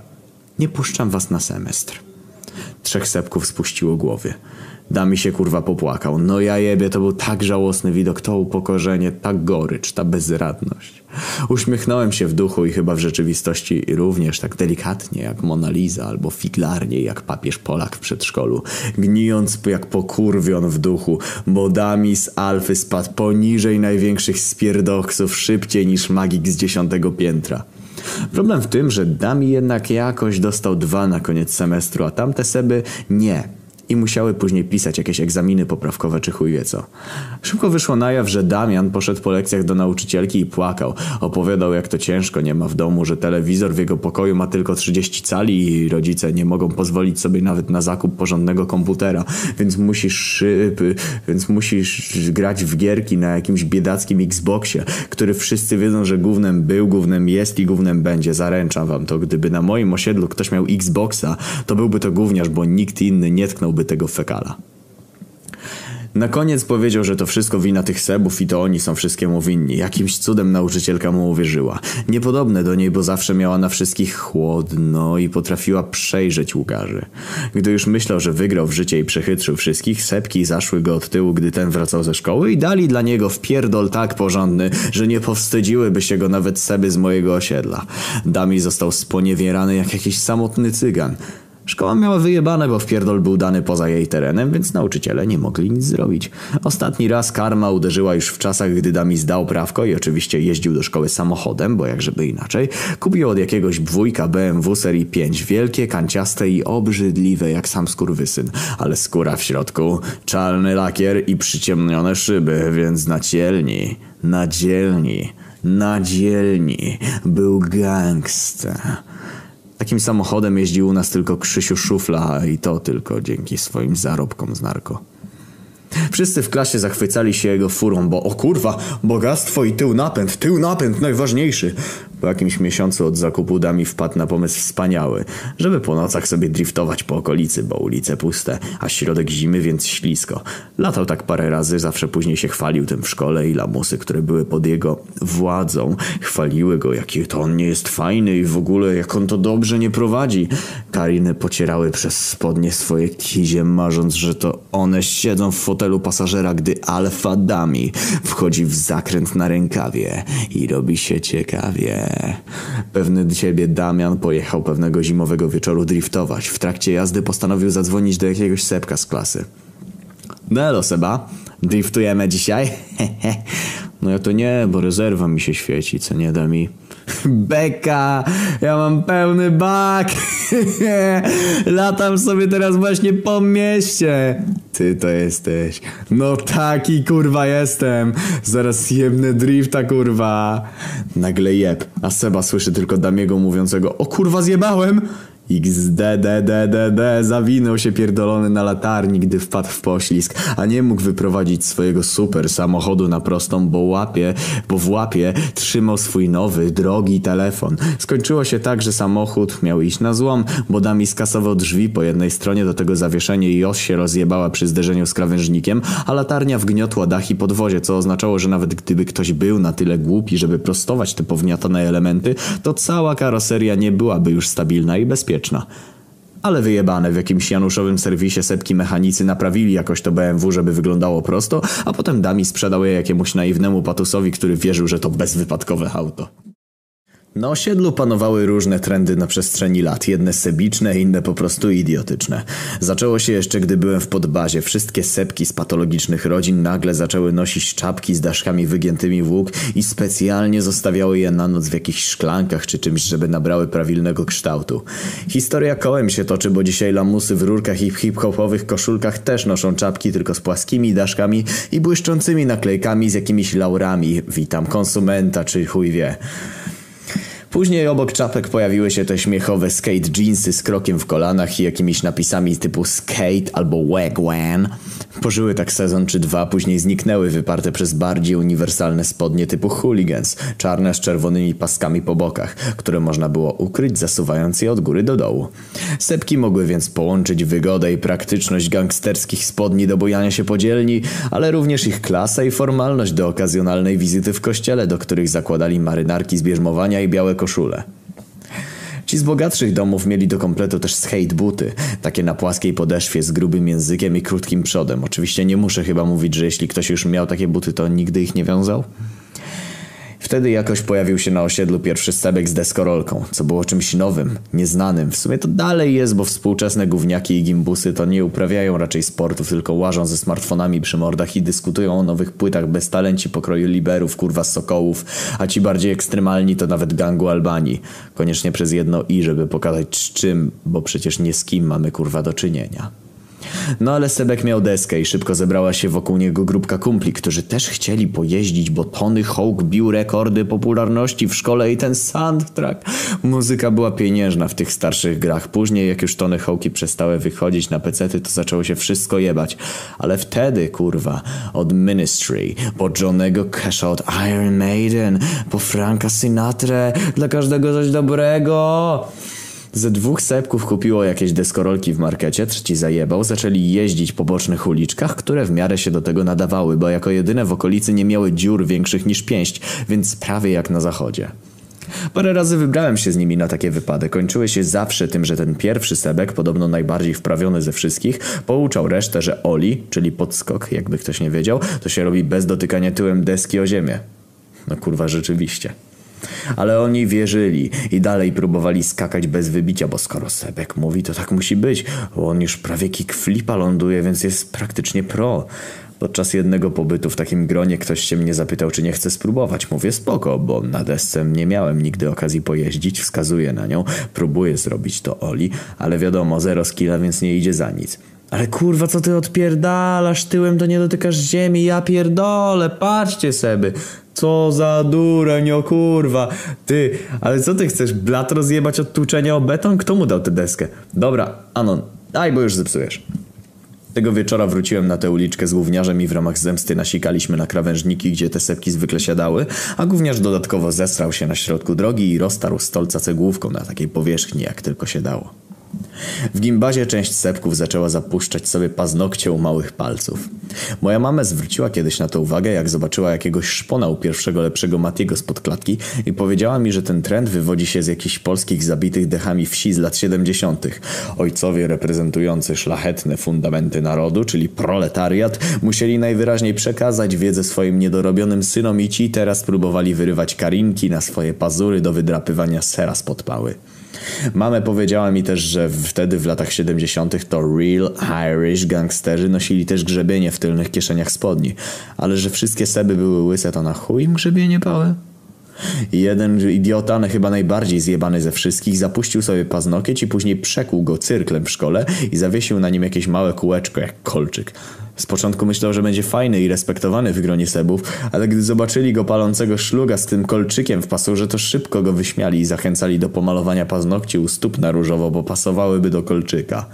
A: Nie puszczam was na semestr. Trzech sepków spuściło głowy. Dami się kurwa popłakał. No ja jebie, to był tak żałosny widok, to upokorzenie, ta gorycz, ta bezradność. Uśmiechnąłem się w duchu i chyba w rzeczywistości również tak delikatnie jak Mona Lisa albo figlarnie jak papież Polak w przedszkolu. Gnijąc jak pokurwion w duchu, bo Dami z Alfy spadł poniżej największych spierdoksów szybciej niż magik z dziesiątego piętra. Problem w tym, że Dami jednak jakoś dostał dwa na koniec semestru, a tamte seby nie. I musiały później pisać jakieś egzaminy poprawkowe czy chuj wie co. Szybko wyszło na jaw, że Damian poszedł po lekcjach do nauczycielki i płakał. Opowiadał jak to ciężko nie ma w domu, że telewizor w jego pokoju ma tylko 30 cali i rodzice nie mogą pozwolić sobie nawet na zakup porządnego komputera, więc musisz szyby, więc musisz grać w gierki na jakimś biedackim Xboxie, który wszyscy wiedzą, że gównem był, gównem jest i gównem będzie. Zaręczam wam to, gdyby na moim osiedlu ktoś miał Xboxa, to byłby to gówniarz, bo nikt inny nie tknąłby tego fekala. Na koniec powiedział, że to wszystko wina tych sebów i to oni są wszystkiemu winni. Jakimś cudem nauczycielka mu uwierzyła. Niepodobne do niej, bo zawsze miała na wszystkich chłodno i potrafiła przejrzeć Łukarzy. Gdy już myślał, że wygrał w życie i przechytrzył wszystkich, sepki zaszły go od tyłu, gdy ten wracał ze szkoły i dali dla niego wpierdol tak porządny, że nie powstydziłyby się go nawet seby z mojego osiedla. Dami został sponiewierany jak jakiś samotny cygan. Szkoła miała wyjebane, bo wpierdol był dany poza jej terenem, więc nauczyciele nie mogli nic zrobić. Ostatni raz karma uderzyła już w czasach, gdy Dami zdał prawko i oczywiście jeździł do szkoły samochodem, bo jakżeby inaczej. Kupił od jakiegoś dwójka BMW serii 5, wielkie, kanciaste i obrzydliwe jak sam skurwysyn, ale skóra w środku, czarny lakier i przyciemnione szyby, więc na cielni, na dzielni, na dzielni był gangsta. Takim samochodem jeździł u nas tylko Krzysiu Szufla i to tylko dzięki swoim zarobkom z narko. Wszyscy w klasie zachwycali się jego furą, bo o kurwa, bogactwo i tył napęd, tył napęd najważniejszy. Po jakimś miesiącu od zakupu Dami wpadł na pomysł wspaniały, żeby po nocach sobie driftować po okolicy, bo ulice puste, a środek zimy, więc ślisko. Latał tak parę razy, zawsze później się chwalił tym w szkole i lamusy, które były pod jego władzą, chwaliły go, jaki to on nie jest fajny i w ogóle jak on to dobrze nie prowadzi. Kariny pocierały przez spodnie swoje kizie, marząc, że to one siedzą w fotelu pasażera, gdy Alfa Dami wchodzi w zakręt na rękawie i robi się ciekawie. Pewny siebie Damian pojechał pewnego zimowego wieczoru driftować. W trakcie jazdy postanowił zadzwonić do jakiegoś sepka z klasy. Nelo Seba, driftujemy dzisiaj? no ja to nie, bo rezerwa mi się świeci, co nie da mi. Beka, ja mam pełny bak. Latam sobie teraz właśnie po mieście. Ty to jesteś. No taki kurwa jestem. Zaraz jebnę drifta kurwa. Nagle jeb, a Seba słyszy tylko Damiego mówiącego o kurwa zjebałem. XDDDDD zawinął się pierdolony na latarni, gdy wpadł w poślizg, a nie mógł wyprowadzić swojego super samochodu na prostą, bo łapie, bo w łapie trzymał swój nowy, drogi telefon. Skończyło się tak, że samochód miał iść na złom, bo Dami skasował drzwi po jednej stronie, do tego zawieszenie i os się rozjebała przy zderzeniu z krawężnikiem, a latarnia wgniotła dach i podwozie, co oznaczało, że nawet gdyby ktoś był na tyle głupi, żeby prostować te powgniatane elementy, to cała karoseria nie byłaby już stabilna i bezpieczna. Ale wyjebane w jakimś januszowym serwisie sepki mechanicy naprawili jakoś to BMW, żeby wyglądało prosto, a potem Dami sprzedał je jakiemuś naiwnemu patusowi, który wierzył, że to bezwypadkowe auto. Na osiedlu panowały różne trendy na przestrzeni lat, jedne sebiczne, inne po prostu idiotyczne. Zaczęło się jeszcze, gdy byłem w podbazie. Wszystkie sepki z patologicznych rodzin nagle zaczęły nosić czapki z daszkami wygiętymi w łuk i specjalnie zostawiały je na noc w jakichś szklankach czy czymś, żeby nabrały prawilnego kształtu. Historia kołem się toczy, bo dzisiaj lamusy w rurkach i hip-hopowych koszulkach też noszą czapki, tylko z płaskimi daszkami i błyszczącymi naklejkami z jakimiś laurami. Witam konsumenta, czy chuj wie. Później obok czapek pojawiły się te śmiechowe skate jeansy z krokiem w kolanach i jakimiś napisami typu skate albo wagwan. Pożyły tak sezon czy dwa, później zniknęły wyparte przez bardziej uniwersalne spodnie typu hooligans, czarne z czerwonymi paskami po bokach, które można było ukryć zasuwając je od góry do dołu. Sepki mogły więc połączyć wygodę i praktyczność gangsterskich spodni do bojania się podzielni, ale również ich klasę i formalność do okazjonalnej wizyty w kościele, do których zakładali marynarki z bierzmowania i białe koszule. Ci z bogatszych domów mieli do kompletu też skate buty, takie na płaskiej podeszwie z grubym językiem i krótkim przodem. Oczywiście nie muszę chyba mówić, że jeśli ktoś już miał takie buty, to nigdy ich nie wiązał. Wtedy jakoś pojawił się na osiedlu pierwszy sebek z deskorolką, co było czymś nowym, nieznanym. W sumie to dalej jest, bo współczesne gówniaki i gimbusy to nie uprawiają raczej sportów, tylko łażą ze smartfonami przy mordach i dyskutują o nowych płytach bez talenci pokroju liberów, kurwa sokołów, a ci bardziej ekstremalni to nawet gangu Albanii. Koniecznie przez jedno i, żeby pokazać z czym, bo przecież nie z kim mamy kurwa do czynienia. No ale Sebek miał deskę i szybko zebrała się wokół niego grupka kumpli, którzy też chcieli pojeździć, bo Tony Hawk bił rekordy popularności w szkole i ten soundtrack. Muzyka była pieniężna w tych starszych grach. Później jak już Tony Hawki przestały wychodzić na pecety, to zaczęło się wszystko jebać. Ale wtedy, kurwa, od Ministry, po Johnego Casha od Iron Maiden, po Franka Sinatra, dla każdego coś dobrego. Ze dwóch sepków kupiło jakieś deskorolki w markecie, trzeci zajebał, zaczęli jeździć po bocznych uliczkach, które w miarę się do tego nadawały, bo jako jedyne w okolicy nie miały dziur większych niż pięść, więc prawie jak na zachodzie. Parę razy wybrałem się z nimi na takie wypady. Kończyły się zawsze tym, że ten pierwszy sebek, podobno najbardziej wprawiony ze wszystkich, pouczał resztę, że Oli, czyli podskok, jakby ktoś nie wiedział, to się robi bez dotykania tyłem deski o ziemię. No kurwa, rzeczywiście. Ale oni wierzyli i dalej próbowali skakać bez wybicia, bo skoro Sebek mówi, to tak musi być. On już prawie kickflipa ląduje, więc jest praktycznie pro. Podczas jednego pobytu w takim gronie ktoś się mnie zapytał, czy nie chcę spróbować. Mówię spoko, bo na desce nie miałem nigdy okazji pojeździć, wskazuję na nią, próbuję zrobić to Oli, ale wiadomo, zero skilla, więc nie idzie za nic. Ale kurwa, co ty odpierdalasz tyłem, to nie dotykasz ziemi, ja pierdolę, patrzcie seby. Co za dureń, o kurwa. Ty, ale co ty chcesz, blat rozjebać od tłuczenia o beton? Kto mu dał tę deskę? Dobra, Anon, daj, bo już zepsujesz. Tego wieczora wróciłem na tę uliczkę z gówniarzem i w ramach zemsty nasikaliśmy na krawężniki, gdzie te sepki zwykle siadały, a gówniarz dodatkowo zesrał się na środku drogi i roztarł stolca cegłówką na takiej powierzchni, jak tylko się dało. W gimbazie część sepków zaczęła zapuszczać sobie paznokcie u małych palców. Moja mama zwróciła kiedyś na to uwagę, jak zobaczyła jakiegoś szpona u pierwszego lepszego Matiego spod klatki i powiedziała mi, że ten trend wywodzi się z jakichś polskich zabitych dechami wsi z lat 70. Ojcowie reprezentujący szlachetne fundamenty narodu, czyli proletariat, musieli najwyraźniej przekazać wiedzę swoim niedorobionym synom i ci teraz próbowali wyrywać karinki na swoje pazury do wydrapywania sera spod pały. Mamę powiedziała mi też, że wtedy w latach 70. to real Irish gangsterzy nosili też grzebienie w tylnych kieszeniach spodni, ale że wszystkie seby były łyse, to na chuj im grzebienie pały? Jeden idiota, no chyba najbardziej zjebany ze wszystkich, zapuścił sobie paznokieć i później przekuł go cyrklem w szkole i zawiesił na nim jakieś małe kółeczko jak kolczyk. Z początku myślał, że będzie fajny i respektowany w gronie sebów, ale gdy zobaczyli go palącego szluga z tym kolczykiem w pasurze, to szybko go wyśmiali i zachęcali do pomalowania paznokci u stóp na różowo, bo pasowałyby do kolczyka.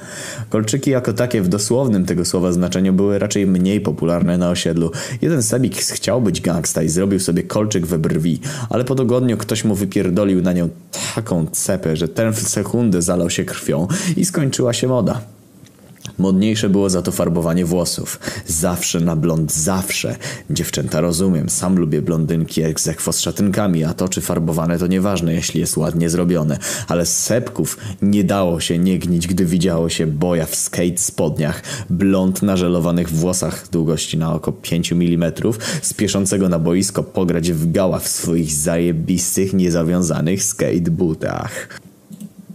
A: Kolczyki jako takie w dosłownym tego słowa znaczeniu były raczej mniej popularne na osiedlu. Jeden sebik chciał być gangsta i zrobił sobie kolczyk we brwi, ale po dogodniu ktoś mu wypierdolił na nią taką cepę, że ten w sekundę zalał się krwią i skończyła się moda. Modniejsze było za to farbowanie włosów. Zawsze na blond, zawsze. Dziewczęta rozumiem, sam lubię blondynki jak z ekwostrzatynkami, a to czy farbowane to nieważne, jeśli jest ładnie zrobione. Ale sepków nie dało się nie gnić, gdy widziało się boja w skate spodniach, blond na żelowanych włosach długości na około 5 mm, spieszącego na boisko pograć w gała w swoich zajebistych, niezawiązanych skate butach.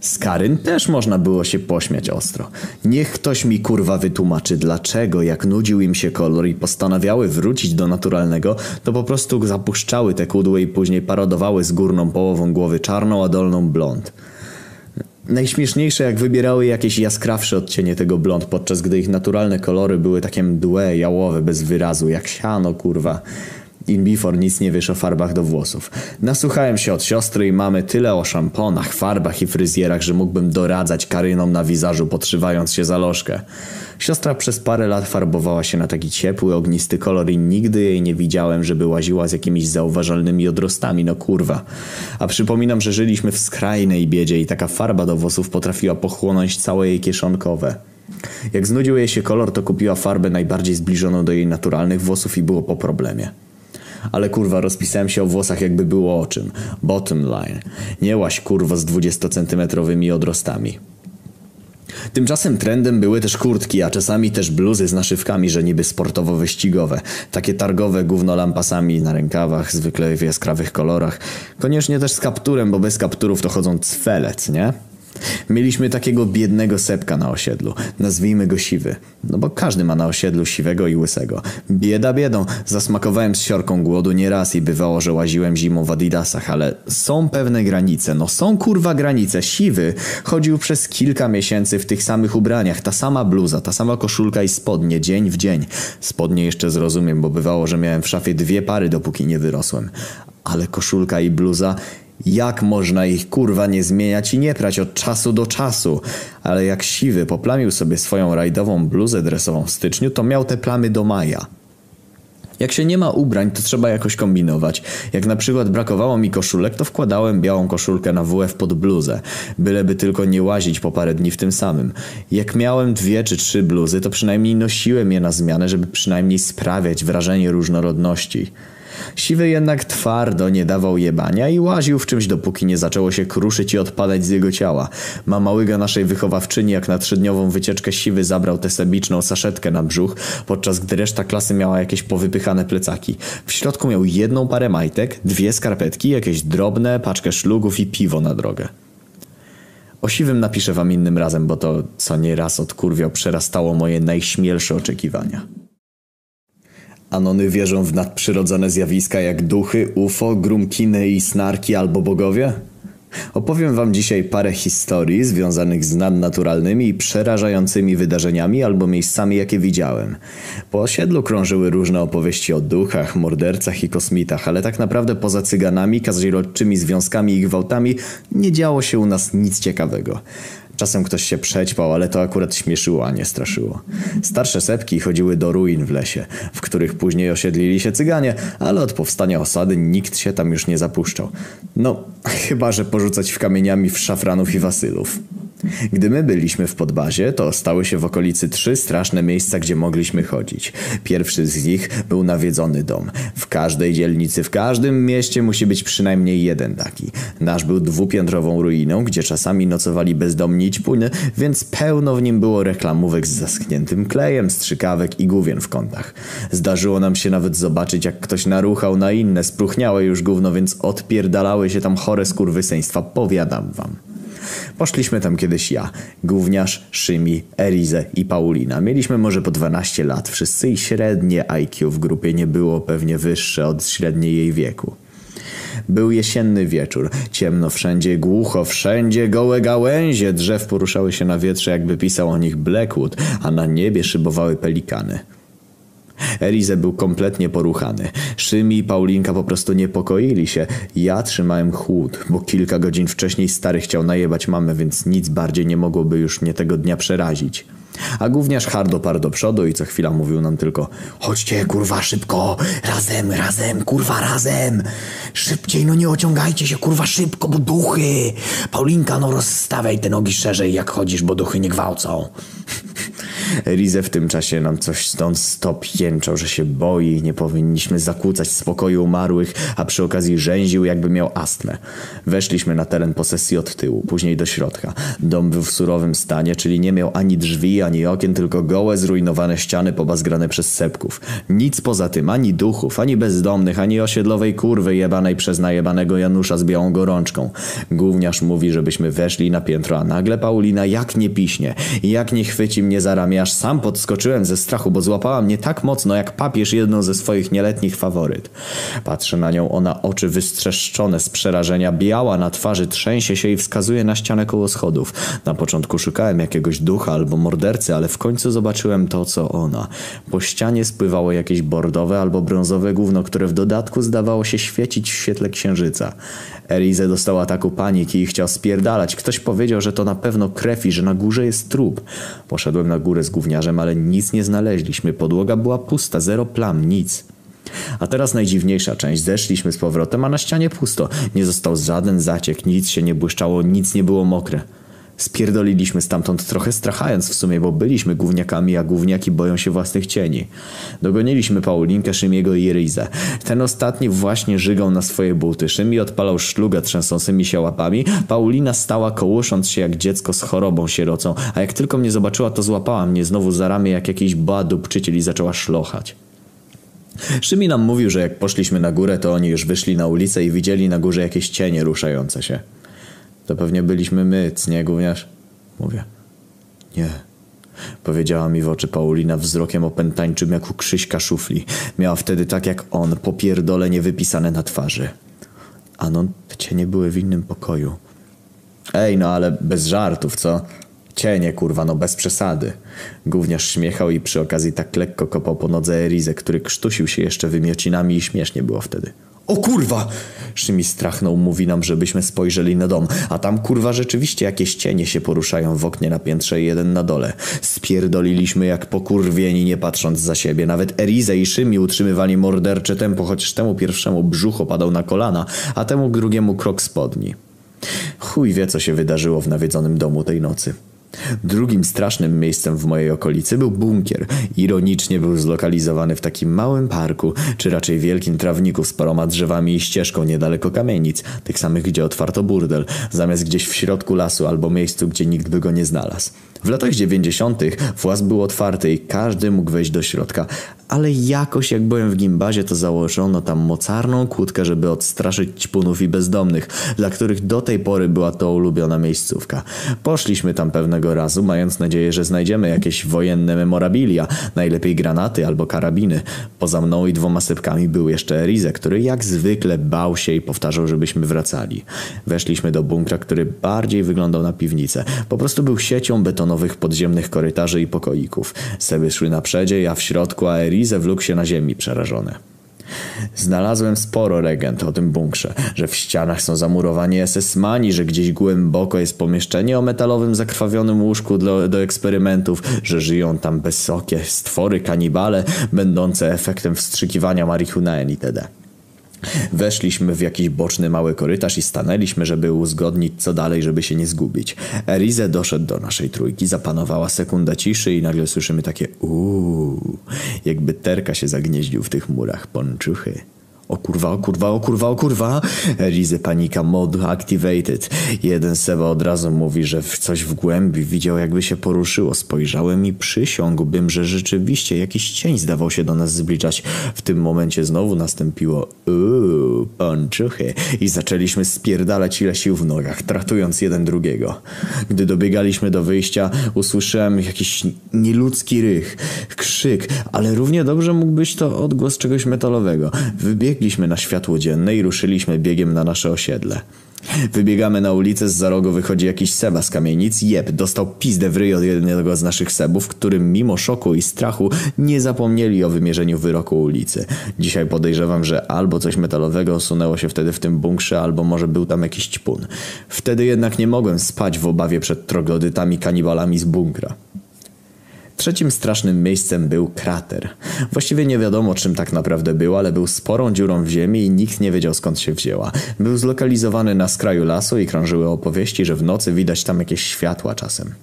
A: Z Karyn też można było się pośmiać ostro. Niech ktoś mi kurwa wytłumaczy, dlaczego jak nudził im się kolor i postanawiały wrócić do naturalnego, to po prostu zapuszczały te kudły i później parodowały z górną połową głowy czarną, a dolną blond. Najśmieszniejsze jak wybierały jakieś jaskrawsze odcienie tego blond, podczas gdy ich naturalne kolory były takie mdłe, jałowe, bez wyrazu, jak siano kurwa. In before nic nie wiesz o farbach do włosów. Nasłuchałem się od siostry i mamy tyle o szamponach, farbach i fryzjerach, że mógłbym doradzać Karynom na wizażu, podszywając się za lożkę. Siostra przez parę lat farbowała się na taki ciepły, ognisty kolor i nigdy jej nie widziałem, żeby łaziła z jakimiś zauważalnymi odrostami, no kurwa. A przypominam, że żyliśmy w skrajnej biedzie i taka farba do włosów potrafiła pochłonąć całe jej kieszonkowe. Jak znudził jej się kolor, to kupiła farbę najbardziej zbliżoną do jej naturalnych włosów i było po problemie. Ale kurwa, rozpisałem się o włosach jakby było o czym. Bottom line. Nie łaś kurwa z 20-centymetrowymi odrostami. Tymczasem trendem były też kurtki, a czasami też bluzy z naszywkami, że niby sportowo-wyścigowe. Takie targowe gówno lampasami na rękawach, zwykle w jaskrawych kolorach. Koniecznie też z kapturem, bo bez kapturów to chodzą cwelec, nie? Mieliśmy takiego biednego sepka na osiedlu. Nazwijmy go siwy. No bo każdy ma na osiedlu siwego i łysego. Bieda biedą. Zasmakowałem z siorką głodu nieraz i bywało, że łaziłem zimą w adidasach, ale są pewne granice. No są kurwa granice. Siwy chodził przez kilka miesięcy w tych samych ubraniach. Ta sama bluza, ta sama koszulka i spodnie, dzień w dzień. Spodnie jeszcze zrozumiem, bo bywało, że miałem w szafie dwie pary, dopóki nie wyrosłem. Ale koszulka i bluza jak można ich kurwa nie zmieniać i nie prać od czasu do czasu? Ale jak siwy poplamił sobie swoją rajdową bluzę dresową w styczniu, to miał te plamy do maja. Jak się nie ma ubrań, to trzeba jakoś kombinować. Jak na przykład brakowało mi koszulek, to wkładałem białą koszulkę na WF pod bluzę, byleby tylko nie łazić po parę dni w tym samym. Jak miałem dwie czy trzy bluzy, to przynajmniej nosiłem je na zmianę, żeby przynajmniej sprawiać wrażenie różnorodności. Siwy jednak twardo nie dawał jebania i łaził w czymś dopóki nie zaczęło się kruszyć i odpadać z jego ciała. Mama łyga naszej wychowawczyni jak na trzydniową wycieczkę Siwy zabrał tę sebiczną saszetkę na brzuch, podczas gdy reszta klasy miała jakieś powypychane plecaki. W środku miał jedną parę majtek, dwie skarpetki, jakieś drobne, paczkę szlugów i piwo na drogę. O siwym napiszę wam innym razem, bo to co nieraz od kurwio przerastało moje najśmielsze oczekiwania. Anony wierzą w nadprzyrodzone zjawiska jak duchy, UFO, grumkiny i snarki albo bogowie? Opowiem wam dzisiaj parę historii związanych z nadnaturalnymi i przerażającymi wydarzeniami albo miejscami, jakie widziałem. Po osiedlu krążyły różne opowieści o duchach, mordercach i kosmitach, ale tak naprawdę poza cyganami, kazirodczymi związkami i gwałtami nie działo się u nas nic ciekawego. Czasem ktoś się przećpał, ale to akurat śmieszyło, a nie straszyło. Starsze sepki chodziły do ruin w lesie, w których później osiedlili się cyganie, ale od powstania osady nikt się tam już nie zapuszczał. No, chyba że porzucać w kamieniami w szafranów i wasylów. Gdy my byliśmy w podbazie, to stały się w okolicy trzy straszne miejsca, gdzie mogliśmy chodzić. Pierwszy z nich był nawiedzony dom. W każdej dzielnicy, w każdym mieście musi być przynajmniej jeden taki. Nasz był dwupiętrową ruiną, gdzie czasami nocowali bezdomni ćpuny, więc pełno w nim było reklamówek z zaschniętym klejem, strzykawek i główien w kątach. Zdarzyło nam się nawet zobaczyć, jak ktoś naruchał na inne, spruchniałe już gówno, więc odpierdalały się tam chore skurwyseństwa, powiadam wam. Poszliśmy tam kiedyś ja, gówniarz, Szymi, Erize i Paulina. Mieliśmy może po 12 lat wszyscy i średnie IQ w grupie nie było pewnie wyższe od średniej jej wieku. Był jesienny wieczór, ciemno wszędzie, głucho wszędzie, gołe gałęzie drzew poruszały się na wietrze, jakby pisał o nich Blackwood, a na niebie szybowały pelikany. Elize był kompletnie poruchany. Szymi i Paulinka po prostu niepokoili się. Ja trzymałem chłód, bo kilka godzin wcześniej stary chciał najebać mamę, więc nic bardziej nie mogłoby już mnie tego dnia przerazić. A gówniarz hardo par do przodu i co chwila mówił nam tylko
C: Chodźcie, kurwa, szybko! Razem, razem, kurwa, razem! Szybciej, no nie ociągajcie się, kurwa, szybko, bo duchy! Paulinka, no rozstawiaj te nogi szerzej, jak chodzisz, bo duchy nie gwałcą.
A: Rize w tym czasie nam coś stąd stop jęczał, że się boi, nie powinniśmy zakłócać spokoju umarłych, a przy okazji rzęził jakby miał astmę. Weszliśmy na teren posesji od tyłu, później do środka. Dom był w surowym stanie, czyli nie miał ani drzwi, ani okien, tylko gołe, zrujnowane ściany pobazgrane przez sepków. Nic poza tym, ani duchów, ani bezdomnych, ani osiedlowej kurwy jebanej przez najebanego Janusza z białą gorączką. Gówniarz mówi, żebyśmy weszli na piętro, a nagle Paulina jak nie piśnie, jak nie chwyci mnie za ramię, aż sam podskoczyłem ze strachu, bo złapała mnie tak mocno, jak papież jedną ze swoich nieletnich faworyt. Patrzę na nią, ona oczy wystrzeszczone z przerażenia, biała na twarzy, trzęsie się i wskazuje na ścianę koło schodów. Na początku szukałem jakiegoś ducha albo mordercy, ale w końcu zobaczyłem to, co ona. Po ścianie spływało jakieś bordowe albo brązowe gówno, które w dodatku zdawało się świecić w świetle księżyca. Elize dostał ataku paniki i chciał spierdalać. Ktoś powiedział, że to na pewno krew i że na górze jest trup. Poszedłem na górę z gówniarzem, ale nic nie znaleźliśmy. Podłoga była pusta, zero plam, nic. A teraz najdziwniejsza część. Zeszliśmy z powrotem, a na ścianie pusto. Nie został żaden zaciek, nic się nie błyszczało, nic nie było mokre. Spierdoliliśmy stamtąd trochę strachając w sumie, bo byliśmy gówniakami, a gówniaki boją się własnych cieni. Dogoniliśmy Paulinkę, Szymiego i Ryzę. Ten ostatni właśnie żygał na swoje buty. Szymi odpalał szluga trzęsącymi się łapami. Paulina stała kołusząc się jak dziecko z chorobą sierocą, a jak tylko mnie zobaczyła, to złapała mnie znowu za ramię jak jakiś badupczyciel i zaczęła szlochać. Szymi nam mówił, że jak poszliśmy na górę, to oni już wyszli na ulicę i widzieli na górze jakieś cienie ruszające się. To pewnie byliśmy my, nie gówniarz? Mówię. Nie. Powiedziała mi w oczy Paulina wzrokiem opętańczym jak u Krzyśka szufli. Miała wtedy tak jak on, popierdolenie wypisane na twarzy. Ano, te cienie były w innym pokoju. Ej, no ale bez żartów, co? Cienie, kurwa, no bez przesady. Gówniarz śmiechał i przy okazji tak lekko kopał po nodze Erizę, który krztusił się jeszcze wymiocinami i śmiesznie było wtedy. O kurwa! Szymi strachnął, mówi nam, żebyśmy spojrzeli na dom, a tam kurwa rzeczywiście jakieś cienie się poruszają w oknie na piętrze i jeden na dole. Spierdoliliśmy jak pokurwieni, nie patrząc za siebie. Nawet Erize i Szymi utrzymywali mordercze tempo, chociaż temu pierwszemu brzuch opadał na kolana, a temu drugiemu krok spodni. Chuj wie, co się wydarzyło w nawiedzonym domu tej nocy. Drugim strasznym miejscem w mojej okolicy był bunkier. Ironicznie był zlokalizowany w takim małym parku, czy raczej wielkim trawniku z paroma drzewami i ścieżką niedaleko kamienic, tych samych gdzie otwarto burdel, zamiast gdzieś w środku lasu albo miejscu, gdzie nikt by go nie znalazł. W latach 90. włas był otwarty i każdy mógł wejść do środka, ale jakoś jak byłem w gimbazie, to założono tam mocarną kłódkę, żeby odstraszyć ćpunów i bezdomnych, dla których do tej pory była to ulubiona miejscówka. Poszliśmy tam pewnego razu, mając nadzieję, że znajdziemy jakieś wojenne memorabilia, najlepiej granaty albo karabiny. Poza mną i dwoma sypkami był jeszcze Erize, który jak zwykle bał się i powtarzał, żebyśmy wracali. Weszliśmy do bunkra, który bardziej wyglądał na piwnicę. Po prostu był siecią betonowych podziemnych korytarzy i pokoików. Seby szły na przedzie, ja w środku, a Erize wlókł się na ziemi przerażone. Znalazłem sporo legend o tym bunkrze, że w ścianach są zamurowani SS-mani, że gdzieś głęboko jest pomieszczenie o metalowym zakrwawionym łóżku do, do eksperymentów, że żyją tam wysokie stwory kanibale, będące efektem wstrzykiwania marihuny itd. Weszliśmy w jakiś boczny mały korytarz i stanęliśmy, żeby uzgodnić co dalej, żeby się nie zgubić. Erize doszedł do naszej trójki, zapanowała sekunda ciszy i nagle słyszymy takie uuu, jakby terka się zagnieździł w tych murach ponczuchy. O kurwa, o kurwa, o kurwa, o kurwa. Rizy panika mode activated. Jeden Seba od razu mówi, że coś w głębi widział jakby się poruszyło. Spojrzałem i przysiągłbym, że rzeczywiście jakiś cień zdawał się do nas zbliżać. W tym momencie znowu nastąpiło uuu, ponczuchy i zaczęliśmy spierdalać ile sił w nogach, tratując jeden drugiego. Gdy dobiegaliśmy do wyjścia, usłyszałem jakiś nieludzki rych, krzyk, ale równie dobrze mógł być to odgłos czegoś metalowego. Wybiegłem Wybiegliśmy na światło dzienne i ruszyliśmy biegiem na nasze osiedle. Wybiegamy na ulicę, z za rogu wychodzi jakiś seba z kamienic. Jeb, dostał pizdę w ryj od jednego z naszych sebów, którym mimo szoku i strachu nie zapomnieli o wymierzeniu wyroku ulicy. Dzisiaj podejrzewam, że albo coś metalowego osunęło się wtedy w tym bunkrze, albo może był tam jakiś ćpun. Wtedy jednak nie mogłem spać w obawie przed troglodytami kanibalami z bunkra. Trzecim strasznym miejscem był krater. Właściwie nie wiadomo czym tak naprawdę był, ale był sporą dziurą w ziemi i nikt nie wiedział skąd się wzięła. Był zlokalizowany na skraju lasu i krążyły opowieści, że w nocy widać tam jakieś światła czasem.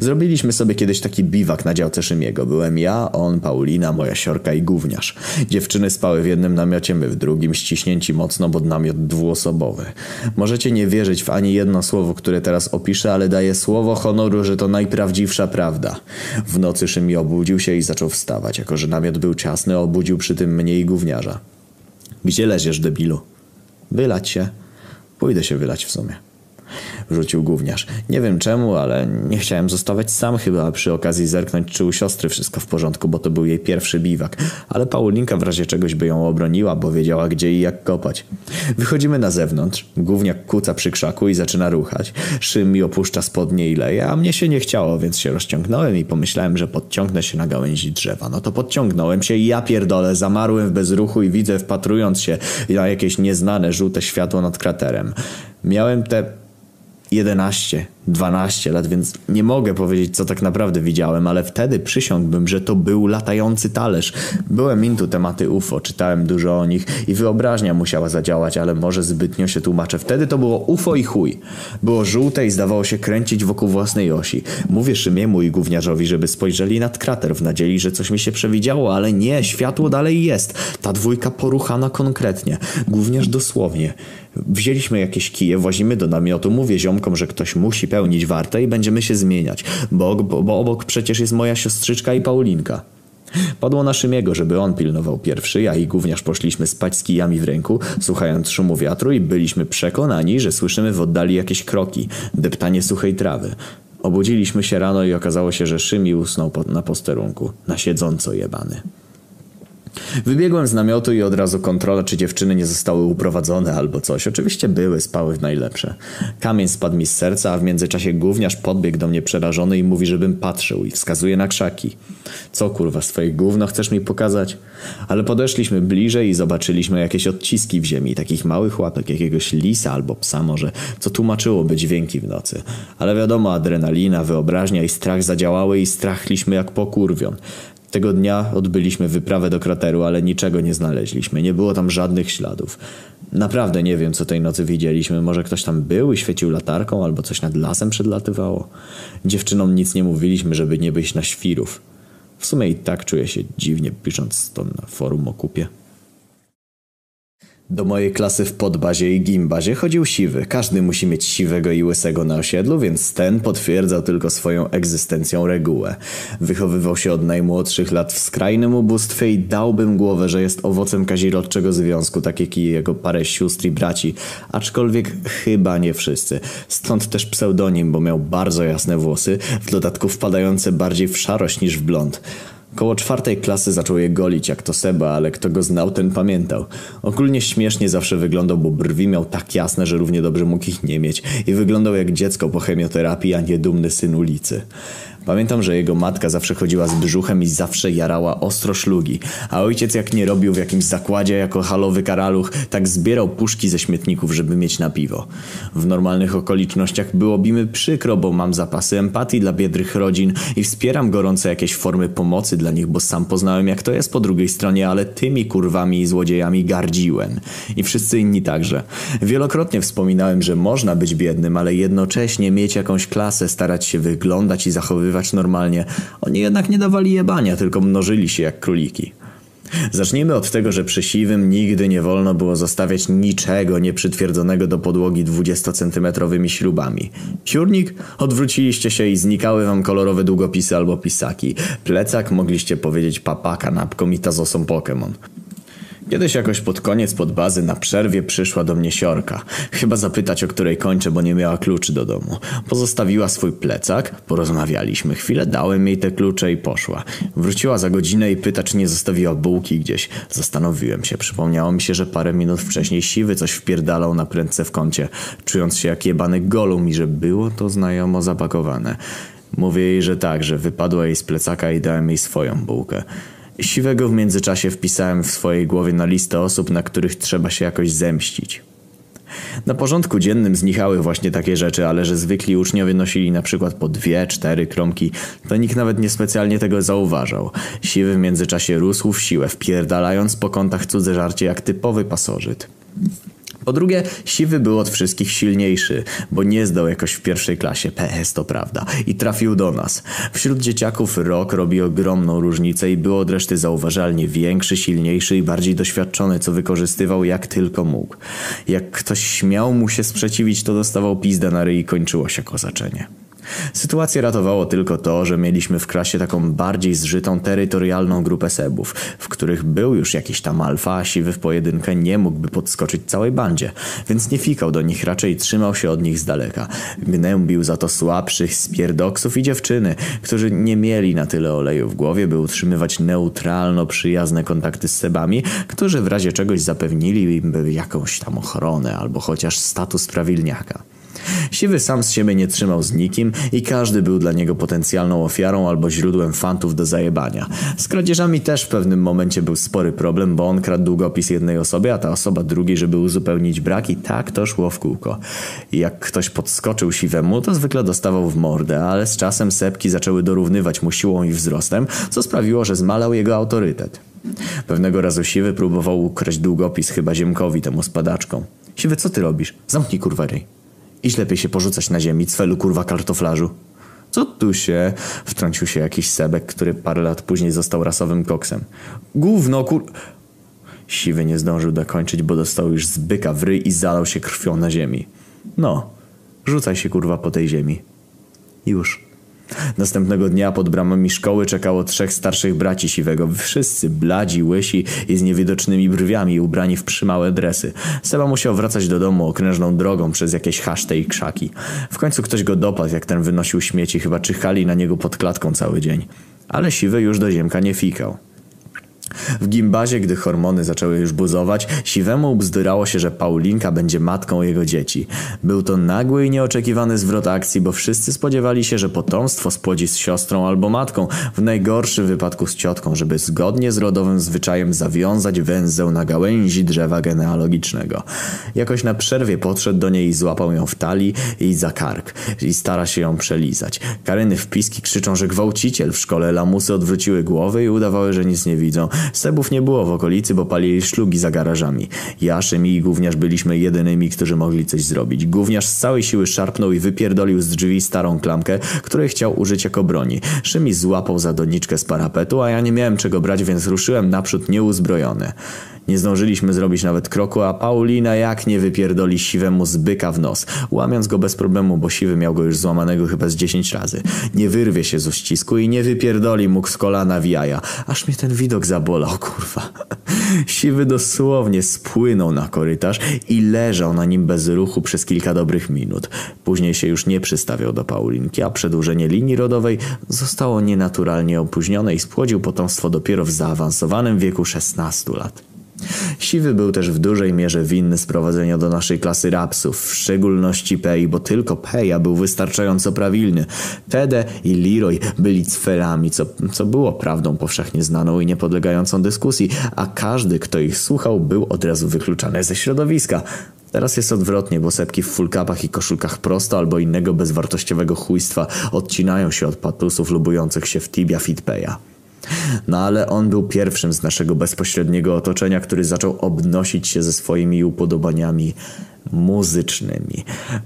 A: Zrobiliśmy sobie kiedyś taki biwak na działce Szymiego. Byłem ja, on, Paulina, moja siorka i gówniarz. Dziewczyny spały w jednym namiocie, my w drugim, ściśnięci mocno, bo namiot dwuosobowy. Możecie nie wierzyć w ani jedno słowo, które teraz opiszę, ale daję słowo honoru, że to najprawdziwsza prawda. W nocy Szymi obudził się i zaczął wstawać. Jako, że namiot był ciasny, obudził przy tym mnie i gówniarza. Gdzie leziesz, debilu? Wylać się. Pójdę się wylać w sumie. Rzucił gówniarz. Nie wiem czemu, ale nie chciałem zostawać sam chyba, przy okazji zerknąć, czy u siostry wszystko w porządku, bo to był jej pierwszy biwak. Ale Paulinka w razie czegoś by ją obroniła, bo wiedziała gdzie i jak kopać. Wychodzimy na zewnątrz. Gówniak kuca przy krzaku i zaczyna ruchać. Szym mi opuszcza spodnie i leje, a mnie się nie chciało, więc się rozciągnąłem i pomyślałem, że podciągnę się na gałęzi drzewa. No to podciągnąłem się i ja pierdolę, zamarłem w bezruchu i widzę, wpatrując się na jakieś nieznane żółte światło nad kraterem. Miałem te 11, 12 lat, więc nie mogę powiedzieć, co tak naprawdę widziałem, ale wtedy przysiągłbym, że to był latający talerz. Byłem into tematy UFO, czytałem dużo o nich i wyobraźnia musiała zadziałać, ale może zbytnio się tłumaczę. Wtedy to było UFO i chuj. Było żółte i zdawało się kręcić wokół własnej osi. Mówię Szymiemu i gówniarzowi, żeby spojrzeli nad krater w nadziei, że coś mi się przewidziało, ale nie, światło dalej jest. Ta dwójka poruchana konkretnie. Gówniarz dosłownie. Wzięliśmy jakieś kije, włazimy do namiotu, mówię ziomkom, że ktoś musi pełnić wartę i będziemy się zmieniać, bo, bo, bo obok przecież jest moja siostrzyczka i Paulinka. Padło na Szymiego, żeby on pilnował pierwszy, ja i gówniarz poszliśmy spać z kijami w ręku, słuchając szumu wiatru i byliśmy przekonani, że słyszymy w oddali jakieś kroki, deptanie suchej trawy. Obudziliśmy się rano i okazało się, że Szymi usnął na posterunku, na siedząco jebany. Wybiegłem z namiotu i od razu kontrola, czy dziewczyny nie zostały uprowadzone albo coś. Oczywiście były, spały w najlepsze. Kamień spadł mi z serca, a w międzyczasie gówniarz podbiegł do mnie przerażony i mówi, żebym patrzył i wskazuje na krzaki. Co kurwa, swoje gówno chcesz mi pokazać? Ale podeszliśmy bliżej i zobaczyliśmy jakieś odciski w ziemi, takich małych łapek, jakiegoś lisa albo psa może, co tłumaczyłoby dźwięki w nocy. Ale wiadomo, adrenalina, wyobraźnia i strach zadziałały i strachliśmy jak pokurwion. Tego dnia odbyliśmy wyprawę do krateru, ale niczego nie znaleźliśmy. Nie było tam żadnych śladów. Naprawdę nie wiem, co tej nocy widzieliśmy. Może ktoś tam był i świecił latarką, albo coś nad lasem przedlatywało. Dziewczynom nic nie mówiliśmy, żeby nie być na świrów. W sumie i tak czuję się dziwnie, pisząc to na forum o kupie. Do mojej klasy w podbazie i gimbazie chodził siwy. Każdy musi mieć siwego i łysego na osiedlu, więc ten potwierdzał tylko swoją egzystencją regułę. Wychowywał się od najmłodszych lat w skrajnym ubóstwie i dałbym głowę, że jest owocem kazirodczego związku, tak jak i jego parę sióstr i braci, aczkolwiek chyba nie wszyscy. Stąd też pseudonim, bo miał bardzo jasne włosy, w dodatku wpadające bardziej w szarość niż w blond. Koło czwartej klasy zaczął je golić jak to Seba, ale kto go znał, ten pamiętał. Ogólnie śmiesznie zawsze wyglądał, bo brwi miał tak jasne, że równie dobrze mógł ich nie mieć i wyglądał jak dziecko po chemioterapii, a nie dumny syn ulicy. Pamiętam, że jego matka zawsze chodziła z brzuchem i zawsze jarała ostro szlugi, a ojciec jak nie robił w jakimś zakładzie jako halowy karaluch, tak zbierał puszki ze śmietników, żeby mieć na piwo. W normalnych okolicznościach byłoby mi przykro, bo mam zapasy empatii dla biedrych rodzin i wspieram gorące jakieś formy pomocy dla nich, bo sam poznałem jak to jest po drugiej stronie, ale tymi kurwami i złodziejami gardziłem. I wszyscy inni także. Wielokrotnie wspominałem, że można być biednym, ale jednocześnie mieć jakąś klasę, starać się wyglądać i zachowywać normalnie. Oni jednak nie dawali jebania, tylko mnożyli się jak króliki. Zacznijmy od tego, że przy siwym nigdy nie wolno było zostawiać niczego nieprzytwierdzonego do podłogi 20-centymetrowymi śrubami. Piórnik? Odwróciliście się i znikały wam kolorowe długopisy albo pisaki. Plecak mogliście powiedzieć papa, kanapką i tazosą Pokémon. Kiedyś jakoś pod koniec pod bazy na przerwie przyszła do mnie siorka. Chyba zapytać, o której kończę, bo nie miała kluczy do domu. Pozostawiła swój plecak, porozmawialiśmy chwilę, dałem jej te klucze i poszła. Wróciła za godzinę i pyta, czy nie zostawiła bułki gdzieś. Zastanowiłem się. Przypomniało mi się, że parę minut wcześniej siwy coś wpierdalał na prędce w kącie, czując się jak jebany golum i że było to znajomo zapakowane. Mówię jej, że tak, że wypadła jej z plecaka i dałem jej swoją bułkę. Siwego w międzyczasie wpisałem w swojej głowie na listę osób, na których trzeba się jakoś zemścić. Na porządku dziennym znikały właśnie takie rzeczy, ale że zwykli uczniowie nosili na przykład po dwie, cztery kromki, to nikt nawet niespecjalnie tego zauważał. Siwy w międzyczasie rósł w siłę, wpierdalając po kątach cudze żarcie jak typowy pasożyt. Po drugie, Siwy był od wszystkich silniejszy, bo nie zdał jakoś w pierwszej klasie, PS to prawda, i trafił do nas. Wśród dzieciaków rok robi ogromną różnicę i był od reszty zauważalnie większy, silniejszy i bardziej doświadczony, co wykorzystywał jak tylko mógł. Jak ktoś śmiał mu się sprzeciwić, to dostawał pizdę na ryj i kończyło się kozaczenie. Sytuację ratowało tylko to, że mieliśmy w klasie taką bardziej zżytą terytorialną grupę sebów, w których był już jakiś tam alfa, a siwy w pojedynkę nie mógłby podskoczyć całej bandzie, więc nie fikał do nich, raczej trzymał się od nich z daleka. Gnębił za to słabszych spierdoksów i dziewczyny, którzy nie mieli na tyle oleju w głowie, by utrzymywać neutralno przyjazne kontakty z sebami, którzy w razie czegoś zapewnili im jakąś tam ochronę albo chociaż status prawilniaka. Siwy sam z siebie nie trzymał z nikim i każdy był dla niego potencjalną ofiarą albo źródłem fantów do zajebania. Z kradzieżami też w pewnym momencie był spory problem, bo on kradł długopis jednej osobie, a ta osoba drugiej, żeby uzupełnić brak i tak to szło w kółko. Jak ktoś podskoczył siwemu, to zwykle dostawał w mordę, ale z czasem sepki zaczęły dorównywać mu siłą i wzrostem, co sprawiło, że zmalał jego autorytet. Pewnego razu Siwy próbował ukraść długopis chyba Ziemkowi, temu spadaczką. Siwy, co ty robisz? Zamknij kurwa ryj. Idź lepiej się porzucać na ziemi, cwelu kurwa kartoflarzu. Co tu się? Wtrącił się jakiś sebek, który parę lat później został rasowym koksem. Gówno kur... Siwy nie zdążył dokończyć, bo dostał już z byka w ryj i zalał się krwią na ziemi. No, rzucaj się kurwa po tej ziemi. Już. Następnego dnia pod bramami szkoły czekało trzech starszych braci siwego, wszyscy bladzi, łysi i z niewidocznymi brwiami ubrani w przymałe dresy. Seba musiał wracać do domu okrężną drogą przez jakieś haszte i krzaki. W końcu ktoś go dopadł, jak ten wynosił śmieci, chyba czyhali na niego pod klatką cały dzień. Ale siwy już do ziemka nie fikał. W gimbazie, gdy hormony zaczęły już buzować, siwemu bzdurało się, że Paulinka będzie matką jego dzieci. Był to nagły i nieoczekiwany zwrot akcji, bo wszyscy spodziewali się, że potomstwo spłodzi z siostrą albo matką, w najgorszym wypadku z ciotką, żeby zgodnie z rodowym zwyczajem zawiązać węzeł na gałęzi drzewa genealogicznego. Jakoś na przerwie podszedł do niej i złapał ją w talii i za kark i stara się ją przelizać. Karyny wpiski krzyczą, że gwałciciel w szkole lamusy odwróciły głowy i udawały, że nic nie widzą. Sebów nie było w okolicy, bo palili szlugi za garażami. Ja, Szymi i Gówniarz byliśmy jedynymi, którzy mogli coś zrobić. Gówniarz z całej siły szarpnął i wypierdolił z drzwi starą klamkę, której chciał użyć jako broni. Szymi złapał za doniczkę z parapetu, a ja nie miałem czego brać, więc ruszyłem naprzód nieuzbrojony. Nie zdążyliśmy zrobić nawet kroku, a Paulina jak nie wypierdoli siwemu z byka w nos, łamiąc go bez problemu, bo siwy miał go już złamanego chyba z 10 razy. Nie wyrwie się z uścisku i nie wypierdoli mógł z kolana w jaja. Aż mnie ten widok zabolał, kurwa. Siwy dosłownie spłynął na korytarz i leżał na nim bez ruchu przez kilka dobrych minut. Później się już nie przystawiał do Paulinki, a przedłużenie linii rodowej zostało nienaturalnie opóźnione i spłodził potomstwo dopiero w zaawansowanym wieku 16 lat. Siwy był też w dużej mierze winny sprowadzenia do naszej klasy rapsów, w szczególności Pei, bo tylko Peja był wystarczająco prawilny. Tede i Leroy byli cfelami, co, co było prawdą powszechnie znaną i niepodlegającą dyskusji, a każdy, kto ich słuchał, był od razu wykluczany ze środowiska. Teraz jest odwrotnie, bo sepki w fullkapach i koszulkach prosto albo innego bezwartościowego chujstwa odcinają się od patusów lubujących się w Tibia Fitpeja. No ale on był pierwszym z naszego bezpośredniego otoczenia, który zaczął obnosić się ze swoimi upodobaniami muzycznymi.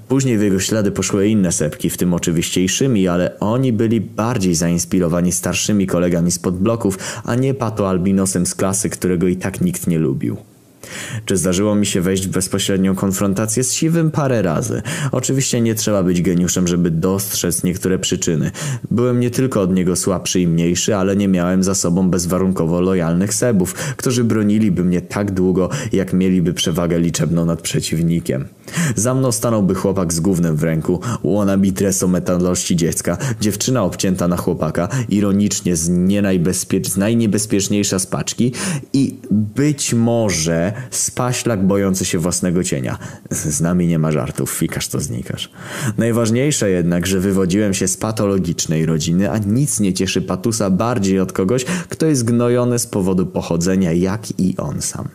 A: Później w jego ślady poszły inne sepki, w tym oczywiście i Szymi, ale oni byli bardziej zainspirowani starszymi kolegami z podbloków, a nie pato albinosem z klasy, którego i tak nikt nie lubił. Czy zdarzyło mi się wejść w bezpośrednią konfrontację z Siwym parę razy? Oczywiście nie trzeba być geniuszem, żeby dostrzec niektóre przyczyny. Byłem nie tylko od niego słabszy i mniejszy, ale nie miałem za sobą bezwarunkowo lojalnych sebów, którzy broniliby mnie tak długo, jak mieliby przewagę liczebną nad przeciwnikiem. Za mną stanąłby chłopak z gównem w ręku, wannabe treso metalości dziecka, dziewczyna obcięta na chłopaka, ironicznie z, nie najbezpiecz- z najniebezpieczniejsza z paczki i być może spaślak bojący się własnego cienia. Z nami nie ma żartów, fikasz to znikasz. Najważniejsze jednak, że wywodziłem się z patologicznej rodziny, a nic nie cieszy patusa bardziej od kogoś, kto jest gnojony z powodu pochodzenia jak i on sam.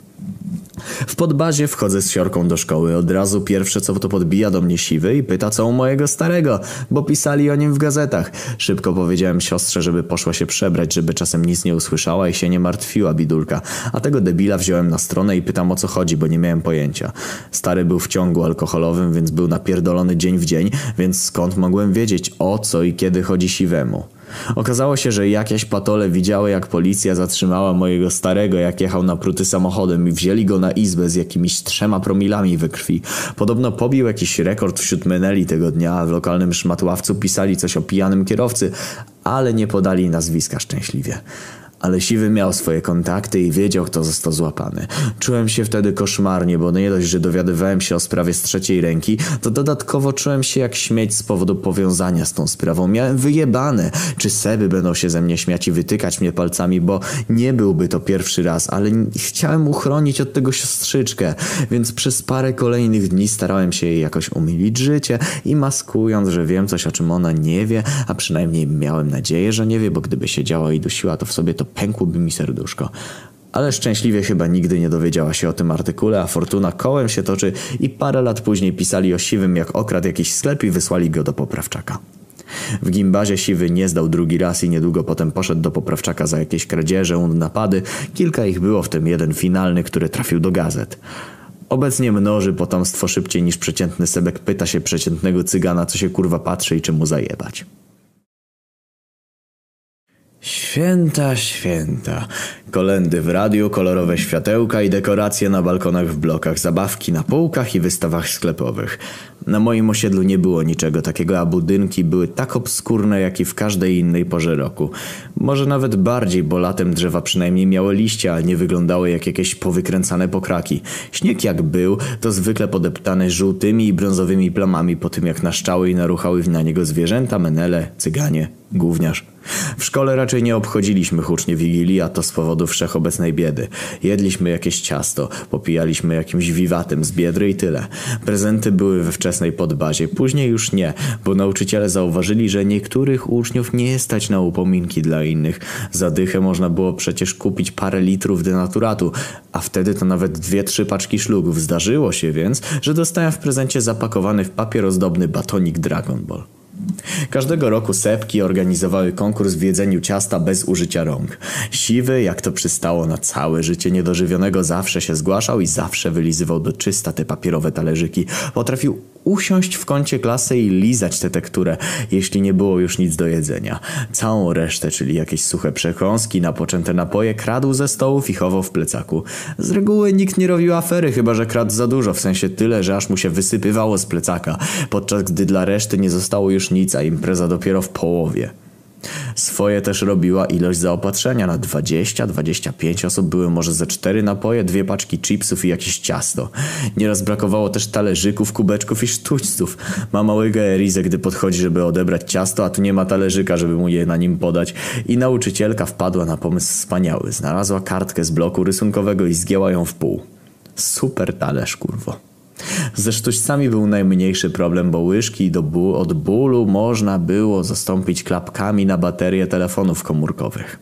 A: W podbazie wchodzę z siorką do szkoły. Od razu pierwsze co to podbija do mnie siwy i pyta co u mojego starego, bo pisali o nim w gazetach. Szybko powiedziałem siostrze, żeby poszła się przebrać, żeby czasem nic nie usłyszała i się nie martwiła bidulka. A tego debila wziąłem na stronę i pytam o co chodzi, bo nie miałem pojęcia. Stary był w ciągu alkoholowym, więc był napierdolony dzień w dzień, więc skąd mogłem wiedzieć o co i kiedy chodzi siwemu? Okazało się, że jakieś patole widziały, jak policja zatrzymała mojego starego, jak jechał napruty samochodem i wzięli go na izbę z jakimiś trzema promilami we krwi. Podobno pobił jakiś rekord wśród meneli tego dnia, a w lokalnym szmatławcu pisali coś o pijanym kierowcy, ale nie podali nazwiska szczęśliwie. Ale Siwy miał swoje kontakty i wiedział, kto został złapany. Czułem się wtedy koszmarnie, bo nie dość, że dowiadywałem się o sprawie z trzeciej ręki, to dodatkowo czułem się jak śmieć z powodu powiązania z tą sprawą. Miałem wyjebane, czy Seby będą się ze mnie śmiać i wytykać mnie palcami, bo nie byłby to pierwszy raz, ale chciałem uchronić od tego siostrzyczkę, więc przez parę kolejnych dni starałem się jej jakoś umilić życie i maskując, że wiem coś, o czym ona nie wie, a przynajmniej miałem nadzieję, że nie wie, bo gdyby siedziała i dusiła to w sobie, to pękłoby mi serduszko. Ale szczęśliwie chyba nigdy nie dowiedziała się o tym artykule, a Fortuna kołem się toczy i parę lat później pisali o Siwym jak okradł jakiś sklep i wysłali go do poprawczaka. W gimbazie Siwy nie zdał drugi raz i niedługo potem poszedł do poprawczaka za jakieś kradzieże, napady. Kilka ich było, w tym jeden finalny, który trafił do gazet. Obecnie mnoży potomstwo szybciej niż przeciętny sebek pyta się przeciętnego cygana, co się kurwa patrzy i czemu zajebać. Święta, święta. Kolendy w radiu, kolorowe światełka i dekoracje na balkonach w blokach, zabawki na półkach i wystawach sklepowych. Na moim osiedlu nie było niczego takiego, a budynki były tak obskurne, jak i w każdej innej porze roku. Może nawet bardziej, bo latem drzewa przynajmniej miały liście, a nie wyglądały jak jakieś powykręcane pokraki. Śnieg jak był, to zwykle podeptany żółtymi i brązowymi plamami po tym jak naszczały i naruchały na niego zwierzęta, menele, cyganie, gówniarz. W szkole raczej nie obchodziliśmy hucznie Wigilii, a to z powodu wszechobecnej biedy. Jedliśmy jakieś ciasto, popijaliśmy jakimś wiwatem z biedry i tyle. Prezenty były we wczesnej podbazie, później już nie, bo nauczyciele zauważyli, że niektórych uczniów nie stać na upominki dla innych. Za dychę można było przecież kupić parę litrów denaturatu, a wtedy to nawet dwie, trzy paczki szlugów. Zdarzyło się więc, że dostałem w prezencie zapakowany w papier ozdobny batonik Dragon Ball. Każdego roku sepki organizowały konkurs w jedzeniu ciasta bez użycia rąk. Siwy, jak to przystało na całe życie niedożywionego, zawsze się zgłaszał i zawsze wylizywał do czysta te papierowe talerzyki. Potrafił usiąść w kącie klasy i lizać tę tekturę, jeśli nie było już nic do jedzenia. Całą resztę, czyli jakieś suche przekąski, napoczęte napoje, kradł ze stołów i chował w plecaku. Z reguły nikt nie robił afery, chyba że kradł za dużo, w sensie tyle, że aż mu się wysypywało z plecaka, podczas gdy dla reszty nie zostało już nic, a impreza dopiero w połowie. Swoje też robiła ilość zaopatrzenia na 20-25 osób. Były może ze cztery napoje, dwie paczki chipsów i jakieś ciasto. Nieraz brakowało też talerzyków, kubeczków i sztućców. Mama łyga Erizę, gdy podchodzi, żeby odebrać ciasto, a tu nie ma talerzyka, żeby mu je na nim podać. I nauczycielka wpadła na pomysł wspaniały. Znalazła kartkę z bloku rysunkowego i zgięła ją w pół. Super talerz, kurwo. Ze sztućcami był najmniejszy problem, bo łyżki do ból, od bólu można było zastąpić klapkami na baterie telefonów komórkowych.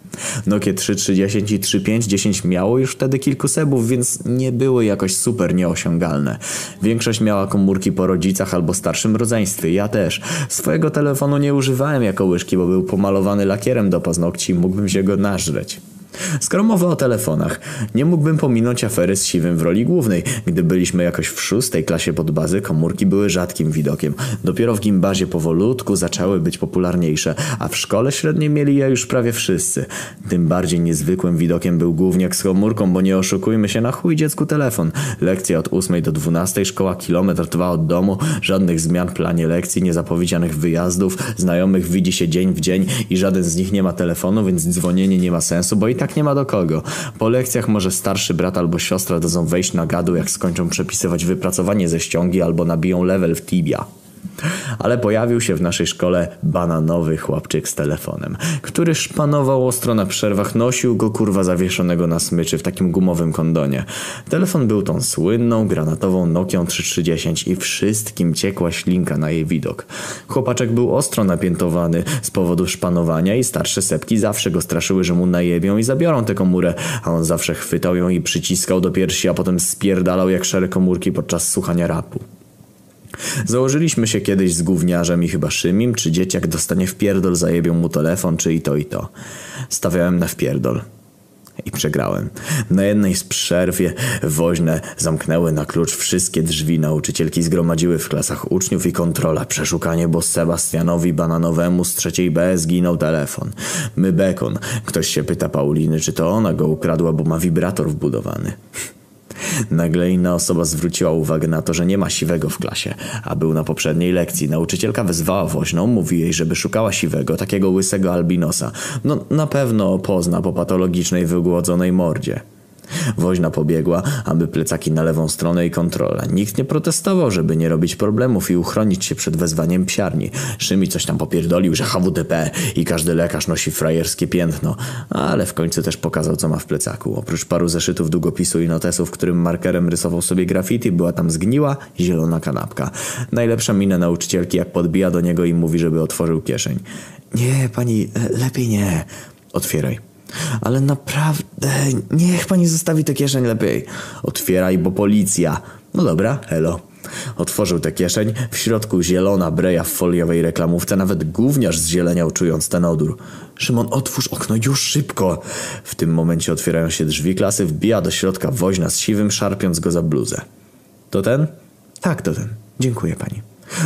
A: Nokia 3310 i 3510 miało już wtedy kilku sebów, więc nie były jakoś super nieosiągalne. Większość miała komórki po rodzicach albo starszym rodzeństwie, ja też. Swojego telefonu nie używałem jako łyżki, bo był pomalowany lakierem do paznokci i mógłbym się go nażreć. Skoro mowa o telefonach, nie mógłbym pominąć afery z Siwym w roli głównej. Gdy byliśmy jakoś w szóstej klasie pod bazy, komórki były rzadkim widokiem. Dopiero w gimbazie powolutku zaczęły być popularniejsze, a w szkole średniej mieli je już prawie wszyscy. Tym bardziej niezwykłym widokiem był główniak z komórką, bo nie oszukujmy się na chuj dziecku telefon. Lekcja od 8 do 12, szkoła kilometr trwa od domu, żadnych zmian w planie lekcji, niezapowiedzianych wyjazdów, znajomych widzi się dzień w dzień i żaden z nich nie ma telefonu, więc dzwonienie nie ma sensu, bo i tak nie ma do kogo. Po lekcjach może starszy brat albo siostra dadzą wejść na gadu, jak skończą przepisywać wypracowanie ze ściągi albo nabiją level w Tibia. Ale pojawił się w naszej szkole bananowy chłopczyk z telefonem, który szpanował ostro na przerwach, nosił go kurwa zawieszonego na smyczy w takim gumowym kondonie. Telefon był tą słynną, granatową Nokią 3310 i wszystkim ciekła ślinka na jej widok. Chłopaczek był ostro napiętowany z powodu szpanowania i starsze sepki zawsze go straszyły, że mu najebią i zabiorą tę komórę, a on zawsze chwytał ją i przyciskał do piersi, a potem spierdalał jak szare komórki podczas słuchania rapu. Założyliśmy się kiedyś z gówniarzem i chyba Szymim, czy dzieciak dostanie w pierdol, zajebią mu telefon, czy i to i to. Stawiałem na wpierdol. I przegrałem. Na jednej z przerwie woźne zamknęły na klucz wszystkie drzwi. Nauczycielki zgromadziły w klasach uczniów i kontrola. Przeszukanie, bo Sebastianowi Bananowemu z trzeciej B zginął telefon. My bekon. Ktoś się pyta Pauliny, czy to ona go ukradła, bo ma wibrator wbudowany. Nagle inna osoba zwróciła uwagę na to, że nie ma siwego w klasie, a był na poprzedniej lekcji. Nauczycielka wezwała woźną, mówi jej, żeby szukała siwego, takiego łysego albinosa. No na pewno pozna po patologicznej, wygłodzonej mordzie. Woźna pobiegła, aby plecaki na lewą stronę i kontrola. Nikt nie protestował, żeby nie robić problemów i uchronić się przed wezwaniem psiarni. Szymi coś tam popierdolił, że HWDP i każdy lekarz nosi frajerskie piętno, ale w końcu też pokazał, co ma w plecaku. Oprócz paru zeszytów długopisu i notesów, którym markerem rysował sobie graffiti, była tam zgniła, zielona kanapka. Najlepsza mina nauczycielki, jak podbija do niego i mówi, żeby otworzył kieszeń. Nie, pani, e, lepiej nie. Otwieraj. Ale naprawdę, niech pani zostawi tę kieszeń lepiej. Otwieraj, bo policja. No dobra, hello. Otworzył tę kieszeń, w środku zielona breja w foliowej reklamówce, nawet gówniarz zzieleniał czując ten odór. Szymon, otwórz okno, już szybko! W tym momencie otwierają się drzwi klasy, wbija do środka woźna z siwym, szarpiąc go za bluzę. To ten? Tak, to ten. Dziękuję pani.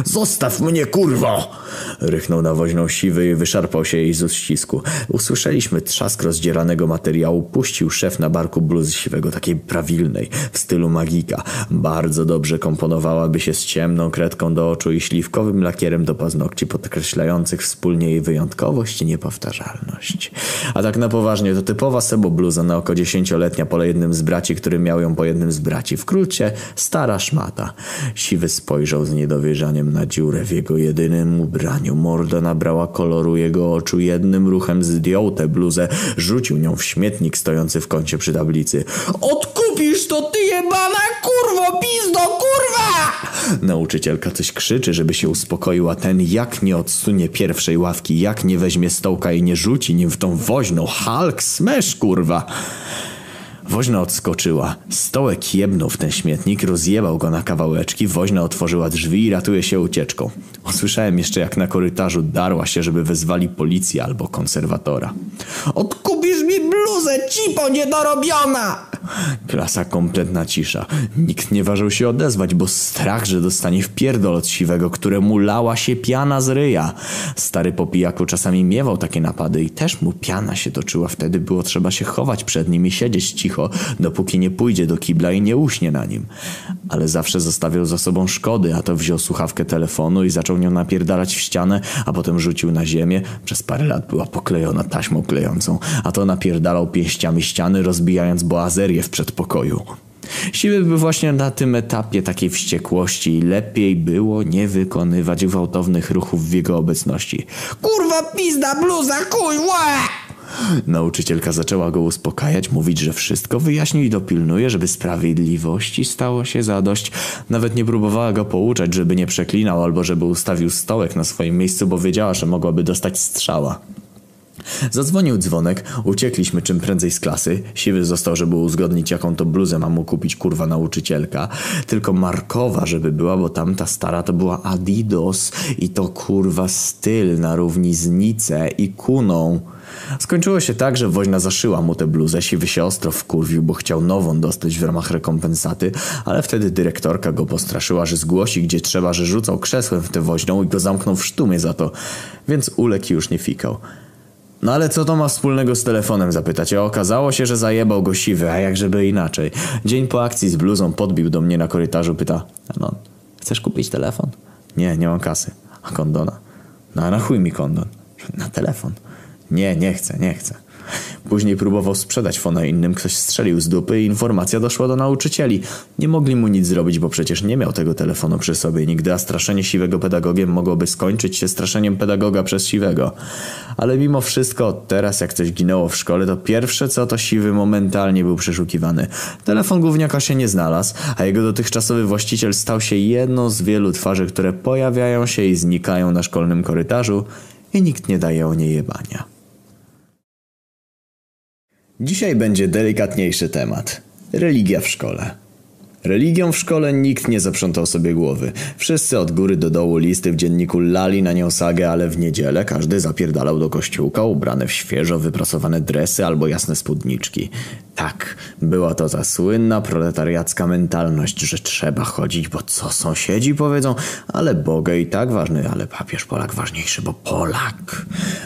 A: Zostaw mnie, kurwo! Rychnął na woźną siwy i wyszarpał się jej z uścisku. Usłyszeliśmy trzask rozdzieranego materiału. Puścił szef na barku bluzy siwego, takiej prawilnej, w stylu magika. Bardzo dobrze komponowałaby się z ciemną kredką do oczu i śliwkowym lakierem do paznokci, podkreślających wspólnie jej wyjątkowość i niepowtarzalność. A tak na poważnie, to typowa sebo bluza na oko dziesięcioletnia po jednym z braci, który miał ją po jednym z braci. Wkrótce stara szmata. Siwy spojrzał z niedowierzaniem na dziurę w jego jedynym ubraniu. Morda nabrała koloru jego oczu. Jednym ruchem zdjął tę bluzę, rzucił nią w śmietnik stojący w kącie przy tablicy. Odkupisz to ty jebana kurwo, pizdo, kurwa! Nauczycielka coś krzyczy, żeby się uspokoił, a ten jak nie odsunie pierwszej ławki, jak nie weźmie stołka i nie rzuci nim w tą woźną. Hulk, smash, kurwa! Woźna odskoczyła. Stołek jebnął w ten śmietnik, rozjebał go na kawałeczki. Woźna otworzyła drzwi i ratuje się ucieczką. Usłyszałem jeszcze, jak na korytarzu darła się, żeby wezwali policję albo konserwatora. Odkupisz mi bluzę, cipo niedorobiona! Klasa kompletna cisza. Nikt nie ważył się odezwać, bo strach, że dostanie w pierdol od siwego, któremu lała się piana z ryja. Stary po pijaku czasami miewał takie napady i też mu piana się toczyła. Wtedy było trzeba się chować przed nim i siedzieć cicho, dopóki nie pójdzie do kibla i nie uśnie na nim. Ale zawsze zostawiał za sobą szkody, a to wziął słuchawkę telefonu i zaczął nią napierdalać w ścianę, a potem rzucił na ziemię. Przez parę lat była poklejona taśmą klejącą, a to napierdalał pięściami ściany, rozbijając boazerię w przedpokoju. Siwy był właśnie na tym etapie takiej wściekłości lepiej było nie wykonywać gwałtownych ruchów w jego obecności. Kurwa pizda, bluza, kuj, łe! Nauczycielka zaczęła go uspokajać, mówić, że wszystko wyjaśni i dopilnuje, żeby sprawiedliwości stało się zadość. Nawet nie próbowała go pouczać, żeby nie przeklinał albo żeby ustawił stołek na swoim miejscu, bo wiedziała, że mogłaby dostać strzała. Zadzwonił dzwonek, uciekliśmy czym prędzej z klasy. Siwy został, żeby uzgodnić jaką to bluzę ma mu kupić kurwa nauczycielka. Tylko markowa, żeby była, bo tamta stara to była Adidas i to kurwa styl na równi z Nice i Kuną. Skończyło się tak, że woźna zaszyła mu tę bluzę, siwy się ostro wkurwił, bo chciał nową dostać w ramach rekompensaty, ale wtedy dyrektorka go postraszyła, że zgłosi gdzie trzeba, że rzucał krzesłem w tę woźną i go zamknął w sztumie za to, więc ulek już nie fikał. No ale co to ma wspólnego z telefonem, zapytacie? Okazało się, że zajebał go siwy, a jak żeby inaczej. Dzień po akcji z bluzą podbił do mnie na korytarzu, pyta No, chcesz kupić telefon? Nie, nie mam kasy. A kondona? No a na chuj mi kondon? Na telefon. Nie, nie chcę, nie chcę. Później próbował sprzedać fona innym, ktoś strzelił z dupy i informacja doszła do nauczycieli. Nie mogli mu nic zrobić, bo przecież nie miał tego telefonu przy sobie nigdy, a straszenie siwego pedagogiem mogłoby skończyć się straszeniem pedagoga przez siwego. Ale mimo wszystko, teraz jak coś ginęło w szkole, to pierwsze co to siwy momentalnie był przeszukiwany. Telefon gówniaka się nie znalazł, a jego dotychczasowy właściciel stał się jedną z wielu twarzy, które pojawiają się i znikają na szkolnym korytarzu i nikt nie daje o nie jebania. Dzisiaj będzie delikatniejszy temat. Religia w szkole. Religią w szkole nikt nie zaprzątał sobie głowy. Wszyscy od góry do dołu listy w dzienniku lali na nią sagę, ale w niedzielę każdy zapierdalał do kościółka ubrane w świeżo wyprasowane dresy albo jasne spódniczki. Tak, była to ta słynna proletariacka mentalność, że trzeba chodzić, bo co sąsiedzi powiedzą, ale Boga i tak ważny, ale papież Polak ważniejszy, bo Polak.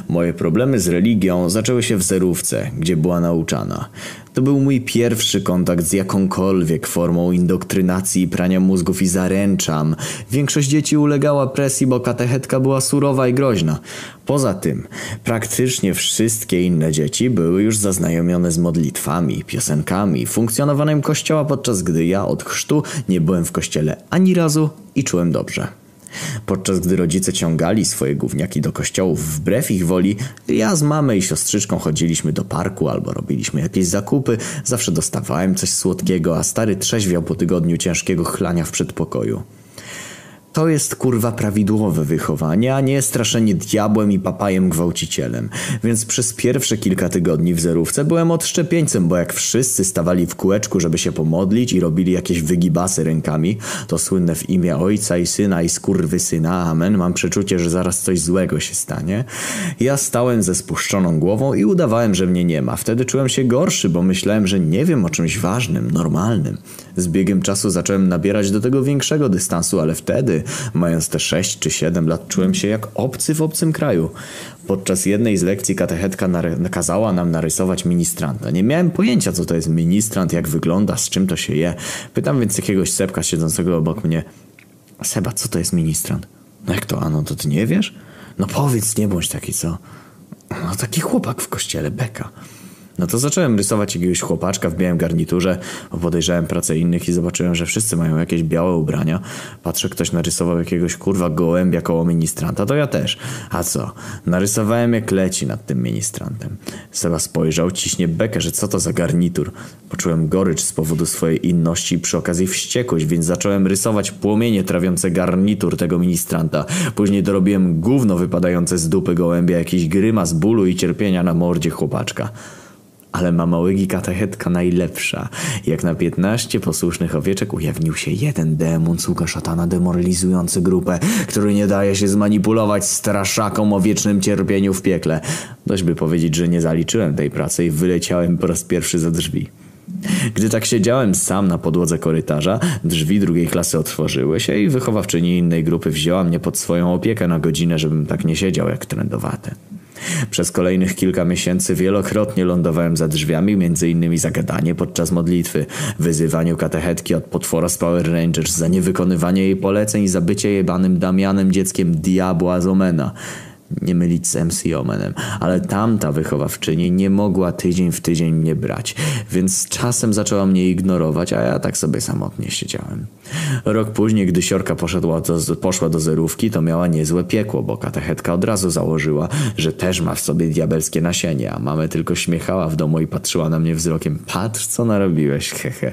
A: Moje problemy z religią zaczęły się w zerówce, gdzie była nauczana. To był mój pierwszy kontakt z jakąkolwiek formą indoktrynacji i prania mózgów i zaręczam. Większość dzieci ulegała presji, bo katechetka była surowa i groźna. Poza tym, praktycznie wszystkie inne dzieci były już zaznajomione z modlitwami, piosenkami, funkcjonowaniem kościoła, podczas gdy ja od chrztu nie byłem w kościele ani razu i czułem dobrze. Podczas gdy rodzice ciągali swoje gówniaki do kościołów wbrew ich woli, ja z mamą i siostrzyczką chodziliśmy do parku albo robiliśmy jakieś zakupy, zawsze dostawałem coś słodkiego, a stary trzeźwiał po tygodniu ciężkiego chlania w przedpokoju. To jest kurwa prawidłowe wychowanie, a nie straszenie diabłem i papajem gwałcicielem. Więc przez pierwsze kilka tygodni w zerówce byłem odszczepieńcem, bo jak wszyscy stawali w kółeczku, żeby się pomodlić i robili jakieś wygibasy rękami, to słynne w imię ojca i syna i skurwy syna, amen, mam przeczucie, że zaraz coś złego się stanie. Ja stałem ze spuszczoną głową i udawałem, że mnie nie ma. Wtedy czułem się gorszy, bo myślałem, że nie wiem o czymś ważnym, normalnym. Z biegiem czasu zacząłem nabierać do tego większego dystansu, ale wtedy, mając te 6 czy 7 lat, czułem się jak obcy w obcym kraju. Podczas jednej z lekcji katechetka nakazała nam narysować ministranta. Nie miałem pojęcia, co to jest ministrant, jak wygląda, z czym to się je. Pytam więc jakiegoś sepka siedzącego obok mnie. Seba, co to jest ministrant? No jak to, ano, to ty nie wiesz? No powiedz, nie bądź taki, co? No taki chłopak w kościele, beka. No to zacząłem rysować jakiegoś chłopaczka w białym garniturze, podejrzałem pracę innych i zobaczyłem, że wszyscy mają jakieś białe ubrania. Patrzę, ktoś narysował jakiegoś kurwa gołębia koło ministranta, to ja też. A co? Narysowałem jak leci nad tym ministrantem. Seba spojrzał, ciśnie bekę, że co to za garnitur. Poczułem gorycz z powodu swojej inności i przy okazji wściekłość, więc zacząłem rysować płomienie trawiące garnitur tego ministranta. Później dorobiłem gówno wypadające z dupy gołębia, jakiś grymas bólu i cierpienia na mordzie chłopaczka ale mama łygi katechetka najlepsza. Jak na 15 posłusznych owieczek ujawnił się jeden demon, sługa szatana demoralizujący grupę, który nie daje się zmanipulować straszakom o wiecznym cierpieniu w piekle. Dość by powiedzieć, że nie zaliczyłem tej pracy i wyleciałem po raz pierwszy za drzwi. Gdy tak siedziałem sam na podłodze korytarza, drzwi drugiej klasy otworzyły się i wychowawczyni innej grupy wzięła mnie pod swoją opiekę na godzinę, żebym tak nie siedział jak trendowaty. Przez kolejnych kilka miesięcy wielokrotnie lądowałem za drzwiami, między innymi za gadanie podczas modlitwy, wyzywaniu katechetki od potwora z Power Rangers za niewykonywanie jej poleceń i za bycie jebanym Damianem dzieckiem diabła z Omena nie mylić z MC Omenem, ale tamta wychowawczyni nie mogła tydzień w tydzień mnie brać, więc czasem zaczęła mnie ignorować, a ja tak sobie samotnie siedziałem. Rok później, gdy Siorka poszedła do, poszła do zerówki, to miała niezłe piekło, bo katechetka od razu założyła, że też ma w sobie diabelskie nasienie, a mamy tylko śmiechała w domu i patrzyła na mnie wzrokiem, patrz co narobiłeś, hehe.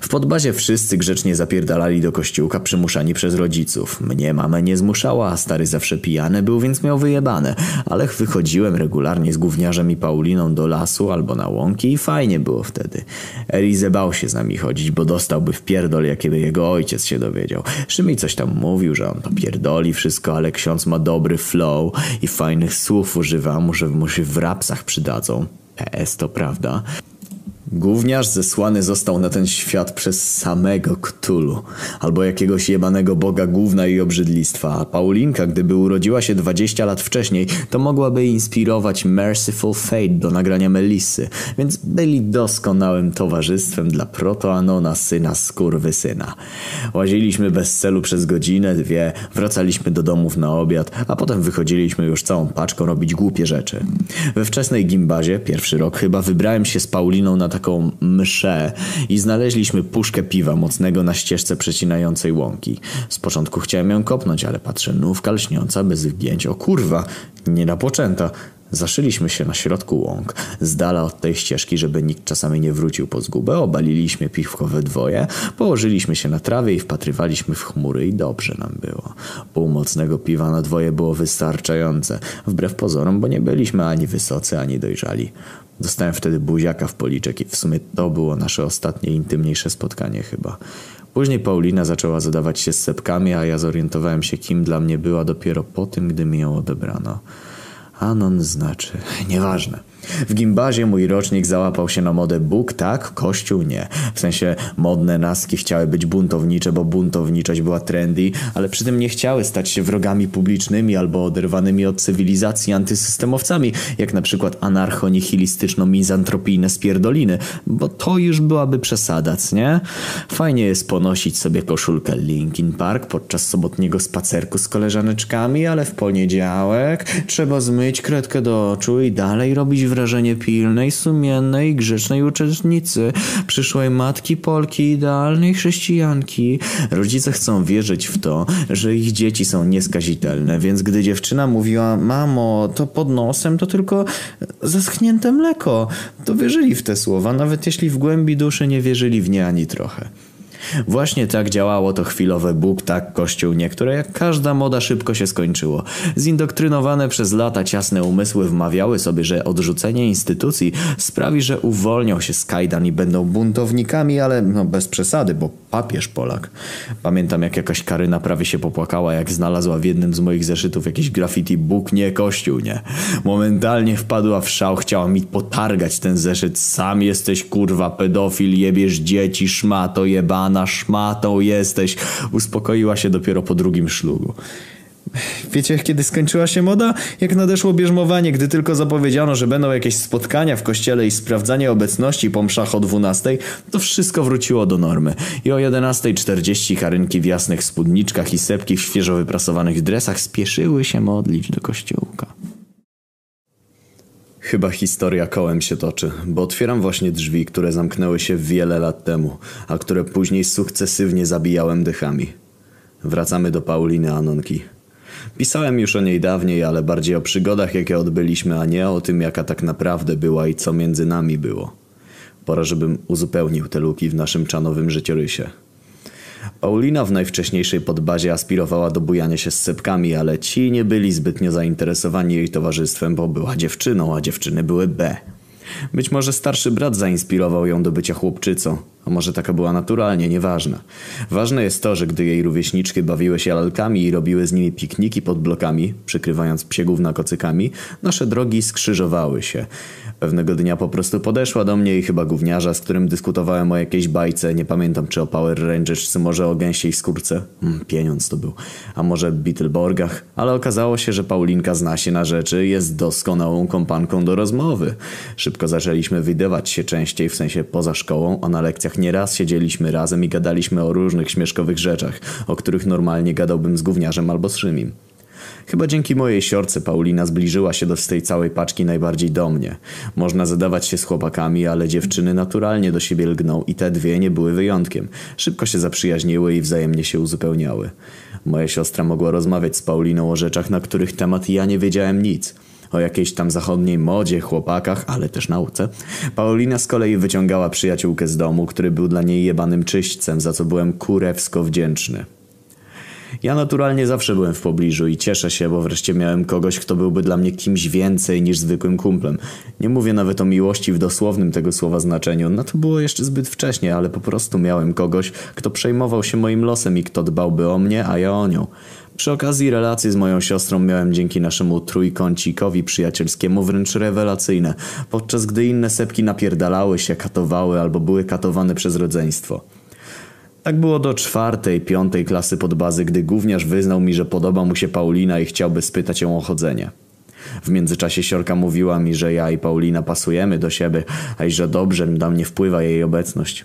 A: W podbazie wszyscy grzecznie zapierdalali do kościółka przymuszani przez rodziców. Mnie mama nie zmuszała, a stary zawsze pijany był, więc miał wyjebane. Ale wychodziłem regularnie z gówniarzem i Pauliną do lasu albo na łąki i fajnie było wtedy. Elize bał się z nami chodzić, bo dostałby w pierdol, jakieby jego ojciec się dowiedział. Szymi coś tam mówił, że on to pierdoli wszystko, ale ksiądz ma dobry flow i fajnych słów używa, może mu się w rapsach przydadzą. PS to prawda. Gówniarz zesłany został na ten świat przez samego Ktulu, albo jakiegoś jebanego boga gówna i obrzydlistwa, a Paulinka, gdyby urodziła się 20 lat wcześniej, to mogłaby inspirować Merciful Fate do nagrania Melissy, więc byli doskonałym towarzystwem dla protoanona syna skurwysyna. Łaziliśmy bez celu przez godzinę, dwie, wracaliśmy do domów na obiad, a potem wychodziliśmy już całą paczką robić głupie rzeczy. We wczesnej gimbazie, pierwszy rok chyba, wybrałem się z Pauliną na taką mszę i znaleźliśmy puszkę piwa mocnego na ścieżce przecinającej łąki. Z początku chciałem ją kopnąć, ale patrzę, nówka lśniąca, bez wgięć. O kurwa, nie napoczęta. Zaszyliśmy się na środku łąk, z dala od tej ścieżki, żeby nikt czasami nie wrócił po zgubę, obaliliśmy piwko we dwoje, położyliśmy się na trawie i wpatrywaliśmy w chmury i dobrze nam było. Pół mocnego piwa na dwoje było wystarczające, wbrew pozorom, bo nie byliśmy ani wysocy, ani dojrzali. Dostałem wtedy buziaka w policzek i w sumie to było nasze ostatnie intymniejsze spotkanie chyba. Później Paulina zaczęła zadawać się z sepkami, a ja zorientowałem się, kim dla mnie była dopiero po tym, gdy mi ją odebrano. Anon znaczy, nieważne. W gimbazie mój rocznik załapał się na modę Bóg tak, Kościół nie. W sensie modne naski chciały być buntownicze, bo buntowniczość była trendy, ale przy tym nie chciały stać się wrogami publicznymi albo oderwanymi od cywilizacji antysystemowcami, jak na przykład anarcho-nihilistyczno-mizantropijne spierdoliny, bo to już byłaby przesada, nie? Fajnie jest ponosić sobie koszulkę Linkin Park podczas sobotniego spacerku z koleżaneczkami, ale w poniedziałek trzeba zmyć kredkę do oczu i dalej robić wrażenie pilnej, sumiennej, grzecznej uczestnicy, przyszłej matki Polki, idealnej chrześcijanki. Rodzice chcą wierzyć w to, że ich dzieci są nieskazitelne, więc gdy dziewczyna mówiła, mamo, to pod nosem to tylko zaschnięte mleko, to wierzyli w te słowa, nawet jeśli w głębi duszy nie wierzyli w nie ani trochę. Właśnie tak działało to chwilowe Bóg, tak Kościół nie, które jak każda moda szybko się skończyło. Zindoktrynowane przez lata ciasne umysły wmawiały sobie, że odrzucenie instytucji sprawi, że uwolnią się z kajdan i będą buntownikami, ale no bez przesady, bo papież Polak. Pamiętam jak jakaś Karyna prawie się popłakała, jak znalazła w jednym z moich zeszytów jakieś graffiti Bóg nie, Kościół nie. Momentalnie wpadła w szał, chciała mi potargać ten zeszyt. Sam jesteś kurwa pedofil, jebiesz dzieci, szmato jebana, szmatą jesteś. Uspokoiła się dopiero po drugim szlugu. Wiecie, kiedy skończyła się moda? Jak nadeszło bierzmowanie, gdy tylko zapowiedziano, że będą jakieś spotkania w kościele i sprawdzanie obecności po mszach o 12, to wszystko wróciło do normy. I o 11.40 karynki w jasnych spódniczkach i sepki w świeżo wyprasowanych dresach spieszyły się modlić do kościółka. Chyba historia kołem się toczy, bo otwieram właśnie drzwi, które zamknęły się wiele lat temu, a które później sukcesywnie zabijałem dychami. Wracamy do Pauliny Anonki. Pisałem już o niej dawniej, ale bardziej o przygodach, jakie odbyliśmy, a nie o tym, jaka tak naprawdę była i co między nami było. Pora, żebym uzupełnił te luki w naszym czanowym życiorysie. Paulina w najwcześniejszej podbazie aspirowała do bujania się z sepkami, ale ci nie byli zbytnio zainteresowani jej towarzystwem, bo była dziewczyną, a dziewczyny były B. Być może starszy brat zainspirował ją do bycia chłopczycą, a może taka była naturalnie, nieważne. Ważne jest to, że gdy jej rówieśniczki bawiły się lalkami i robiły z nimi pikniki pod blokami, przykrywając psiegów na kocykami, nasze drogi skrzyżowały się. Pewnego dnia po prostu podeszła do mnie i chyba gówniarza, z którym dyskutowałem o jakiejś bajce, nie pamiętam czy o Power Rangers, czy może o gęsiej skórce. Mm, pieniądz to był. A może Beetleborgach. Ale okazało się, że Paulinka zna się na rzeczy i jest doskonałą kompanką do rozmowy. Szybko zaczęliśmy widywać się częściej, w sensie poza szkołą, a na lekcjach nieraz siedzieliśmy razem i gadaliśmy o różnych śmieszkowych rzeczach, o których normalnie gadałbym z gówniarzem albo z Szymim. Chyba dzięki mojej siorce Paulina zbliżyła się do tej całej paczki najbardziej do mnie. Można zadawać się z chłopakami, ale dziewczyny naturalnie do siebie lgną i te dwie nie były wyjątkiem. Szybko się zaprzyjaźniły i wzajemnie się uzupełniały. Moja siostra mogła rozmawiać z Pauliną o rzeczach, na których temat ja nie wiedziałem nic. O jakiejś tam zachodniej modzie, chłopakach, ale też nauce. Paulina z kolei wyciągała przyjaciółkę z domu, który był dla niej jebanym czyśćcem, za co byłem kurewsko wdzięczny. Ja naturalnie zawsze byłem w pobliżu i cieszę się, bo wreszcie miałem kogoś, kto byłby dla mnie kimś więcej niż zwykłym kumplem. Nie mówię nawet o miłości w dosłownym tego słowa znaczeniu, no to było jeszcze zbyt wcześnie, ale po prostu miałem kogoś, kto przejmował się moim losem i kto dbałby o mnie, a ja o nią. Przy okazji relacji z moją siostrą miałem dzięki naszemu trójkącikowi przyjacielskiemu wręcz rewelacyjne, podczas gdy inne sepki napierdalały się, katowały albo były katowane przez rodzeństwo. Tak było do czwartej, piątej klasy podbazy, gdy gówniarz wyznał mi, że podoba mu się Paulina i chciałby spytać ją o chodzenie. W międzyczasie Siorka mówiła mi, że ja i Paulina pasujemy do siebie, a i że dobrze na mnie wpływa jej obecność.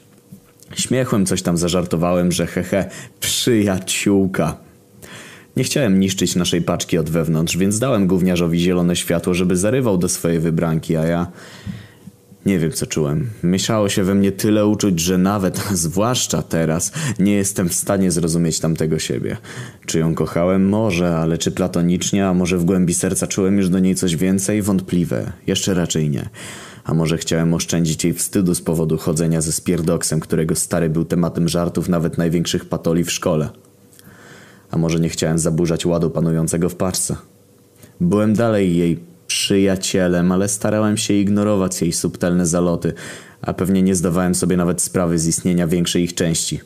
A: Śmiechłem coś tam zażartowałem, że hehe, przyjaciółka. Nie chciałem niszczyć naszej paczki od wewnątrz, więc dałem gówniarzowi zielone światło, żeby zarywał do swojej wybranki, a ja... Nie wiem co czułem. Mieszało się we mnie tyle uczuć, że nawet, zwłaszcza teraz, nie jestem w stanie zrozumieć tamtego siebie. Czy ją kochałem? Może, ale czy platonicznie, a może w głębi serca czułem już do niej coś więcej? Wątpliwe. Jeszcze raczej nie. A może chciałem oszczędzić jej wstydu z powodu chodzenia ze spierdoksem, którego stary był tematem żartów nawet największych patoli w szkole. A może nie chciałem zaburzać ładu panującego w paczce. Byłem dalej jej przyjacielem, ale starałem się ignorować jej subtelne zaloty, a pewnie nie zdawałem sobie nawet sprawy z istnienia większej ich części.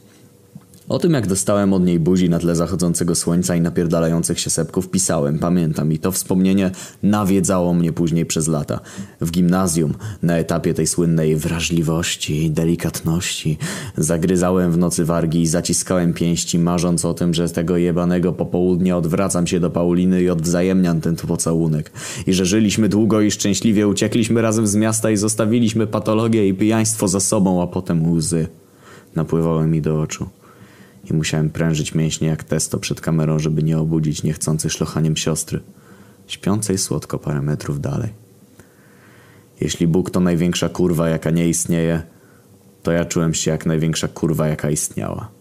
A: O tym, jak dostałem od niej buzi na tle zachodzącego słońca i napierdalających się sepków, pisałem, pamiętam i to wspomnienie nawiedzało mnie później przez lata. W gimnazjum, na etapie tej słynnej wrażliwości i delikatności, zagryzałem w nocy wargi i zaciskałem pięści, marząc o tym, że z tego jebanego popołudnia odwracam się do Pauliny i odwzajemniam ten pocałunek. I że żyliśmy długo i szczęśliwie, uciekliśmy razem z miasta i zostawiliśmy patologię i pijaństwo za sobą, a potem łzy. Napływały mi do oczu i musiałem prężyć mięśnie jak testo przed kamerą, żeby nie obudzić niechcący szlochaniem siostry, śpiącej słodko parę metrów dalej. Jeśli Bóg to największa kurwa, jaka nie istnieje, to ja czułem się jak największa kurwa, jaka istniała.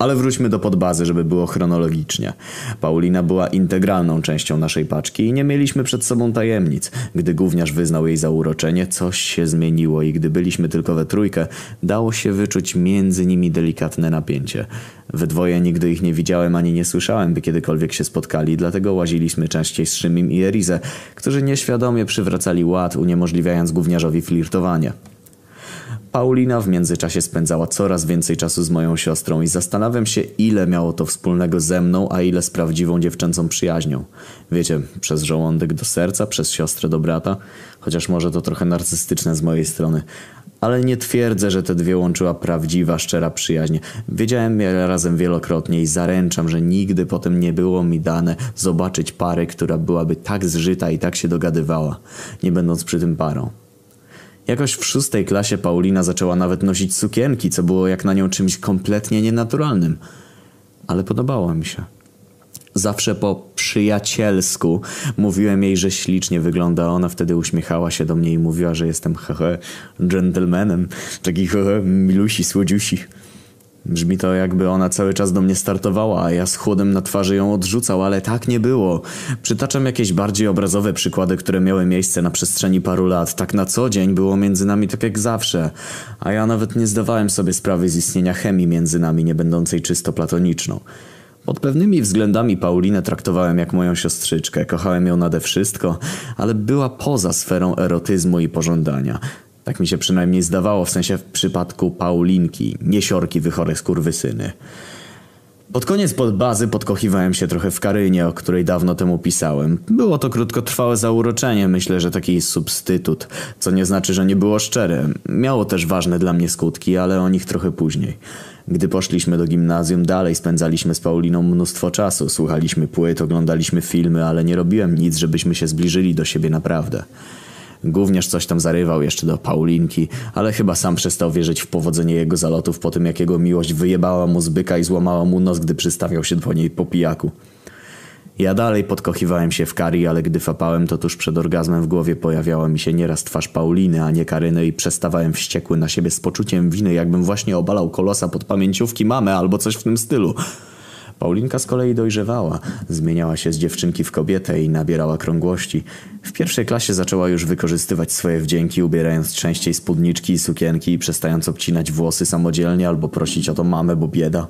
A: Ale wróćmy do podbazy, żeby było chronologicznie. Paulina była integralną częścią naszej paczki i nie mieliśmy przed sobą tajemnic. Gdy gówniarz wyznał jej zauroczenie, coś się zmieniło i gdy byliśmy tylko we trójkę, dało się wyczuć między nimi delikatne napięcie. We dwoje nigdy ich nie widziałem ani nie słyszałem, by kiedykolwiek się spotkali, dlatego łaziliśmy częściej z Szymim i Erizę, którzy nieświadomie przywracali ład, uniemożliwiając gówniarzowi flirtowanie. Paulina w międzyczasie spędzała coraz więcej czasu z moją siostrą i zastanawiam się, ile miało to wspólnego ze mną, a ile z prawdziwą dziewczęcą przyjaźnią. Wiecie, przez żołądek do serca, przez siostrę do brata, chociaż może to trochę narcystyczne z mojej strony. Ale nie twierdzę, że te dwie łączyła prawdziwa, szczera przyjaźń. Wiedziałem je razem wielokrotnie i zaręczam, że nigdy potem nie było mi dane zobaczyć pary, która byłaby tak zżyta i tak się dogadywała, nie będąc przy tym parą. Jakoś w szóstej klasie Paulina zaczęła nawet nosić sukienki, co było jak na nią czymś kompletnie nienaturalnym. Ale podobało mi się. Zawsze po przyjacielsku mówiłem jej, że ślicznie wygląda. Ona wtedy uśmiechała się do mnie i mówiła, że jestem hehe gentlemanem. Taki hehe milusi, słodziusi. Brzmi to jakby ona cały czas do mnie startowała, a ja z chłodem na twarzy ją odrzucał, ale tak nie było. Przytaczam jakieś bardziej obrazowe przykłady, które miały miejsce na przestrzeni paru lat. Tak na co dzień było między nami tak jak zawsze. A ja nawet nie zdawałem sobie sprawy z istnienia chemii między nami, nie będącej czysto platoniczną. Pod pewnymi względami Paulinę traktowałem jak moją siostrzyczkę, kochałem ją nade wszystko, ale była poza sferą erotyzmu i pożądania. Tak mi się przynajmniej zdawało, w sensie w przypadku Paulinki, niesiorki wychore skurwysyny. Pod koniec podbazy podkochiwałem się trochę w Karynie, o której dawno temu pisałem. Było to krótkotrwałe zauroczenie, myślę, że taki substytut, co nie znaczy, że nie było szczere. Miało też ważne dla mnie skutki, ale o nich trochę później. Gdy poszliśmy do gimnazjum, dalej spędzaliśmy z Pauliną mnóstwo czasu. Słuchaliśmy płyt, oglądaliśmy filmy, ale nie robiłem nic, żebyśmy się zbliżyli do siebie naprawdę. Gówniarz coś tam zarywał jeszcze do Paulinki, ale chyba sam przestał wierzyć w powodzenie jego zalotów po tym, jak jego miłość wyjebała mu z byka i złamała mu nos, gdy przystawiał się do niej po pijaku. Ja dalej podkochiwałem się w Kari, ale gdy fapałem, to tuż przed orgazmem w głowie pojawiała mi się nieraz twarz Pauliny, a nie Karyny i przestawałem wściekły na siebie z poczuciem winy, jakbym właśnie obalał kolosa pod pamięciówki mamy albo coś w tym stylu. Paulinka z kolei dojrzewała, zmieniała się z dziewczynki w kobietę i nabierała krągłości. W pierwszej klasie zaczęła już wykorzystywać swoje wdzięki, ubierając częściej spódniczki i sukienki, przestając obcinać włosy samodzielnie albo prosić o to mamę, bo bieda.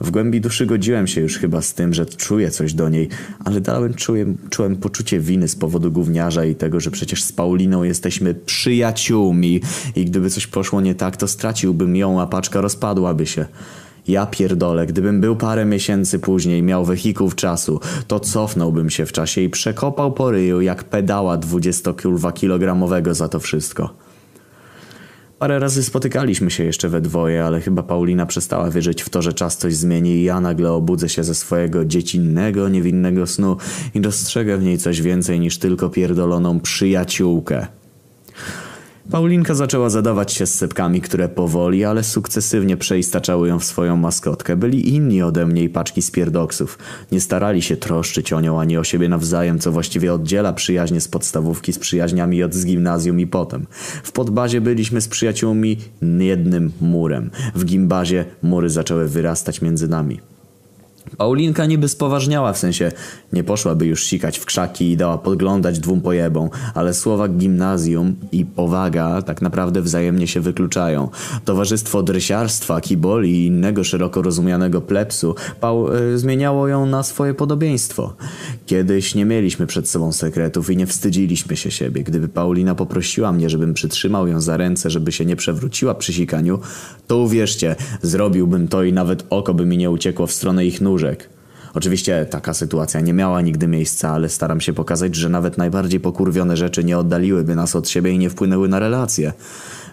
A: W głębi duszy godziłem się już chyba z tym, że czuję coś do niej, ale dalej czułem, czułem poczucie winy z powodu gówniarza i tego, że przecież z Pauliną jesteśmy przyjaciółmi i gdyby coś poszło nie tak, to straciłbym ją, a paczka rozpadłaby się. Ja pierdolę, gdybym był parę miesięcy później, miał wehikuł czasu, to cofnąłbym się w czasie i przekopał po ryju jak pedała 20-kilogramowego za to wszystko. Parę razy spotykaliśmy się jeszcze we dwoje, ale chyba Paulina przestała wierzyć w to, że czas coś zmieni i ja nagle obudzę się ze swojego dziecinnego, niewinnego snu i dostrzegę w niej coś więcej niż tylko pierdoloną przyjaciółkę. Paulinka zaczęła zadawać się z sepkami, które powoli, ale sukcesywnie przeistaczały ją w swoją maskotkę. Byli inni ode mnie i paczki spierdoksów. Nie starali się troszczyć o nią ani o siebie nawzajem, co właściwie oddziela przyjaźnie z podstawówki z przyjaźniami od z gimnazjum i potem. W podbazie byliśmy z przyjaciółmi jednym murem. W gimbazie mury zaczęły wyrastać między nami. Paulinka niby spoważniała, w sensie nie poszłaby już sikać w krzaki i dała podglądać dwóm pojebom, ale słowa gimnazjum i powaga tak naprawdę wzajemnie się wykluczają. Towarzystwo dresiarstwa, kiboli i innego szeroko rozumianego plepsu Paul, y, zmieniało ją na swoje podobieństwo. Kiedyś nie mieliśmy przed sobą sekretów i nie wstydziliśmy się siebie. Gdyby Paulina poprosiła mnie, żebym przytrzymał ją za ręce, żeby się nie przewróciła przy sikaniu, to uwierzcie, zrobiłbym to i nawet oko by mi nie uciekło w stronę ich Oczywiście taka sytuacja nie miała nigdy miejsca, ale staram się pokazać, że nawet najbardziej pokurwione rzeczy nie oddaliłyby nas od siebie i nie wpłynęły na relacje.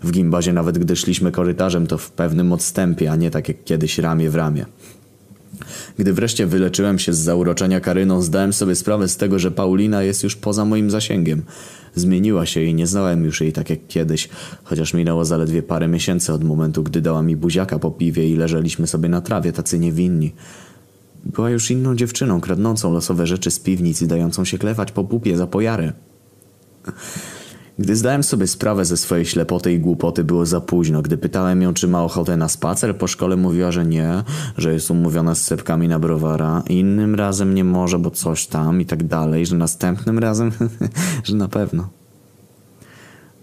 A: W gimbazie nawet gdy szliśmy korytarzem to w pewnym odstępie, a nie tak jak kiedyś ramię w ramię. Gdy wreszcie wyleczyłem się z zauroczenia Karyną, zdałem sobie sprawę z tego, że Paulina jest już poza moim zasięgiem. Zmieniła się i nie znałem już jej tak jak kiedyś, chociaż minęło zaledwie parę miesięcy od momentu, gdy dała mi buziaka po piwie i leżeliśmy sobie na trawie, tacy niewinni. Była już inną dziewczyną, kradnącą losowe rzeczy z piwnic i dającą się klewać po pupie za pojarę. Gdy zdałem sobie sprawę ze swojej ślepoty i głupoty, było za późno. Gdy pytałem ją, czy ma ochotę na spacer, po szkole mówiła, że nie, że jest umówiona z sepkami na browara. Innym razem nie może, bo coś tam i tak dalej, że następnym razem, że na pewno.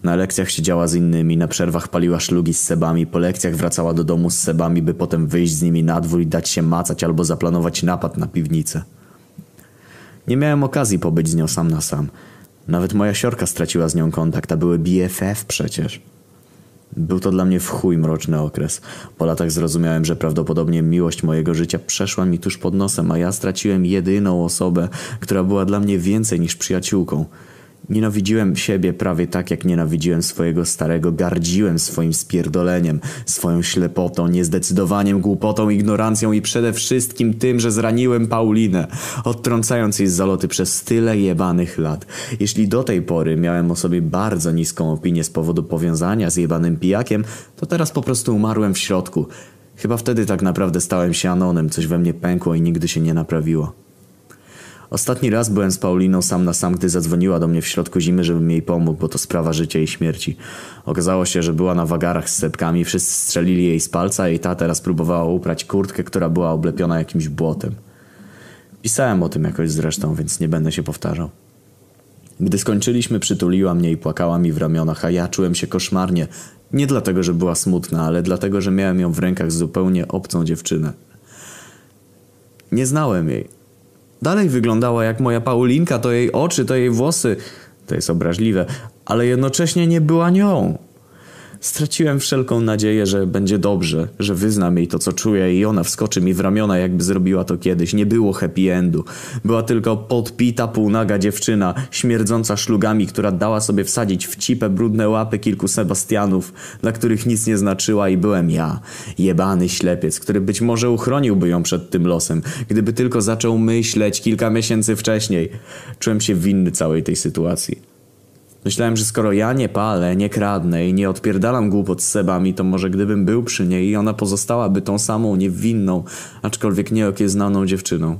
A: Na lekcjach siedziała z innymi, na przerwach paliła szlugi z sebami, po lekcjach wracała do domu z sebami, by potem wyjść z nimi na dwór i dać się macać albo zaplanować napad na piwnicę. Nie miałem okazji pobyć z nią sam na sam. Nawet moja siorka straciła z nią kontakt, a były BFF przecież. Był to dla mnie w chuj mroczny okres. Po latach zrozumiałem, że prawdopodobnie miłość mojego życia przeszła mi tuż pod nosem, a ja straciłem jedyną osobę, która była dla mnie więcej niż przyjaciółką – Nienawidziłem siebie prawie tak, jak nienawidziłem swojego starego, gardziłem swoim spierdoleniem, swoją ślepotą, niezdecydowaniem, głupotą, ignorancją i przede wszystkim tym, że zraniłem Paulinę, odtrącając jej z zaloty przez tyle jebanych lat. Jeśli do tej pory miałem o sobie bardzo niską opinię z powodu powiązania z jebanym pijakiem, to teraz po prostu umarłem w środku. Chyba wtedy tak naprawdę stałem się anonem, coś we mnie pękło i nigdy się nie naprawiło. Ostatni raz byłem z Pauliną sam na sam, gdy zadzwoniła do mnie w środku zimy, żebym jej pomógł, bo to sprawa życia i śmierci. Okazało się, że była na wagarach z sepkami, wszyscy strzelili jej z palca i ta teraz próbowała uprać kurtkę, która była oblepiona jakimś błotem. Pisałem o tym jakoś zresztą, więc nie będę się powtarzał. Gdy skończyliśmy, przytuliła mnie i płakała mi w ramionach, a ja czułem się koszmarnie. Nie dlatego, że była smutna, ale dlatego, że miałem ją w rękach zupełnie obcą dziewczynę. Nie znałem jej. Dalej wyglądała jak moja Paulinka, to jej oczy, to jej włosy. To jest obraźliwe, ale jednocześnie nie była nią. Straciłem wszelką nadzieję, że będzie dobrze, że wyznam jej to, co czuję i ona wskoczy mi w ramiona, jakby zrobiła to kiedyś. Nie było happy endu. Była tylko podpita, półnaga dziewczyna, śmierdząca szlugami, która dała sobie wsadzić w cipę brudne łapy kilku Sebastianów, dla których nic nie znaczyła i byłem ja. Jebany ślepiec, który być może uchroniłby ją przed tym losem, gdyby tylko zaczął myśleć kilka miesięcy wcześniej. Czułem się winny całej tej sytuacji. Myślałem, że skoro ja nie palę, nie kradnę i nie odpierdalam głupot z sebami, to może gdybym był przy niej ona pozostałaby tą samą niewinną, aczkolwiek nieokieznaną dziewczyną.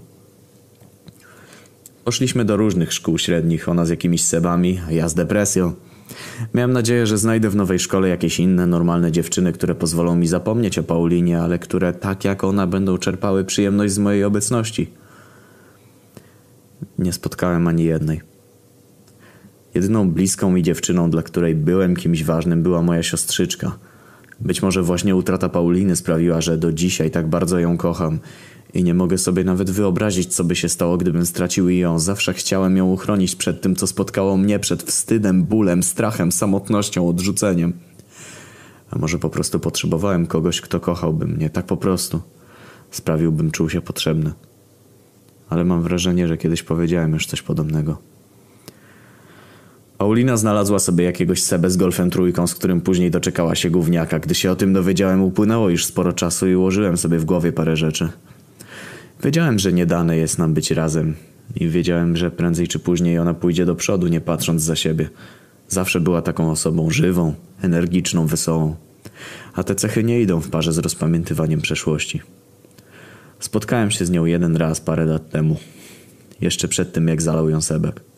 A: Poszliśmy do różnych szkół średnich, ona z jakimiś sebami, a ja z depresją. Miałem nadzieję, że znajdę w nowej szkole jakieś inne, normalne dziewczyny, które pozwolą mi zapomnieć o Paulinie, ale które tak jak ona będą czerpały przyjemność z mojej obecności. Nie spotkałem ani jednej. Jedyną bliską mi dziewczyną, dla której byłem kimś ważnym, była moja siostrzyczka. Być może właśnie utrata Pauliny sprawiła, że do dzisiaj tak bardzo ją kocham i nie mogę sobie nawet wyobrazić, co by się stało, gdybym stracił ją. Zawsze chciałem ją uchronić przed tym, co spotkało mnie, przed wstydem, bólem, strachem, samotnością, odrzuceniem. A może po prostu potrzebowałem kogoś, kto kochałby mnie, tak po prostu. Sprawiłbym czuł się potrzebny. Ale mam wrażenie, że kiedyś powiedziałem już coś podobnego. Paulina znalazła sobie jakiegoś sebę z golfem trójką, z którym później doczekała się gówniaka. Gdy się o tym dowiedziałem, upłynęło już sporo czasu i ułożyłem sobie w głowie parę rzeczy. Wiedziałem, że nie dane jest nam być razem i wiedziałem, że prędzej czy później ona pójdzie do przodu, nie patrząc za siebie. Zawsze była taką osobą żywą, energiczną, wesołą. A te cechy nie idą w parze z rozpamiętywaniem przeszłości. Spotkałem się z nią jeden raz parę lat temu. Jeszcze przed tym, jak zalał ją Sebek.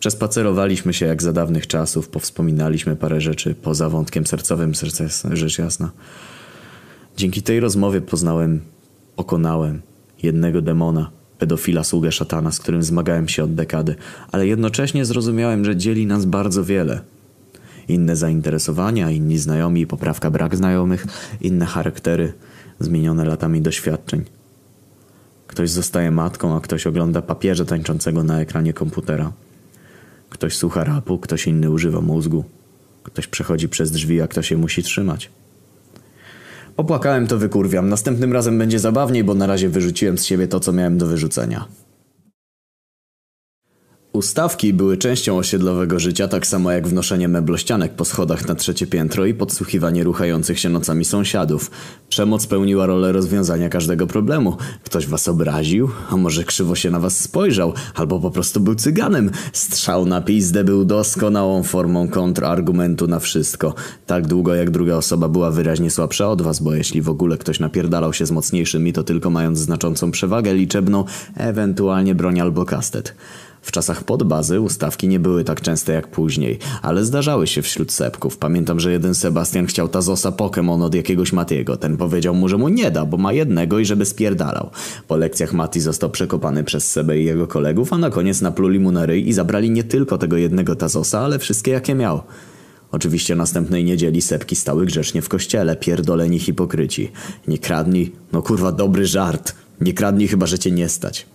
A: Przespacerowaliśmy się jak za dawnych czasów, powspominaliśmy parę rzeczy poza wątkiem sercowym, serce, rzecz jasna. Dzięki tej rozmowie poznałem, pokonałem jednego demona, pedofila sługę szatana, z którym zmagałem się od dekady, ale jednocześnie zrozumiałem, że dzieli nas bardzo wiele. Inne zainteresowania, inni znajomi, poprawka brak znajomych, inne charaktery, zmienione latami doświadczeń. Ktoś zostaje matką, a ktoś ogląda papieża tańczącego na ekranie komputera. Ktoś słucha rapu, ktoś inny używa mózgu. Ktoś przechodzi przez drzwi, a ktoś się musi trzymać. Opłakałem to wykurwiam. Następnym razem będzie zabawniej, bo na razie wyrzuciłem z siebie to, co miałem do wyrzucenia. Ustawki były częścią osiedlowego życia, tak samo jak wnoszenie meblościanek po schodach na trzecie piętro i podsłuchiwanie ruchających się nocami sąsiadów. Przemoc pełniła rolę rozwiązania każdego problemu. Ktoś was obraził, a może krzywo się na was spojrzał, albo po prostu był cyganem. Strzał na pizdę był doskonałą formą kontrargumentu na wszystko. Tak długo jak druga osoba była wyraźnie słabsza od was, bo jeśli w ogóle ktoś napierdalał się z mocniejszymi, to tylko mając znaczącą przewagę liczebną, ewentualnie broń albo kastet. W czasach podbazy ustawki nie były tak częste jak później, ale zdarzały się wśród sepków. Pamiętam, że jeden Sebastian chciał Tazosa Pokémon od jakiegoś Matiego. Ten powiedział mu, że mu nie da, bo ma jednego i żeby spierdalał. Po lekcjach Mati został przekopany przez Sebę i jego kolegów, a na koniec napluli mu na ryj i zabrali nie tylko tego jednego Tazosa, ale wszystkie jakie miał. Oczywiście następnej niedzieli sepki stały grzecznie w kościele, pierdoleni hipokryci. Nie kradnij, no kurwa dobry żart. Nie kradnij chyba, że cię nie stać.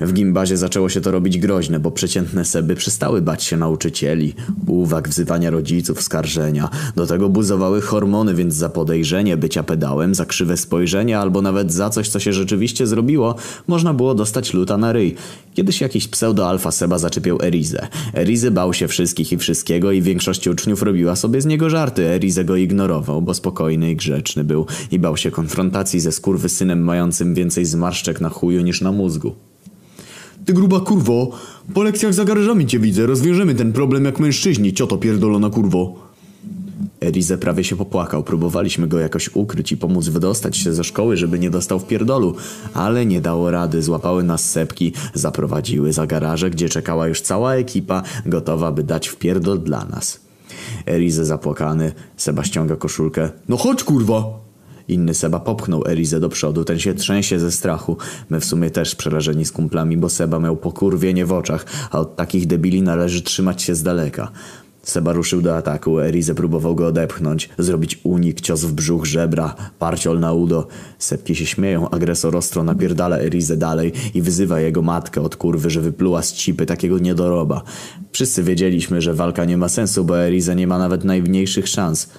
A: W gimbazie zaczęło się to robić groźne, bo przeciętne seby przestały bać się nauczycieli, uwag, wzywania rodziców, skarżenia. Do tego buzowały hormony, więc za podejrzenie bycia pedałem, za krzywe spojrzenie albo nawet za coś, co się rzeczywiście zrobiło, można było dostać luta na ryj. Kiedyś jakiś pseudo-alfa seba zaczepiał Erizę. Erizy bał się wszystkich i wszystkiego i większość uczniów robiła sobie z niego żarty. Erize go ignorował, bo spokojny i grzeczny był i bał się konfrontacji ze skurwysynem mającym więcej zmarszczek na chuju niż na mózgu. Ty gruba kurwo, po lekcjach za garażami cię widzę, rozwiążemy ten problem jak mężczyźni, cioto pierdolona kurwo. Erize prawie się popłakał, próbowaliśmy go jakoś ukryć i pomóc wydostać się ze szkoły, żeby nie dostał w pierdolu, ale nie dało rady, złapały nas sepki, zaprowadziły za garaże, gdzie czekała już cała ekipa, gotowa by dać w pierdol dla nas. Erize zapłakany, Seba ściąga koszulkę. No chodź kurwa! Inny Seba popchnął Erizę do przodu, ten się trzęsie ze strachu. My w sumie też przerażeni z kumplami, bo Seba miał pokurwienie w oczach, a od takich debili należy trzymać się z daleka. Seba ruszył do ataku, Erizę próbował go odepchnąć, zrobić unik, cios w brzuch, żebra, parciol na udo. Sepki się śmieją, agresor ostro napierdala Erizę dalej i wyzywa jego matkę od kurwy, że wypluła z cipy takiego niedoroba. Wszyscy wiedzieliśmy, że walka nie ma sensu, bo Eriza nie ma nawet najmniejszych szans.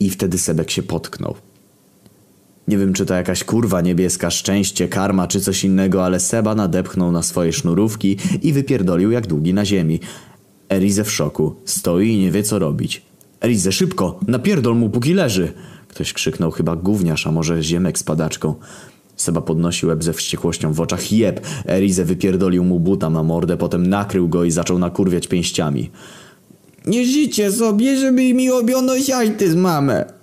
A: I wtedy Sebek się potknął. Nie wiem, czy to jakaś kurwa niebieska, szczęście, karma czy coś innego, ale Seba nadepchnął na swoje sznurówki i wypierdolił jak długi na ziemi. Erize w szoku. Stoi i nie wie co robić. Erize, szybko! Napierdol mu póki leży! Ktoś krzyknął chyba gówniarz, a może ziemek z padaczką. Seba podnosił łeb ze wściekłością w oczach. Jeb! Erize wypierdolił mu buta na mordę, potem nakrył go i zaczął nakurwiać pięściami. Nie życie sobie, żeby mi robiono siajty z mamę.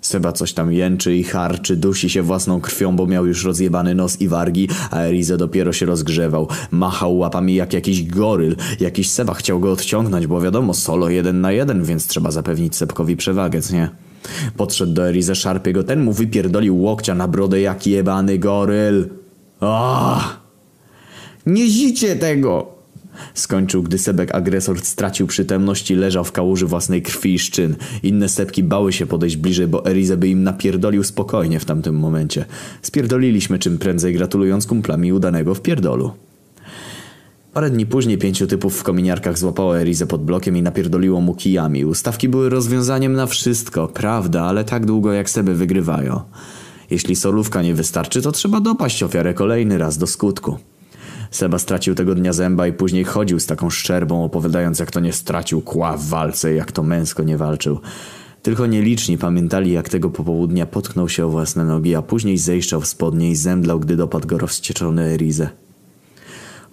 A: Seba coś tam jęczy i harczy, dusi się własną krwią, bo miał już rozjebany nos i wargi, a Erize dopiero się rozgrzewał. Machał łapami jak jakiś goryl. Jakiś Seba chciał go odciągnąć, bo wiadomo, solo jeden na jeden, więc trzeba zapewnić Sebkowi przewagę, nie? Podszedł do Erize, szarpie go, ten mu wypierdolił łokcia na brodę jak jebany goryl. Ah! Nie zicie tego! Skończył, gdy Sebek agresor stracił przytomność i leżał w kałuży własnej krwi i szczyn. Inne Sebki bały się podejść bliżej, bo Erize by im napierdolił spokojnie w tamtym momencie. Spierdoliliśmy czym prędzej, gratulując kumplami udanego w pierdolu. Parę dni później pięciu typów w kominiarkach złapało Erizę pod blokiem i napierdoliło mu kijami. Ustawki były rozwiązaniem na wszystko, prawda, ale tak długo jak Seby wygrywają. Jeśli solówka nie wystarczy, to trzeba dopaść ofiarę kolejny raz do skutku. Seba stracił tego dnia zęba i później chodził z taką szczerbą, opowiadając jak to nie stracił kła w walce, jak to męsko nie walczył. Tylko nieliczni pamiętali, jak tego popołudnia potknął się o własne nogi, a później zejszczał w spodnie i zemdlał, gdy dopadł go rozwścieczony Erizę.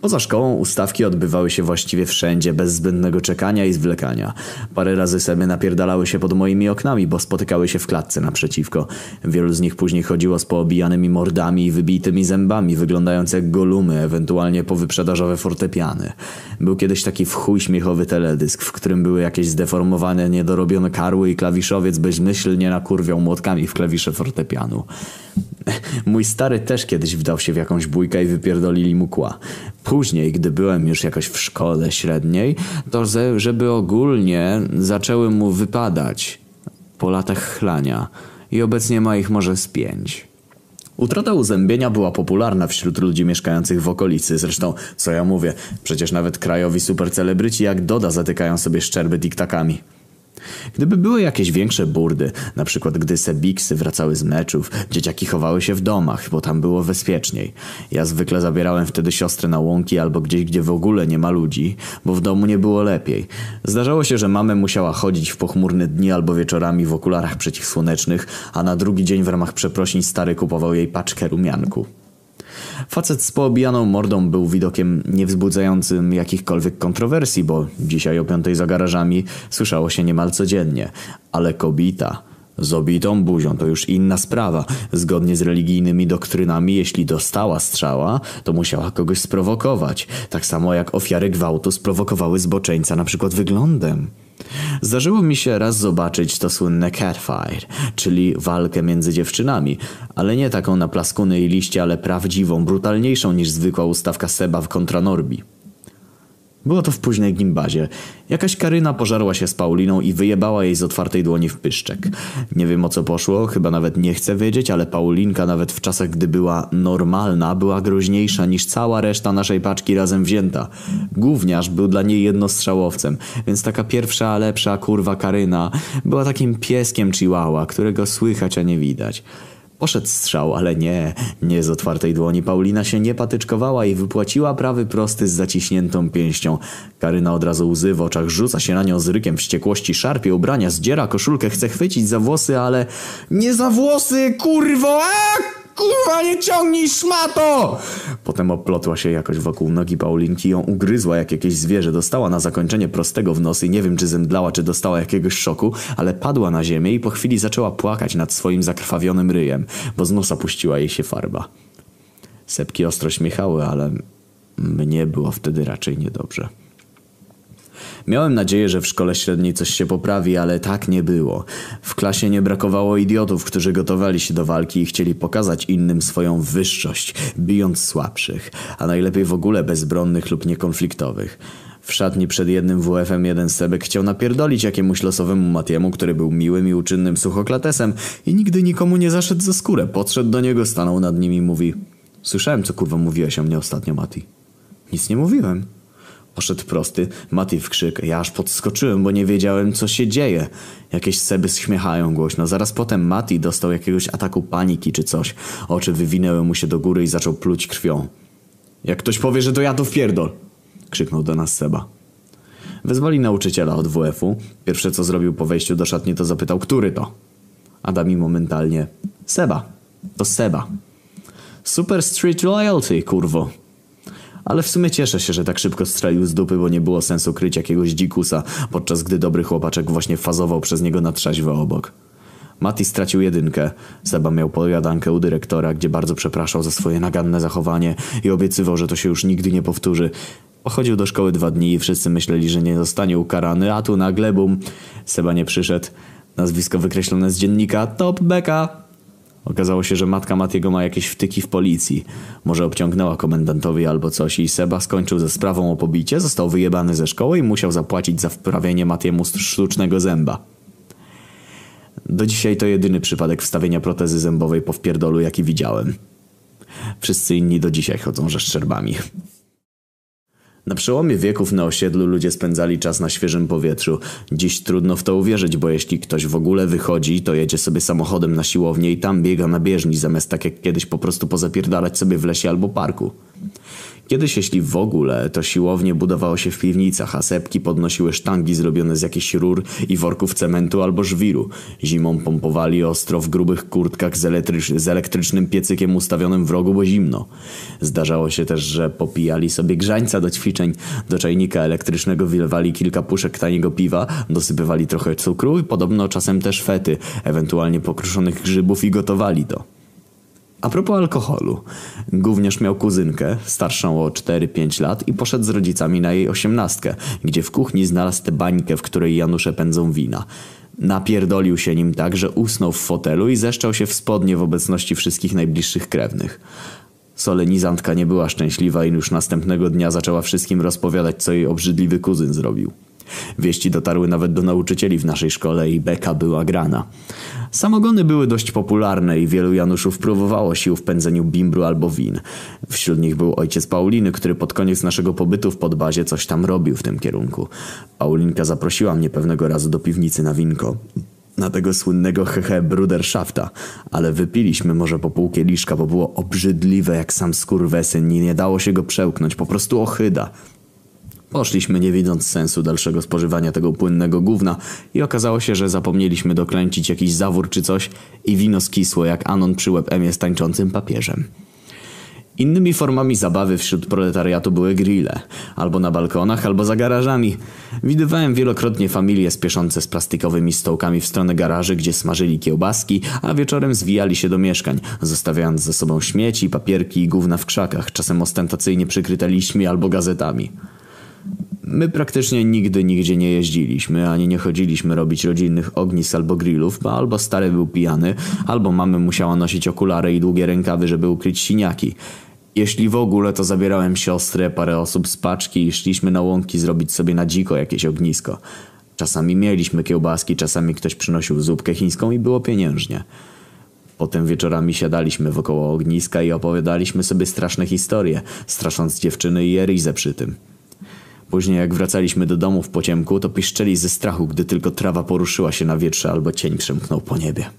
A: Poza szkołą ustawki odbywały się właściwie wszędzie, bez zbędnego czekania i zwlekania. Parę razy sobie napierdalały się pod moimi oknami, bo spotykały się w klatce naprzeciwko. Wielu z nich później chodziło z poobijanymi mordami i wybitymi zębami, wyglądając jak golumy, ewentualnie powyprzedażowe fortepiany. Był kiedyś taki w chuj śmiechowy teledysk, w którym były jakieś zdeformowane, niedorobione karły i klawiszowiec bezmyślnie nakurwiał młotkami w klawisze fortepianu. Mój stary też kiedyś wdał się w jakąś bójkę i wypierdolili mu kła. Później, gdy byłem już jakoś w szkole średniej, to ze, żeby ogólnie zaczęły mu wypadać po latach chlania i obecnie ma ich może z pięć. Utrata uzębienia była popularna wśród ludzi mieszkających w okolicy. Zresztą, co ja mówię, przecież nawet krajowi supercelebryci jak Doda zatykają sobie szczerby tiktakami. Gdyby były jakieś większe burdy, na przykład gdy Sebiksy wracały z meczów, dzieciaki chowały się w domach, bo tam było bezpieczniej. Ja zwykle zabierałem wtedy siostrę na łąki albo gdzieś, gdzie w ogóle nie ma ludzi, bo w domu nie było lepiej. Zdarzało się, że mamę musiała chodzić w pochmurne dni albo wieczorami w okularach przeciwsłonecznych, a na drugi dzień w ramach przeprosin stary kupował jej paczkę rumianku. Facet z poobijaną mordą był widokiem niewzbudzającym jakichkolwiek kontrowersji, bo dzisiaj o piątej za garażami słyszało się niemal codziennie. Ale kobita z obitą buzią to już inna sprawa. Zgodnie z religijnymi doktrynami, jeśli dostała strzała, to musiała kogoś sprowokować. Tak samo jak ofiary gwałtu sprowokowały zboczeńca na przykład wyglądem. Zdarzyło mi się raz zobaczyć to słynne catfight, czyli walkę między dziewczynami, ale nie taką na plaskuny i liście, ale prawdziwą, brutalniejszą niż zwykła ustawka Seba kontra Norbi. Było to w późnej gimbazie. Jakaś Karyna pożarła się z Pauliną i wyjebała jej z otwartej dłoni w pyszczek. Nie wiem o co poszło, chyba nawet nie chcę wiedzieć, ale Paulinka nawet w czasach, gdy była normalna, była groźniejsza niż cała reszta naszej paczki razem wzięta. Gówniarz był dla niej jednostrzałowcem, więc taka pierwsza, lepsza kurwa Karyna była takim pieskiem chihuahua, którego słychać, a nie widać. Poszedł strzał, ale nie, nie z otwartej dłoni. Paulina się nie patyczkowała i wypłaciła prawy prosty z zaciśniętą pięścią. Karyna od razu łzy w oczach, rzuca się na nią z rykiem wściekłości, szarpie ubrania, zdziera koszulkę, chce chwycić za włosy, ale... Nie za włosy, kurwo! Kurwa, nie ciągnij szmato! Potem oplotła się jakoś wokół nogi Paulinki, ją ugryzła jak jakieś zwierzę, dostała na zakończenie prostego w nos i nie wiem czy zemdlała, czy dostała jakiegoś szoku, ale padła na ziemię i po chwili zaczęła płakać nad swoim zakrwawionym ryjem, bo z nosa puściła jej się farba. Sepki ostro śmiechały, ale mnie było wtedy raczej niedobrze. Miałem nadzieję, że w szkole średniej coś się poprawi, ale tak nie było. W klasie nie brakowało idiotów, którzy gotowali się do walki i chcieli pokazać innym swoją wyższość, bijąc słabszych, a najlepiej w ogóle bezbronnych lub niekonfliktowych. W szatni przed jednym WF-em jeden sebek chciał napierdolić jakiemuś losowemu Matiemu, który był miłym i uczynnym suchoklatesem i nigdy nikomu nie zaszedł za skórę. Podszedł do niego, stanął nad nim i mówi Słyszałem, co kurwa mówiłeś o mnie ostatnio, Mati. Nic nie mówiłem. Poszedł prosty, Mati w krzyk. Ja aż podskoczyłem, bo nie wiedziałem, co się dzieje. Jakieś seby śmiechają głośno. Zaraz potem Mati dostał jakiegoś ataku paniki czy coś. Oczy wywinęły mu się do góry i zaczął pluć krwią. Jak ktoś powie, że to ja to wpierdol! Krzyknął do nas Seba. Wezwali nauczyciela od WF-u. Pierwsze co zrobił po wejściu do szatni to zapytał, który to? Adami momentalnie. Seba. To Seba. Super Street Loyalty, kurwo. Ale w sumie cieszę się, że tak szybko strzelił z dupy, bo nie było sensu kryć jakiegoś dzikusa, podczas gdy dobry chłopaczek właśnie fazował przez niego na trzeźwo obok. Mati stracił jedynkę. Seba miał pojadankę u dyrektora, gdzie bardzo przepraszał za swoje naganne zachowanie i obiecywał, że to się już nigdy nie powtórzy. Pochodził do szkoły dwa dni i wszyscy myśleli, że nie zostanie ukarany, a tu nagle bum. Seba nie przyszedł. Nazwisko wykreślone z dziennika Top Beka. Okazało się, że matka Matiego ma jakieś wtyki w policji. Może obciągnęła komendantowi albo coś i Seba skończył ze sprawą o pobicie, został wyjebany ze szkoły i musiał zapłacić za wprawienie Matiemu sztucznego zęba. Do dzisiaj to jedyny przypadek wstawienia protezy zębowej po wpierdolu, jaki widziałem. Wszyscy inni do dzisiaj chodzą ze szczerbami. Na przełomie wieków na osiedlu ludzie spędzali czas na świeżym powietrzu. Dziś trudno w to uwierzyć, bo jeśli ktoś w ogóle wychodzi, to jedzie sobie samochodem na siłownię i tam biega na bieżni, zamiast tak jak kiedyś po prostu pozapierdalać sobie w lesie albo parku. Kiedyś, jeśli w ogóle, to siłownie budowało się w piwnicach, a sepki podnosiły sztangi zrobione z jakichś rur i worków cementu albo żwiru. Zimą pompowali ostro w grubych kurtkach z, elektrycz z elektrycznym piecykiem ustawionym w rogu, bo zimno. Zdarzało się też, że popijali sobie grzańca do ćwiczeń. Do czajnika elektrycznego wylewali kilka puszek taniego piwa, dosypywali trochę cukru i podobno czasem też fety, ewentualnie pokruszonych grzybów i gotowali to. A propos alkoholu. Gówniarz miał kuzynkę, starszą o 4-5 lat i poszedł z rodzicami na jej osiemnastkę, gdzie w kuchni znalazł tę bańkę, w której Janusze pędzą wina. Napierdolił się nim tak, że usnął w fotelu i zeszczał się w spodnie w obecności wszystkich najbliższych krewnych. Solenizantka nie była szczęśliwa i już następnego dnia zaczęła wszystkim rozpowiadać, co jej obrzydliwy kuzyn zrobił. Wieści dotarły nawet do nauczycieli w naszej szkole i beka była grana. Samogony były dość popularne i wielu Januszów próbowało sił w pędzeniu bimbru albo win. Wśród nich był ojciec Pauliny, który pod koniec naszego pobytu w podbazie coś tam robił w tym kierunku. Paulinka zaprosiła mnie pewnego razu do piwnicy na winko. Na tego słynnego hehe Bruderschafta, ale wypiliśmy może po pół kieliszka, bo było obrzydliwe jak sam skurwesyn i nie dało się go przełknąć, po prostu ochyda. Poszliśmy nie widząc sensu dalszego spożywania tego płynnego gówna i okazało się, że zapomnieliśmy dokręcić jakiś zawór czy coś i wino skisło jak Anon przy WebM z tańczącym papieżem. Innymi formami zabawy wśród proletariatu były grille. Albo na balkonach, albo za garażami. Widywałem wielokrotnie familie spieszące z plastikowymi stołkami w stronę garaży, gdzie smażyli kiełbaski, a wieczorem zwijali się do mieszkań, zostawiając ze sobą śmieci, papierki i gówna w krzakach, czasem ostentacyjnie przykryte liśćmi albo gazetami. My praktycznie nigdy nigdzie nie jeździliśmy, ani nie chodziliśmy robić rodzinnych ognisk albo grillów, bo albo stary był pijany, albo mamy musiała nosić okulary i długie rękawy, żeby ukryć siniaki. Jeśli w ogóle, to zabierałem siostrę, parę osób z paczki i szliśmy na łąki zrobić sobie na dziko jakieś ognisko. Czasami mieliśmy kiełbaski, czasami ktoś przynosił zupkę chińską i było pieniężnie. Potem wieczorami siadaliśmy wokoło ogniska i opowiadaliśmy sobie straszne historie, strasząc dziewczyny i Erizę przy tym. Później jak wracaliśmy do domu w pociemku, to piszczeli ze strachu, gdy tylko trawa poruszyła się na wietrze albo cień przemknął po niebie.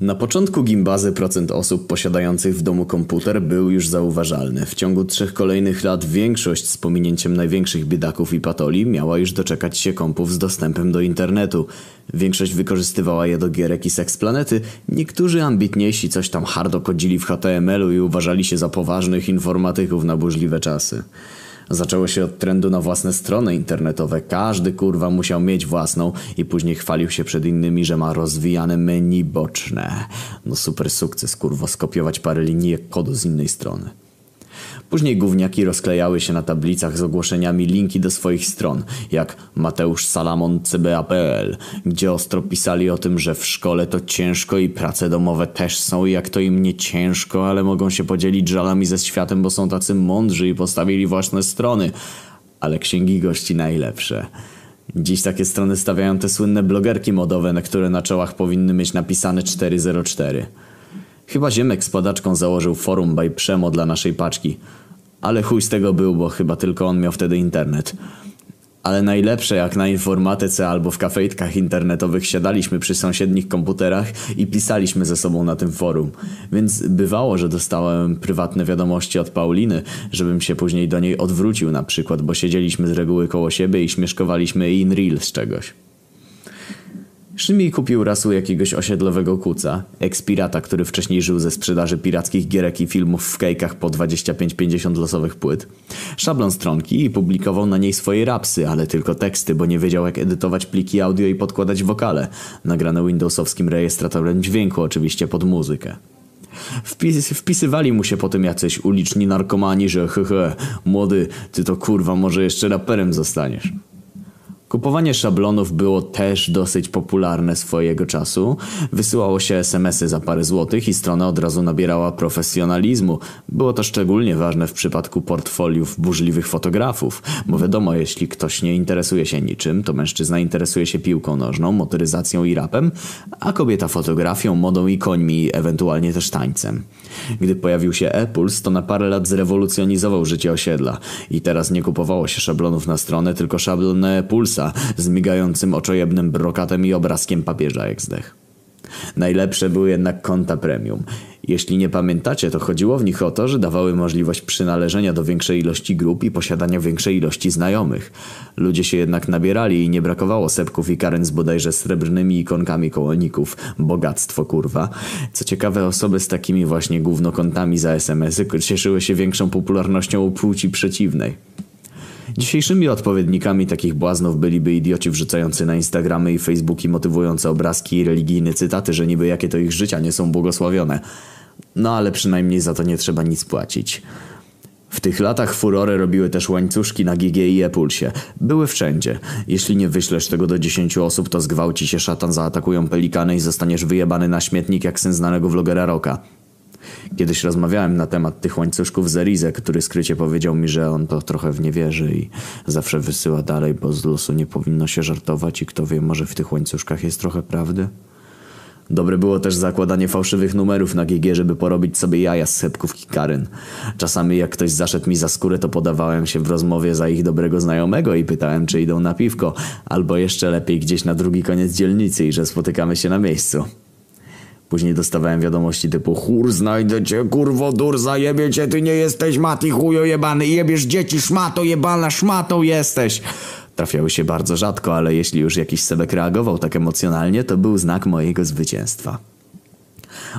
A: Na początku gimbazy procent osób posiadających w domu komputer był już zauważalny. W ciągu trzech kolejnych lat większość z pominięciem największych biedaków i patoli miała już doczekać się kompów z dostępem do internetu. Większość wykorzystywała je do gierek i seksplanety. Niektórzy ambitniejsi coś tam hardo kodzili w HTML-u i uważali się za poważnych informatyków na burzliwe czasy. Zaczęło się od trendu na własne strony internetowe. Każdy kurwa musiał mieć własną i później chwalił się przed innymi, że ma rozwijane menu boczne. No super sukces kurwa skopiować parę linijek kodu z innej strony. Później gówniaki rozklejały się na tablicach z ogłoszeniami linki do swoich stron, jak Mateusz Salamon CBA.pl, gdzie ostro pisali o tym, że w szkole to ciężko i prace domowe też są i jak to im nie ciężko, ale mogą się podzielić żalami ze światem, bo są tacy mądrzy i postawili własne strony. Ale księgi gości najlepsze. Dziś takie strony stawiają te słynne blogerki modowe, na które na czołach powinny mieć napisane 404. Chyba Ziemek z padaczką założył forum by Przemo dla naszej paczki. Ale chuj z tego był, bo chyba tylko on miał wtedy internet. Ale najlepsze jak na informatyce albo w kafejtkach internetowych siadaliśmy przy sąsiednich komputerach i pisaliśmy ze sobą na tym forum. Więc bywało, że dostałem prywatne wiadomości od Pauliny, żebym się później do niej odwrócił na przykład, bo siedzieliśmy z reguły koło siebie i śmieszkowaliśmy in real z czegoś. Szymi kupił raz u jakiegoś osiedlowego kuca, ekspirata, który wcześniej żył ze sprzedaży pirackich gierek i filmów w kejkach po 25-50 losowych płyt. Szablon stronki i publikował na niej swoje rapsy, ale tylko teksty, bo nie wiedział jak edytować pliki audio i podkładać wokale, nagrane windowsowskim rejestratorem dźwięku oczywiście pod muzykę. Wpis, wpisywali mu się potem jacyś uliczni narkomani, że hehe, młody, ty to kurwa może jeszcze raperem zostaniesz. Kupowanie szablonów było też dosyć popularne swojego czasu. Wysyłało się SMS-y za parę złotych i strona od razu nabierała profesjonalizmu. Było to szczególnie ważne w przypadku portfoliów burzliwych fotografów, bo wiadomo, jeśli ktoś nie interesuje się niczym, to mężczyzna interesuje się piłką nożną, motoryzacją i rapem, a kobieta fotografią, modą i końmi, ewentualnie też tańcem. Gdy pojawił się e-puls, to na parę lat zrewolucjonizował życie osiedla i teraz nie kupowało się szablonów na stronę, tylko szablon e-pulsa z migającym oczojebnym brokatem i obrazkiem papieża jak zdech. Najlepsze były jednak konta premium. Jeśli nie pamiętacie, to chodziło w nich o to, że dawały możliwość przynależenia do większej ilości grup i posiadania większej ilości znajomych. Ludzie się jednak nabierali i nie brakowało sepków i karen z bodajże srebrnymi ikonkami kołoników. Bogactwo kurwa. Co ciekawe, osoby z takimi właśnie głównokontami za SMS-y cieszyły się większą popularnością u płci przeciwnej. Dzisiejszymi odpowiednikami takich błaznów byliby idioci wrzucający na Instagramy i Facebooki motywujące obrazki i religijne cytaty, że niby jakie to ich życia nie są błogosławione. No ale przynajmniej za to nie trzeba nic płacić. W tych latach furorę robiły też łańcuszki na GG i Epulsie. Były wszędzie. Jeśli nie wyślesz tego do 10 osób, to zgwałci się szatan, zaatakują pelikany i zostaniesz wyjebany na śmietnik jak syn znanego vlogera Roka. Kiedyś rozmawiałem na temat tych łańcuszków z Erize, który skrycie powiedział mi, że on to trochę w nie wierzy i zawsze wysyła dalej, bo z losu nie powinno się żartować i kto wie, może w tych łańcuszkach jest trochę prawdy. Dobre było też zakładanie fałszywych numerów na GG, żeby porobić sobie jaja z sepków Karyn. Czasami jak ktoś zaszedł mi za skórę, to podawałem się w rozmowie za ich dobrego znajomego i pytałem, czy idą na piwko, albo jeszcze lepiej gdzieś na drugi koniec dzielnicy i że spotykamy się na miejscu. Później dostawałem wiadomości typu Chór znajdę cię, kurwo dur, zajebie cię, ty nie jesteś mati chujo jebany, jebiesz dzieci, szmato jebana, szmatą jesteś. Trafiały się bardzo rzadko, ale jeśli już jakiś sebek reagował tak emocjonalnie, to był znak mojego zwycięstwa.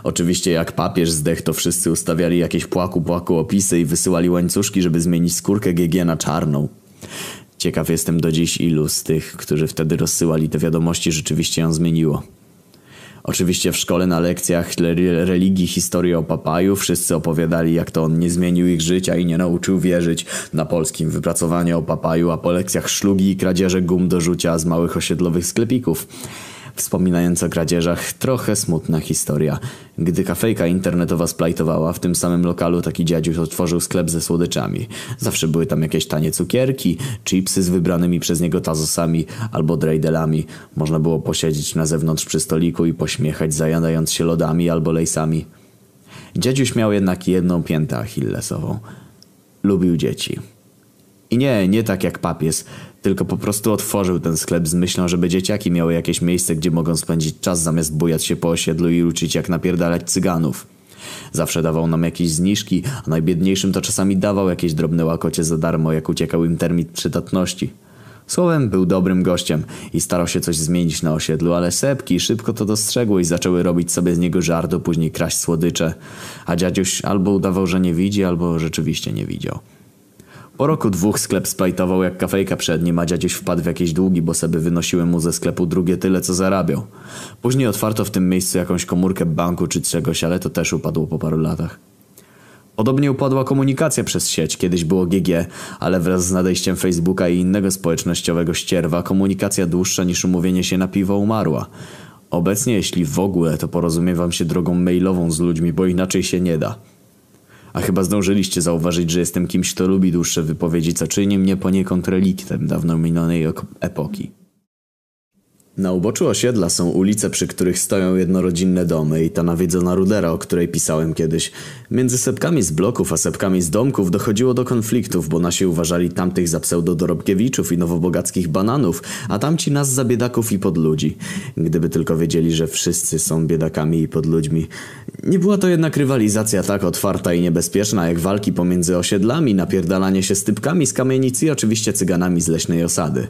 A: Oczywiście jak papież zdech, to wszyscy ustawiali jakieś płaku płaku opisy i wysyłali łańcuszki, żeby zmienić skórkę GG na czarną. Ciekaw jestem do dziś ilu z tych, którzy wtedy rozsyłali te wiadomości rzeczywiście ją zmieniło. Oczywiście w szkole na lekcjach religii, historii o papaju wszyscy opowiadali jak to on nie zmienił ich życia i nie nauczył wierzyć. Na polskim wypracowanie o papaju, a po lekcjach szlugi i kradzieże gum do rzucia z małych osiedlowych sklepików. Wspominając o kradzieżach, trochę smutna historia. Gdy kafejka internetowa splajtowała, w tym samym lokalu taki dziadziuś otworzył sklep ze słodyczami. Zawsze były tam jakieś tanie cukierki, chipsy z wybranymi przez niego tazosami albo drejdelami. Można było posiedzieć na zewnątrz przy stoliku i pośmiechać zajadając się lodami albo lejsami. Dziadziuś miał jednak jedną piętę achillesową. Lubił dzieci. I nie, nie tak jak papies, tylko po prostu otworzył ten sklep z myślą, żeby dzieciaki miały jakieś miejsce, gdzie mogą spędzić czas zamiast bujać się po osiedlu i uczyć jak napierdalać cyganów. Zawsze dawał nam jakieś zniżki, a najbiedniejszym to czasami dawał jakieś drobne łakocie za darmo, jak uciekał im termin przydatności. Słowem, był dobrym gościem i starał się coś zmienić na osiedlu, ale sepki szybko to dostrzegły i zaczęły robić sobie z niego żartu, później kraść słodycze, a dziadziuś albo udawał, że nie widzi, albo rzeczywiście nie widział. Po roku dwóch sklep spajtował jak kafejka przed nim, a dziadziuś wpadł w jakieś długi, bo sobie wynosiły mu ze sklepu drugie tyle, co zarabiał. Później otwarto w tym miejscu jakąś komórkę banku czy czegoś, ale to też upadło po paru latach. Podobnie upadła komunikacja przez sieć, kiedyś było GG, ale wraz z nadejściem Facebooka i innego społecznościowego ścierwa komunikacja dłuższa niż umówienie się na piwo umarła. Obecnie, jeśli w ogóle, to porozumiewam się drogą mailową z ludźmi, bo inaczej się nie da. A chyba zdążyliście zauważyć, że jestem kimś, kto lubi dłuższe wypowiedzi, co czyni mnie poniekąd reliktem dawno minionej epoki. Na uboczu osiedla są ulice, przy których stoją jednorodzinne domy i ta nawiedzona rudera, o której pisałem kiedyś. Między sepkami z bloków a sepkami z domków dochodziło do konfliktów, bo nasi uważali tamtych za pseudodorobkiewiczów i nowobogackich bananów, a tamci nas za biedaków i podludzi. Gdyby tylko wiedzieli, że wszyscy są biedakami i podludźmi. Nie była to jednak rywalizacja tak otwarta i niebezpieczna, jak walki pomiędzy osiedlami, napierdalanie się z typkami z kamienicy i oczywiście cyganami z leśnej osady.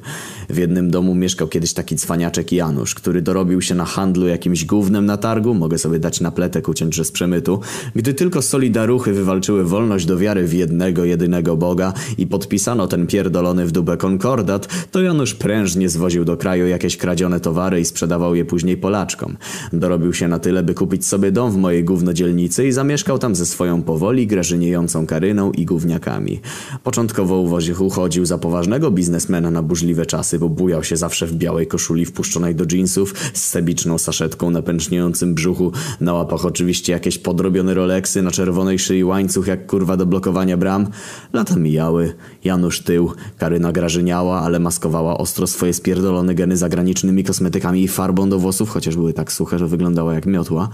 A: W jednym domu mieszkał kiedyś taki cwaniaczek Cwaniaczek Janusz, który dorobił się na handlu jakimś gównem na targu, mogę sobie dać na pletek uciąć, że z przemytu, gdy tylko solidaruchy wywalczyły wolność do wiary w jednego, jedynego Boga i podpisano ten pierdolony w dubę konkordat, to Janusz prężnie zwoził do kraju jakieś kradzione towary i sprzedawał je później Polaczkom. Dorobił się na tyle, by kupić sobie dom w mojej gównodzielnicy i zamieszkał tam ze swoją powoli grażyniejącą Karyną i gówniakami. Początkowo uwoził uchodził za poważnego biznesmena na burzliwe czasy, bo bujał się zawsze w białej koszuli wpuszczonej do jeansów z sebiczną saszetką na pęczniejącym brzuchu, na łapach oczywiście jakieś podrobione Rolexy, na czerwonej szyi łańcuch jak kurwa do blokowania bram. Lata mijały, Janusz tył, Karyna grażyniała, ale maskowała ostro swoje spierdolone geny zagranicznymi kosmetykami i farbą do włosów, chociaż były tak suche, że wyglądała jak miotła.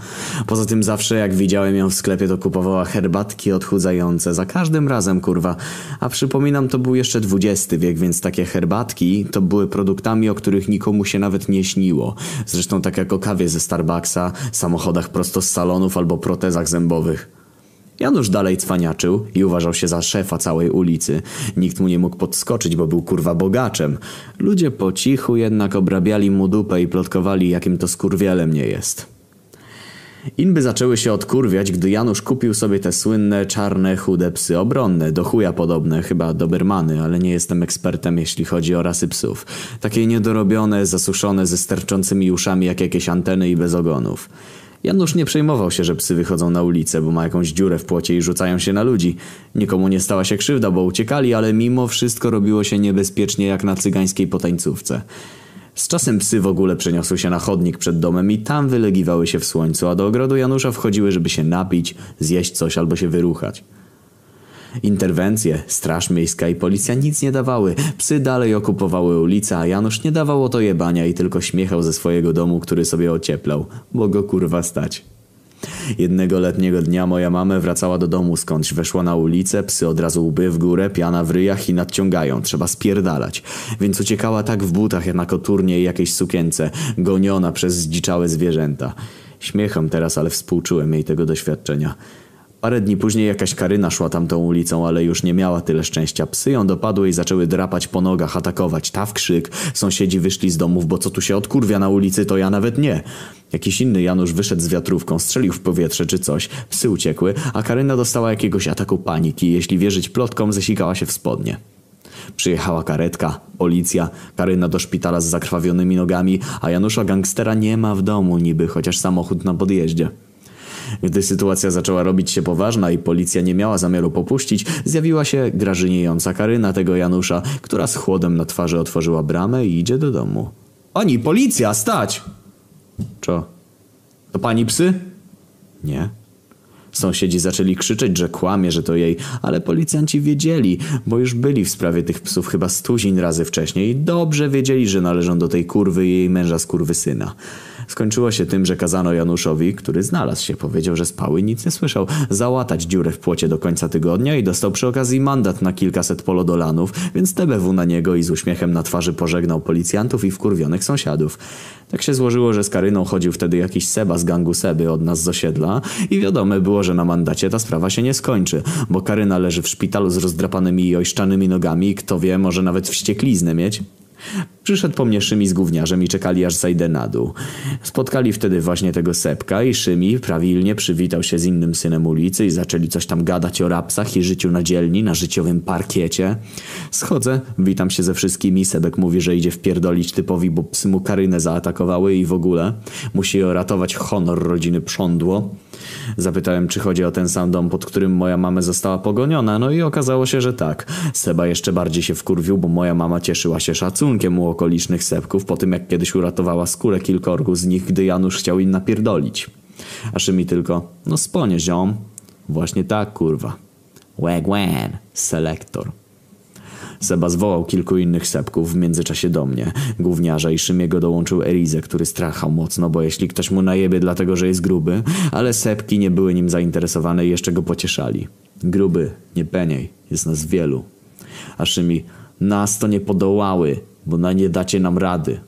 A: Poza tym zawsze jak widziałem ją w sklepie, to kupowała herbatki odchudzające, za każdym razem kurwa. A przypominam, to był jeszcze XX wiek, więc takie herbatki to były produktami, o których nikomu się nawet nie śniło. Zresztą tak jak o kawie ze Starbucksa, samochodach prosto z salonów albo protezach zębowych. Janusz dalej cwaniaczył i uważał się za szefa całej ulicy. Nikt mu nie mógł podskoczyć, bo był kurwa bogaczem. Ludzie po cichu jednak obrabiali mu dupę i plotkowali, jakim to skurwielem nie jest. Inby zaczęły się odkurwiać, gdy Janusz kupił sobie te słynne, czarne, chude psy obronne, do chuja podobne, chyba dobermany, ale nie jestem ekspertem, jeśli chodzi o rasy psów. Takie niedorobione, zasuszone, ze sterczącymi uszami jak jakieś anteny i bez ogonów. Janusz nie przejmował się, że psy wychodzą na ulicę, bo ma jakąś dziurę w płocie i rzucają się na ludzi. Nikomu nie stała się krzywda, bo uciekali, ale mimo wszystko robiło się niebezpiecznie jak na cygańskiej potańcówce. Z czasem psy w ogóle przeniosły się na chodnik przed domem i tam wylegiwały się w słońcu, a do ogrodu Janusza wchodziły, żeby się napić, zjeść coś albo się wyruchać. Interwencje, straż miejska i policja nic nie dawały. Psy dalej okupowały ulicę, a Janusz nie dawał o to jebania i tylko śmiechał ze swojego domu, który sobie ocieplał, bo go kurwa stać. Jednego letniego dnia moja mama wracała do domu skądś, weszła na ulicę, psy od razu łby w górę, piana w ryjach i nadciągają, trzeba spierdalać. Więc uciekała tak w butach jak na koturnie i jakiejś sukience, goniona przez zdziczałe zwierzęta. Śmiecham teraz, ale współczułem jej tego doświadczenia. Parę dni później jakaś Karyna szła tamtą ulicą, ale już nie miała tyle szczęścia. Psy ją dopadły i zaczęły drapać po nogach, atakować. Ta w krzyk. Sąsiedzi wyszli z domów, bo co tu się odkurwia na ulicy, to ja nawet nie. Jakiś inny Janusz wyszedł z wiatrówką, strzelił w powietrze czy coś. Psy uciekły, a Karyna dostała jakiegoś ataku paniki. Jeśli wierzyć plotkom, zesikała się w spodnie. Przyjechała karetka, policja, Karyna do szpitala z zakrwawionymi nogami, a Janusza gangstera nie ma w domu niby, chociaż samochód na podjeździe. Gdy sytuacja zaczęła robić się poważna i policja nie miała zamiaru popuścić, zjawiła się grażyniejąca Karyna tego Janusza, która z chłodem na twarzy otworzyła bramę i idzie do domu. Pani, policja, stać! Czo? To pani psy? Nie. Sąsiedzi zaczęli krzyczeć, że kłamie, że to jej, ale policjanci wiedzieli, bo już byli w sprawie tych psów chyba stuzin razy wcześniej i dobrze wiedzieli, że należą do tej kurwy i jej męża skurwysyna. syna. Skończyło się tym, że kazano Januszowi, który znalazł się, powiedział, że spał i nic nie słyszał, załatać dziurę w płocie do końca tygodnia i dostał przy okazji mandat na kilkaset polodolanów, więc TBW na niego i z uśmiechem na twarzy pożegnał policjantów i wkurwionych sąsiadów. Tak się złożyło, że z Karyną chodził wtedy jakiś Seba z gangu Seby od nas z osiedla i wiadome było, że na mandacie ta sprawa się nie skończy, bo Karyna leży w szpitalu z rozdrapanymi i ojszczanymi nogami i kto wie, może nawet wściekliznę mieć. Przyszedł po mnie Szymi z gówniarzem i czekali aż zajdę na dół. Spotkali wtedy właśnie tego Sepka i Szymi prawilnie przywitał się z innym synem ulicy i zaczęli coś tam gadać o rapsach i życiu na dzielni, na życiowym parkiecie. Schodzę, witam się ze wszystkimi, Sebek mówi, że idzie wpierdolić typowi, bo psy mu Karynę zaatakowały i w ogóle. Musi ratować honor rodziny Prządło. Zapytałem, czy chodzi o ten sam dom, pod którym moja mama została pogoniona, no i okazało się, że tak. Seba jeszcze bardziej się wkurwił, bo moja mama cieszyła się szacunkiem u okolicznych sepków po tym, jak kiedyś uratowała skórę kilkorgu z nich, gdy Janusz chciał im napierdolić. A mi tylko, no sponie ziom. Właśnie tak, kurwa. Wagwan, selektor. Seba zwołał kilku innych sepków w międzyczasie do mnie. Gówniarza i Szymiego dołączył Erizę, który strachał mocno, bo jeśli ktoś mu najebie dlatego, że jest gruby, ale sepki nie były nim zainteresowane i jeszcze go pocieszali. Gruby, nie peniej, jest nas wielu. A Szymi, nas to nie podołały, bo na nie dacie nam rady.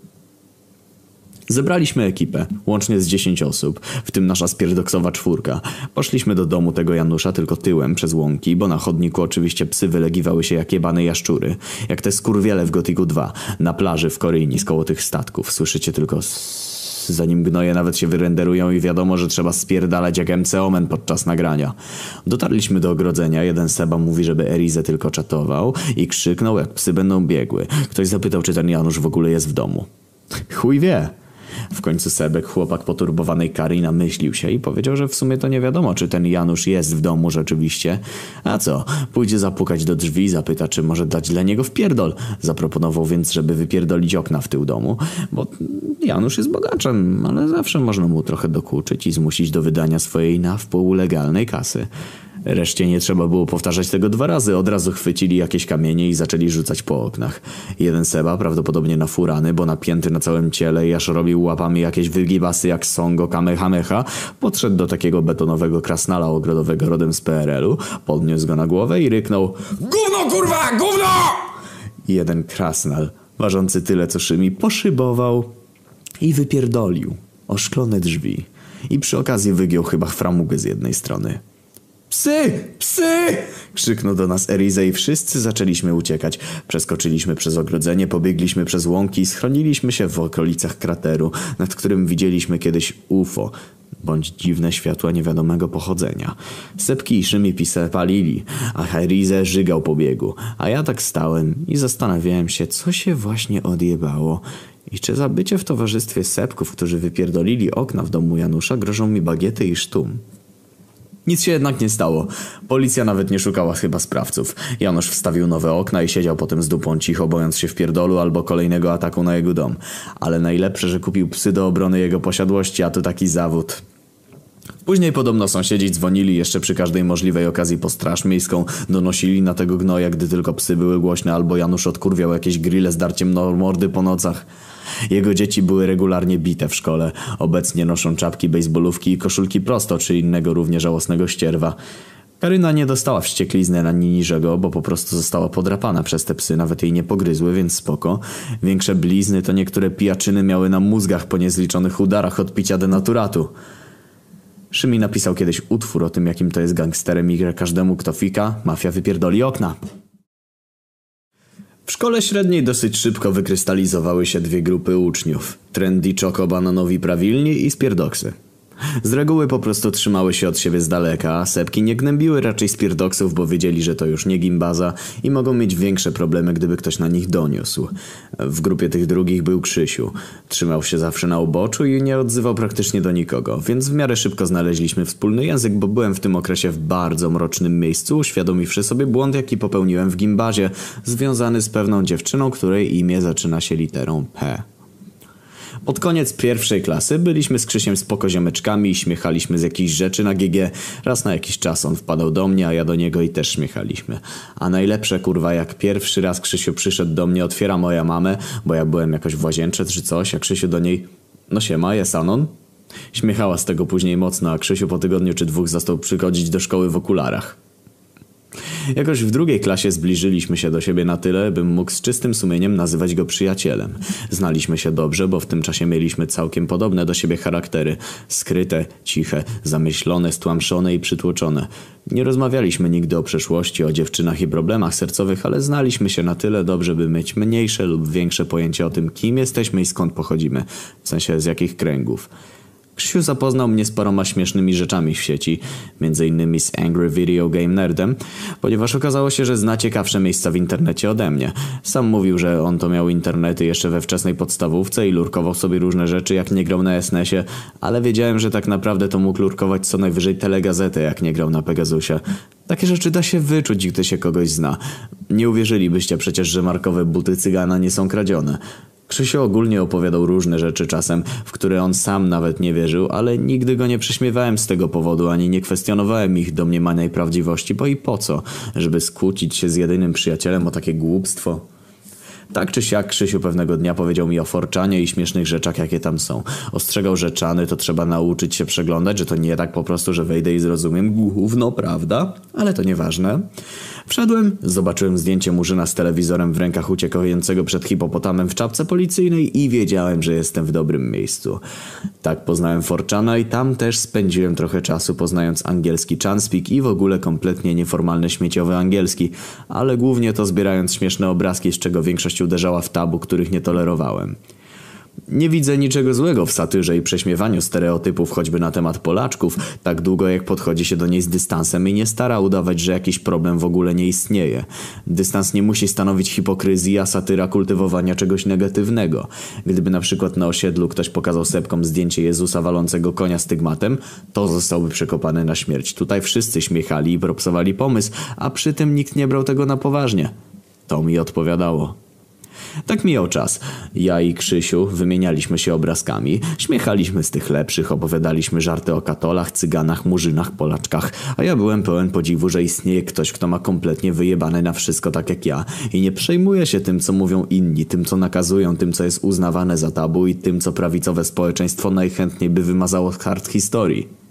A: Zebraliśmy ekipę, łącznie z 10 osób, w tym nasza spierdoksowa czwórka. Poszliśmy do domu tego Janusza tylko tyłem przez łąki, bo na chodniku oczywiście psy wylegiwały się jak jebane jaszczury. Jak te skurwiele w Gotiku 2, na plaży w Korynis koło tych statków. Słyszycie tylko zanim gnoje nawet się wyrenderują i wiadomo, że trzeba spierdalać jak MC Omen podczas nagrania. Dotarliśmy do ogrodzenia, jeden Seba mówi, żeby Erizę tylko czatował i krzyknął jak psy będą biegły. Ktoś zapytał, czy ten Janusz w ogóle jest w domu. Chuj wie. W końcu Sebek, chłopak poturbowanej Kari, namyślił się i powiedział, że w sumie to nie wiadomo, czy ten Janusz jest w domu rzeczywiście. A co, pójdzie zapukać do drzwi, zapyta, czy może dać dla niego wpierdol. Zaproponował więc, żeby wypierdolić okna w tył domu, bo Janusz jest bogaczem, ale zawsze można mu trochę dokuczyć i zmusić do wydania swojej na wpół legalnej kasy. Reszcie nie trzeba było powtarzać tego dwa razy. Od razu chwycili jakieś kamienie i zaczęli rzucać po oknach. Jeden Seba, prawdopodobnie na furany, bo napięty na całym ciele i aż robił łapami jakieś wygibasy jak Songo Kamehameha, podszedł do takiego betonowego krasnala ogrodowego rodem z PRL-u, podniósł go na głowę i ryknął
C: Gówno, kurwa, gówno!
A: Jeden krasnal, ważący tyle co Szymi, poszybował i wypierdolił oszklone drzwi. I przy okazji wygiął chyba framugę z jednej strony. Psy! Psy! Krzyknął do nas Erize i wszyscy zaczęliśmy uciekać. Przeskoczyliśmy przez ogrodzenie, pobiegliśmy przez łąki i schroniliśmy się w okolicach krateru, nad którym widzieliśmy kiedyś UFO, bądź dziwne światła niewiadomego pochodzenia. Sepki i Szymi pise palili, a Herize żygał po biegu, a ja tak stałem i zastanawiałem się, co się właśnie odjebało. I czy za bycie w towarzystwie sepków, którzy wypierdolili okna w domu Janusza, grożą mi bagiety i sztum? Nic się jednak nie stało. Policja nawet nie szukała chyba sprawców. Janusz wstawił nowe okna i siedział potem z dupą cicho, bojąc się w pierdolu albo kolejnego ataku na jego dom. Ale najlepsze, że kupił psy do obrony jego posiadłości, a to taki zawód. Później podobno sąsiedzi dzwonili jeszcze przy każdej możliwej okazji po straż miejską, donosili na tego gnoja, gdy tylko psy były głośne, albo Janusz odkurwiał jakieś grille z darciem mordy po nocach. Jego dzieci były regularnie bite w szkole. Obecnie noszą czapki, bejsbolówki i koszulki prosto, czy innego równie żałosnego ścierwa. Karyna nie dostała wścieklizny na niżego, bo po prostu została podrapana przez te psy, nawet jej nie pogryzły, więc spoko. Większe blizny to niektóre pijaczyny miały na mózgach po niezliczonych udarach od picia denaturatu. Szymi napisał kiedyś utwór o tym, jakim to jest gangsterem i że każdemu, kto fika, mafia wypierdoli okna. W szkole średniej dosyć szybko wykrystalizowały się dwie grupy uczniów. Trendy czoko-bananowi prawilni i spierdoksy. Z reguły po prostu trzymały się od siebie z daleka, a sepki nie gnębiły raczej spierdoksów, bo wiedzieli, że to już nie gimbaza i mogą mieć większe problemy, gdyby ktoś na nich doniósł. W grupie tych drugich był Krzysiu. Trzymał się zawsze na uboczu i nie odzywał praktycznie do nikogo, więc w miarę szybko znaleźliśmy wspólny język, bo byłem w tym okresie w bardzo mrocznym miejscu, uświadomiwszy sobie błąd, jaki popełniłem w gimbazie, związany z pewną dziewczyną, której imię zaczyna się literą P. Pod koniec pierwszej klasy byliśmy z Krzysiem spokoziomeczkami i śmiechaliśmy z jakichś rzeczy na GG. Raz na jakiś czas on wpadał do mnie, a ja do niego i też śmiechaliśmy. A najlepsze kurwa, jak pierwszy raz Krzysiu przyszedł do mnie, otwiera moja mamę, bo ja byłem jakoś w łazience czy coś, a Krzysiu do niej, no siema, jest Anon? Śmiechała z tego później mocno, a Krzysiu po tygodniu czy dwóch został przychodzić do szkoły w okularach. Jakoś w drugiej klasie zbliżyliśmy się do siebie na tyle, bym mógł z czystym sumieniem nazywać go przyjacielem. Znaliśmy się dobrze, bo w tym czasie mieliśmy całkiem podobne do siebie charaktery. Skryte, ciche, zamyślone, stłamszone i przytłoczone. Nie rozmawialiśmy nigdy o przeszłości, o dziewczynach i problemach sercowych, ale znaliśmy się na tyle dobrze, by mieć mniejsze lub większe pojęcie o tym, kim jesteśmy i skąd pochodzimy. W sensie z jakich kręgów. Krzysiu zapoznał mnie z paroma śmiesznymi rzeczami w sieci, innymi z Angry Video Game Nerdem, ponieważ okazało się, że zna ciekawsze miejsca w internecie ode mnie. Sam mówił, że on to miał internety jeszcze we wczesnej podstawówce i lurkował sobie różne rzeczy, jak nie grał na SNESie, ale wiedziałem, że tak naprawdę to mógł lurkować co najwyżej telegazetę, jak nie grał na Pegasusie. Takie rzeczy da się wyczuć, gdy się kogoś zna. Nie uwierzylibyście przecież, że markowe buty cygana nie są kradzione. Krzysiu ogólnie opowiadał różne rzeczy czasem, w które on sam nawet nie wierzył, ale nigdy go nie prześmiewałem z tego powodu, ani nie kwestionowałem ich domniemanej prawdziwości, bo i po co, żeby skłócić się z jedynym przyjacielem o takie głupstwo? Tak czy siak Krzysiu pewnego dnia powiedział mi o forczanie i śmiesznych rzeczach, jakie tam są. Ostrzegał, że czany to trzeba nauczyć się przeglądać, że to nie tak po prostu, że wejdę i zrozumiem gówno, prawda? Ale to nieważne. Wszedłem, zobaczyłem zdjęcie murzyna z telewizorem w rękach uciekającego przed hipopotamem w czapce policyjnej i wiedziałem, że jestem w dobrym miejscu. Tak poznałem Forczana i tam też spędziłem trochę czasu poznając angielski chanspik i w ogóle kompletnie nieformalny śmieciowy angielski, ale głównie to zbierając śmieszne obrazki, z czego większość uderzała w tabu, których nie tolerowałem. Nie widzę niczego złego w satyrze i prześmiewaniu stereotypów choćby na temat Polaczków, tak długo jak podchodzi się do niej z dystansem i nie stara udawać, że jakiś problem w ogóle nie istnieje. Dystans nie musi stanowić hipokryzji, a satyra kultywowania czegoś negatywnego. Gdyby na przykład na osiedlu ktoś pokazał sepkom zdjęcie Jezusa walącego konia stygmatem, to zostałby przekopany na śmierć. Tutaj wszyscy śmiechali i propsowali pomysł, a przy tym nikt nie brał tego na poważnie. To mi odpowiadało. Tak mijał czas. Ja i Krzysiu wymienialiśmy się obrazkami, śmiechaliśmy z tych lepszych, opowiadaliśmy żarty o katolach, cyganach, murzynach, polaczkach, a ja byłem pełen podziwu, że istnieje ktoś, kto ma kompletnie wyjebane na wszystko tak jak ja i nie przejmuje się tym, co mówią inni, tym, co nakazują, tym, co jest uznawane za tabu i tym, co prawicowe społeczeństwo najchętniej by wymazało z kart historii.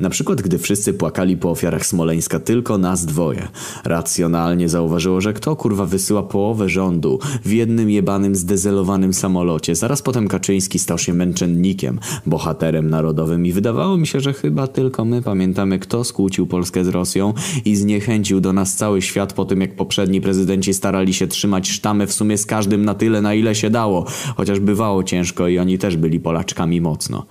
A: Na przykład, gdy wszyscy płakali po ofiarach Smoleńska tylko nas dwoje. Racjonalnie zauważyło, że kto kurwa wysyła połowę rządu w jednym jebanym zdezelowanym samolocie. Zaraz potem Kaczyński stał się męczennikiem, bohaterem narodowym i wydawało mi się, że chyba tylko my pamiętamy, kto skłócił Polskę z Rosją i zniechęcił do nas cały świat po tym, jak poprzedni prezydenci starali się trzymać sztamę w sumie z każdym na tyle, na ile się dało, chociaż bywało ciężko i oni też byli Polaczkami mocno.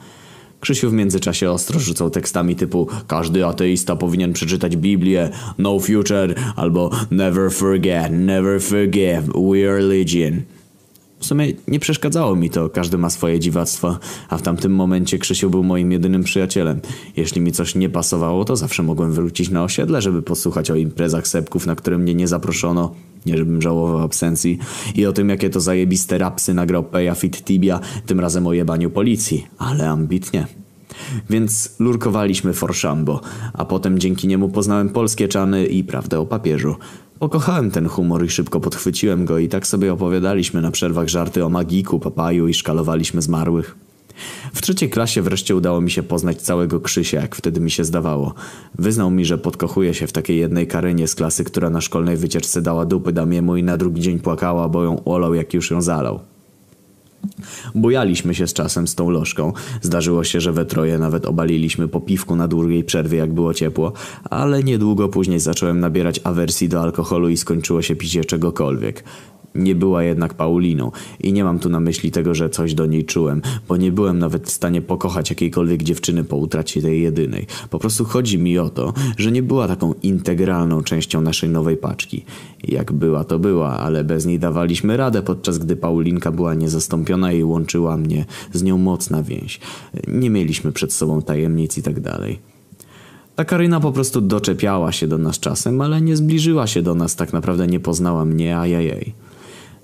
A: Krzysiu w międzyczasie ostro rzucał tekstami typu Każdy ateista powinien przeczytać Biblię, No Future albo Never Forget, Never Forgive, We Are Legion. W sumie nie przeszkadzało mi to, każdy ma swoje dziwactwo, a w tamtym momencie Krzysiu był moim jedynym przyjacielem. Jeśli mi coś nie pasowało, to zawsze mogłem wrócić na osiedle, żeby posłuchać o imprezach sepków, na które mnie nie zaproszono, nie żebym żałował absencji, i o tym, jakie to zajebiste rapsy nagrał Peja Fit Tibia, tym razem o jebaniu policji, ale ambitnie. Więc lurkowaliśmy Forszambo, a potem dzięki niemu poznałem polskie czany i prawdę o papieżu. Pokochałem ten humor i szybko podchwyciłem go i tak sobie opowiadaliśmy na przerwach żarty o magiku, papaju i szkalowaliśmy zmarłych. W trzeciej klasie wreszcie udało mi się poznać całego Krzysia, jak wtedy mi się zdawało. Wyznał mi, że podkochuje się w takiej jednej Karynie z klasy, która na szkolnej wycieczce dała dupy Damiemu i na drugi dzień płakała, bo ją olał, jak już ją zalał. Bujaliśmy się z czasem z tą lożką. Zdarzyło się, że we troje nawet obaliliśmy po piwku na długiej przerwie, jak było ciepło, ale niedługo później zacząłem nabierać awersji do alkoholu i skończyło się picie czegokolwiek. Nie była jednak Pauliną i nie mam tu na myśli tego, że coś do niej czułem, bo nie byłem nawet w stanie pokochać jakiejkolwiek dziewczyny po utracie tej jedynej. Po prostu chodzi mi o to, że nie była taką integralną częścią naszej nowej paczki. Jak była, to była, ale bez niej dawaliśmy radę, podczas gdy Paulinka była niezastąpiona i łączyła mnie z nią mocna więź. Nie mieliśmy przed sobą tajemnic i tak dalej. Ta Karyna po prostu doczepiała się do nas czasem, ale nie zbliżyła się do nas, tak naprawdę nie poznała mnie, a ja jej.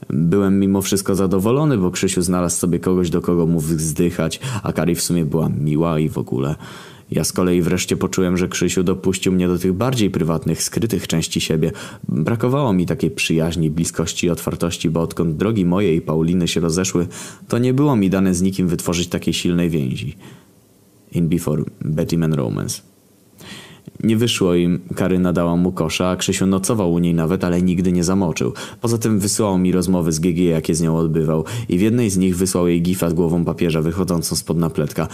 A: Byłem mimo wszystko zadowolony, bo Krzysiu znalazł sobie kogoś, do kogo mógł zdychać, a Kari w sumie była miła i w ogóle. Ja z kolei wreszcie poczułem, że Krzysiu dopuścił mnie do tych bardziej prywatnych, skrytych części siebie. Brakowało mi takiej przyjaźni, bliskości i otwartości, bo odkąd drogi moje i Pauliny się rozeszły, to nie było mi dane z nikim wytworzyć takiej silnej więzi. In Before Betty Man Romance. Nie wyszło im, Karyna dała mu kosza, Krzysiu nocował u niej nawet, ale nigdy nie zamoczył. Poza tym wysłał mi rozmowy z GG, jakie z nią odbywał i w jednej z nich wysłał jej gifa z głową papieża wychodzącą spod napletka.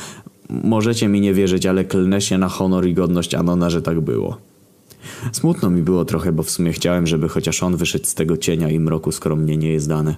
A: Możecie mi nie wierzyć, ale klnę się na honor i godność Anona, że tak było. Smutno mi było trochę, bo w sumie chciałem, żeby chociaż on wyszedł z tego cienia i mroku, skoro mnie nie jest dane.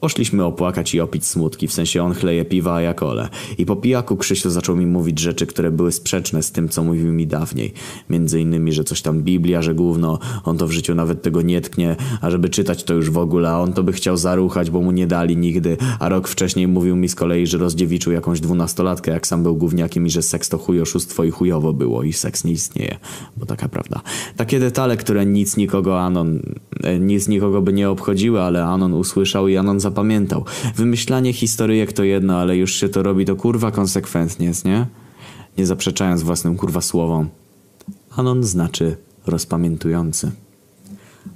A: Poszliśmy opłakać i opić smutki, w sensie on chleje piwa, a ja kole. I po pijaku Krzysiu zaczął mi mówić rzeczy, które były sprzeczne z tym, co mówił mi dawniej. Między innymi, że coś tam Biblia, że gówno, on to w życiu nawet tego nie tknie, a żeby czytać to już w ogóle, a on to by chciał zaruchać, bo mu nie dali nigdy, a rok wcześniej mówił mi z kolei, że rozdziewiczył jakąś dwunastolatkę, jak sam był gówniakiem i że seks to chuj oszustwo i chujowo było i seks nie istnieje, bo taka prawda. Takie detale, które nic nikogo Anon, e, nic nikogo by nie obchodziły, ale Anon usłyszał i Anon zapamiętał. Wymyślanie historyjek to jedno, ale już się to robi to kurwa konsekwentnie, nie? Nie zaprzeczając własnym kurwa słowom. Anon znaczy rozpamiętujący.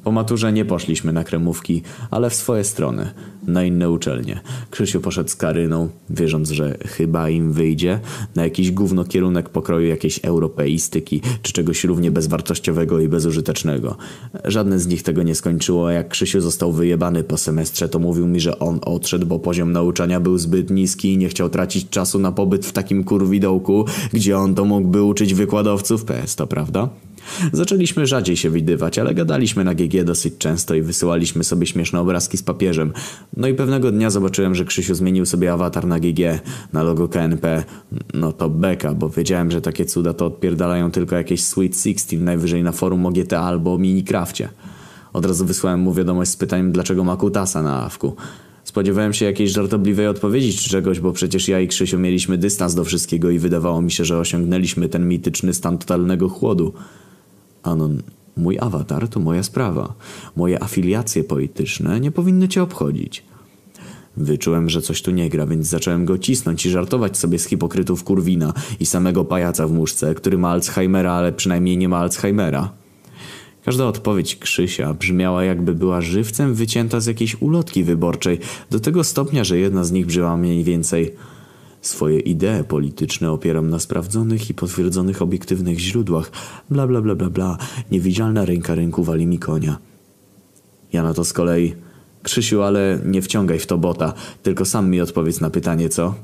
A: Po maturze nie poszliśmy na kremówki, ale w swoje strony, na inne uczelnie. Krzysiu poszedł z Karyną, wierząc, że chyba im wyjdzie, na jakiś gówno kierunek pokroju jakiejś europeistyki, czy czegoś równie bezwartościowego i bezużytecznego. Żadne z nich tego nie skończyło, a jak Krzysiu został wyjebany po semestrze, to mówił mi, że on odszedł, bo poziom nauczania był zbyt niski i nie chciał tracić czasu na pobyt w takim kurwidołku, gdzie on to mógłby uczyć wykładowców PS, to prawda? Zaczęliśmy rzadziej się widywać, ale gadaliśmy na GG dosyć często i wysyłaliśmy sobie śmieszne obrazki z papieżem. No i pewnego dnia zobaczyłem, że Krzysiu zmienił sobie awatar na GG, na logo KNP. No to beka, bo wiedziałem, że takie cuda to odpierdalają tylko jakieś Sweet Sixteen, najwyżej na forum o GTA albo o Minecrafcie. Od razu wysłałem mu wiadomość z pytaniem, dlaczego ma kutasa na awku. Spodziewałem się jakiejś żartobliwej odpowiedzi czy czegoś, bo przecież ja i Krzysiu mieliśmy dystans do wszystkiego i wydawało mi się, że osiągnęliśmy ten mityczny stan totalnego chłodu. Anon, mój awatar to moja sprawa. Moje afiliacje polityczne nie powinny cię obchodzić. Wyczułem, że coś tu nie gra, więc zacząłem go cisnąć i żartować sobie z hipokrytów Kurwina i samego pajaca w muszce, który ma Alzheimera, ale przynajmniej nie ma Alzheimera. Każda odpowiedź Krzysia brzmiała jakby była żywcem wycięta z jakiejś ulotki wyborczej, do tego stopnia, że jedna z nich brzmiała mniej więcej Swoje idee polityczne opieram na sprawdzonych i potwierdzonych obiektywnych źródłach. Bla bla bla bla bla. Niewidzialna ręka ręku wali mi konia. Ja na to z kolei... Krzysiu, ale nie wciągaj w to bota, tylko sam mi odpowiedz na pytanie, co?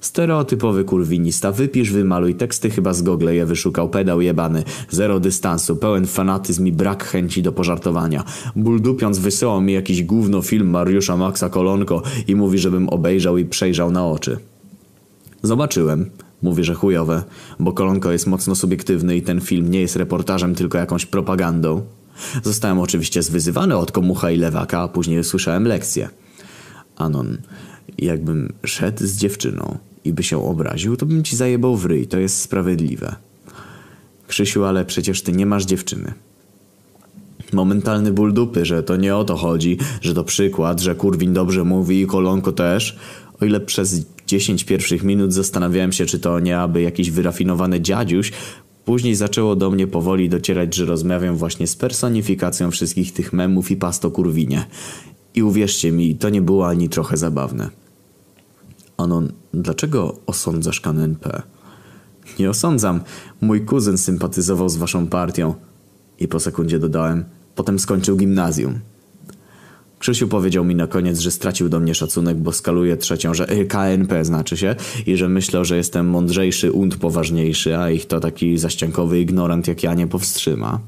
A: Stereotypowy kurwinista, wypisz, wymaluj teksty, chyba z Google je wyszukał, pedał jebany, zero dystansu, pełen fanatyzm i brak chęci do pożartowania. Buldupiąc wysyłał mi jakiś gówno film Mariusza Maxa Kolonko i mówi, żebym obejrzał i przejrzał na oczy. Zobaczyłem. Mówi, że chujowe, bo Kolonko jest mocno subiektywny i ten film nie jest reportażem, tylko jakąś propagandą. Zostałem oczywiście zwyzywany od komucha i lewaka, a później usłyszałem lekcję. Anon, jakbym szedł z dziewczyną i by się obraził, to bym ci zajebał w ryj, to jest sprawiedliwe. Krzysiu, ale przecież ty nie masz dziewczyny. Momentalny ból dupy, że to nie o to chodzi, że to przykład, że Kurwin dobrze mówi i Kolonko też. O ile przez 10 pierwszych minut zastanawiałem się, czy to nie aby jakiś wyrafinowany dziadziuś, później zaczęło do mnie powoli docierać, że rozmawiam właśnie z personifikacją wszystkich tych memów i pasto kurwinie. I uwierzcie mi, to nie było ani trochę zabawne. Anon, dlaczego osądzasz KNP? Nie osądzam. Mój kuzyn sympatyzował z waszą partią. I po sekundzie dodałem, potem skończył gimnazjum. Krzysiu powiedział mi na koniec, że stracił do mnie szacunek, bo skaluje trzecią, że y, KNP znaczy się i że myślał, że jestem mądrzejszy und poważniejszy, a ich to taki zaściankowy ignorant jak ja nie powstrzyma.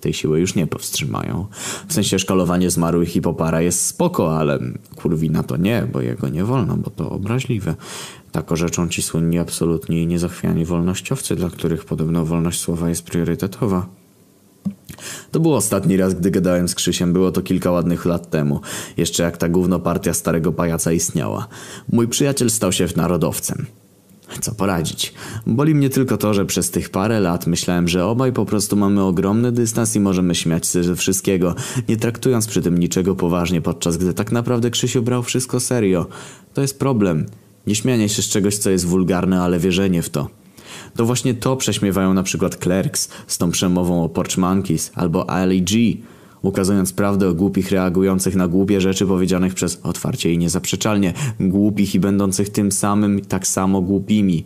A: Tej siły już nie powstrzymają. W sensie szkalowanie zmarłych i popara jest spoko, ale kurwina to nie, bo jego nie wolno, bo to obraźliwe. Taką rzeczą ci słynni absolutnie i niezachwiani wolnościowcy, dla których podobno wolność słowa jest priorytetowa. To był ostatni raz, gdy gadałem z Krzysiem, było to kilka ładnych lat temu. Jeszcze jak ta gównopartia starego pajaca istniała. Mój przyjaciel stał się narodowcem. Co poradzić? Boli mnie tylko to, że przez tych parę lat myślałem, że obaj po prostu mamy ogromny dystans i możemy śmiać się ze wszystkiego, nie traktując przy tym niczego poważnie, podczas gdy tak naprawdę Krzysiu brał wszystko serio. To jest problem. Nie śmianie się z czegoś, co jest wulgarne, ale wierzenie w to. To właśnie to prześmiewają na przykład Clerks z tą przemową o Porch Monkeys albo Ali ukazując prawdę o głupich reagujących na głupie rzeczy powiedzianych przez otwarcie i niezaprzeczalnie głupich i będących tym samym tak samo głupimi.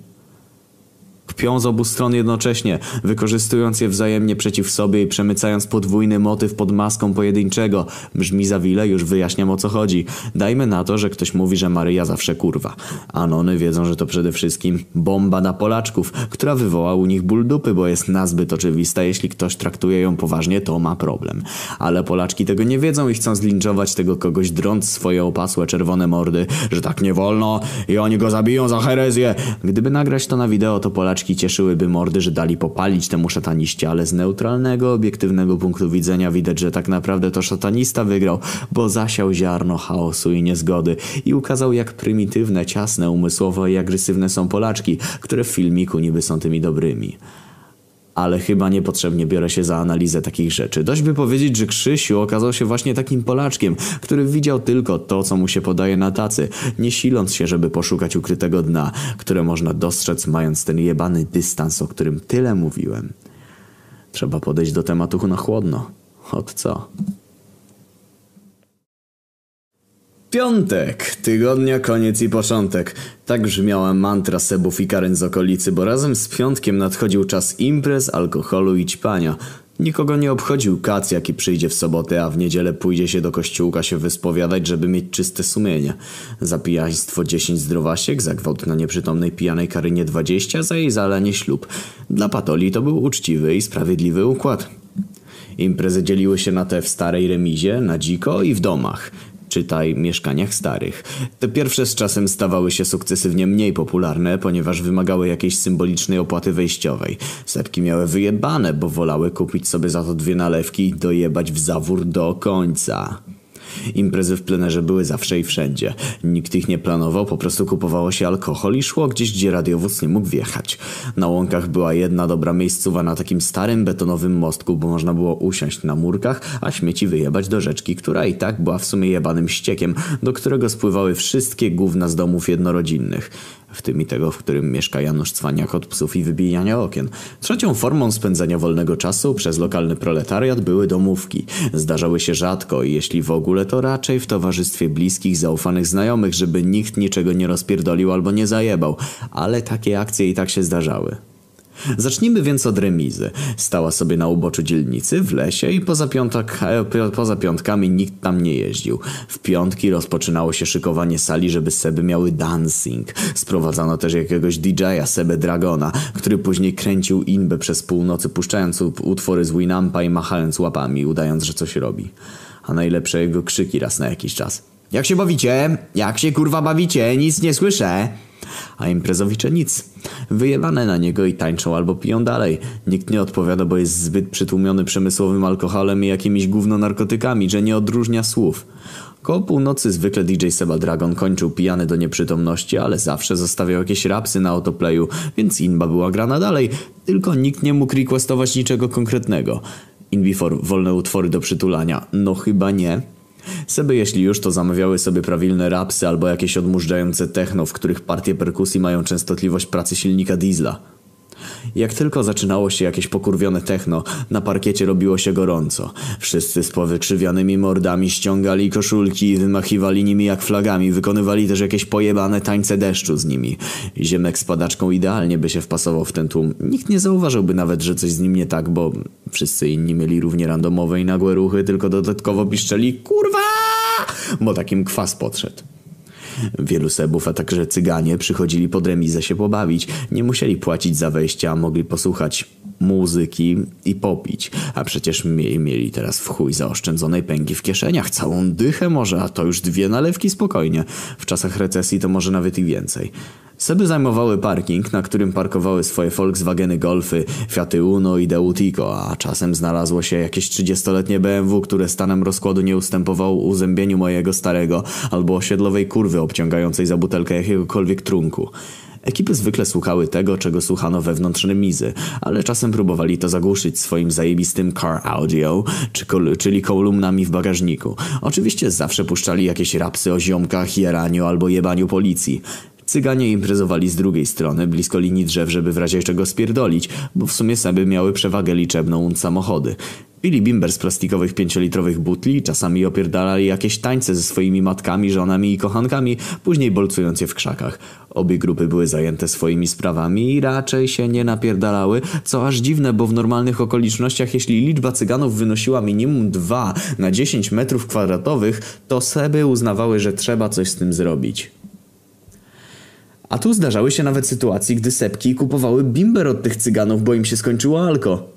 A: Kpią z obu stron jednocześnie, wykorzystując je wzajemnie przeciw sobie i przemycając podwójny motyw pod maską pojedynczego. Brzmi za wile, już wyjaśniam o co chodzi. Dajmy na to, że ktoś mówi, że Maryja zawsze kurwa. Anony wiedzą, że to przede wszystkim bomba na Polaczków, która wywoła u nich ból dupy, bo jest nazbyt oczywista. Jeśli ktoś traktuje ją poważnie, to ma problem. Ale Polaczki tego nie wiedzą i chcą zlinczować tego kogoś, drąc swoje opasłe czerwone mordy, że tak nie wolno i oni go zabiją za herezję. Gdyby nagrać to na wideo, to Polaczki Polaczki cieszyłyby mordy, że dali popalić temu szataniście, ale z neutralnego, obiektywnego punktu widzenia widać, że tak naprawdę to szatanista wygrał, bo zasiał ziarno chaosu i niezgody i ukazał jak prymitywne, ciasne, umysłowo i agresywne są Polaczki, które w filmiku niby są tymi dobrymi ale chyba niepotrzebnie biorę się za analizę takich rzeczy. Dość by powiedzieć, że Krzysiu okazał się właśnie takim Polaczkiem, który widział tylko to, co mu się podaje na tacy, nie siląc się, żeby poszukać ukrytego dna, które można dostrzec mając ten jebany dystans, o którym tyle mówiłem. Trzeba podejść do tematu na chłodno. Od co? Piątek, tygodnia, koniec i początek. Tak brzmiała mantra Sebów i Karen z okolicy, bo razem z piątkiem nadchodził czas imprez, alkoholu i ćpania. Nikogo nie obchodził kac, jaki przyjdzie w sobotę, a w niedzielę pójdzie się do kościółka się wyspowiadać, żeby mieć czyste sumienie. Za pijaństwo 10 zdrowasiek, za gwałt na nieprzytomnej pijanej Karynie 20, za jej zalanie ślub. Dla Patoli to był uczciwy i sprawiedliwy układ. Imprezy dzieliły się na te w starej remizie, na dziko i w domach. Czytaj mieszkaniach starych. Te pierwsze z czasem stawały się sukcesywnie mniej popularne, ponieważ wymagały jakiejś symbolicznej opłaty wejściowej. Sepki miały wyjebane, bo wolały kupić sobie za to dwie nalewki i dojebać w zawór do końca. Imprezy w plenerze były zawsze i wszędzie. Nikt ich nie planował, po prostu kupowało się alkohol i szło gdzieś, gdzie radiowóz nie mógł wjechać. Na łąkach była jedna dobra miejscowa na takim starym betonowym mostku, bo można było usiąść na murkach, a śmieci wyjebać do rzeczki, która i tak była w sumie jebanym ściekiem, do którego spływały wszystkie gówna z domów jednorodzinnych w tym i tego, w którym mieszka Janusz Cwaniak od psów i wybijania okien. Trzecią formą spędzania wolnego czasu przez lokalny proletariat były domówki. Zdarzały się rzadko i jeśli w ogóle, to raczej w towarzystwie bliskich, zaufanych znajomych, żeby nikt niczego nie rozpierdolił albo nie zajebał. Ale takie akcje i tak się zdarzały. Zacznijmy więc od remizy. Stała sobie na uboczu dzielnicy, w lesie i poza, e, poza piątkami nikt tam nie jeździł. W piątki rozpoczynało się szykowanie sali, żeby Seby miały dancing. Sprowadzano też jakiegoś DJ-a, Sebę Dragona, który później kręcił inbę przez północy, puszczając utwory z Winampa i machając łapami, udając, że coś robi. A najlepsze jego krzyki raz na jakiś czas. Jak się bawicie? Jak się kurwa bawicie? Nic nie słyszę. A imprezowicze nic. Wyjebane na niego i tańczą albo piją dalej. Nikt nie odpowiada, bo jest zbyt przytłumiony przemysłowym alkoholem i jakimiś gówno narkotykami, że nie odróżnia słów. Koło północy zwykle DJ Seba Dragon kończył pijany do nieprzytomności, ale zawsze zostawiał jakieś rapsy na autoplayu, więc inba była grana dalej, tylko nikt nie mógł requestować niczego konkretnego. Inbifor wolne utwory do przytulania. No chyba nie. Seby jeśli już to zamawiały sobie prawilne rapsy albo jakieś odmurzające techno, w których partie perkusji mają częstotliwość pracy silnika diesla. Jak tylko zaczynało się jakieś pokurwione techno, na parkiecie robiło się gorąco. Wszyscy z powykrzywianymi mordami ściągali koszulki i wymachiwali nimi jak flagami, wykonywali też jakieś pojebane tańce deszczu z nimi. Ziemek z padaczką idealnie by się wpasował w ten tłum. Nikt nie zauważyłby nawet, że coś z nim nie tak, bo wszyscy inni mieli równie randomowe i nagłe ruchy, tylko dodatkowo piszczeli kurwa, bo takim kwas podszedł. Wielu Sebów, a także Cyganie przychodzili pod remizę się pobawić. Nie musieli płacić za wejście, a mogli posłuchać muzyki i popić. A przecież mieli, teraz w chuj zaoszczędzonej pęgi w kieszeniach. Całą dychę może, a to już dwie nalewki spokojnie. W czasach recesji to może nawet i więcej. Seby zajmowały parking, na którym parkowały swoje Volkswageny Golfy, Fiaty Uno i Deutico, a czasem znalazło się jakieś 30-letnie BMW, które stanem rozkładu nie ustępowało uzębieniu mojego starego albo osiedlowej kurwy obciągającej za butelkę jakiegokolwiek trunku. Ekipy zwykle słuchały tego, czego słuchano wewnątrz remizy, ale czasem próbowali to zagłuszyć swoim zajebistym car audio, czy kol czyli kolumnami w bagażniku. Oczywiście zawsze puszczali jakieś rapsy o ziomkach, jaraniu albo jebaniu policji. Cyganie imprezowali z drugiej strony, blisko linii drzew, żeby w razie czego spierdolić, bo w sumie sobie miały przewagę liczebną samochody. Pili bimber z plastikowych pięciolitrowych butli, czasami opierdalali jakieś tańce ze swoimi matkami, żonami i kochankami, później bolcując je w krzakach. Obie grupy były zajęte swoimi sprawami i raczej się nie napierdalały, co aż dziwne, bo w normalnych okolicznościach, jeśli liczba cyganów wynosiła minimum 2 na 10 metrów kwadratowych, to seby uznawały, że trzeba coś z tym zrobić. A tu zdarzały się nawet sytuacje, gdy sepki kupowały bimber od tych cyganów, bo im się skończyło alko.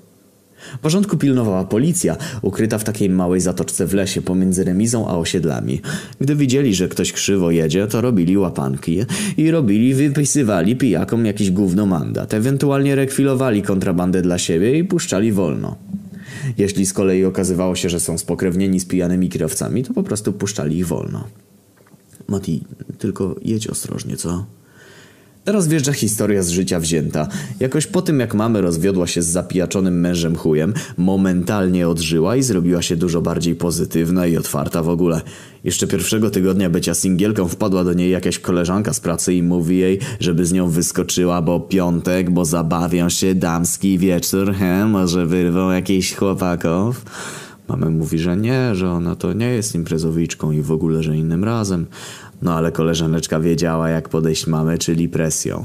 A: Porządku pilnowała policja, ukryta w takiej małej zatoczce w lesie pomiędzy remizą a osiedlami. Gdy widzieli, że ktoś krzywo jedzie, to robili łapanki i robili, wypisywali pijakom jakiś gówno mandat, ewentualnie rekwilowali kontrabandę dla siebie i puszczali wolno. Jeśli z kolei okazywało się, że są spokrewnieni z pijanymi kierowcami, to po prostu puszczali ich wolno. Mati, tylko jedź ostrożnie, co? Teraz wjeżdża historia z życia wzięta. Jakoś po tym jak mamy rozwiodła się z zapijaczonym mężem chujem, momentalnie odżyła i zrobiła się dużo bardziej pozytywna i otwarta w ogóle. Jeszcze pierwszego tygodnia bycia singielką wpadła do niej jakaś koleżanka z pracy i mówi jej, żeby z nią wyskoczyła, bo piątek, bo zabawią się damski wieczór, he, może wyrwą jakichś chłopaków. Mama mówi, że nie, że ona to nie jest imprezowiczką i w ogóle, że innym razem. No ale koleżaneczka wiedziała, jak podejść mamę, czyli presją.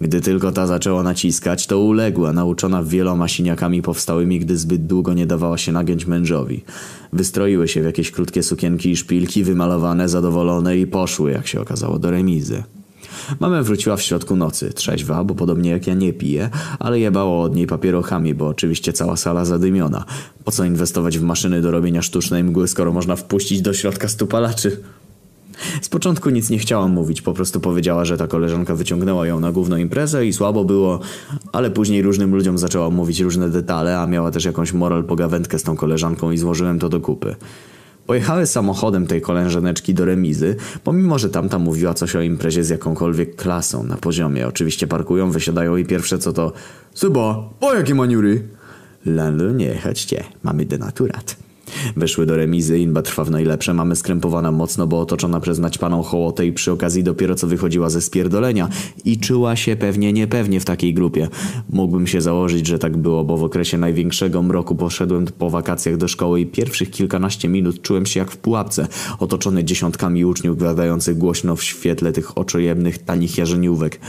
A: Gdy tylko ta zaczęła naciskać, to uległa, nauczona wieloma siniakami powstałymi, gdy zbyt długo nie dawała się nagiąć mężowi. Wystroiły się w jakieś krótkie sukienki i szpilki, wymalowane, zadowolone i poszły, jak się okazało, do remizy. Mama wróciła w środku nocy, trzeźwa, bo podobnie jak ja nie piję, ale jebało od niej papierochami, bo oczywiście cała sala zadymiona. Po co inwestować w maszyny do robienia sztucznej mgły, skoro można wpuścić do środka stupalaczy? Z początku nic nie chciałam mówić, po prostu powiedziała, że ta koleżanka wyciągnęła ją na główną imprezę i słabo było, ale później różnym ludziom zaczęła mówić różne detale, a miała też jakąś moral pogawędkę z tą koleżanką i złożyłem to do kupy. Pojechały samochodem tej koleżaneczki do remizy, pomimo że tamta mówiła coś o imprezie z jakąkolwiek klasą na poziomie. Oczywiście parkują, wysiadają i pierwsze co to Suba, po jakie maniury? Lando, nie, chodźcie, mamy denaturat. Weszły do remizy, inba trwa w najlepsze, mamy skrępowana mocno, bo otoczona przez naćpaną hołotę i przy okazji dopiero co wychodziła ze spierdolenia i czuła się pewnie niepewnie w takiej grupie. Mógłbym się założyć, że tak było, bo w okresie największego mroku poszedłem po wakacjach do szkoły i pierwszych kilkanaście minut czułem się jak w pułapce, otoczony dziesiątkami uczniów gadających głośno w świetle tych oczojebnych, tanich jarzeniówek.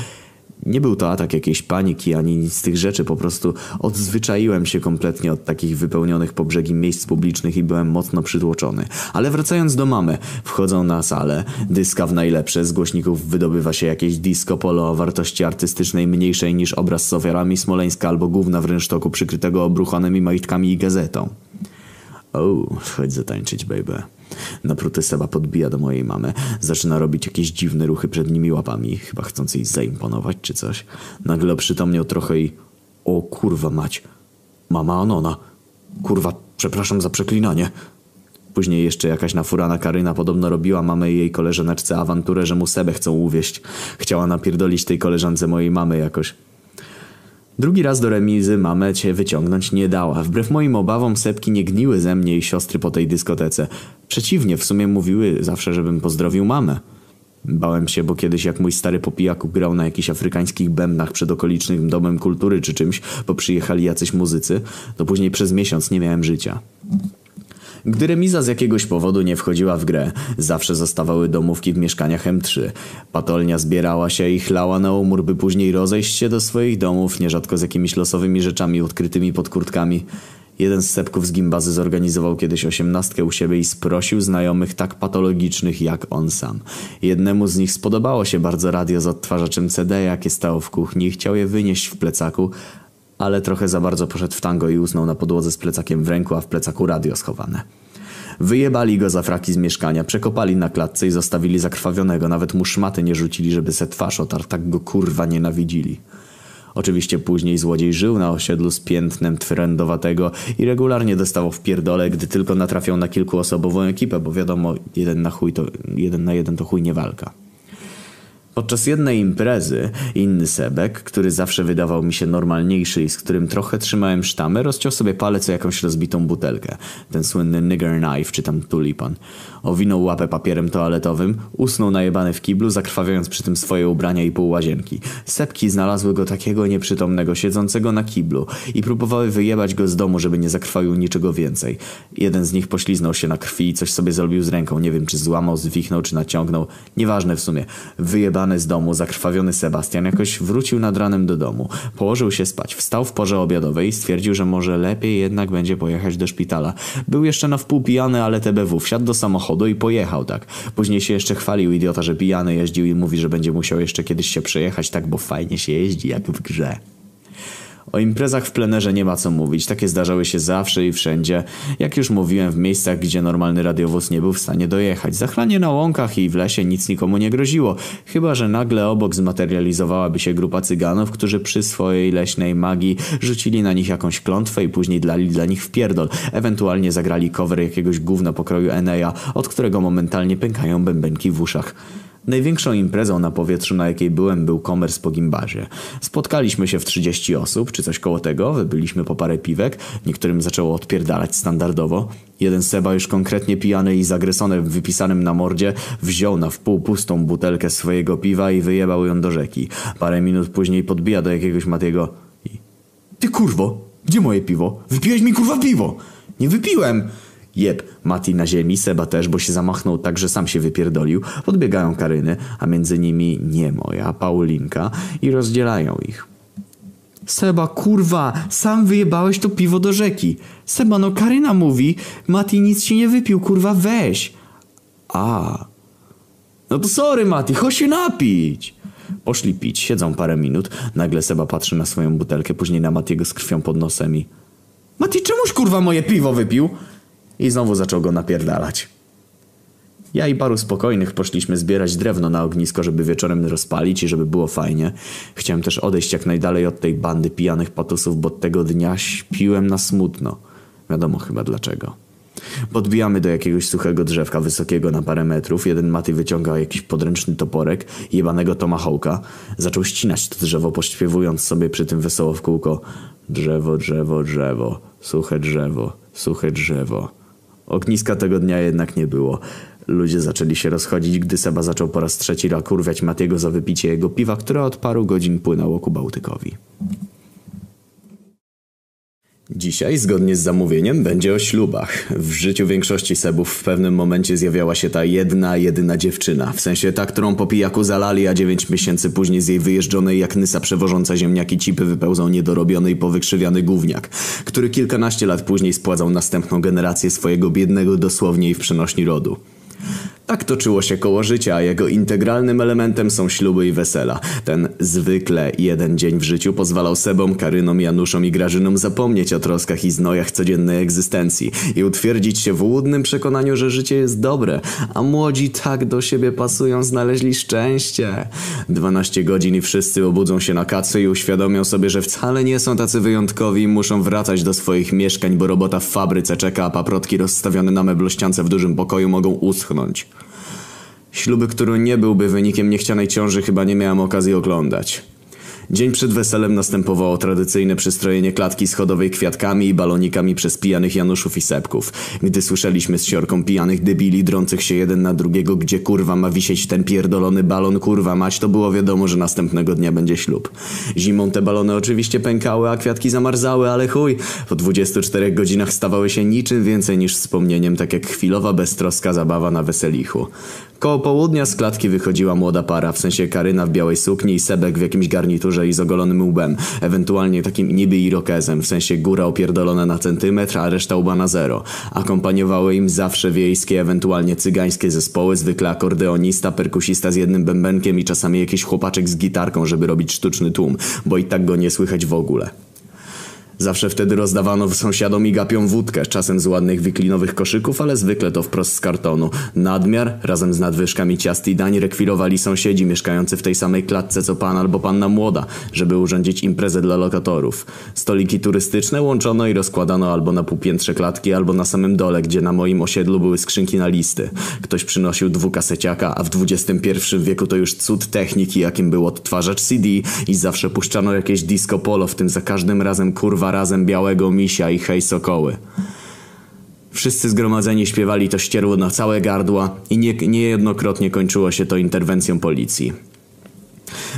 A: Nie był to atak jakiejś paniki ani nic z tych rzeczy, po prostu odzwyczaiłem się kompletnie od takich wypełnionych po brzegi miejsc publicznych i byłem mocno przytłoczony. Ale wracając do mamy, wchodzą na salę, dyska w najlepsze, z głośników wydobywa się jakieś disco polo o wartości artystycznej mniejszej niż obraz z ofiarami Smoleńska albo gówna w rynsztoku przykrytego obruchanymi majtkami i gazetą. O, chodź zatańczyć, baby. Napruty Seba podbija do mojej mamy. Zaczyna robić jakieś dziwne ruchy przed nimi łapami, chyba chcąc jej zaimponować czy coś. Nagle oprzytomniał trochę i... O kurwa mać. Mama Anona. Kurwa, przepraszam za przeklinanie. Później jeszcze jakaś nafurana Karyna podobno robiła mamę i jej koleżaneczce awanturę, że mu Sebę chcą uwieść. Chciała napierdolić tej koleżance mojej mamy jakoś. Drugi raz do remizy mamę cię wyciągnąć nie dała. Wbrew moim obawom sepki nie gniły ze mnie i siostry po tej dyskotece. Przeciwnie, w sumie mówiły zawsze, żebym pozdrowił mamę. Bałem się, bo kiedyś jak mój stary po pijaku grał na jakichś afrykańskich bębnach przed okolicznym domem kultury czy czymś, bo przyjechali jacyś muzycy, to później przez miesiąc nie miałem życia. Gdy remiza z jakiegoś powodu nie wchodziła w grę, zawsze zostawały domówki w mieszkaniach M3. Patolnia zbierała się i chlała na umór, by później rozejść się do swoich domów, nierzadko z jakimiś losowymi rzeczami ukrytymi pod kurtkami. Jeden z sepków z gimbazy zorganizował kiedyś osiemnastkę u siebie i sprosił znajomych tak patologicznych jak on sam. Jednemu z nich spodobało się bardzo radio z odtwarzaczem CD, jakie stało w kuchni chciał je wynieść w plecaku, ale trochę za bardzo poszedł w tango i usnął na podłodze z plecakiem w ręku, a w plecaku radio schowane. Wyjebali go za fraki z mieszkania, przekopali na klatce i zostawili zakrwawionego. Nawet mu szmaty nie rzucili, żeby se twarz otarł. Tak go kurwa nienawidzili. Oczywiście później złodziej żył na osiedlu z piętnem trendowatego i regularnie dostawał w pierdole, gdy tylko natrafiał na kilkuosobową ekipę, bo wiadomo, jeden na chuj to, jeden na jeden to chuj nie walka. Podczas jednej imprezy inny Sebek, który zawsze wydawał mi się normalniejszy i z którym trochę trzymałem sztamę, rozciął sobie palec o jakąś rozbitą butelkę. Ten słynny nigger knife, czy tam tulipan. Owinął łapę papierem toaletowym, usnął najebany w kiblu, zakrwawiając przy tym swoje ubrania i pół łazienki. Sepki znalazły go takiego nieprzytomnego, siedzącego na kiblu i próbowały wyjebać go z domu, żeby nie zakrwawił niczego więcej. Jeden z nich pośliznął się na krwi i coś sobie zrobił z ręką. Nie wiem, czy złamał, zwichnął, czy naciągnął. Nieważne w sumie. Wyjebany z domu, zakrwawiony Sebastian jakoś wrócił nad ranem do domu. Położył się spać, wstał w porze obiadowej i stwierdził, że może lepiej jednak będzie pojechać do szpitala. Był jeszcze na wpół pijany, ale TBW wsiadł do samochodu i pojechał tak. Później się jeszcze chwalił idiota, że pijany jeździł i mówi, że będzie musiał jeszcze kiedyś się przejechać tak, bo fajnie się jeździ jak w grze. O imprezach w plenerze nie ma co mówić, takie zdarzały się zawsze i wszędzie. Jak już mówiłem, w miejscach, gdzie normalny radiowóz nie był w stanie dojechać. Zachlanie na łąkach i w lesie nic nikomu nie groziło, chyba że nagle obok zmaterializowałaby się grupa cyganów, którzy przy swojej leśnej magii rzucili na nich jakąś klątwę i później dali dla nich w pierdol. Ewentualnie zagrali cover jakiegoś gówna pokroju Enea, od którego momentalnie pękają bębenki w uszach. Największą imprezą na powietrzu, na jakiej byłem, był komers po gimbazie. Spotkaliśmy się w 30 osób, czy coś koło tego, wybyliśmy po parę piwek, niektórym zaczęło odpierdalać standardowo. Jeden Seba już konkretnie pijany i zagresony wypisanym na mordzie wziął na wpół pustą butelkę swojego piwa i wyjebał ją do rzeki. Parę minut później podbija do jakiegoś Matiego i... Ty kurwo, gdzie moje piwo? Wypiłeś mi kurwa piwo! Nie wypiłem! Jeb, Mati na ziemi, Seba też, bo się zamachnął tak, że sam się wypierdolił. Podbiegają Karyny, a między nimi nie moja, Paulinka i rozdzielają ich. Seba, kurwa, sam wyjebałeś to piwo do rzeki. Seba, no Karyna mówi, Mati nic ci nie wypił, kurwa, weź. A. No to sorry, Mati, chodź się napić. Poszli pić, siedzą parę minut. Nagle Seba patrzy na swoją butelkę, później na Matiego z krwią pod nosem i... Mati, czemuś kurwa moje piwo wypił? I znowu zaczął go napierdalać. Ja i paru spokojnych poszliśmy zbierać drewno na ognisko, żeby wieczorem rozpalić i żeby było fajnie. Chciałem też odejść jak najdalej od tej bandy pijanych patusów, bo tego dnia śpiłem na smutno. Wiadomo chyba dlaczego. Podbijamy do jakiegoś suchego drzewka wysokiego na parę metrów. Jeden Maty wyciąga jakiś podręczny toporek, jebanego tomahawka. Zaczął ścinać to drzewo, pośpiewując sobie przy tym wesoło w kółko. Drzewo, drzewo, drzewo, suche drzewo, suche drzewo. Ogniska tego dnia jednak nie było. Ludzie zaczęli się rozchodzić, gdy Seba zaczął po raz trzeci rakurwiać Matiego za wypicie jego piwa, które od paru godzin płynęło ku Bałtykowi. Dzisiaj, zgodnie z zamówieniem, będzie o ślubach. W życiu większości Sebów w pewnym momencie zjawiała się ta jedna, jedyna dziewczyna. W sensie ta, którą po pijaku zalali, a dziewięć miesięcy później z jej wyjeżdżonej jak nysa przewożąca ziemniaki cipy wypełzał niedorobiony i powykrzywiany gówniak, który kilkanaście lat później spładzał następną generację swojego biednego dosłownie i w przenośni rodu. Tak toczyło się koło życia, a jego integralnym elementem są śluby i wesela. Ten zwykle jeden dzień w życiu pozwalał Sebom, Karynom, Januszom i Grażynom zapomnieć o troskach i znojach codziennej egzystencji i utwierdzić się w łudnym przekonaniu, że życie jest dobre, a młodzi tak do siebie pasują, znaleźli szczęście. 12 godzin i wszyscy obudzą się na kacy i uświadomią sobie, że wcale nie są tacy wyjątkowi i muszą wracać do swoich mieszkań, bo robota w fabryce czeka, a paprotki rozstawione na meblościance w dużym pokoju mogą uschnąć. Śluby, który nie byłby wynikiem niechcianej ciąży, chyba nie miałem okazji oglądać. Dzień przed weselem następowało tradycyjne przystrojenie klatki schodowej kwiatkami i balonikami przez pijanych Januszów i Sepków. Gdy słyszeliśmy z siorką pijanych debili drących się jeden na drugiego, gdzie kurwa ma wisieć ten pierdolony balon, kurwa mać, to było wiadomo, że następnego dnia będzie ślub. Zimą te balony oczywiście pękały, a kwiatki zamarzały, ale chuj, po 24 godzinach stawały się niczym więcej niż wspomnieniem, tak jak chwilowa beztroska zabawa na weselichu. Koło południa z klatki wychodziła młoda para, w sensie Karyna w białej sukni i Sebek w jakimś garniturze i z ogolonym łbem, ewentualnie takim niby irokezem, w sensie góra opierdolona na centymetr, a reszta łba na zero. Akompaniowały im zawsze wiejskie, ewentualnie cygańskie zespoły, zwykle akordeonista, perkusista z jednym bębenkiem i czasami jakiś chłopaczek z gitarką, żeby robić sztuczny tłum, bo i tak go nie słychać w ogóle. Zawsze wtedy rozdawano sąsiadom i gapiom wódkę, czasem z ładnych wiklinowych koszyków, ale zwykle to wprost z kartonu. Nadmiar, razem z nadwyżkami ciast i dań rekwirowali sąsiedzi mieszkający w tej samej klatce co pan albo panna młoda, żeby urządzić imprezę dla lokatorów. Stoliki turystyczne łączono i rozkładano albo na półpiętrze klatki, albo na samym dole, gdzie na moim osiedlu były skrzynki na listy. Ktoś przynosił dwukaseciaka, a w XXI wieku to już cud techniki, jakim był odtwarzacz CD i zawsze puszczano jakieś disco polo, w tym za każdym razem kurwa razem białego misia i hej sokoły. Wszyscy zgromadzeni śpiewali to ścierło na całe gardła i nie, niejednokrotnie kończyło się to interwencją policji.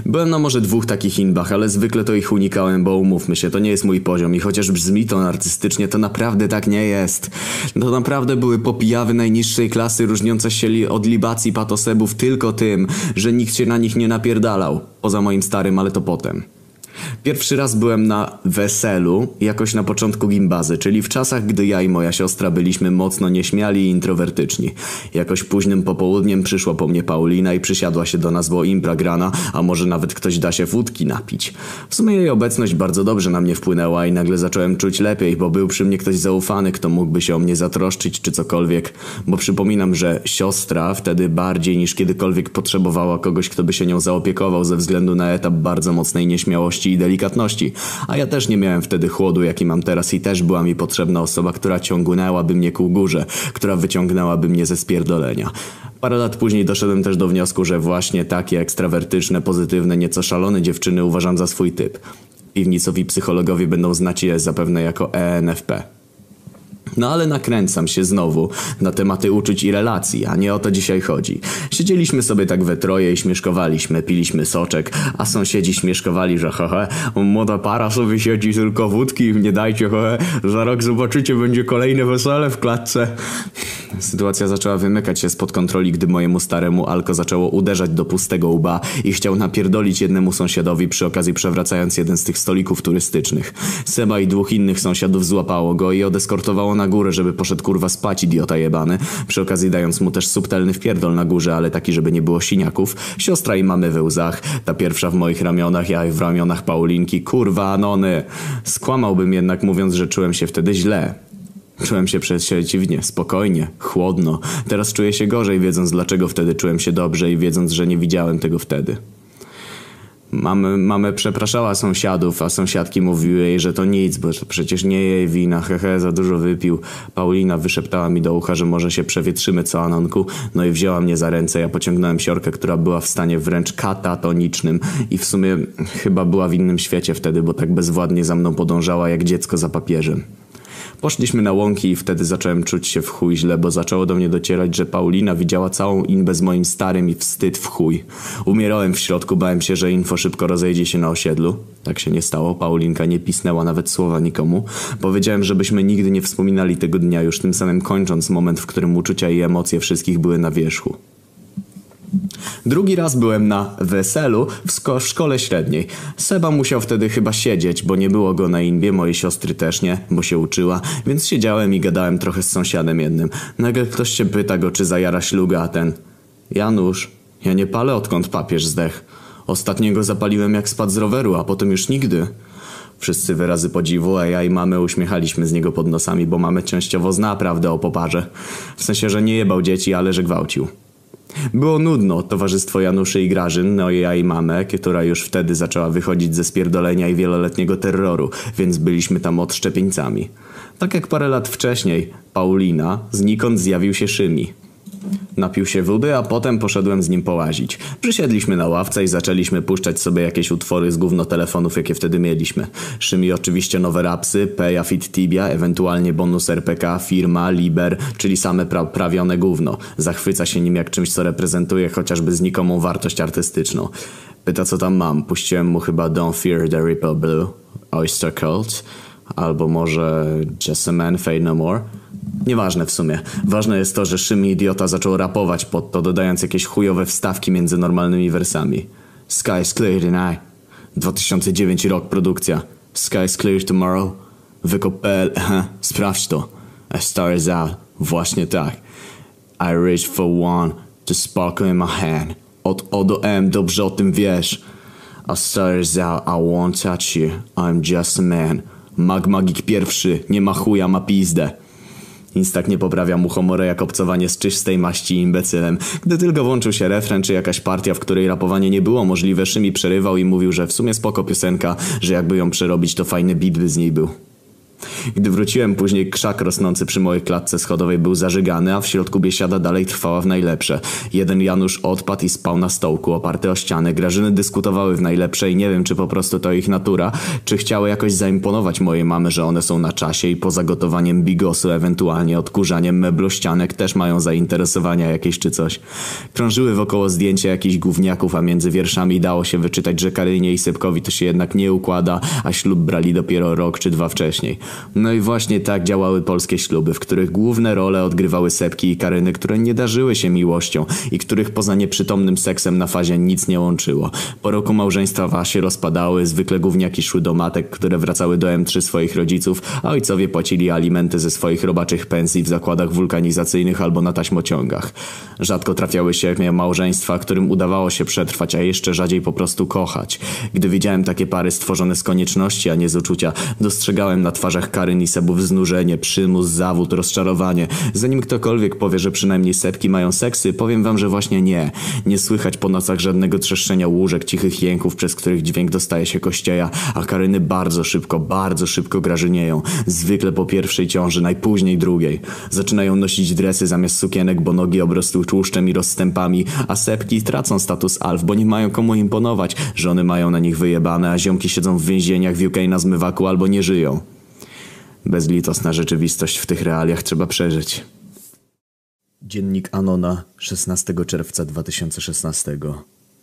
A: Byłem na może dwóch takich inbach, ale zwykle to ich unikałem, bo umówmy się, to nie jest mój poziom i chociaż brzmi to narcystycznie, to naprawdę tak nie jest. To naprawdę były popijawy najniższej klasy, różniące się li od libacji patosebów tylko tym, że nikt się na nich nie napierdalał. Poza moim starym, ale to potem. Pierwszy raz byłem na weselu, jakoś na początku gimbazy, czyli w czasach, gdy ja i moja siostra byliśmy mocno nieśmiali i introwertyczni. Jakoś późnym popołudniem przyszła po mnie Paulina i przysiadła się do nas, bo impra grana, a może nawet ktoś da się wódki napić. W sumie jej obecność bardzo dobrze na mnie wpłynęła i nagle zacząłem czuć lepiej, bo był przy mnie ktoś zaufany, kto mógłby się o mnie zatroszczyć czy cokolwiek, bo przypominam, że siostra wtedy bardziej niż kiedykolwiek potrzebowała kogoś, kto by się nią zaopiekował ze względu na etap bardzo mocnej nieśmiałości i delikatności. A ja też nie miałem wtedy chłodu, jaki mam teraz i też była mi potrzebna osoba, która ciągnęłaby mnie ku górze, która wyciągnęłaby mnie ze spierdolenia. Parę lat później doszedłem też do wniosku, że właśnie takie ekstrawertyczne, pozytywne, nieco szalone dziewczyny uważam za swój typ. Piwnicowi psychologowie będą znać je zapewne jako ENFP. No ale nakręcam się znowu na tematy uczuć i relacji, a nie o to dzisiaj chodzi. Siedzieliśmy sobie tak we troje i śmieszkowaliśmy, piliśmy soczek, a sąsiedzi śmieszkowali, że hehe, młoda para sobie siedzi tylko wódki, nie dajcie hehe, za rok zobaczycie, będzie kolejne wesele w klatce. Sytuacja zaczęła wymykać się spod kontroli, gdy mojemu staremu Alko zaczęło uderzać do pustego łba i chciał napierdolić jednemu sąsiadowi przy okazji przewracając jeden z tych stolików turystycznych. Seba i dwóch innych sąsiadów złapało go i odeskortowało na górę, żeby poszedł kurwa spać, idiota jebany. Przy okazji dając mu też subtelny wpierdol na górze, ale taki, żeby nie było siniaków. Siostra i mamy we łzach, ta pierwsza w moich ramionach, ja w ramionach Paulinki. Kurwa, Anony! Skłamałbym jednak mówiąc, że czułem się wtedy źle. Czułem się przeciwnie, spokojnie, chłodno. Teraz czuję się gorzej, wiedząc dlaczego wtedy czułem się dobrze i wiedząc, że nie widziałem tego wtedy. Mamy, mamy przepraszała sąsiadów, a sąsiadki mówiły jej, że to nic, bo przecież nie jej wina, hehe, za dużo wypił. Paulina wyszeptała mi do ucha, że może się przewietrzymy, co Anonku, no i wzięła mnie za ręce, ja pociągnąłem siorkę, która była w stanie wręcz katatonicznym i w sumie chyba była w innym świecie wtedy, bo tak bezwładnie za mną podążała jak dziecko za papieżem. Poszliśmy na łąki i wtedy zacząłem czuć się w chuj źle, bo zaczęło do mnie docierać, że Paulina widziała całą inbę z moim starym i wstyd w chuj. Umierałem w środku, bałem się, że info szybko rozejdzie się na osiedlu. Tak się nie stało, Paulinka nie pisnęła nawet słowa nikomu. Powiedziałem, żebyśmy nigdy nie wspominali tego dnia, już tym samym kończąc moment, w którym uczucia i emocje wszystkich były na wierzchu. Drugi raz byłem na weselu w, szkole średniej. Seba musiał wtedy chyba siedzieć, bo nie było go na inbie, mojej siostry też nie, bo się uczyła, więc siedziałem i gadałem trochę z sąsiadem jednym. Nagle ktoś się pyta go, czy zajara śluga, a ten... Janusz, ja nie palę odkąd papież zdech. Ostatniego zapaliłem jak spadł z roweru, a potem już nigdy. Wszyscy wyrazy podziwu, a ja i mamy uśmiechaliśmy z niego pod nosami, bo mamy częściowo zna prawdę o poparze. W sensie, że nie jebał dzieci, ale że gwałcił. Było nudno, towarzystwo Januszy i Grażyn, no i ja i mamę, która już wtedy zaczęła wychodzić ze spierdolenia i wieloletniego terroru, więc byliśmy tam odszczepieńcami. Tak jak parę lat wcześniej, Paulina, znikąd zjawił się Szymi. Napił się wody, a potem poszedłem z nim połazić. Przysiedliśmy na ławce i zaczęliśmy puszczać sobie jakieś utwory z gówno telefonów, jakie wtedy mieliśmy. Szymi oczywiście nowe rapsy, Peja Fit Tibia, ewentualnie bonus RPK, firma, Liber, czyli same pra prawione gówno. Zachwyca się nim jak czymś, co reprezentuje chociażby znikomą wartość artystyczną. Pyta co tam mam, puściłem mu chyba Don't Fear the Ripple Blue, Oyster Cult, albo może Just a Man, Fade No More. Nieważne w sumie. Ważne jest to, że Szymi Idiota zaczął rapować pod to, dodając jakieś chujowe wstawki między normalnymi wersami. Sky's clear tonight. 2009 rok produkcja. Sky's clear tomorrow. Wykop.pl. Sprawdź to. A star is out. Właśnie tak. I reach for one. To sparkle in my hand. Od O do M dobrze o tym wiesz. A star is out. I won't touch you. I'm just a man. Mag Magik pierwszy. Nie ma chuja, ma pizdę. Nic tak nie poprawia mu humoru jak obcowanie z czystej maści imbecylem. Gdy tylko włączył się refren czy jakaś partia, w której rapowanie nie było możliwe, Szymi przerywał i mówił, że w sumie spoko piosenka, że jakby ją przerobić to fajny beat by z niej był. Gdy wróciłem później, krzak rosnący przy mojej klatce schodowej był zażygany, a w środku biesiada dalej trwała w najlepsze. Jeden Janusz odpadł i spał na stołku, oparty o ścianę. Grażyny dyskutowały w najlepsze i nie wiem, czy po prostu to ich natura, czy chciały jakoś zaimponować mojej mamy, że one są na czasie i poza gotowaniem bigosu, ewentualnie odkurzaniem meblościanek też mają zainteresowania jakieś czy coś. Krążyły wokoło zdjęcia jakichś gówniaków, a między wierszami dało się wyczytać, że Karynie i Sypkowi to się jednak nie układa, a ślub brali dopiero rok czy dwa wcześniej. No i właśnie tak działały polskie śluby, w których główne role odgrywały Sepki i Karyny, które nie darzyły się miłością i których poza nieprzytomnym seksem na fazie nic nie łączyło. Po roku małżeństwa się rozpadały, zwykle gówniaki szły do matek, które wracały do M3 swoich rodziców, a ojcowie płacili alimenty ze swoich robaczych pensji w zakładach wulkanizacyjnych albo na taśmociągach. Rzadko trafiały się małżeństwa, którym udawało się przetrwać, a jeszcze rzadziej po prostu kochać. Gdy widziałem takie pary stworzone z konieczności, a nie z uczucia, dostrzegałem na twarzach Karyn i Sebów znużenie, przymus, zawód, rozczarowanie. Zanim ktokolwiek powie, że przynajmniej setki mają seksy, powiem wam, że właśnie nie. Nie słychać po nocach żadnego trzeszczenia łóżek, cichych jęków, przez których dźwięk dostaje się kościeja, a Karyny bardzo szybko, bardzo szybko grażynieją. Zwykle po pierwszej ciąży, najpóźniej drugiej. Zaczynają nosić dresy zamiast sukienek, bo nogi obrosły tłuszczem i rozstępami, a sepki tracą status alf, bo nie mają komu imponować. Żony mają na nich wyjebane, a ziomki siedzą w więzieniach w UK na zmywaku albo nie żyją. Bezlitosna rzeczywistość w tych realiach trzeba przeżyć. Dziennik Anona 16 czerwca 2016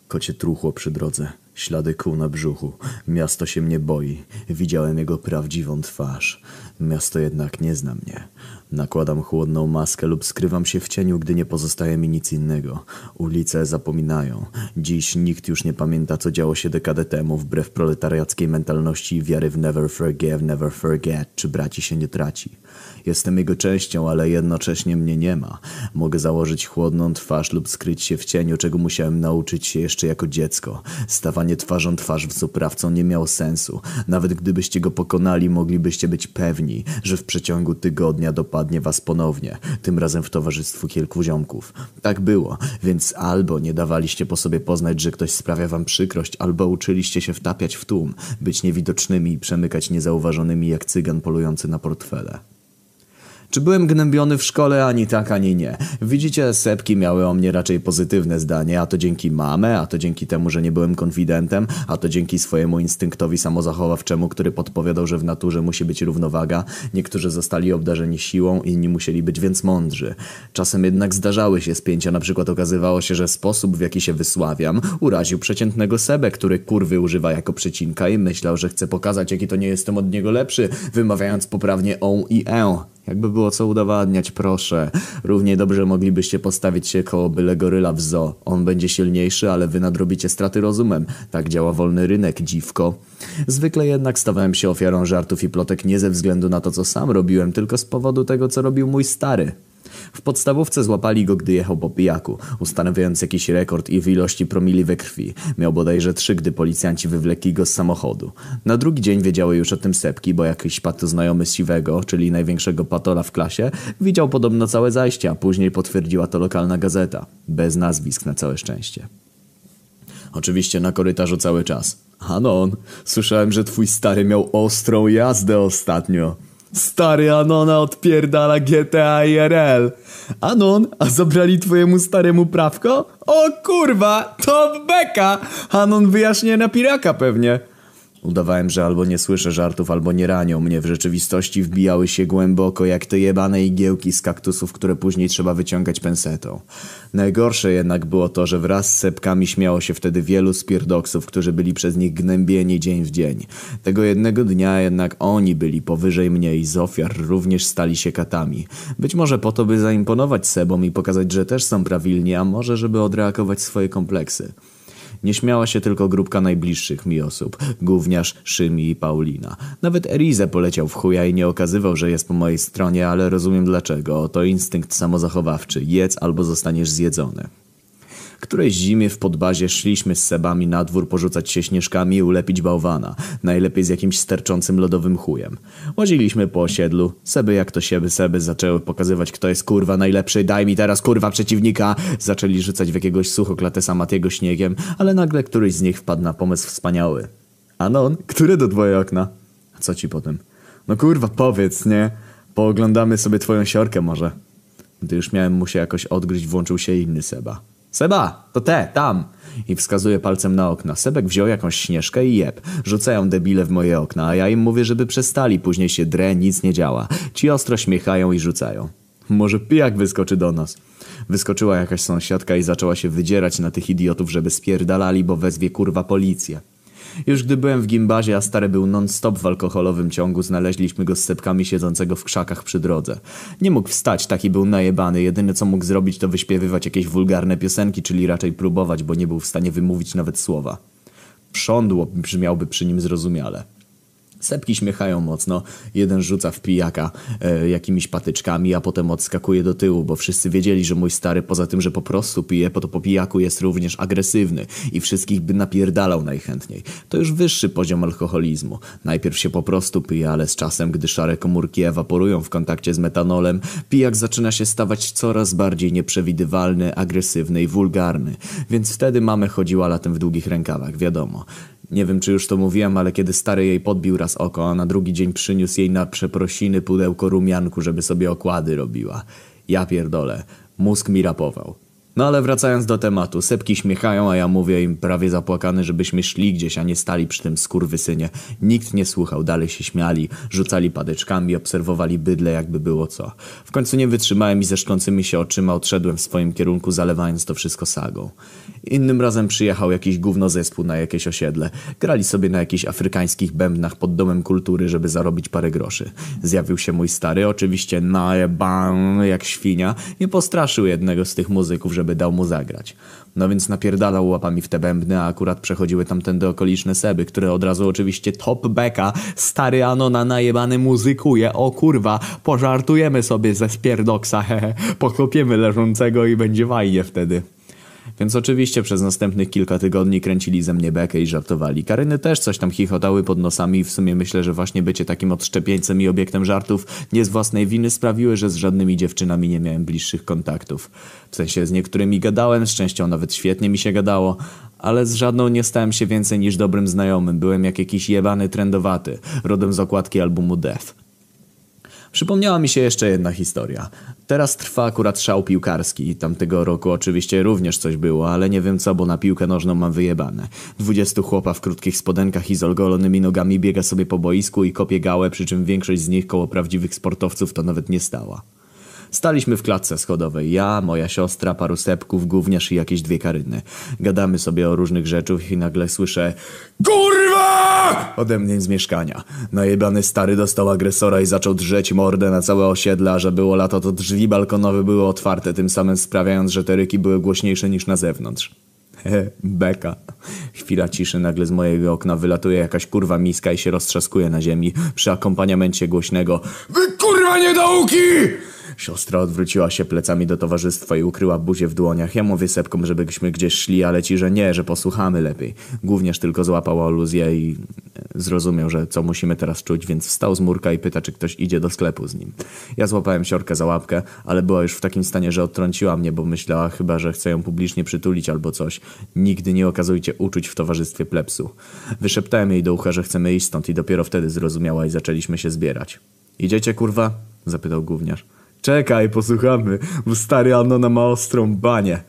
A: Kocie truchło przy drodze, ślady kół na brzuchu. Miasto się mnie boi. Widziałem jego prawdziwą twarz. Miasto jednak nie zna mnie. Nakładam chłodną maskę lub skrywam się w cieniu, gdy nie pozostaje mi nic innego. Ulice zapominają. Dziś nikt już nie pamięta, co działo się dekadę temu, wbrew proletariackiej mentalności i wiary w never forgive, never forget, czy braci się nie traci. Jestem jego częścią, ale jednocześnie mnie nie ma. Mogę założyć chłodną twarz lub skryć się w cieniu, czego musiałem nauczyć się jeszcze jako dziecko. Stawanie twarzą twarz z oprawcą nie miało sensu. Nawet gdybyście go pokonali, moglibyście być pewni, że w przeciągu tygodnia dopadnie was ponownie, tym razem w towarzystwu kilku ziomków. Tak było, więc albo nie dawaliście po sobie poznać, że ktoś sprawia wam przykrość, albo uczyliście się wtapiać w tłum, być niewidocznymi i przemykać niezauważonymi jak cygan polujący na portfele. Czy byłem gnębiony w szkole? Ani tak, ani nie. Widzicie, sepki miały o mnie raczej pozytywne zdanie, a to dzięki mamę, a to dzięki temu, że nie byłem konfidentem, a to dzięki swojemu instynktowi samozachowawczemu, który podpowiadał, że w naturze musi być równowaga. Niektórzy zostali obdarzeni siłą, inni musieli być więc mądrzy. Czasem jednak zdarzały się spięcia, na przykład okazywało się, że sposób, w jaki się wysławiam, uraził przeciętnego Sebę, który kurwy używa jako przecinka i myślał, że chce pokazać, jaki to nie jestem od niego lepszy, wymawiając poprawnie on i e. Jakby było co udowadniać, proszę. Równie dobrze moglibyście postawić się koło byle goryla w zoo. On będzie silniejszy, ale wy nadrobicie straty rozumem. Tak działa wolny rynek, dziwko. Zwykle jednak stawałem się ofiarą żartów i plotek nie ze względu na to, co sam robiłem, tylko z powodu tego, co robił mój stary. W podstawówce złapali go, gdy jechał po pijaku, ustanawiając jakiś rekord i w ilości promili we krwi. Miał bodajże trzy, gdy policjanci wywlekli go z samochodu. Na drugi dzień wiedziały już o tym sepki, bo jakiś pato znajomy z Siwego, czyli największego patola w klasie, widział podobno całe zajście, a później potwierdziła to lokalna gazeta. Bez nazwisk na całe szczęście. Oczywiście na korytarzu cały czas. Anon, słyszałem, że twój stary miał ostrą jazdę ostatnio. Stary Anona odpierdala GTA IRL. Anon, a zabrali twojemu staremu prawko? O kurwa, to beka! Anon wyjaśnia na piraka pewnie. Udawałem, że albo nie słyszę żartów, albo nie ranią mnie. W rzeczywistości wbijały się głęboko, jak te jebane igiełki z kaktusów, które później trzeba wyciągać pensetą. Najgorsze jednak było to, że wraz z sepkami śmiało się wtedy wielu spierdoksów, którzy byli przez nich gnębieni dzień w dzień. Tego jednego dnia jednak oni byli powyżej mnie i z ofiar również stali się katami. Być może po to, by zaimponować sebom i pokazać, że też są prawilni, a może żeby odreagować swoje kompleksy. Nie śmiała się tylko grupka najbliższych mi osób. Gówniarz, Szymi i Paulina. Nawet Erize poleciał w chuja i nie okazywał, że jest po mojej stronie, ale rozumiem dlaczego. To instynkt samozachowawczy. Jedz albo zostaniesz zjedzony. Którejś zimie w podbazie szliśmy z Sebami na dwór porzucać się śnieżkami i ulepić bałwana. Najlepiej z jakimś sterczącym lodowym chujem. Łaziliśmy po osiedlu. Seby jak to sieby Seby zaczęły pokazywać kto jest kurwa najlepszy. Daj mi teraz kurwa przeciwnika. Zaczęli rzucać w jakiegoś suchoklatesa Matiego śniegiem, ale nagle któryś z nich wpadł na pomysł wspaniały. Anon, które do twoje okna? Co ci potem? No kurwa powiedz, nie? Pooglądamy sobie twoją siorkę może. Gdy już miałem mu się jakoś odgryźć, włączył się inny Seba. Seba, to te, tam! I wskazuje palcem na okna. Sebek wziął jakąś śnieżkę i jeb. Rzucają debile w moje okna, a ja im mówię, żeby przestali. Później się drę, nic nie działa. Ci ostro śmiechają i rzucają. Może pijak wyskoczy do nas. Wyskoczyła jakaś sąsiadka i zaczęła się wydzierać na tych idiotów, żeby spierdalali, bo wezwie kurwa policję. Już gdy byłem w gimbazie, a stary był non-stop w alkoholowym ciągu, znaleźliśmy go z sepkami siedzącego w krzakach przy drodze. Nie mógł wstać, taki był najebany. Jedyne co mógł zrobić to wyśpiewywać jakieś wulgarne piosenki, czyli raczej próbować, bo nie był w stanie wymówić nawet słowa. Prządło brzmiałby przy nim zrozumiale. Sepki śmiechają mocno, jeden rzuca w pijaka e, jakimiś patyczkami, a potem odskakuje do tyłu, bo wszyscy wiedzieli, że mój stary poza tym, że po prostu pije, po to po pijaku jest również agresywny i wszystkich by napierdalał najchętniej. To już wyższy poziom alkoholizmu. Najpierw się po prostu pije, ale z czasem, gdy szare komórki ewaporują w kontakcie z metanolem, pijak zaczyna się stawać coraz bardziej nieprzewidywalny, agresywny i wulgarny. Więc wtedy mamy chodziła latem w długich rękawach, wiadomo. Nie wiem, czy już to mówiłem, ale kiedy stary jej podbił raz oko, a na drugi dzień przyniósł jej na przeprosiny pudełko rumianku, żeby sobie okłady robiła. Ja pierdolę. Mózg mi rapował. No ale wracając do tematu, sepki śmiechają, a ja mówię im prawie zapłakany, żebyśmy szli gdzieś, a nie stali przy tym skurwysynie. Nikt nie słuchał, dalej się śmiali, rzucali padeczkami, obserwowali bydle jakby było co. W końcu nie wytrzymałem i ze szklącymi się oczyma odszedłem w swoim kierunku, zalewając to wszystko sagą. Innym razem przyjechał jakiś gówno zespół na jakieś osiedle. Grali sobie na jakichś afrykańskich bębnach pod domem kultury, żeby zarobić parę groszy. Zjawił się mój stary, oczywiście najeban jak świnia, nie postraszył jednego z tych muzyków, żeby dał mu zagrać. No więc napierdalał łapami w te bębny, a akurat przechodziły tamtędy okoliczne seby, które od razu oczywiście top beka, stary Anona najebany muzykuje, o kurwa, pożartujemy sobie ze spierdoksa, hehe, poklopiemy leżącego i będzie fajnie wtedy. Więc oczywiście przez następnych kilka tygodni kręcili ze mnie bekę i żartowali. Karyny też coś tam chichotały pod nosami i w sumie myślę, że właśnie bycie takim odszczepieńcem i obiektem żartów nie z własnej winy sprawiły, że z żadnymi dziewczynami nie miałem bliższych kontaktów. W sensie z niektórymi gadałem, z częścią nawet świetnie mi się gadało, ale z żadną nie stałem się więcej niż dobrym znajomym. Byłem jak jakiś jebany trendowaty, rodem z okładki albumu Death. Przypomniała mi się jeszcze jedna historia. Teraz trwa akurat szał piłkarski. Tamtego roku oczywiście również coś było, ale nie wiem co, bo na piłkę nożną mam wyjebane. Dwudziestu chłopa w krótkich spodenkach i z olgolonymi nogami biega sobie po boisku i kopie gałę, przy czym większość z nich koło prawdziwych sportowców to nawet nie stała. Staliśmy w klatce schodowej. Ja, moja siostra, paru sepków, gówniarz i jakieś dwie karyny. Gadamy sobie o różnych rzeczach i nagle słyszę KURWA! Ode mnie z mieszkania. Najebany stary dostał agresora i zaczął drzeć mordę na całe osiedle, a że było lato, to drzwi balkonowe były otwarte, tym samym sprawiając, że te ryki były głośniejsze niż na zewnątrz. Beka. Chwila ciszy, nagle z mojego okna wylatuje jakaś kurwa miska i się roztrzaskuje na ziemi przy akompaniamencie głośnego Wy kurwa niedouki! Siostra odwróciła się plecami do towarzystwa i ukryła buzię w dłoniach. Ja mówię sepkom, żebyśmy gdzieś szli, ale ci, że nie, że posłuchamy lepiej. Głównież tylko złapał aluzję i e, zrozumiał, że co musimy teraz czuć, więc wstał z murka i pyta, czy ktoś idzie do sklepu z nim. Ja złapałem siorkę za łapkę, ale była już w takim stanie, że odtrąciła mnie, bo myślała chyba, że chcę ją publicznie przytulić albo coś. Nigdy nie okazujcie uczuć w towarzystwie plepsu. Wyszeptałem jej do ucha, że chcemy iść stąd i dopiero wtedy zrozumiała i zaczęliśmy się zbierać. Idziecie, kurwa? zapytał gówniarz. Czekaj, posłuchamy, bo stary Anona ma ostrą banię.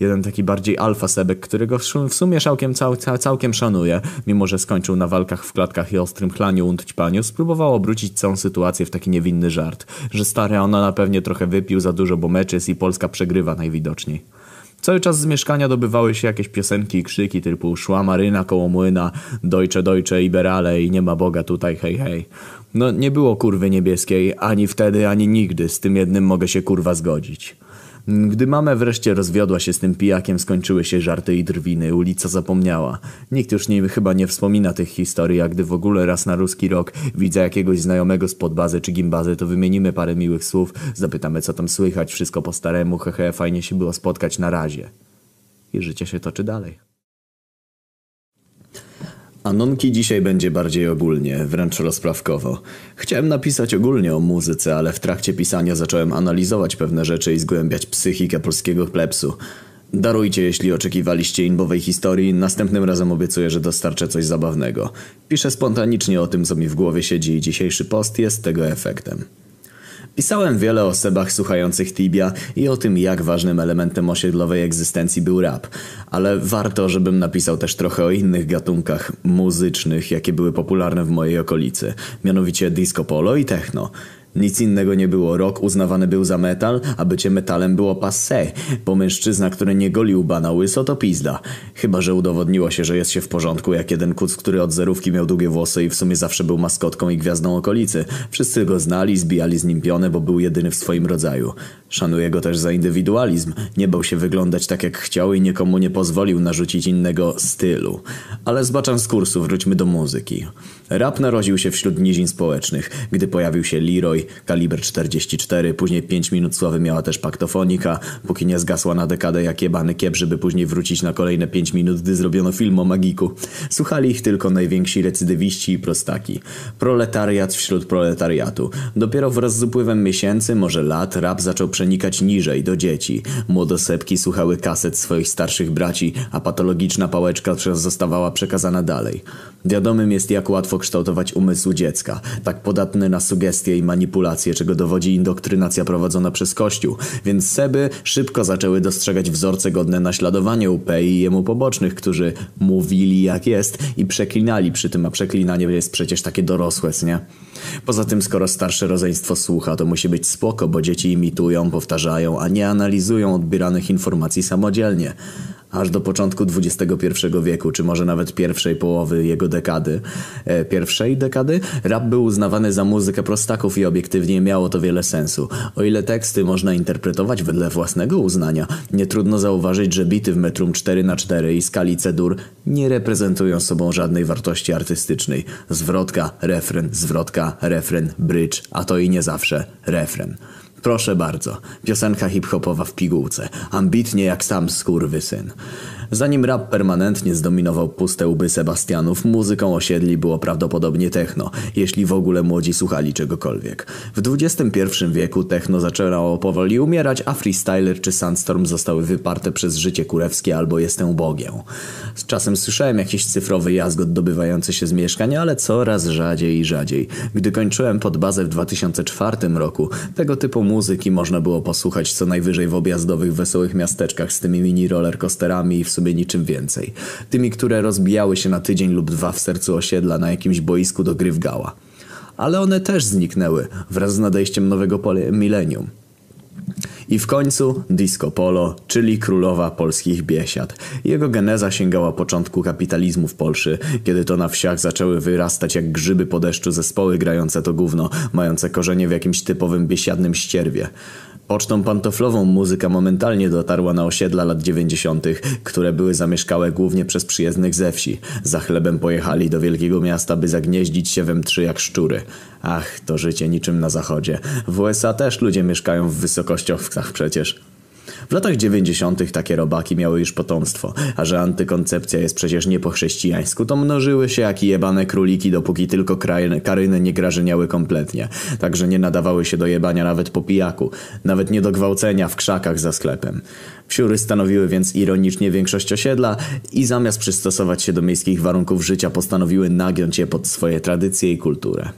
A: Jeden taki bardziej alfa sebek, którego w sumie całkiem, cał, cał, całkiem szanuję, mimo że skończył na walkach w klatkach i ostrym chlaniu und spróbował obrócić całą sytuację w taki niewinny żart, że stary Anona pewnie trochę wypił za dużo, bo meczyst i Polska przegrywa najwidoczniej. Cały czas z mieszkania dobywały się jakieś piosenki i krzyki typu szła maryna koło młyna, Deutsche, Deutsche, Iberale i nie ma Boga tutaj, hej, hej. No nie było kurwy niebieskiej, ani wtedy, ani nigdy, z tym jednym mogę się kurwa zgodzić. Gdy mama wreszcie rozwiodła się z tym pijakiem, skończyły się żarty i drwiny, ulica zapomniała. Nikt już nie, chyba nie wspomina tych historii, a gdy w ogóle raz na ruski rok widzę jakiegoś znajomego z podbazy czy gimbazy, to wymienimy parę miłych słów, zapytamy co tam słychać, wszystko po staremu, hehe, fajnie się było spotkać na razie. I życie się toczy dalej. Anonki dzisiaj będzie bardziej ogólnie, wręcz rozprawkowo. Chciałem napisać ogólnie o muzyce, ale w trakcie pisania zacząłem analizować pewne rzeczy i zgłębiać psychikę polskiego plepsu. Darujcie, jeśli oczekiwaliście inbowej historii, następnym razem obiecuję, że dostarczę coś zabawnego. Piszę spontanicznie o tym, co mi w głowie siedzi i dzisiejszy post jest tego efektem. Pisałem wiele o sebach słuchających Tibia i o tym, jak ważnym elementem osiedlowej egzystencji był rap, ale warto, żebym napisał też trochę o innych gatunkach muzycznych, jakie były popularne w mojej okolicy, mianowicie disco polo i techno. Nic innego nie było. Rok uznawany był za metal, a bycie metalem było passé, bo mężczyzna, który nie golił bana łyso, to pizda. Chyba, że udowodniło się, że jest się w porządku, jak jeden kuc, który od zerówki miał długie włosy i w sumie zawsze był maskotką i gwiazdą okolicy. Wszyscy go znali, zbijali z nim pionę, bo był jedyny w swoim rodzaju. Szanuję go też za indywidualizm. Nie bał się wyglądać tak jak chciał i nikomu nie pozwolił narzucić innego stylu. Ale zbaczam z kursu, wróćmy do muzyki. Rap narodził się wśród nizin społecznych, gdy pojawił się Leroy, kaliber 44, później 5 minut sławy miała też paktofonika, póki nie zgasła na dekadę jak jebany kiep, żeby później wrócić na kolejne 5 minut, gdy zrobiono film o magiku. Słuchali ich tylko najwięksi recydywiści i prostaki. Proletariat wśród proletariatu. Dopiero wraz z upływem miesięcy, może lat, rap zaczął przenikać niżej, do dzieci. Młodosepki słuchały kaset swoich starszych braci, a patologiczna pałeczka zostawała przekazana dalej. Wiadomym jest jak łatwo kształtować umysł dziecka, tak podatny na sugestie i manipulacje manipulacje, czego dowodzi indoktrynacja prowadzona przez Kościół, więc Seby szybko zaczęły dostrzegać wzorce godne naśladowania UP i jemu pobocznych, którzy mówili jak jest i przeklinali przy tym, a przeklinanie jest przecież takie dorosłe, nie? Poza tym, skoro starsze rodzeństwo słucha, to musi być spoko, bo dzieci imitują, powtarzają, a nie analizują odbieranych informacji samodzielnie. Aż do początku XXI wieku, czy może nawet pierwszej połowy jego dekady. E, pierwszej dekady? Rap był uznawany za muzykę prostaków i obiektywnie miało to wiele sensu. O ile teksty można interpretować wedle własnego uznania, nie trudno zauważyć, że bity w metrum 4x4 i skali C-dur nie reprezentują sobą żadnej wartości artystycznej. Zwrotka, refren, zwrotka, refren, bridge, a to i nie zawsze refren. Proszę bardzo, piosenka hip-hopowa w pigułce, ambitnie jak sam skurwysyn. Zanim rap permanentnie zdominował puste łby Sebastianów, muzyką osiedli było prawdopodobnie techno, jeśli w ogóle młodzi słuchali czegokolwiek. W XXI wieku techno zaczęło powoli umierać, a freestyler czy sandstorm zostały wyparte przez życie kurewskie albo jestem Bogiem. Z czasem słyszałem jakiś cyfrowy jazgot dobywający się z mieszkania, ale coraz rzadziej i rzadziej. Gdy kończyłem pod bazę w 2004 roku, tego typu muzyki można było posłuchać co najwyżej w objazdowych wesołych miasteczkach z tymi mini rollercoasterami i w sobie niczym więcej. Tymi, które rozbijały się na tydzień lub dwa w sercu osiedla na jakimś boisku do gry w gała. Ale one też zniknęły wraz z nadejściem nowego milenium. I w końcu disco polo, czyli królowa polskich biesiad. Jego geneza sięgała początku kapitalizmu w Polsce, kiedy to na wsiach zaczęły wyrastać jak grzyby po deszczu zespoły grające to gówno, mające korzenie w jakimś typowym biesiadnym ścierwie. Pocztą pantoflową muzyka momentalnie dotarła na osiedla lat 90., które były zamieszkałe głównie przez przyjezdnych ze wsi. Za chlebem pojechali do wielkiego miasta, by zagnieździć się we mtrzy jak szczury. Ach, to życie niczym na zachodzie. W USA też ludzie mieszkają w wysokościach przecież. W latach 90. takie robaki miały już potomstwo, a że antykoncepcja jest przecież nie po chrześcijańsku, to mnożyły się jak jebane króliki, dopóki tylko karyny nie grażyniały kompletnie. Także nie nadawały się do jebania nawet po pijaku, nawet nie do gwałcenia w krzakach za sklepem. Wsiury stanowiły więc ironicznie większość osiedla i zamiast przystosować się do miejskich warunków życia postanowiły nagiąć je pod swoje tradycje i kulturę.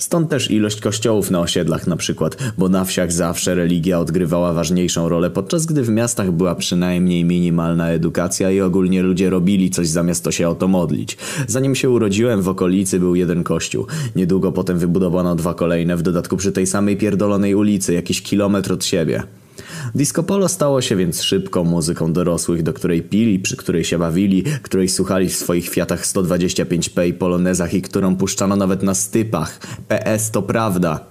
A: Stąd też ilość kościołów na osiedlach na przykład, bo na wsiach zawsze religia odgrywała ważniejszą rolę, podczas gdy w miastach była przynajmniej minimalna edukacja i ogólnie ludzie robili coś zamiast to się o to modlić. Zanim się urodziłem w okolicy był jeden kościół. Niedługo potem wybudowano dwa kolejne, w dodatku przy tej samej pierdolonej ulicy, jakiś kilometr od siebie. Disco polo stało się więc szybką muzyką dorosłych, do której pili, przy której się bawili, której słuchali w swoich Fiatach 125p i polonezach i którą puszczano nawet na stypach. PS to prawda.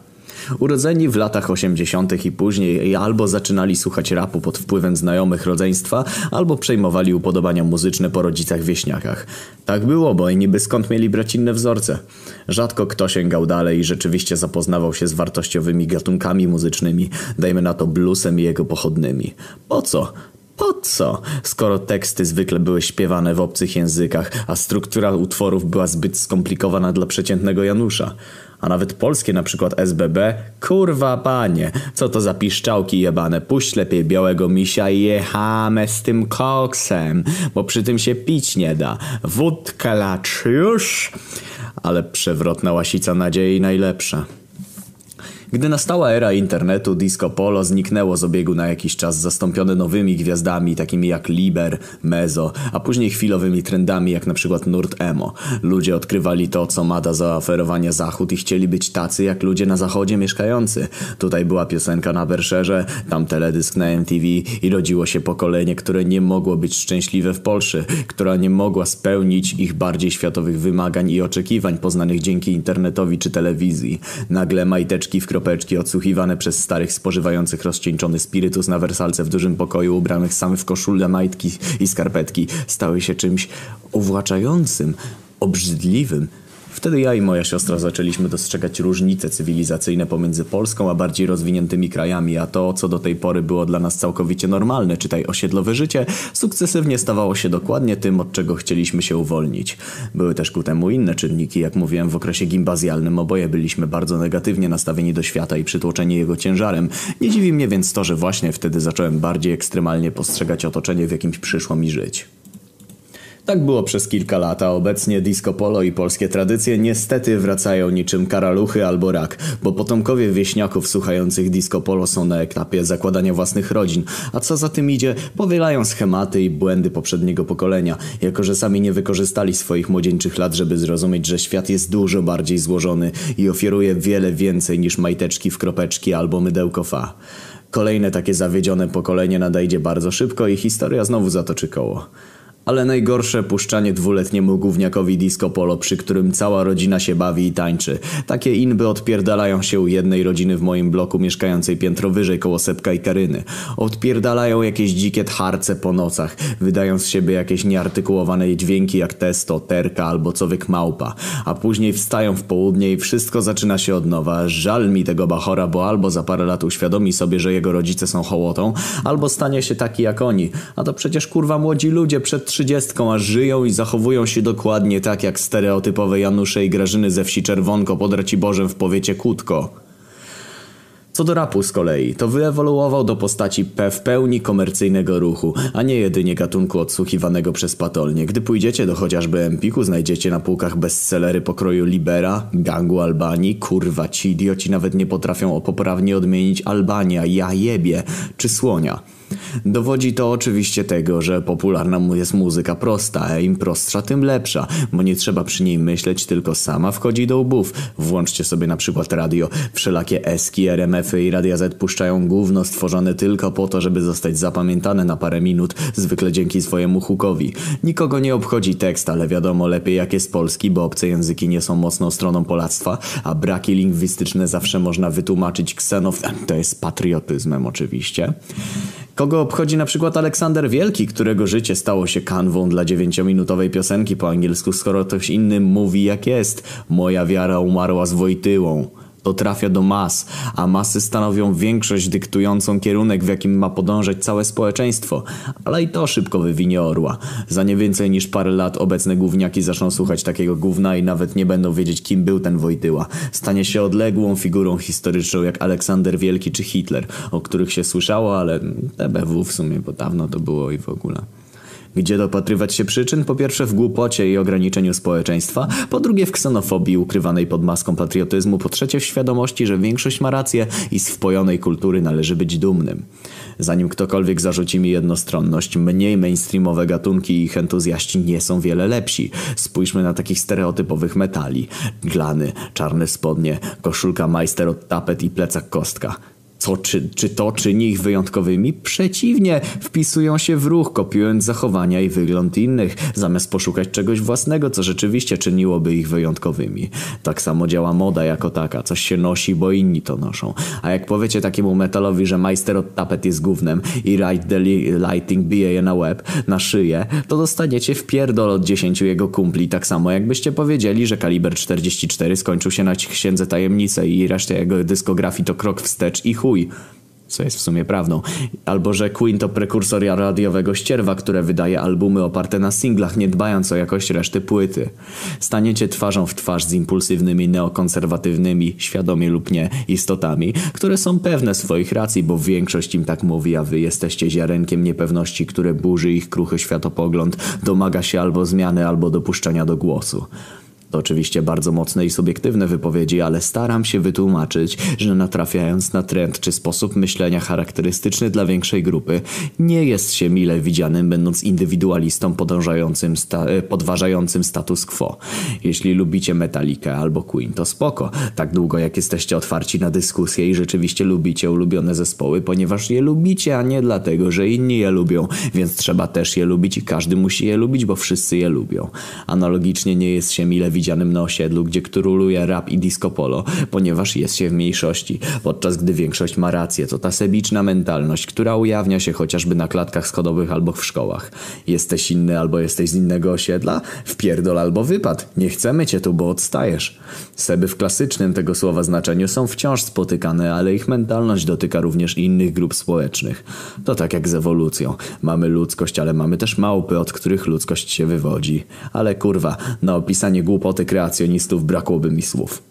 A: Urodzeni w latach 80. i później albo zaczynali słuchać rapu pod wpływem znajomych rodzeństwa, albo przejmowali upodobania muzyczne po rodzicach wieśniakach. Tak było, bo i niby skąd mieli brać inne wzorce. Rzadko kto sięgał dalej i rzeczywiście zapoznawał się z wartościowymi gatunkami muzycznymi, dajmy na to bluesem i jego pochodnymi. Po co? Po co? Skoro teksty zwykle były śpiewane w obcych językach, a struktura utworów była zbyt skomplikowana dla przeciętnego Janusza. A nawet polskie na przykład SBB? Kurwa panie, co to za piszczałki jebane? Puść lepiej białego misia i jechamy z tym koksem, bo przy tym się pić nie da. Wódka lacz już! Ale przewrotna łasica nadziei najlepsza. Gdy nastała era internetu, disco polo zniknęło z obiegu na jakiś czas, zastąpione nowymi gwiazdami takimi jak Liber, Mezo, a później chwilowymi trendami jak na przykład nurt emo. Ludzie odkrywali to, co ma do zaoferowania zachód i chcieli być tacy jak ludzie na zachodzie mieszkający. Tutaj była piosenka na Berszerze, tam teledysk na MTV i rodziło się pokolenie, które nie mogło być szczęśliwe w Polsce, która nie mogła spełnić ich bardziej światowych wymagań i oczekiwań poznanych dzięki internetowi czy telewizji. Nagle majteczki w kropeczki odsłuchiwane przez starych spożywających rozcieńczony spirytus na wersalce w dużym pokoju ubranych samych w koszule, majtki i skarpetki stały się czymś uwłaczającym, obrzydliwym. Wtedy ja i moja siostra zaczęliśmy dostrzegać różnice cywilizacyjne pomiędzy Polską a bardziej rozwiniętymi krajami, a to, co do tej pory było dla nas całkowicie normalne, czytaj osiedlowe życie, sukcesywnie stawało się dokładnie tym, od czego chcieliśmy się uwolnić. Były też ku temu inne czynniki, jak mówiłem w okresie gimbazjalnym, oboje byliśmy bardzo negatywnie nastawieni do świata i przytłoczeni jego ciężarem. Nie dziwi mnie więc to, że właśnie wtedy zacząłem bardziej ekstremalnie postrzegać otoczenie, w jakim przyszło mi żyć. Tak było przez kilka lat, a obecnie disco polo i polskie tradycje niestety wracają niczym karaluchy albo rak, bo potomkowie wieśniaków słuchających disco polo są na etapie zakładania własnych rodzin, a co za tym idzie, powielają schematy i błędy poprzedniego pokolenia, jako że sami nie wykorzystali swoich młodzieńczych lat, żeby zrozumieć, że świat jest dużo bardziej złożony i oferuje wiele więcej niż majteczki w kropeczki albo mydełko fa. Kolejne takie zawiedzione pokolenie nadejdzie bardzo szybko i historia znowu zatoczy koło. Ale najgorsze puszczanie dwuletniemu gówniakowi disco polo, przy którym cała rodzina się bawi i tańczy. Takie inby odpierdalają się u jednej rodziny w moim bloku mieszkającej piętro wyżej koło Sepka i Karyny. Odpierdalają jakieś dzikie tcharce po nocach, wydają z siebie jakieś nieartykułowane dźwięki jak testo, terka albo cowyk małpa. A później wstają w południe i wszystko zaczyna się od nowa. Żal mi tego bachora, bo albo za parę lat uświadomi sobie, że jego rodzice są hołotą, albo stanie się taki jak oni. A to przecież kurwa młodzi ludzie przed trzydziestką, a żyją i zachowują się dokładnie tak jak stereotypowe Janusze i Grażyny ze wsi Czerwonko pod Raciborzem w powiecie Kutko. Co do rapu z kolei, to wyewoluował do postaci P w pełni komercyjnego ruchu, a nie jedynie gatunku odsłuchiwanego przez patolnie. Gdy pójdziecie do chociażby Empiku, znajdziecie na półkach bestsellery pokroju Libera, Gangu Albanii, kurwa ci idioci nawet nie potrafią poprawnie odmienić Albania, ja jebie, czy Słonia. Dowodzi to oczywiście tego, że popularna jest muzyka prosta, a im prostsza, tym lepsza, bo nie trzeba przy niej myśleć, tylko sama wchodzi do łbów. Włączcie sobie na przykład radio. Wszelakie eski, RMF-y i Radia Z puszczają gówno stworzone tylko po to, żeby zostać zapamiętane na parę minut, zwykle dzięki swojemu hukowi. Nikogo nie obchodzi tekst, ale wiadomo lepiej jak jest polski, bo obce języki nie są mocną stroną polactwa, a braki lingwistyczne zawsze można wytłumaczyć ksenof... To jest patriotyzmem oczywiście. Kogo obchodzi na przykład Aleksander Wielki, którego życie stało się kanwą dla dziewięciominutowej piosenki po angielsku, skoro ktoś inny mówi jak jest. Moja wiara umarła z Wojtyłą. To trafia do mas, a masy stanowią większość dyktującą kierunek, w jakim ma podążać całe społeczeństwo. Ale i to szybko wywinie orła. Za nie więcej niż parę lat obecne gówniaki zaczną słuchać takiego gówna i nawet nie będą wiedzieć kim był ten Wojtyła. Stanie się odległą figurą historyczną jak Aleksander Wielki czy Hitler, o których się słyszało, ale TBW w sumie, bo dawno to było i w ogóle. Gdzie dopatrywać się przyczyn? Po pierwsze w głupocie i ograniczeniu społeczeństwa, po drugie w ksenofobii ukrywanej pod maską patriotyzmu, po trzecie w świadomości, że większość ma rację i z wpojonej kultury należy być dumnym. Zanim ktokolwiek zarzuci mi jednostronność, mniej mainstreamowe gatunki i ich entuzjaści nie są wiele lepsi. Spójrzmy na takich stereotypowych metali. Glany, czarne spodnie, koszulka majster od tapet i plecak kostka. Co, czy, czy to czyni ich wyjątkowymi? Przeciwnie, wpisują się w ruch, kopiując zachowania i wygląd innych, zamiast poszukać czegoś własnego, co rzeczywiście czyniłoby ich wyjątkowymi. Tak samo działa moda jako taka, coś się nosi, bo inni to noszą. A jak powiecie takiemu metalowi, że majster od tapet jest gównem i Ride the Lighting bije je na łeb, na szyję, to dostaniecie w pierdol od dziesięciu jego kumpli, tak samo jakbyście powiedzieli, że kaliber 44 skończył się na księdze tajemnicy i reszta jego dyskografii to krok wstecz i chuj chuj. Co jest w sumie prawdą. Albo że Queen to prekursor radiowego ścierwa, które wydaje albumy oparte na singlach, nie dbając o jakość reszty płyty. Staniecie twarzą w twarz z impulsywnymi neokonserwatywnymi, świadomie lub nie, istotami, które są pewne swoich racji, bo większość im tak mówi, a wy jesteście ziarenkiem niepewności, które burzy ich kruchy światopogląd, domaga się albo zmiany, albo dopuszczenia do głosu. To oczywiście bardzo mocne i subiektywne wypowiedzi, ale staram się wytłumaczyć, że natrafiając na trend czy sposób myślenia charakterystyczny dla większej grupy, nie jest się mile widzianym będąc indywidualistą podążającym sta podważającym status quo. Jeśli lubicie Metallica albo Queen, to spoko. Tak długo jak jesteście otwarci na dyskusję i rzeczywiście lubicie ulubione zespoły, ponieważ je lubicie, a nie dlatego, że inni je lubią, więc trzeba też je lubić i każdy musi je lubić, bo wszyscy je lubią. Analogicznie nie jest się mile widzianym widzianym na osiedlu, gdzie króluje rap i disco polo, ponieważ jest się w mniejszości, podczas gdy większość ma rację. To ta sebiczna mentalność, która ujawnia się chociażby na klatkach schodowych albo w szkołach. Jesteś inny albo jesteś z innego osiedla? Wpierdol albo wypad. Nie chcemy cię tu, bo odstajesz. Seby w klasycznym tego słowa znaczeniu są wciąż spotykane, ale ich mentalność dotyka również innych grup społecznych. To tak jak z ewolucją. Mamy ludzkość, ale mamy też małpy, od których ludzkość się wywodzi. Ale kurwa, na opisanie głupoty kreacjonistów brakłoby mi słów.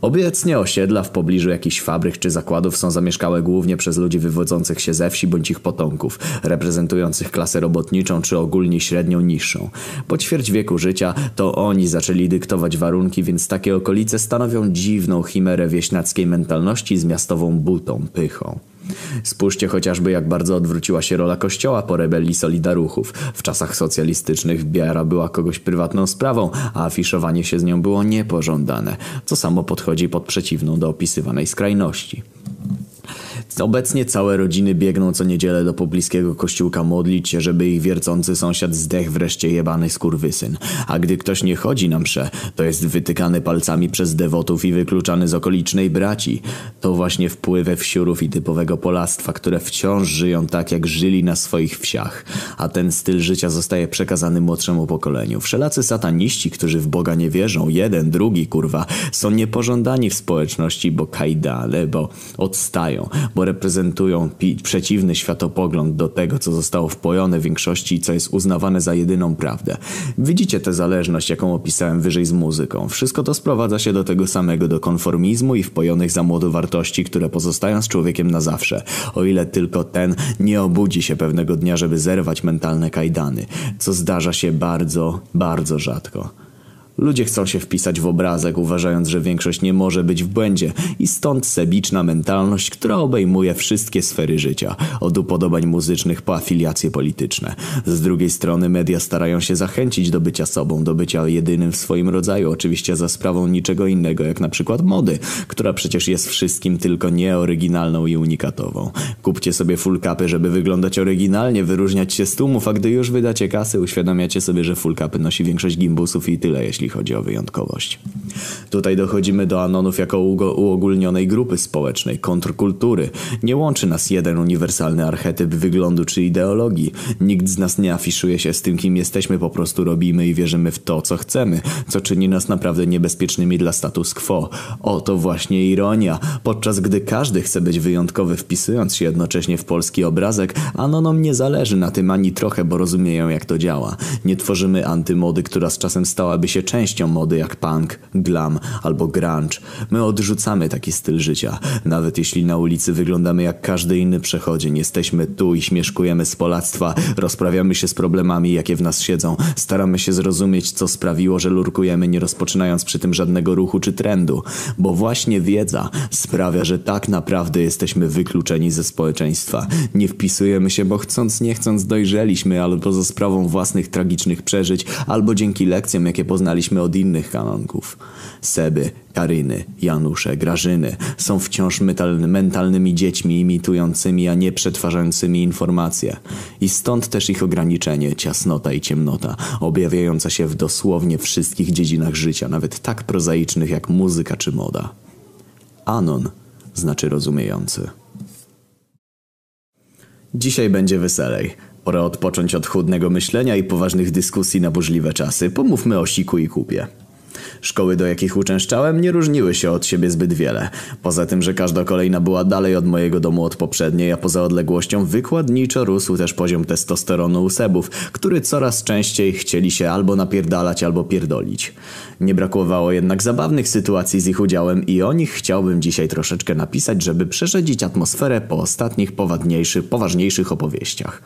A: Obecnie osiedla w pobliżu jakichś fabryk czy zakładów są zamieszkałe głównie przez ludzi wywodzących się ze wsi bądź ich potomków, reprezentujących klasę robotniczą czy ogólnie średnią niższą. Po ćwierć wieku życia to oni zaczęli dyktować warunki, więc takie okolice stanowią dziwną chimerę wieśniackiej mentalności z miastową butą, pychą. Spójrzcie chociażby jak bardzo odwróciła się rola kościoła po rebelii Solidaruchów. W czasach socjalistycznych wiara była kogoś prywatną sprawą, a afiszowanie się z nią było niepożądane, co samo podchodzi pod przeciwną do opisywanej skrajności. Obecnie całe rodziny biegną co niedzielę do pobliskiego kościółka modlić się, żeby ich wiercący sąsiad zdech wreszcie jebany skurwysyn. A gdy ktoś nie chodzi na msze, to jest wytykany palcami przez dewotów i wykluczany z okolicznej braci. To właśnie wpływy wsiurów i typowego polactwa, które wciąż żyją tak, jak żyli na swoich wsiach. A ten styl życia zostaje przekazany młodszemu pokoleniu. Wszelacy sataniści, którzy w Boga nie wierzą, jeden, drugi, kurwa, są niepożądani w społeczności, bo kajdale, bo odstają, bo reprezentują przeciwny światopogląd do tego, co zostało wpojone w większości i co jest uznawane za jedyną prawdę. Widzicie tę zależność, jaką opisałem wyżej z muzyką. Wszystko to sprowadza się do tego samego, do konformizmu i wpojonych za młodo wartości, które pozostają z człowiekiem na zawsze. O ile tylko ten nie obudzi się pewnego dnia, żeby zerwać mentalne kajdany, co zdarza się bardzo, bardzo rzadko. Ludzie chcą się wpisać w obrazek, uważając, że większość nie może być w błędzie i stąd sebiczna mentalność, która obejmuje wszystkie sfery życia, od upodobań muzycznych po afiliacje polityczne. Z drugiej strony media starają się zachęcić do bycia sobą, do bycia jedynym w swoim rodzaju, oczywiście za sprawą niczego innego, jak na przykład mody, która przecież jest wszystkim tylko nieoryginalną i unikatową. Kupcie sobie full capy, żeby wyglądać oryginalnie, wyróżniać się z tłumów, a gdy już wydacie kasy, uświadamiacie sobie, że full capy nosi większość gimbusów i tyle, jeśli chodzi o wyjątkowość. Tutaj dochodzimy do Anonów jako uogólnionej grupy społecznej, kontrkultury. Nie łączy nas jeden uniwersalny archetyp wyglądu czy ideologii. Nikt z nas nie afiszuje się z tym, kim jesteśmy, po prostu robimy i wierzymy w to, co chcemy, co czyni nas naprawdę niebezpiecznymi dla status quo. Oto właśnie ironia. Podczas gdy każdy chce być wyjątkowy, wpisując się jednocześnie w polski obrazek, Anonom nie zależy na tym ani trochę, bo rozumieją jak to działa. Nie tworzymy antymody, która z czasem stałaby się częścią mody jak punk, glam albo grunge. My odrzucamy taki styl życia. Nawet jeśli na ulicy wyglądamy jak każdy inny przechodzień, jesteśmy tu i śmieszkujemy z polactwa, rozprawiamy się z problemami, jakie w nas siedzą, staramy się zrozumieć, co sprawiło, że lurkujemy, nie rozpoczynając przy tym żadnego ruchu czy trendu. Bo właśnie wiedza sprawia, że tak naprawdę jesteśmy wykluczeni ze społeczeństwa. Nie wpisujemy się, bo chcąc nie chcąc dojrzeliśmy, albo za sprawą własnych tragicznych przeżyć, albo dzięki lekcjom, jakie poznaliśmy od innych kanonków. Seby, Karyny, Janusze, Grażyny są wciąż mentalnymi dziećmi imitującymi, a nie przetwarzającymi informacje. I stąd też ich ograniczenie, ciasnota i ciemnota, objawiająca się w dosłownie wszystkich dziedzinach życia, nawet tak prozaicznych jak muzyka czy moda. Anon znaczy rozumiejący. Dzisiaj będzie weselej. Pora odpocząć od chłodnego myślenia i poważnych dyskusji na burzliwe czasy. Pomówmy o siku i kupie. Szkoły, do jakich uczęszczałem, nie różniły się od siebie zbyt wiele. Poza tym, że każda kolejna była dalej od mojego domu od poprzedniej, a poza odległością wykładniczo rósł też poziom testosteronu u sebów, który coraz częściej chcieli się albo napierdalać, albo pierdolić. Nie brakowało jednak zabawnych sytuacji z ich udziałem i o nich chciałbym dzisiaj troszeczkę napisać, żeby przeszedzić atmosferę po ostatnich, powadniejszych, poważniejszych opowieściach.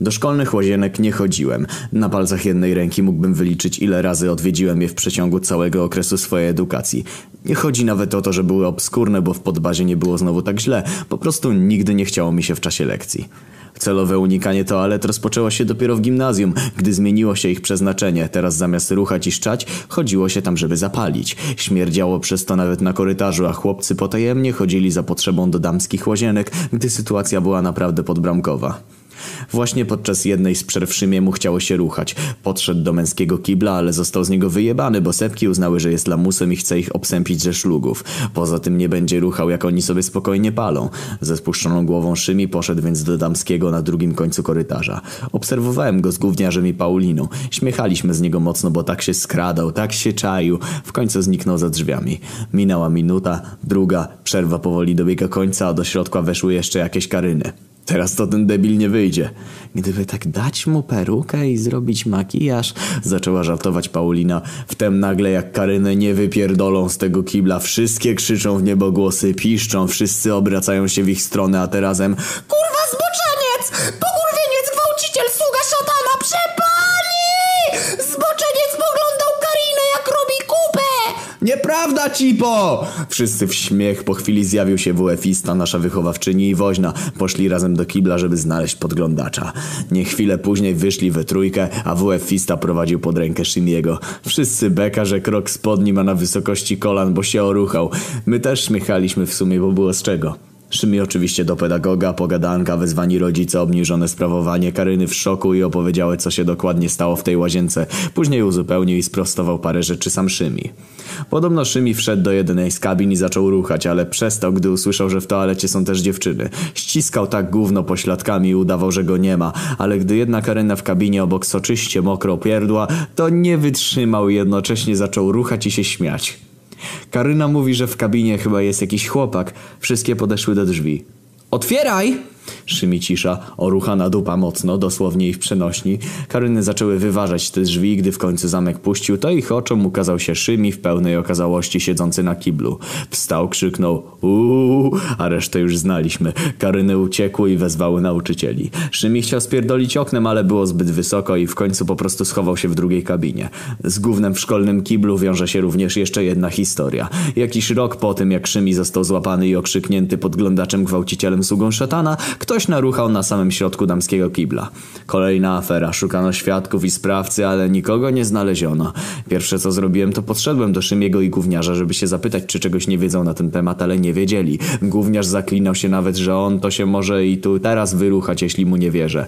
A: Do szkolnych łazienek nie chodziłem. Na palcach jednej ręki mógłbym wyliczyć ile razy odwiedziłem je w przeciągu całego okresu swojej edukacji. Nie chodzi nawet o to, że były obskurne, bo w podbazie nie było znowu tak źle. Po prostu nigdy nie chciało mi się w czasie lekcji. Celowe unikanie toalet rozpoczęło się dopiero w gimnazjum, gdy zmieniło się ich przeznaczenie. Teraz zamiast ruchać i szczać, chodziło się tam, żeby zapalić. Śmierdziało przez to nawet na korytarzu, a chłopcy potajemnie chodzili za potrzebą do damskich łazienek, gdy sytuacja była naprawdę podbramkowa. Właśnie podczas jednej z przerw Szymiemu chciało się ruchać. Podszedł do męskiego kibla, ale został z niego wyjebany, bo sepki uznały, że jest lamusem i chce ich obsępić ze szlugów. Poza tym nie będzie ruchał, jak oni sobie spokojnie palą. Ze spuszczoną głową Szymi poszedł więc do damskiego na drugim końcu korytarza. Obserwowałem go z gówniarzem i Pauliną. Śmiechaliśmy z niego mocno, bo tak się skradał, tak się czaił. W końcu zniknął za drzwiami. Minęła minuta, druga, przerwa powoli dobiega końca, a do środka weszły jeszcze jakieś karyny. Teraz to ten debil nie wyjdzie. Gdyby tak dać mu perukę i zrobić makijaż, zaczęła żartować Paulina. Wtem nagle jak Karynę nie wypierdolą z tego kibla, wszystkie krzyczą w niebogłosy, piszczą, wszyscy obracają się w ich stronę, a terazem
C: Kurwa zboczeniec! Pokurwieniec, gwałciciel,
A: Nieprawda, Cipo! Wszyscy w śmiech, po chwili zjawił się WF-ista, nasza wychowawczyni i woźna. Poszli razem do kibla, żeby znaleźć podglądacza. Nie chwilę później wyszli we trójkę, a WF-ista prowadził pod rękę Szymiego. Wszyscy beka, że krok spodni ma na wysokości kolan, bo się oruchał. My też śmiechaliśmy w sumie, bo było z czego. Szymi oczywiście do pedagoga, pogadanka, wezwani rodzice, obniżone sprawowanie, Karyny w szoku i opowiedziały, co się dokładnie stało w tej łazience. Później uzupełnił i sprostował parę rzeczy sam Szymi. Podobno Szymi wszedł do jednej z kabin i zaczął ruchać, ale przestał, gdy usłyszał, że w toalecie są też dziewczyny. Ściskał tak gówno pośladkami i udawał, że go nie ma, ale gdy jedna Karyna w kabinie obok soczyście mokro pierdła, to nie wytrzymał i jednocześnie zaczął ruchać i się śmiać. Karyna mówi, że w kabinie chyba jest jakiś chłopak. Wszystkie podeszły do drzwi. Otwieraj! Szymi cisza, oruchana dupa mocno, dosłownie ich przenośni. Karyny zaczęły wyważać te drzwi, gdy w końcu zamek puścił, to ich oczom ukazał się Szymi w pełnej okazałości siedzący na kiblu. Wstał, krzyknął uuu, a resztę już znaliśmy. Karyny uciekły i wezwały nauczycieli. Szymi chciał spierdolić oknem, ale było zbyt wysoko i w końcu po prostu schował się w drugiej kabinie. Z gównem w szkolnym kiblu wiąże się również jeszcze jedna historia. Jakiś rok po tym, jak Szymi został złapany i okrzyknięty podglądaczem gwałcicielem sługą szatana, ktoś naruchał na samym środku damskiego kibla. Kolejna afera, szukano świadków i sprawcy, ale nikogo nie znaleziono. Pierwsze co zrobiłem, to podszedłem do Szymiego i gówniarza, żeby się zapytać, czy czegoś nie wiedzą na ten temat, ale nie wiedzieli. Gówniarz zaklinał się nawet, że on to się może i tu teraz wyruchać, jeśli mu nie wierzę.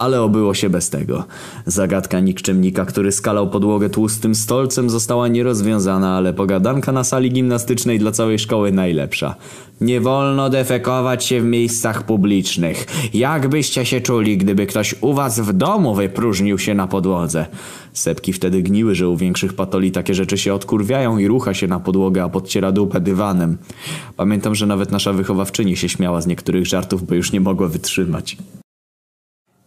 A: Ale obyło się bez tego. Zagadka nikczemnika, który skalał podłogę tłustym stolcem została nierozwiązana, ale pogadanka na sali gimnastycznej dla całej szkoły najlepsza. Nie wolno defekować się w miejscach publicznych. Jak byście się czuli, gdyby ktoś u was w domu wypróżnił się na podłodze? Sepki wtedy gniły, że u większych patoli takie rzeczy się odkurwiają i rucha się na podłogę, a podciera dupę dywanem. Pamiętam, że nawet nasza wychowawczyni się śmiała z niektórych żartów, bo już nie mogła wytrzymać.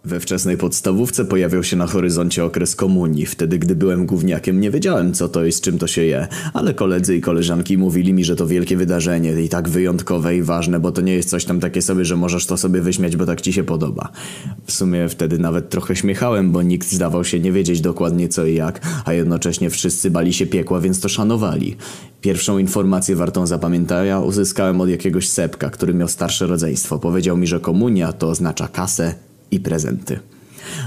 A: We wczesnej podstawówce pojawiał się na horyzoncie okres komunii. Wtedy, gdy byłem gówniakiem, nie wiedziałem, co to i z czym to się je. Ale koledzy i koleżanki mówili mi, że to wielkie wydarzenie i tak wyjątkowe i ważne, bo to nie jest coś tam takie sobie, że możesz to sobie wyśmiać, bo tak ci się podoba. W sumie wtedy nawet trochę śmiechałem, bo nikt zdawał się nie wiedzieć dokładnie co i jak, a jednocześnie wszyscy bali się piekła, więc to szanowali. Pierwszą informację wartą zapamiętania uzyskałem od jakiegoś sepka, który miał starsze rodzeństwo. Powiedział mi, że komunia to oznacza kasę, i prezenty.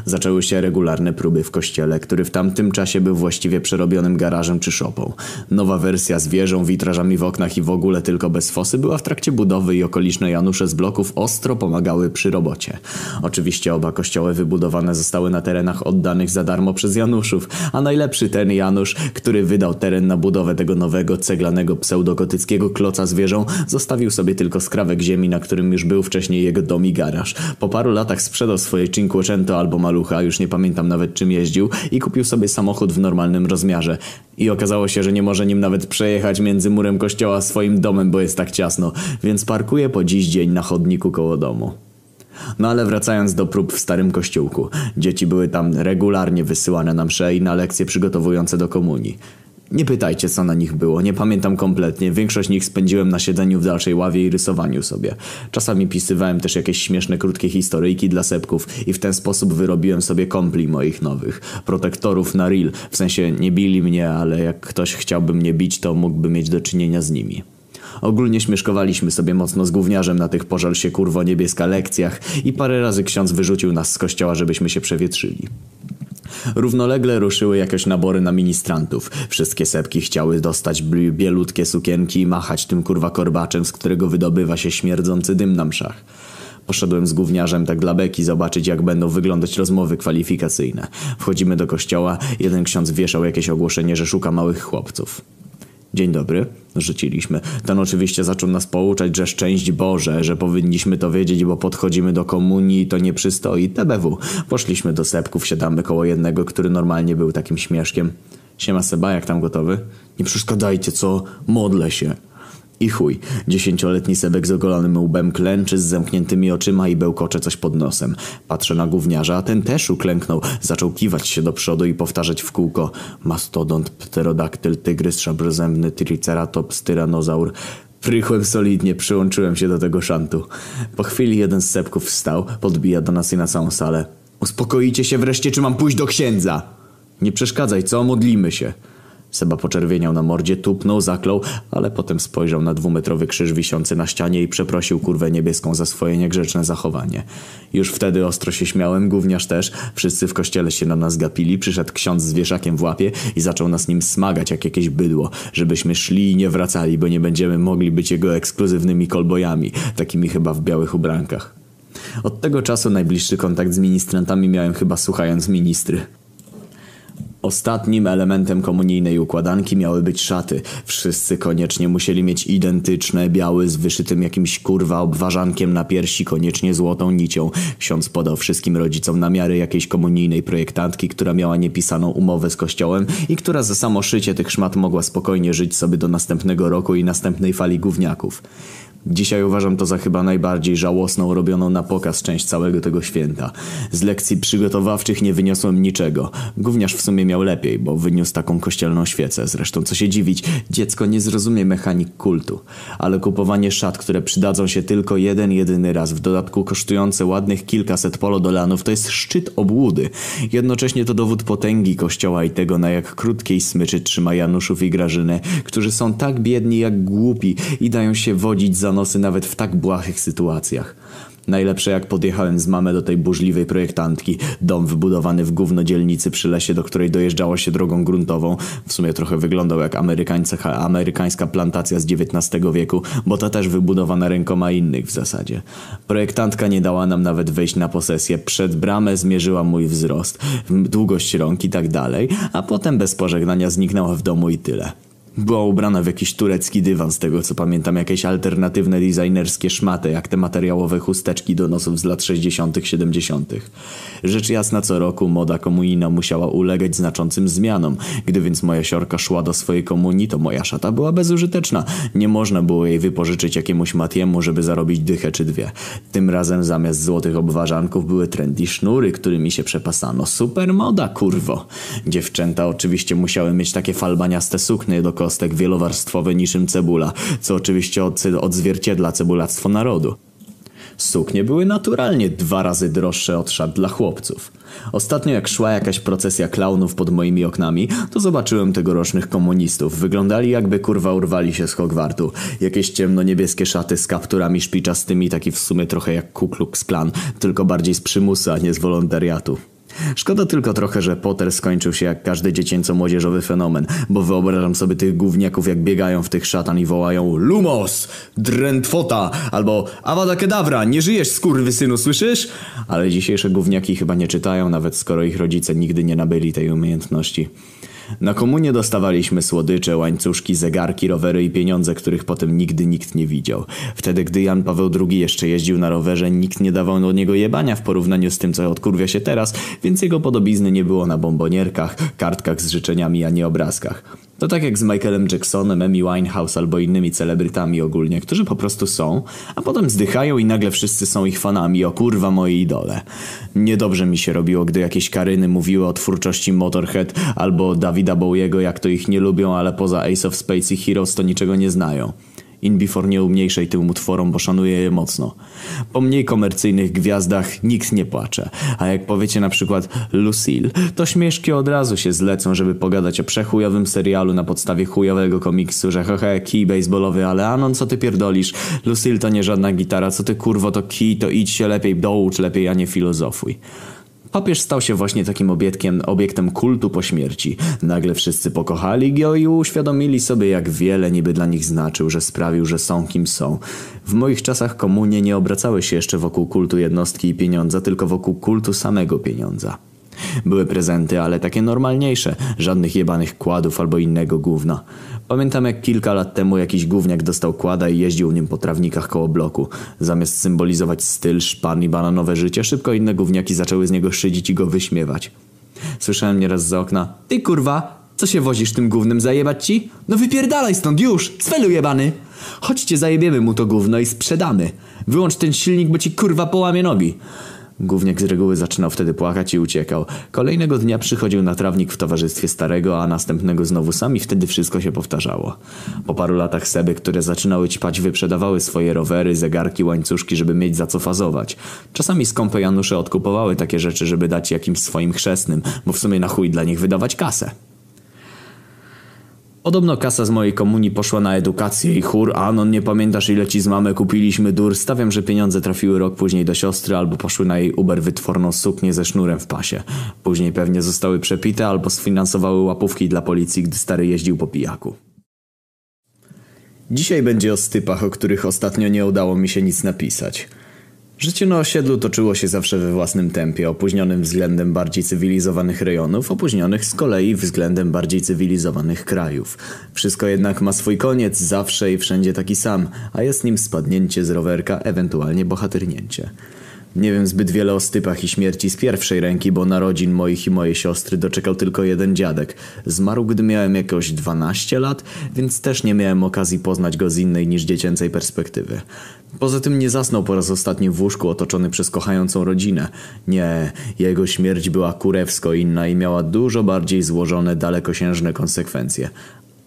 A: Zaczęły się regularne próby w kościele, który w tamtym czasie był właściwie przerobionym garażem czy szopą. Nowa wersja z wieżą, witrażami w oknach i w ogóle tylko bez fosy była w trakcie budowy i okoliczne Janusze z bloków ostro pomagały przy robocie. Oczywiście oba kościoły wybudowane zostały na terenach oddanych za darmo przez Januszów, a najlepszy ten Janusz, który wydał teren na budowę tego nowego, ceglanego, pseudogotyckiego kloca z wieżą, zostawił sobie tylko skrawek ziemi, na którym już był wcześniej jego dom i garaż. Po paru latach sprzedał swoje Cinquecento albo malucha, już nie pamiętam nawet czym jeździł, i kupił sobie samochód w normalnym rozmiarze. I okazało się, że nie może nim nawet przejechać między murem kościoła a swoim domem, bo jest tak ciasno, więc parkuje po dziś dzień na chodniku koło domu. No ale wracając do prób w starym kościółku. Dzieci były tam regularnie wysyłane na msze i na lekcje przygotowujące do komunii. Nie pytajcie, co na nich było, nie pamiętam kompletnie. Większość nich spędziłem na siedzeniu w dalszej ławie i rysowaniu sobie. Czasami pisywałem też jakieś śmieszne, krótkie historyjki dla sepków i w ten sposób wyrobiłem sobie kompli moich nowych. Protektorów na real, w sensie nie bili mnie, ale jak ktoś chciałby mnie bić, to mógłby mieć do czynienia z nimi. Ogólnie śmieszkowaliśmy sobie mocno z gówniarzem na tych pożal się kurwo niebieska lekcjach i parę razy ksiądz wyrzucił nas z kościoła, żebyśmy się przewietrzyli. Równolegle ruszyły jakieś nabory na ministrantów. Wszystkie sepki chciały dostać bielutkie sukienki i machać tym kurwa korbaczem, z którego wydobywa się śmierdzący dym na mszach. Poszedłem z gówniarzem tak dla beki zobaczyć, jak będą wyglądać rozmowy kwalifikacyjne. Wchodzimy do kościoła, jeden ksiądz wieszał jakieś ogłoszenie, że szuka małych chłopców. Dzień dobry, rzuciliśmy. Ten oczywiście zaczął nas pouczać, że szczęść Boże, że powinniśmy to wiedzieć, bo podchodzimy do komunii i to nie przystoi. TBW. Poszliśmy do sepków, siadamy koło jednego, który normalnie był takim śmieszkiem. Siema Seba, jak tam gotowy? Nie przeszkadzajcie, co? Modlę się. I chuj, dziesięcioletni Sebek z ogolonym łbem klęczy z zamkniętymi oczyma i bełkocze coś pod nosem. Patrzę na gówniarza, a ten też uklęknął, zaczął kiwać się do przodu i powtarzać w kółko. Mastodont, pterodaktyl, tygrys, szabrozębny, triceratops, tyranozaur. Prychłem solidnie, przyłączyłem się do tego szantu. Po chwili jeden z Sebków wstał, podbija do nas i na całą salę. Uspokoicie się wreszcie, czy mam pójść do księdza? Nie przeszkadzaj, co? Modlimy się. Seba poczerwieniał na mordzie, tupnął, zaklął, ale potem spojrzał na dwumetrowy krzyż wiszący na ścianie i przeprosił kurwę niebieską za swoje niegrzeczne zachowanie. Już wtedy ostro się śmiałem, gówniarz też, wszyscy w kościele się na nas gapili, przyszedł ksiądz z wieszakiem w łapie i zaczął nas nim smagać jak jakieś bydło, żebyśmy szli i nie wracali, bo nie będziemy mogli być jego ekskluzywnymi kolbojami, takimi chyba w białych ubrankach. Od tego czasu najbliższy kontakt z ministrantami miałem chyba słuchając ministry. Ostatnim elementem komunijnej układanki miały być szaty. Wszyscy koniecznie musieli mieć identyczne, biały z wyszytym jakimś kurwa obwarzankiem na piersi, koniecznie złotą nicią. Ksiądz podał wszystkim rodzicom namiary jakiejś komunijnej projektantki, która miała niepisaną umowę z kościołem i która za samo szycie tych szmat mogła spokojnie żyć sobie do następnego roku i następnej fali gówniaków. Dzisiaj uważam to za chyba najbardziej żałosną robioną na pokaz część całego tego święta. Z lekcji przygotowawczych nie wyniosłem niczego. Gówniarz w sumie miał lepiej, bo wyniósł taką kościelną świecę. Zresztą co się dziwić, dziecko nie zrozumie mechanik kultu. Ale kupowanie szat, które przydadzą się tylko jeden, jedyny raz, w dodatku kosztujące ładnych kilkaset polodolanów, to jest szczyt obłudy. Jednocześnie to dowód potęgi kościoła i tego, na jak krótkiej smyczy trzyma Januszów i Grażynę, którzy są tak biedni jak głupi i dają się wodzić za nosy nawet w tak błahych sytuacjach. Najlepsze jak podjechałem z mamę do tej burzliwej projektantki. Dom wybudowany w gówno dzielnicy przy lesie, do której dojeżdżało się drogą gruntową. W sumie trochę wyglądał jak amerykańska plantacja z XIX wieku, bo ta też wybudowana rękoma innych w zasadzie. Projektantka nie dała nam nawet wejść na posesję. Przed bramę zmierzyła mój wzrost, długość rąk i tak dalej, a potem bez pożegnania zniknęła w domu i tyle. Była ubrana w jakiś turecki dywan, z tego co pamiętam, jakieś alternatywne designerskie szmaty, jak te materiałowe chusteczki do nosów z lat 60., 70. Rzecz jasna, co roku moda komunijna musiała ulegać znaczącym zmianom. Gdy więc moja siorka szła do swojej komunii, to moja szata była bezużyteczna. Nie można było jej wypożyczyć jakiemuś matiemu, żeby zarobić dychę czy dwie. Tym razem zamiast złotych obwarzanków były trendy sznury, którymi się przepasano. Super moda, kurwo! Dziewczęta oczywiście musiały mieć takie falbaniaste suknie do kostek wielowarstwowe niczym cebula, co oczywiście odzwierciedla cebulactwo narodu. Suknie były naturalnie dwa razy droższe od szat dla chłopców. Ostatnio jak szła jakaś procesja klaunów pod moimi oknami, to zobaczyłem tegorocznych komunistów. Wyglądali jakby kurwa urwali się z Hogwartu. Jakieś ciemno-niebieskie szaty z kapturami szpiczastymi, taki w sumie trochę jak Ku Klux Klan, tylko bardziej z przymusu, a nie z wolontariatu. Szkoda tylko trochę, że Potter skończył się jak każdy dziecięco-młodzieżowy fenomen, bo wyobrażam sobie tych gówniaków jak biegają w tych szatan i wołają Lumos! Drętwota! Albo Avada Kedavra! Nie żyjesz, skurwysynu, słyszysz? Ale dzisiejsze gówniaki chyba nie czytają, nawet skoro ich rodzice nigdy nie nabyli tej umiejętności. Na komunie dostawaliśmy słodycze, łańcuszki, zegarki, rowery i pieniądze, których potem nigdy nikt nie widział. Wtedy, gdy Jan Paweł II jeszcze jeździł na rowerze, nikt nie dawał do niego jebania w porównaniu z tym, co odkurwia się teraz, więc jego podobizny nie było na bombonierkach, kartkach z życzeniami, a nie obrazkach. To tak jak z Michaelem Jacksonem, Amy Winehouse albo innymi celebrytami ogólnie, którzy po prostu są, a potem zdychają i nagle wszyscy są ich fanami, o kurwa moje idole. Niedobrze mi się robiło, gdy jakieś Karyny mówiły o twórczości Motorhead albo Davida Bowiego, jak to ich nie lubią, ale poza Ace of Spades i Heroes to niczego nie znają. In Before nie umniejszej tym utworom, bo szanuję je mocno. Po mniej komercyjnych gwiazdach nikt nie płacze. A jak powiecie na przykład Lucille, to śmieszki od razu się zlecą, żeby pogadać o przechujowym serialu na podstawie chujowego komiksu, że hehe, kij baseballowy, ale Anon, co ty pierdolisz? Lucille to nie żadna gitara, co ty kurwo to kij, to idź się lepiej, doucz lepiej, a nie filozofuj. Papież stał się właśnie takim obiektem, obiektem kultu po śmierci. Nagle wszyscy pokochali go i uświadomili sobie, jak wiele niby dla nich znaczył, że sprawił, że są kim są. W moich czasach komunie nie obracały się jeszcze wokół kultu jednostki i pieniądza, tylko wokół kultu samego pieniądza. Były prezenty, ale takie normalniejsze, żadnych jebanych kładów albo innego gówna. Pamiętam jak kilka lat temu jakiś gówniak dostał kłada i jeździł nim po trawnikach koło bloku. Zamiast symbolizować styl, szpan i bananowe życie, szybko inne gówniaki zaczęły z niego szydzić i go wyśmiewać. Słyszałem nieraz za okna Ty kurwa, Co się wozisz tym gównem, zajebać ci? No wypierdalaj stąd już, swelu jebany! Chodźcie, zajebiemy mu to gówno i sprzedamy. Wyłącz ten silnik, bo ci kurwa połamie nogi. Gówniak z reguły zaczynał wtedy płakać i uciekał. Kolejnego dnia przychodził na trawnik w towarzystwie starego, a następnego znowu sam i wtedy wszystko się powtarzało. Po paru latach Seby, które zaczynały ćpać, wyprzedawały swoje rowery, zegarki, łańcuszki, żeby mieć za co fazować. Czasami skąpe Janusze odkupowały takie rzeczy, żeby dać jakimś swoim chrzestnym, bo w sumie na chuj dla nich wydawać kasę. Podobno kasa z mojej komunii poszła na edukację i chór, a no nie pamiętasz ile ci z mamy kupiliśmy dur. Stawiam, że pieniądze trafiły rok później do siostry albo poszły na jej Uber wytworną suknię ze sznurem w pasie. Później pewnie zostały przepite albo sfinansowały łapówki dla policji, gdy stary jeździł po pijaku. Dzisiaj będzie o stypach, o których ostatnio nie udało mi się nic napisać. Życie na osiedlu toczyło się zawsze we własnym tempie, opóźnionym względem bardziej cywilizowanych rejonów, opóźnionych z kolei względem bardziej cywilizowanych krajów. Wszystko jednak ma swój koniec, zawsze i wszędzie taki sam, a jest nim spadnięcie z rowerka, ewentualnie bohatyrnięcie. Nie wiem zbyt wiele o stypach i śmierci z pierwszej ręki, bo narodzin moich i mojej siostry doczekał tylko jeden dziadek. Zmarł, gdy miałem jakoś 12 lat, więc też nie miałem okazji poznać go z innej niż dziecięcej perspektywy. Poza tym nie zasnął po raz ostatni w łóżku otoczony przez kochającą rodzinę. Nie, jego śmierć była kurewsko inna i miała dużo bardziej złożone, dalekosiężne konsekwencje.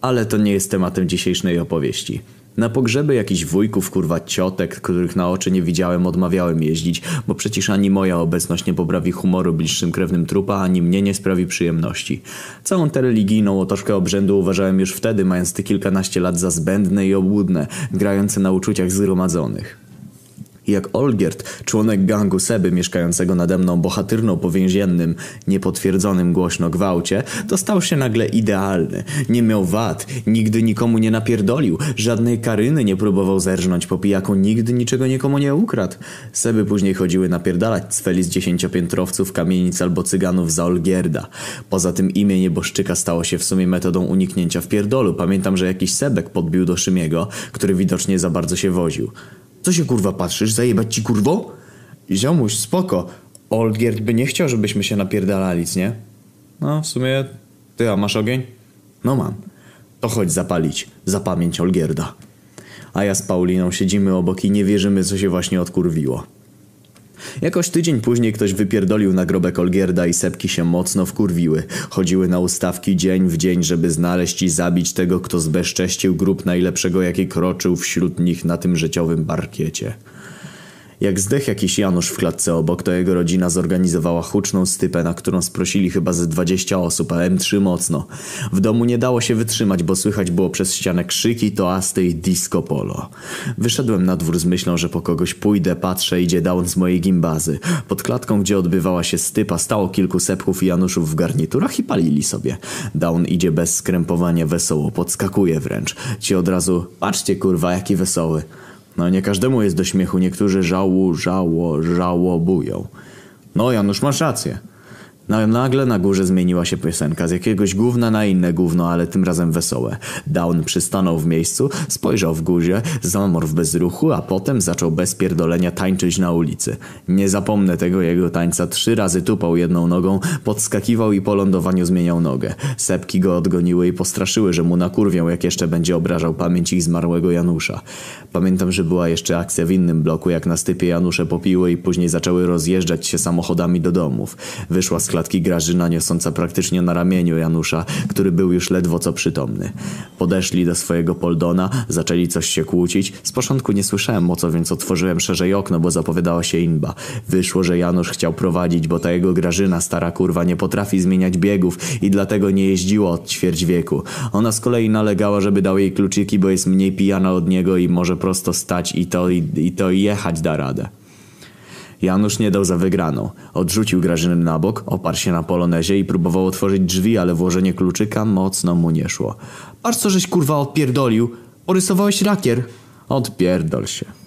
A: Ale to nie jest tematem dzisiejszej opowieści. Na pogrzeby jakichś wujków, kurwa ciotek, których na oczy nie widziałem, odmawiałem jeździć, bo przecież ani moja obecność nie poprawi humoru bliższym krewnym trupa, ani mnie nie sprawi przyjemności. Całą tę religijną otoczkę obrzędu uważałem już wtedy, mając te kilkanaście lat za zbędne i obłudne, grające na uczuciach zgromadzonych. Jak Olgierd, członek gangu Seby mieszkającego nade mną bohatyrną po więziennym, niepotwierdzonym głośno gwałcie, to stał się nagle idealny. Nie miał wad, nigdy nikomu nie napierdolił, żadnej karyny nie próbował zerżnąć po pijaku, nigdy niczego nikomu nie ukradł. Seby później chodziły napierdalać cweli z dziesięciopiętrowców, kamienic albo cyganów za Olgierda. Poza tym imię nieboszczyka stało się w sumie metodą uniknięcia w pierdolu. Pamiętam, że jakiś Sebek podbił do Szymiego, który widocznie za bardzo się woził. Co się kurwa patrzysz? Zajebać ci kurwo? Ziomuś, spoko. Olgierd by nie chciał, żebyśmy się napierdalali, nie? No, w sumie... Ty, a masz ogień? No mam. To chodź zapalić. Za pamięć Olgierda. A ja z Pauliną siedzimy obok i nie wierzymy, co się właśnie odkurwiło. Jakoś tydzień później ktoś wypierdolił nagrobek Olgierda i sepki się mocno wkurwiły. Chodziły na ustawki dzień w dzień, żeby znaleźć i zabić tego, kto zbezcześcił grób najlepszego, jaki kroczył wśród nich na tym życiowym parkiecie. Jak zdech jakiś Janusz w klatce obok, to jego rodzina zorganizowała huczną stypę, na którą sprosili chyba ze 20 osób, a M3 mocno. W domu nie dało się wytrzymać, bo słychać było przez ścianę krzyki, toasty i disco polo. Wyszedłem na dwór z myślą, że po kogoś pójdę, patrzę, idzie down z mojej gimbazy. Pod klatką, gdzie odbywała się stypa, stało kilku sepchów i Januszów w garniturach i palili sobie. Down idzie bez skrępowania wesoło, podskakuje wręcz. Ci od razu, patrzcie kurwa, jaki wesoły. No nie każdemu jest do śmiechu, niektórzy żału, żało, żałobują. No Janusz, masz rację. Nagle na górze zmieniła się piosenka z jakiegoś gówna na inne gówno, ale tym razem wesołe. Down przystanął w miejscu, spojrzał w górze, zamarł w bezruchu, a potem zaczął bez pierdolenia tańczyć na ulicy. Nie zapomnę tego jego tańca, trzy razy tupał jedną nogą, podskakiwał i po lądowaniu zmieniał nogę. Sepki go odgoniły i postraszyły, że mu nakurwią, jak jeszcze będzie obrażał pamięć ich zmarłego Janusza. Pamiętam, że była jeszcze akcja w innym bloku, jak na stypie Janusze popiły i później zaczęły rozjeżdżać się samochodami do domów. Wyszła z klatki Grażyna niosąca praktycznie na ramieniu Janusza, który był już ledwo co przytomny. Podeszli do swojego Poldona, zaczęli coś się kłócić. Z początku nie słyszałem o co, więc otworzyłem szerzej okno, bo zapowiadała się inba. Wyszło, że Janusz chciał prowadzić, bo ta jego Grażyna, stara kurwa, nie potrafi zmieniać biegów i dlatego nie jeździła od ćwierć wieku. Ona z kolei nalegała, żeby dał jej kluczyki, bo jest mniej pijana od niego i może prosto stać i to, i, i to jechać da radę. Janusz nie dał za wygraną. Odrzucił Grażynę na bok, oparł się na polonezie i próbował otworzyć drzwi, ale włożenie kluczyka mocno mu nie szło. Patrz co żeś kurwa odpierdolił. Porysowałeś rakier. Odpierdol się.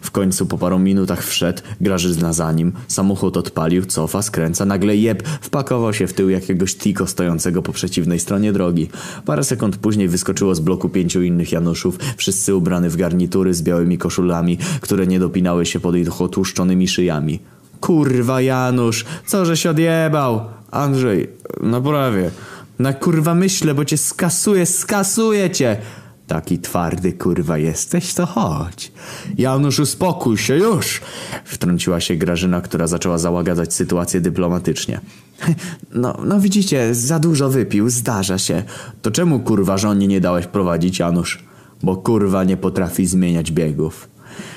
A: W końcu po paru minutach wszedł, Grażyna za nim, samochód odpalił, cofa, skręca, nagle jeb, wpakował się w tył jakiegoś tiko stojącego po przeciwnej stronie drogi. Parę sekund później wyskoczyło z bloku pięciu innych Januszów, wszyscy ubrani w garnitury z białymi koszulami, które nie dopinały się pod ich otłuszczonymi szyjami. Kurwa Janusz, co żeś odjebał? Andrzej, no prawie. Na kurwa myślę, bo cię skasuję, skasuję cię. Taki twardy kurwa jesteś, to chodź. Janusz, uspokój się już! Wtrąciła się Grażyna, która zaczęła załagadzać sytuację dyplomatycznie. No, no widzicie, za dużo wypił, zdarza się. To czemu kurwa żonie nie dałeś prowadzić, Janusz? Bo kurwa nie potrafi zmieniać biegów.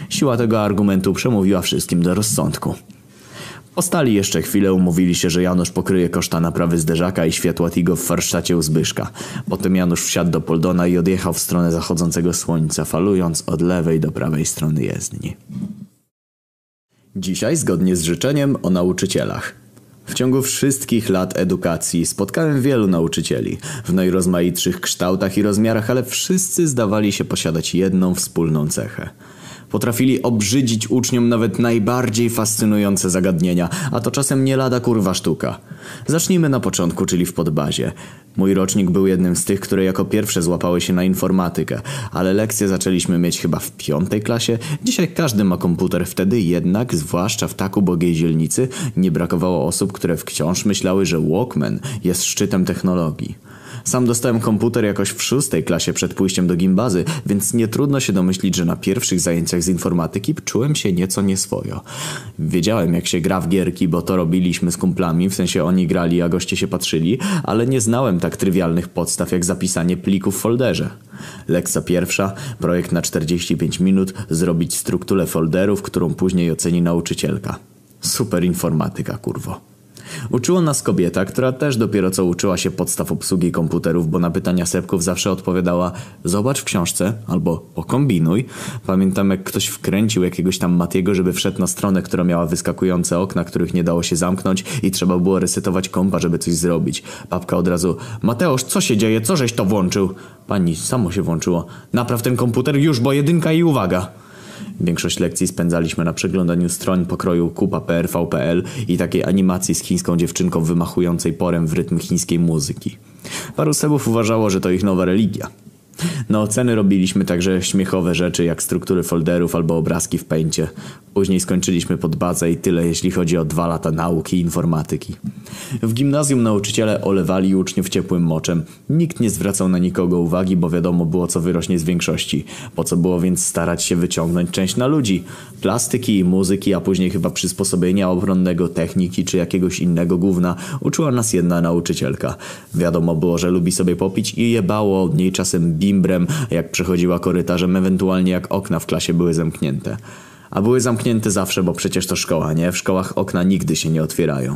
A: Siła tego argumentu przemówiła wszystkim do rozsądku. Ostali jeszcze chwilę, umówili się, że Janusz pokryje koszta naprawy zderzaka i światła Tigo w warsztacie u Zbyszka. Potem Janusz wsiadł do Poldona i odjechał w stronę zachodzącego słońca, falując od lewej do prawej strony jezdni. Dzisiaj, zgodnie z życzeniem, o nauczycielach. W ciągu wszystkich lat edukacji spotkałem wielu nauczycieli w najrozmaitszych kształtach i rozmiarach, ale wszyscy zdawali się posiadać jedną wspólną cechę. Potrafili obrzydzić uczniom nawet najbardziej fascynujące zagadnienia, a to czasem nie lada kurwa sztuka. Zacznijmy na początku, czyli w podbazie. Mój rocznik był jednym z tych, które jako pierwsze złapały się na informatykę, ale lekcje zaczęliśmy mieć chyba w piątej klasie. Dzisiaj każdy ma komputer, wtedy jednak, zwłaszcza w tak ubogiej dzielnicy, nie brakowało osób, które wciąż myślały, że Walkman jest szczytem technologii. Sam dostałem komputer jakoś w szóstej klasie przed pójściem do gimbazy, więc nie trudno się domyślić, że na pierwszych zajęciach z informatyki czułem się nieco nieswojo. Wiedziałem jak się gra w gierki, bo to robiliśmy z kumplami, w sensie oni grali, a goście się patrzyli, ale nie znałem tak trywialnych podstaw jak zapisanie plików w folderze. Lekcja pierwsza, projekt na 45 minut, zrobić strukturę folderów, którą później oceni nauczycielka. Super informatyka, kurwo. Uczyła nas kobieta, która też dopiero co uczyła się podstaw obsługi komputerów, bo na pytania sepków zawsze odpowiadała zobacz w książce albo pokombinuj. Pamiętam jak ktoś wkręcił jakiegoś tam Matiego, żeby wszedł na stronę, która miała wyskakujące okna, których nie dało się zamknąć i trzeba było resetować kompa, żeby coś zrobić. Babka od razu Mateusz, co się dzieje? Co żeś to włączył? Pani, samo się włączyło. Napraw ten komputer już, bo jedynka i uwaga. Większość lekcji spędzaliśmy na przeglądaniu stron pokroju kupa.prv.pl i takiej animacji z chińską dziewczynką wymachującej porem w rytm chińskiej muzyki. Paru sebów uważało, że to ich nowa religia. Na oceny robiliśmy także śmiechowe rzeczy jak struktury folderów albo obrazki w pęcie. Później skończyliśmy pod bazę i tyle jeśli chodzi o dwa lata nauki i informatyki. W gimnazjum nauczyciele olewali uczniów ciepłym moczem. Nikt nie zwracał na nikogo uwagi, bo wiadomo było co wyrośnie z większości. Po co było więc starać się wyciągnąć część na ludzi? Plastyki muzyki, a później chyba przysposobienia obronnego, techniki czy jakiegoś innego gówna uczyła nas jedna nauczycielka. Wiadomo było, że lubi sobie popić i jebało od niej czasem bimbrem, jak przechodziła korytarzem, ewentualnie jak okna w klasie były zamknięte. A były zamknięte zawsze, bo przecież to szkoła, nie? W szkołach okna nigdy się nie otwierają.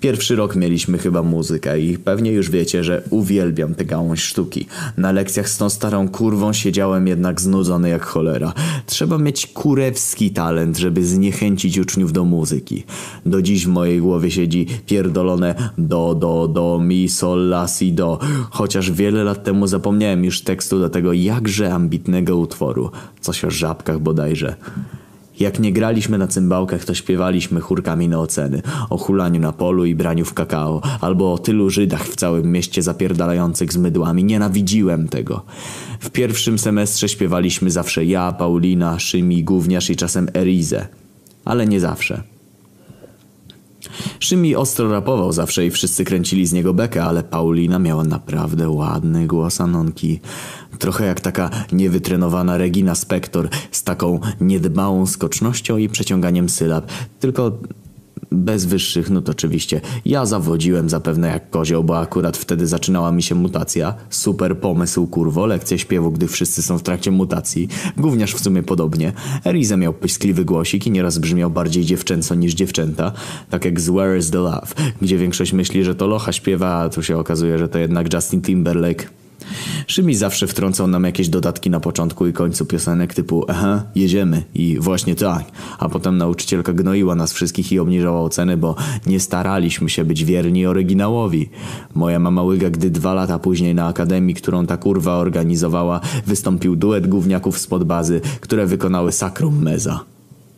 A: Pierwszy rok mieliśmy chyba muzykę i pewnie już wiecie, że uwielbiam tę gałąź sztuki. Na lekcjach z tą starą kurwą siedziałem jednak znudzony jak cholera. Trzeba mieć kurewski talent, żeby zniechęcić uczniów do muzyki. Do dziś w mojej głowie siedzi pierdolone do, do, do, mi, sol, la, si, do. Chociaż wiele lat temu zapomniałem już tekstu do tego jakże ambitnego utworu. Coś o żabkach bodajże. Jak nie graliśmy na cymbałkach, to śpiewaliśmy chórkami na oceny, o hulaniu na polu i braniu w kakao, albo o tylu Żydach w całym mieście zapierdalających z mydłami. Nienawidziłem tego. W pierwszym semestrze śpiewaliśmy zawsze ja, Paulina, Szymi, Gówniarz i czasem Erizę. Ale nie zawsze. Szymi ostro rapował zawsze i wszyscy kręcili z niego bekę, ale Paulina miała naprawdę ładny głos Anonki. Trochę jak taka niewytrenowana Regina Spektor z taką niedbałą skocznością i przeciąganiem sylab. Tylko bez wyższych nut oczywiście. Ja zawodziłem zapewne jak kozioł, bo akurat wtedy zaczynała mi się mutacja. Super pomysł, kurwo, lekcja śpiewu, gdy wszyscy są w trakcie mutacji. Gówniarz w sumie podobnie. Eriza miał pyskliwy głosik i nieraz brzmiał bardziej dziewczęco niż dziewczęta. Tak jak z Where is the Love, gdzie większość myśli, że to Locha śpiewa, a tu się okazuje, że to jednak Justin Timberlake. Szymi zawsze wtrącał nam jakieś dodatki na początku i końcu piosenek typu aha, jedziemy i właśnie tak. A potem nauczycielka gnoiła nas wszystkich i obniżała oceny, bo nie staraliśmy się być wierni oryginałowi. Moja mama łyga, gdy dwa lata później na akademii, którą ta kurwa organizowała, wystąpił duet gówniaków spod bazy, które wykonały Sacrum Meza.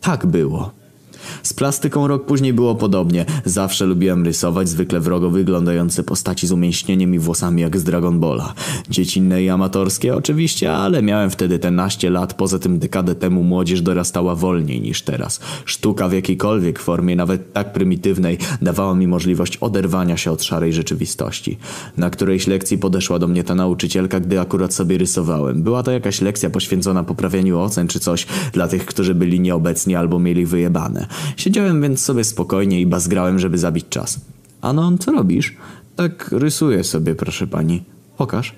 A: Tak było. Z plastyką rok później było podobnie. Zawsze lubiłem rysować, zwykle wrogo wyglądające postaci z umięśnieniem i włosami jak z Dragon Balla. Dziecinne i amatorskie oczywiście, ale miałem wtedy te naście lat, poza tym dekadę temu młodzież dorastała wolniej niż teraz. Sztuka w jakiejkolwiek formie, nawet tak prymitywnej, dawała mi możliwość oderwania się od szarej rzeczywistości. Na którejś lekcji podeszła do mnie ta nauczycielka, gdy akurat sobie rysowałem. Była to jakaś lekcja poświęcona poprawieniu ocen czy coś dla tych, którzy byli nieobecni albo mieli wyjebane. Siedziałem więc sobie spokojnie i bazgrałem, żeby zabić czas. Anon, co robisz? Tak rysuję sobie, proszę pani. Pokaż.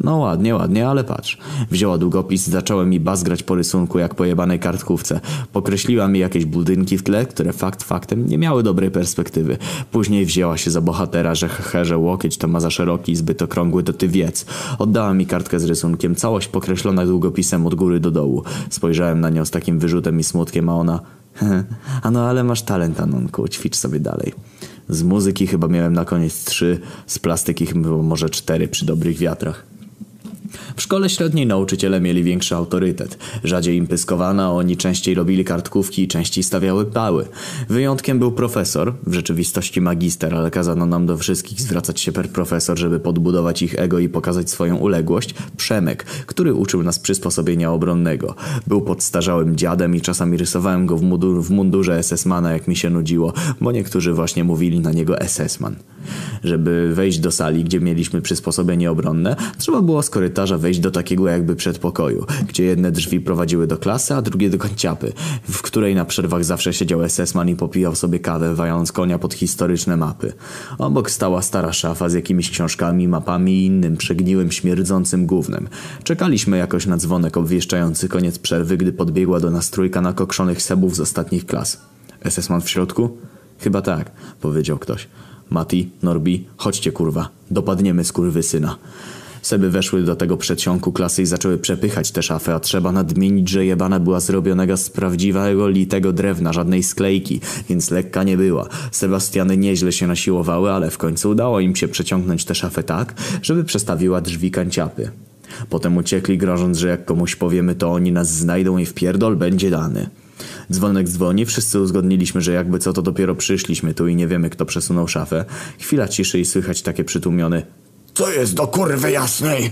A: No ładnie, ładnie, ale patrz. Wzięła długopis, zaczęła mi bazgrać po rysunku jak po jebanej kartkówce. Pokreśliła mi jakieś budynki w tle, które fakt faktem nie miały dobrej perspektywy. Później wzięła się za bohatera, że hehe, że łokieć to ma za szeroki i zbyt okrągły, to ty wiedz. Oddała mi kartkę z rysunkiem, całość pokreślona długopisem od góry do dołu. Spojrzałem na nią z takim wyrzutem i smutkiem, a ona... A no ale masz talent, Anonku, ćwicz sobie dalej. Z muzyki chyba miałem na koniec trzy, z plastyki chyba może cztery przy dobrych wiatrach. W szkole średniej nauczyciele mieli większy autorytet. Rzadziej im pyskowano, oni częściej robili kartkówki i częściej stawiały pały. Wyjątkiem był profesor, w rzeczywistości magister, ale kazano nam do wszystkich zwracać się per profesor, żeby podbudować ich ego i pokazać swoją uległość. Przemek, który uczył nas przysposobienia obronnego. Był podstarzałym dziadem i czasami rysowałem go w, w mundurze SS-mana, jak mi się nudziło, bo niektórzy właśnie mówili na niego SS-man. Żeby wejść do sali, gdzie mieliśmy przysposobienie obronne, trzeba było z korytarza wejść do takiego jakby przedpokoju, gdzie jedne drzwi prowadziły do klasy, a drugie do kanciapy, w której na przerwach zawsze siedział SS-man i popijał sobie kawę, wając konia pod historyczne mapy. Obok stała stara szafa z jakimiś książkami, mapami i innym przegniłym, śmierdzącym gównem. Czekaliśmy jakoś na dzwonek obwieszczający koniec przerwy, gdy podbiegła do nas trójka nakokszonych sebów z ostatnich klas. SS-man w środku? Chyba tak, powiedział ktoś. Mati, Norbi, chodźcie kurwa, dopadniemy skurwysyna. Seby weszły do tego przedsionku klasy i zaczęły przepychać te szafy, a trzeba nadmienić, że jebana była zrobionego z prawdziwego litego drewna, żadnej sklejki, więc lekka nie była. Sebastiany nieźle się nasiłowały, ale w końcu udało im się przeciągnąć tę szafę tak, żeby przestawiła drzwi kanciapy. Potem uciekli, grożąc, że jak komuś powiemy, to oni nas znajdą i w pierdol będzie dany. Dzwonek dzwoni, wszyscy uzgodniliśmy, że jakby co to dopiero przyszliśmy tu i nie wiemy kto przesunął szafę. Chwila ciszy i słychać takie przytłumione
C: Co jest do kurwy jasnej?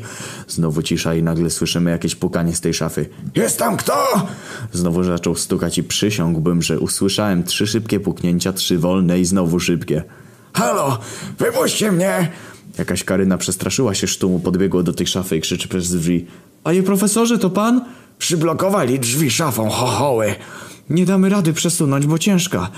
A: Znowu cisza i nagle słyszymy jakieś pukanie z tej szafy.
C: Jest tam kto?
A: Znowu zaczął stukać i przysiągłbym, że usłyszałem trzy szybkie puknięcia, trzy wolne i znowu szybkie.
C: Halo, wypuśćcie mnie!
A: Jakaś Karyna przestraszyła się sztumu, podbiegła do tej szafy i krzyczy przez drzwi. Panie profesorze, to pan?
C: Przyblokowali drzwi szafą, chochoły.
A: Nie damy rady przesunąć, bo ciężka.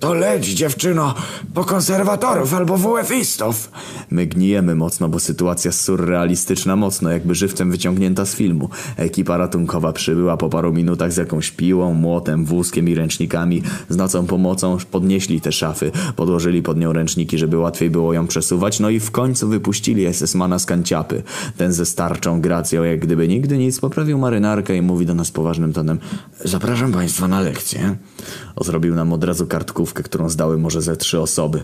C: To leć, dziewczyno, po konserwatorów albo WF-istów.
A: My gnijemy mocno, bo sytuacja surrealistyczna mocno, jakby żywcem wyciągnięta z filmu. Ekipa ratunkowa przybyła po paru minutach z jakąś piłą, młotem, wózkiem i ręcznikami. Z nocą pomocą podnieśli te szafy, podłożyli pod nią ręczniki, żeby łatwiej było ją przesuwać, no i w końcu wypuścili SS-mana z kanciapy. Ten ze starczą gracją, jak gdyby nigdy nic, poprawił marynarkę i mówi do nas poważnym tonem Zapraszam państwa na lekcję. Zrobił nam od razu kartkówkę, którą zdały może ze trzy osoby.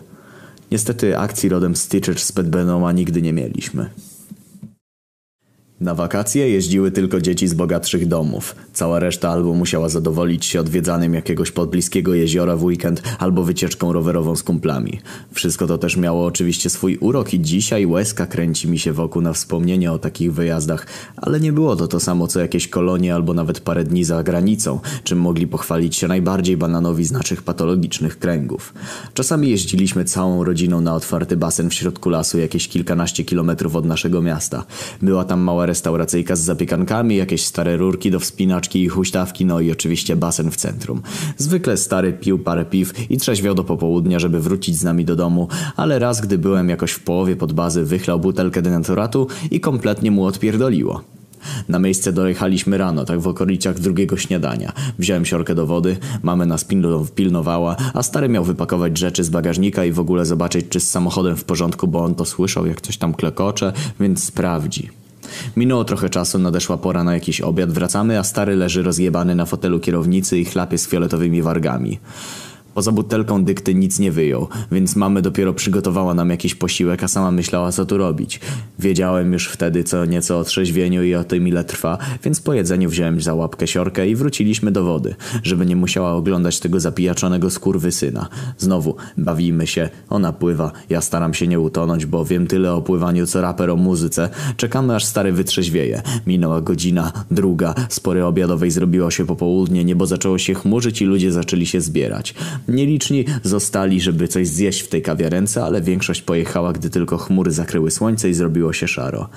A: Niestety akcji rodem Stitcher z Petbenoma nigdy nie mieliśmy. Na wakacje jeździły tylko dzieci z bogatszych domów. Cała reszta albo musiała zadowolić się odwiedzanym jakiegoś podbliskiego jeziora w weekend, albo wycieczką rowerową z kumplami. Wszystko to też miało oczywiście swój urok i dzisiaj łezka kręci mi się wokół na wspomnienie o takich wyjazdach, ale nie było to to samo co jakieś kolonie albo nawet parę dni za granicą, czym mogli pochwalić się najbardziej bananowi z naszych patologicznych kręgów. Czasami jeździliśmy całą rodziną na otwarty basen w środku lasu jakieś kilkanaście kilometrów od naszego miasta. Była tam mała restauracyjka z zapiekankami, jakieś stare rurki do wspinaczki i huśtawki, no i oczywiście basen w centrum. Zwykle stary pił parę piw i trzeźwiał do popołudnia, żeby wrócić z nami do domu, ale raz, gdy byłem jakoś w połowie pod bazy, wychlał butelkę denaturatu i kompletnie mu odpierdoliło. Na miejsce dojechaliśmy rano, tak w okolicach drugiego śniadania. Wziąłem siorkę do wody, mamy nas pilno- pilnowała, a stary miał wypakować rzeczy z bagażnika i w ogóle zobaczyć, czy z samochodem w porządku, bo on to słyszał, jak coś tam klekocze, więc sprawdzi. Minęło trochę czasu, nadeszła pora na jakiś obiad, wracamy, a stary leży rozjebany na fotelu kierownicy i chlapie z fioletowymi wargami. Poza butelką dykty nic nie wyjął, więc mamy dopiero przygotowała nam jakiś posiłek, a sama myślała co tu robić. Wiedziałem już wtedy co nieco o trzeźwieniu i o tym ile trwa, więc po jedzeniu wziąłem za łapkę siorkę i wróciliśmy do wody, żeby nie musiała oglądać tego zapijaczonego skurwysyna. Znowu, bawimy się, ona pływa, ja staram się nie utonąć, bo wiem tyle o pływaniu co raper o muzyce. Czekamy aż stary wytrzeźwieje. Minęła godzina, druga, spory obiadowej zrobiło się popołudnie, niebo zaczęło się chmurzyć i ludzie zaczęli się zbierać. Nieliczni zostali, żeby coś zjeść w tej kawiarence, ale większość pojechała, gdy tylko chmury zakryły słońce i zrobiło się szaro.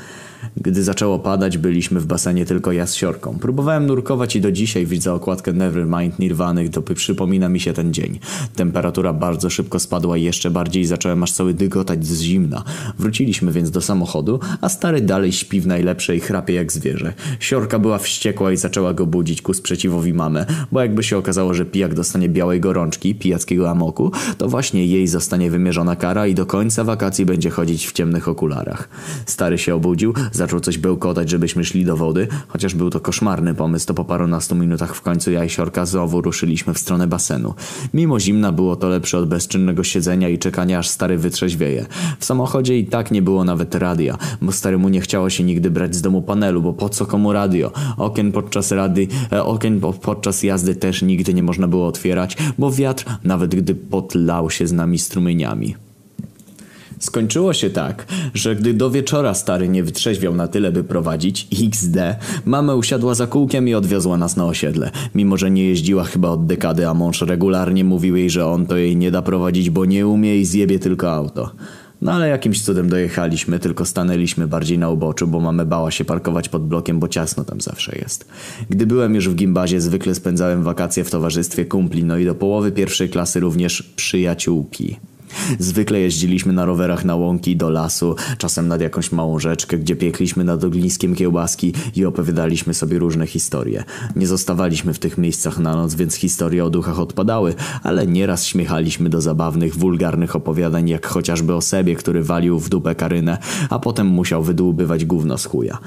A: Gdy zaczęło padać, byliśmy w basenie tylko ja z siorką. Próbowałem nurkować i do dzisiaj widzę okładkę Nevermind Nirwany, to przypomina mi się ten dzień. Temperatura bardzo szybko spadła i jeszcze bardziej zacząłem aż cały dygotać z zimna. Wróciliśmy więc do samochodu, a stary dalej śpi w najlepszej chrapie jak zwierzę. Siorka była wściekła i zaczęła go budzić ku sprzeciwowi mamy, bo jakby się okazało, że pijak dostanie białej gorączki, pijackiego amoku, to właśnie jej zostanie wymierzona kara i do końca wakacji będzie chodzić w ciemnych okularach. Stary się obudził, zaczął coś bełkotać, żebyśmy szli do wody, chociaż był to koszmarny pomysł, to po parunastu minutach w końcu ja i Siorka znowu ruszyliśmy w stronę basenu. Mimo zimna było to lepsze od bezczynnego siedzenia i czekania aż stary wytrzeźwieje. W samochodzie i tak nie było nawet radia, bo staremu nie chciało się nigdy brać z domu panelu, bo po co komu radio? Okien podczas rady, e, okien po- podczas jazdy też nigdy nie można było otwierać, bo wiatr, nawet gdy potlał się z nami strumieniami. Skończyło się tak, że gdy do wieczora stary nie wytrzeźwiał na tyle, by prowadzić XD, mama usiadła za kółkiem i odwiozła nas na osiedle. Mimo, że nie jeździła chyba od dekady, a mąż regularnie mówił jej, że on to jej nie da prowadzić, bo nie umie i zjebie tylko auto. No ale jakimś cudem dojechaliśmy, tylko stanęliśmy bardziej na uboczu, bo mamy bała się parkować pod blokiem, bo ciasno tam zawsze jest. Gdy byłem już w gimbazie, zwykle spędzałem wakacje w towarzystwie kumpli, no i do połowy pierwszej klasy również przyjaciółki. Zwykle jeździliśmy na rowerach na łąki do lasu, czasem nad jakąś małą rzeczkę, gdzie piekliśmy nad ogniskiem kiełbaski i opowiadaliśmy sobie różne historie. Nie zostawaliśmy w tych miejscach na noc, więc historie o duchach odpadały, ale nieraz śmiechaliśmy do zabawnych, wulgarnych opowiadań, jak chociażby o sobie, który walił w dupę karynę, a potem musiał wydłubywać gówno z chuja.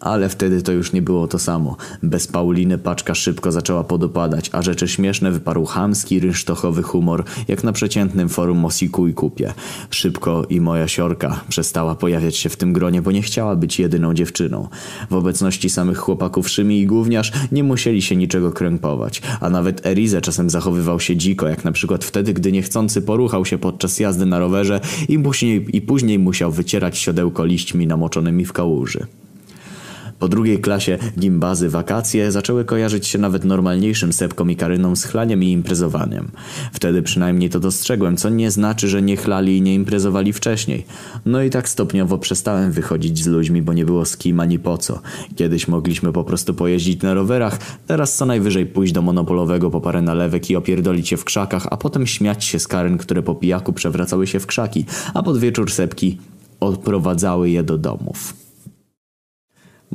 A: Ale wtedy to już nie było to samo. Bez Pauliny paczka szybko zaczęła podopadać, a rzeczy śmieszne wyparł chamski, rynsztochowy humor, jak na przeciętnym forum Mosiku i Kupie. Szybko i moja siorka przestała pojawiać się w tym gronie, bo nie chciała być jedyną dziewczyną. W obecności samych chłopaków Szymi i Gówniarz nie musieli się niczego krępować, a nawet Erize czasem zachowywał się dziko, jak na przykład wtedy, gdy niechcący poruchał się podczas jazdy na rowerze i później, i później musiał wycierać siodełko liśćmi namoczonymi w kałuży. Po drugiej klasie gimbazy wakacje zaczęły kojarzyć się nawet normalniejszym sepkom i karynom z chlaniem i imprezowaniem. Wtedy przynajmniej to dostrzegłem, co nie znaczy, że nie chlali i nie imprezowali wcześniej. No i tak stopniowo przestałem wychodzić z ludźmi, bo nie było z kim ani po co. Kiedyś mogliśmy po prostu pojeździć na rowerach, teraz co najwyżej pójść do monopolowego po parę nalewek i opierdolić się w krzakach, a potem śmiać się z karyn, które po pijaku przewracały się w krzaki, a pod wieczór sepki odprowadzały je do domów.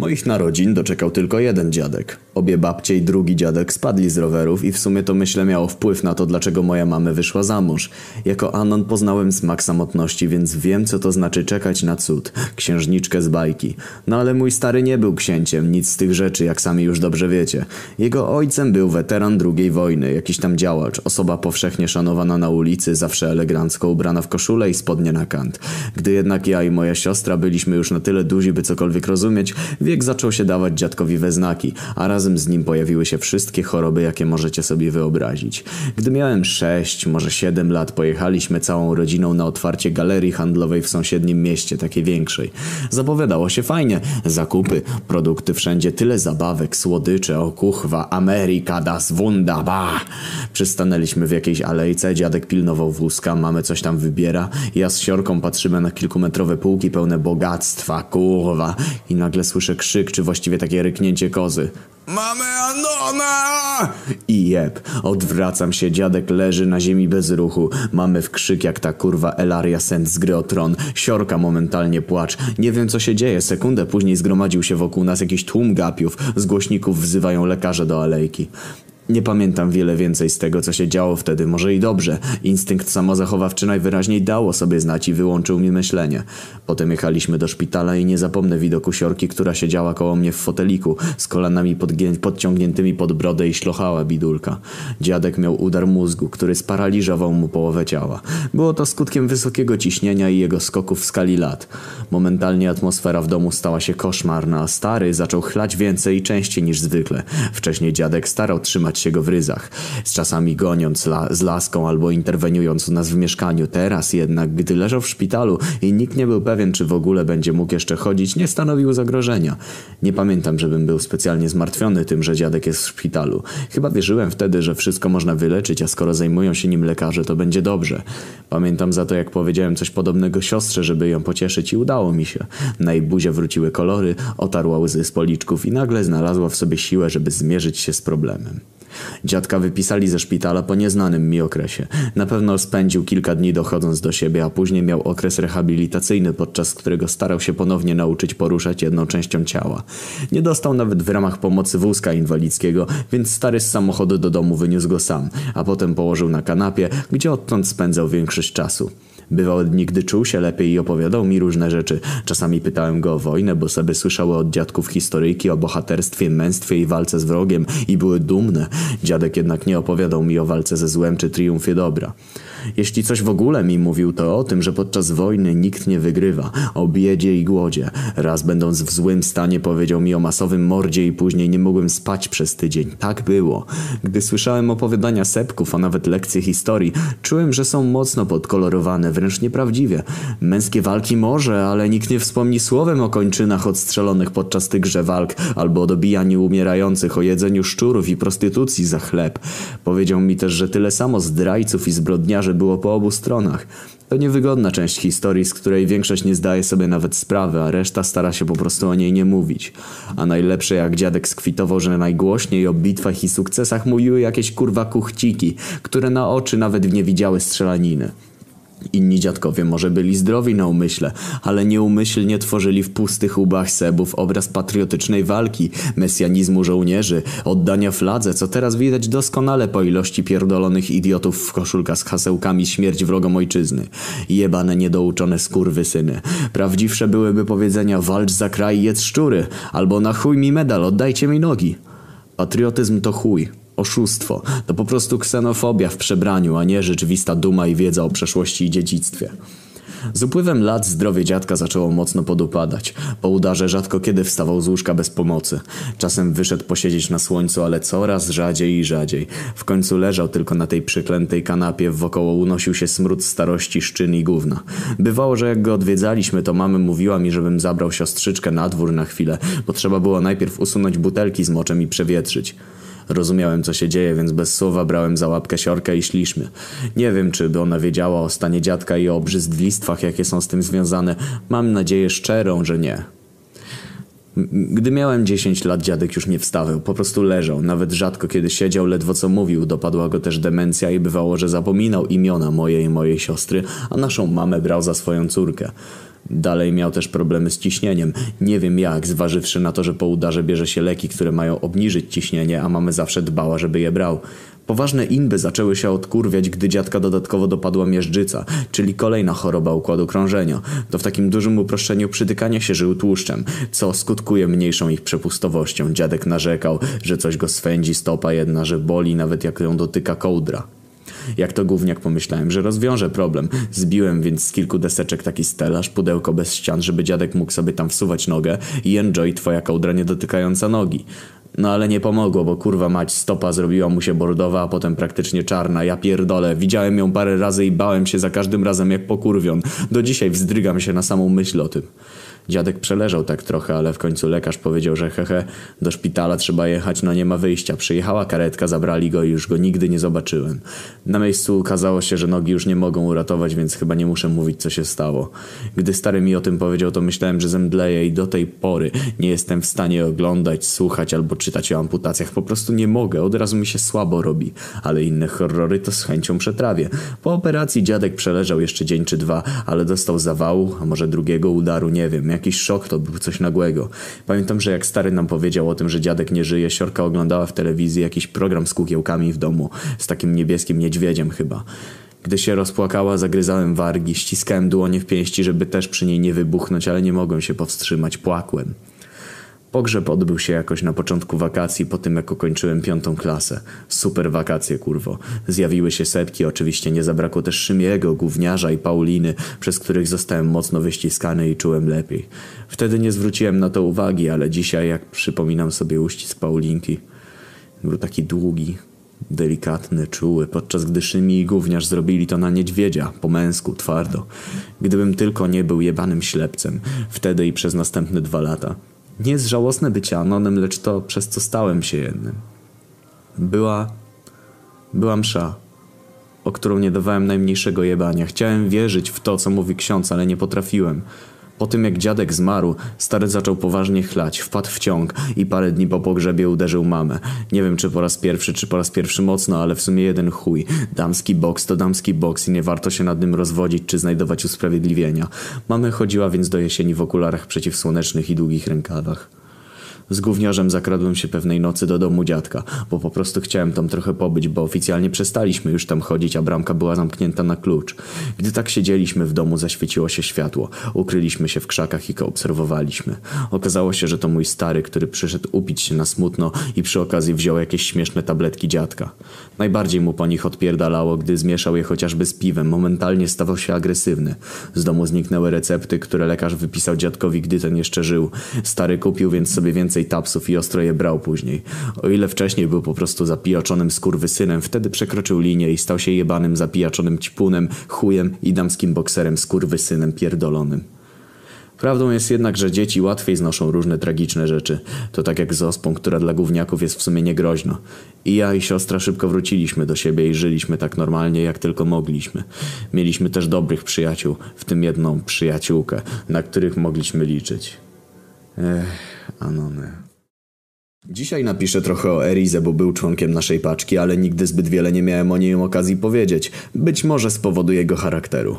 A: Moich narodzin doczekał tylko jeden dziadek. Obie babcie i drugi dziadek spadli z rowerów i w sumie to myślę miało wpływ na to, dlaczego moja mama wyszła za mąż. Jako Anon poznałem smak samotności, więc wiem, co to znaczy czekać na cud. Księżniczkę z bajki. No ale mój stary nie był księciem, nic z tych rzeczy, jak sami już dobrze wiecie. Jego ojcem był weteran II wojny, jakiś tam działacz, osoba powszechnie szanowana na ulicy, zawsze elegancko ubrana w koszulę i spodnie na kant. Gdy jednak ja i moja siostra byliśmy już na tyle duzi, by cokolwiek rozumieć, wiek zaczął się dawać dziadkowi we znaki, a razem z nim pojawiły się wszystkie choroby, jakie możecie sobie wyobrazić. Gdy miałem 6, może 7 lat, pojechaliśmy całą rodziną na otwarcie galerii handlowej w sąsiednim mieście, takiej większej. Zapowiadało się fajnie. Zakupy, produkty wszędzie, tyle zabawek, słodycze, o kuchwa, Ameryka, das wunderbar. Przystanęliśmy w jakiejś alejce, dziadek pilnował wózka, mamy coś tam wybiera. Ja z siorką patrzymy na kilkumetrowe półki pełne bogactwa, kurwa. I nagle słyszę krzyk, czy właściwie takie ryknięcie kozy. Mamy Anona! I jeb, odwracam się, dziadek leży na ziemi bez ruchu. Mamy w krzyk jak ta kurwa Elaria Sent z gry o tron. Siorka momentalnie płacz. Nie wiem co się dzieje, sekundę później zgromadził się wokół nas jakiś tłum gapiów. Z głośników wzywają lekarze do alejki. Nie pamiętam wiele więcej z tego, co się działo wtedy, może i dobrze. Instynkt samozachowawczy najwyraźniej dało sobie znać i wyłączył mi myślenie. Potem jechaliśmy do szpitala i nie zapomnę widoku siorki, która siedziała koło mnie w foteliku, z kolanami podciągniętymi pod brodę i szlochała bidulka. Dziadek miał udar mózgu, który sparaliżował mu połowę ciała. Było to skutkiem wysokiego ciśnienia i jego skoków w skali lat. Momentalnie atmosfera w domu stała się koszmarna, a stary zaczął chlać więcej i częściej niż zwykle. Wcześniej dziadek starał trzymać się go w ryzach, z czasami goniąc la z laską albo interweniując u nas w mieszkaniu. Teraz jednak, gdy leżał w szpitalu i nikt nie był pewien, czy w ogóle będzie mógł jeszcze chodzić, nie stanowił zagrożenia. Nie pamiętam, żebym był specjalnie zmartwiony tym, że dziadek jest w szpitalu. Chyba wierzyłem wtedy, że wszystko można wyleczyć, a skoro zajmują się nim lekarze, to będzie dobrze. Pamiętam za to, jak powiedziałem coś podobnego siostrze, żeby ją pocieszyć i udało mi się. Na jej buzie wróciły kolory, otarła łzy z policzków i nagle znalazła w sobie siłę, żeby zmierzyć się z problemem. Dziadka wypisali ze szpitala po nieznanym mi okresie. Na pewno spędził kilka dni dochodząc do siebie, a później miał okres rehabilitacyjny, podczas którego starał się ponownie nauczyć poruszać jedną częścią ciała. Nie dostał nawet w ramach pomocy wózka inwalidzkiego, więc stary z samochodu do domu wyniósł go sam, a potem położył na kanapie, gdzie odtąd spędzał większość czasu. Bywały dni, gdy czuł się lepiej i opowiadał mi różne rzeczy. Czasami pytałem go o wojnę, bo sobie słyszały od dziadków historyjki o bohaterstwie, męstwie i walce z wrogiem i były dumne. Dziadek jednak nie opowiadał mi o walce ze złem czy triumfie dobra. Jeśli coś w ogóle mi mówił, to o tym, że podczas wojny nikt nie wygrywa, o biedzie i głodzie. Raz będąc w złym stanie powiedział mi o masowym mordzie i później nie mogłem spać przez tydzień. Tak było. Gdy słyszałem opowiadania sepków, a nawet lekcje historii, czułem, że są mocno podkolorowane, wręcz nieprawdziwie. Męskie walki może, ale nikt nie wspomni słowem o kończynach odstrzelonych podczas tychże walk, albo o dobijaniu umierających, o jedzeniu szczurów i prostytucji za chleb. Powiedział mi też, że tyle samo zdrajców i zbrodniarzy było po obu stronach. To niewygodna część historii, z której większość nie zdaje sobie nawet sprawy, a reszta stara się po prostu o niej nie mówić. A najlepsze jak dziadek skwitował, że najgłośniej o bitwach i sukcesach mówiły jakieś kurwa kuchciki, które na oczy nawet nie widziały strzelaniny. Inni dziadkowie może byli zdrowi na umyśle, ale nieumyślnie tworzyli w pustych łbach Sebów obraz patriotycznej walki, mesjanizmu żołnierzy, oddania fladze, co teraz widać doskonale po ilości pierdolonych idiotów w koszulkach z hasełkami śmierć wrogom ojczyzny. Jebane niedouczone skurwysyny. Prawdziwsze byłyby powiedzenia walcz za kraj, jedz szczury, albo na chuj mi medal, oddajcie mi nogi. Patriotyzm to chuj. Oszustwo. To po prostu ksenofobia w przebraniu, a nie rzeczywista duma i wiedza o przeszłości i dziedzictwie. Z upływem lat zdrowie dziadka zaczęło mocno podupadać. Po udarze rzadko kiedy wstawał z łóżka bez pomocy. Czasem wyszedł posiedzieć na słońcu, ale coraz rzadziej i rzadziej. W końcu leżał tylko na tej przyklętej kanapie, wokoło unosił się smród starości, szczyn i gówna. Bywało, że jak go odwiedzaliśmy, to mamy mówiła mi, żebym zabrał siostrzyczkę na dwór na chwilę, bo trzeba było najpierw usunąć butelki z moczem i przewietrzyć. Rozumiałem, co się dzieje, więc bez słowa brałem za łapkę siorkę i szliśmy. Nie wiem, czy by ona wiedziała o stanie dziadka i o obrzydlistwach, jakie są z tym związane. Mam nadzieję szczerą, że nie. Gdy miałem 10 lat, dziadek już nie wstawał, po prostu leżał. Nawet rzadko kiedy siedział, ledwo co mówił. Dopadła go też demencja i bywało, że zapominał imiona mojej i mojej siostry, a naszą mamę brał za swoją córkę. Dalej miał też problemy z ciśnieniem. Nie wiem jak, zważywszy na to, że po udarze bierze się leki, które mają obniżyć ciśnienie, a mamy zawsze dbała, żeby je brał. Poważne inby zaczęły się odkurwiać, gdy dziadka dodatkowo dopadła miażdżyca, czyli kolejna choroba układu krążenia. To w takim dużym uproszczeniu przytykania się żył tłuszczem, co skutkuje mniejszą ich przepustowością. Dziadek narzekał, że coś go swędzi stopa jedna, że boli nawet jak ją dotyka kołdra. Jak to gówniak pomyślałem, że rozwiążę problem. Zbiłem więc z kilku deseczek taki stelaż, pudełko bez ścian, żeby dziadek mógł sobie tam wsuwać nogę i enjoy twoja kołdra nie dotykająca nogi. No ale nie pomogło, bo kurwa mać stopa zrobiła mu się bordowa, a potem praktycznie czarna. Ja pierdolę, widziałem ją parę razy i bałem się za każdym razem jak pokurwion. Do dzisiaj wzdrygam się na samą myśl o tym. Dziadek przeleżał tak trochę, ale w końcu lekarz powiedział, że hehe, do szpitala trzeba jechać, no nie ma wyjścia. Przyjechała karetka, zabrali go i już go nigdy nie zobaczyłem. Na miejscu okazało się, że nogi już nie mogą uratować, więc chyba nie muszę mówić, co się stało. Gdy stary mi o tym powiedział, to myślałem, że zemdleję i do tej pory nie jestem w stanie oglądać, słuchać albo czytać o amputacjach. Po prostu nie mogę, od razu mi się słabo robi. Ale inne horrory to z chęcią przetrawię. Po operacji dziadek przeleżał jeszcze dzień czy dwa, ale dostał zawału, a może drugiego udaru, nie wiem. Jakiś szok to był, coś nagłego. Pamiętam, że jak stary nam powiedział o tym, że dziadek nie żyje, Siorka oglądała w telewizji jakiś program z kukiełkami w domu, z takim niebieskim niedźwiedziem chyba. Gdy się rozpłakała, zagryzałem wargi, ściskałem dłonie w pięści, żeby też przy niej nie wybuchnąć, ale nie mogłem się powstrzymać, płakłem. Pogrzeb odbył się jakoś na początku wakacji, po tym jak ukończyłem piątą klasę. Super wakacje, kurwo. Zjawiły się setki, oczywiście nie zabrakło też Szymiego, Gówniarza i Pauliny, przez których zostałem mocno wyściskany i czułem lepiej. Wtedy nie zwróciłem na to uwagi, ale dzisiaj, jak przypominam sobie uścisk Paulinki, był taki długi, delikatny, czuły, podczas gdy Szymi i Gówniarz zrobili to na niedźwiedzia, po męsku, twardo. Gdybym tylko nie był jebanym ślepcem, wtedy i przez następne dwa lata. Nie jest żałosne bycie Anonem, lecz to, przez co stałem się jednym. Była... była msza, o którą nie dawałem najmniejszego jebania. Chciałem wierzyć w to, co mówi ksiądz, ale nie potrafiłem. Po tym jak dziadek zmarł, stary zaczął poważnie chlać, wpadł w ciąg i parę dni po pogrzebie uderzył mamę. Nie wiem czy po raz pierwszy, czy po raz pierwszy mocno, ale w sumie jeden chuj. Damski boks to damski boks i nie warto się nad nim rozwodzić czy znajdować usprawiedliwienia. Mamy chodziła więc do jesieni w okularach przeciwsłonecznych i długich rękawach. Z gówniarzem zakradłem się pewnej nocy do domu dziadka, bo po prostu chciałem tam trochę pobyć, bo oficjalnie przestaliśmy już tam chodzić, a bramka była zamknięta na klucz. Gdy tak siedzieliśmy w domu, zaświeciło się światło. Ukryliśmy się w krzakach i go obserwowaliśmy. Okazało się, że to mój stary, który przyszedł upić się na smutno i przy okazji wziął jakieś śmieszne tabletki dziadka. Najbardziej mu po nich odpierdalało, gdy zmieszał je chociażby z piwem. Momentalnie stawał się agresywny. Z domu zniknęły recepty, które lekarz wypisał dziadkowi, gdy ten jeszcze żył. Stary kupił więc sobie więcej tapsów i ostro je brał później. O ile wcześniej był po prostu zapijaczonym skurwysynem, wtedy przekroczył linię i stał się jebanym zapijaczonym ćpunem, chujem i damskim bokserem skurwysynem pierdolonym. Prawdą jest jednak, że dzieci łatwiej znoszą różne tragiczne rzeczy. To tak jak z ospą, która dla gówniaków jest w sumie niegroźna. I ja i siostra szybko wróciliśmy do siebie i żyliśmy tak normalnie, jak tylko mogliśmy. Mieliśmy też dobrych przyjaciół, w tym jedną przyjaciółkę, na których mogliśmy liczyć. Ech, Anony. Dzisiaj napiszę trochę o Erize, bo był członkiem naszej paczki, ale nigdy zbyt wiele nie miałem o niej okazji powiedzieć. Być może z powodu jego charakteru.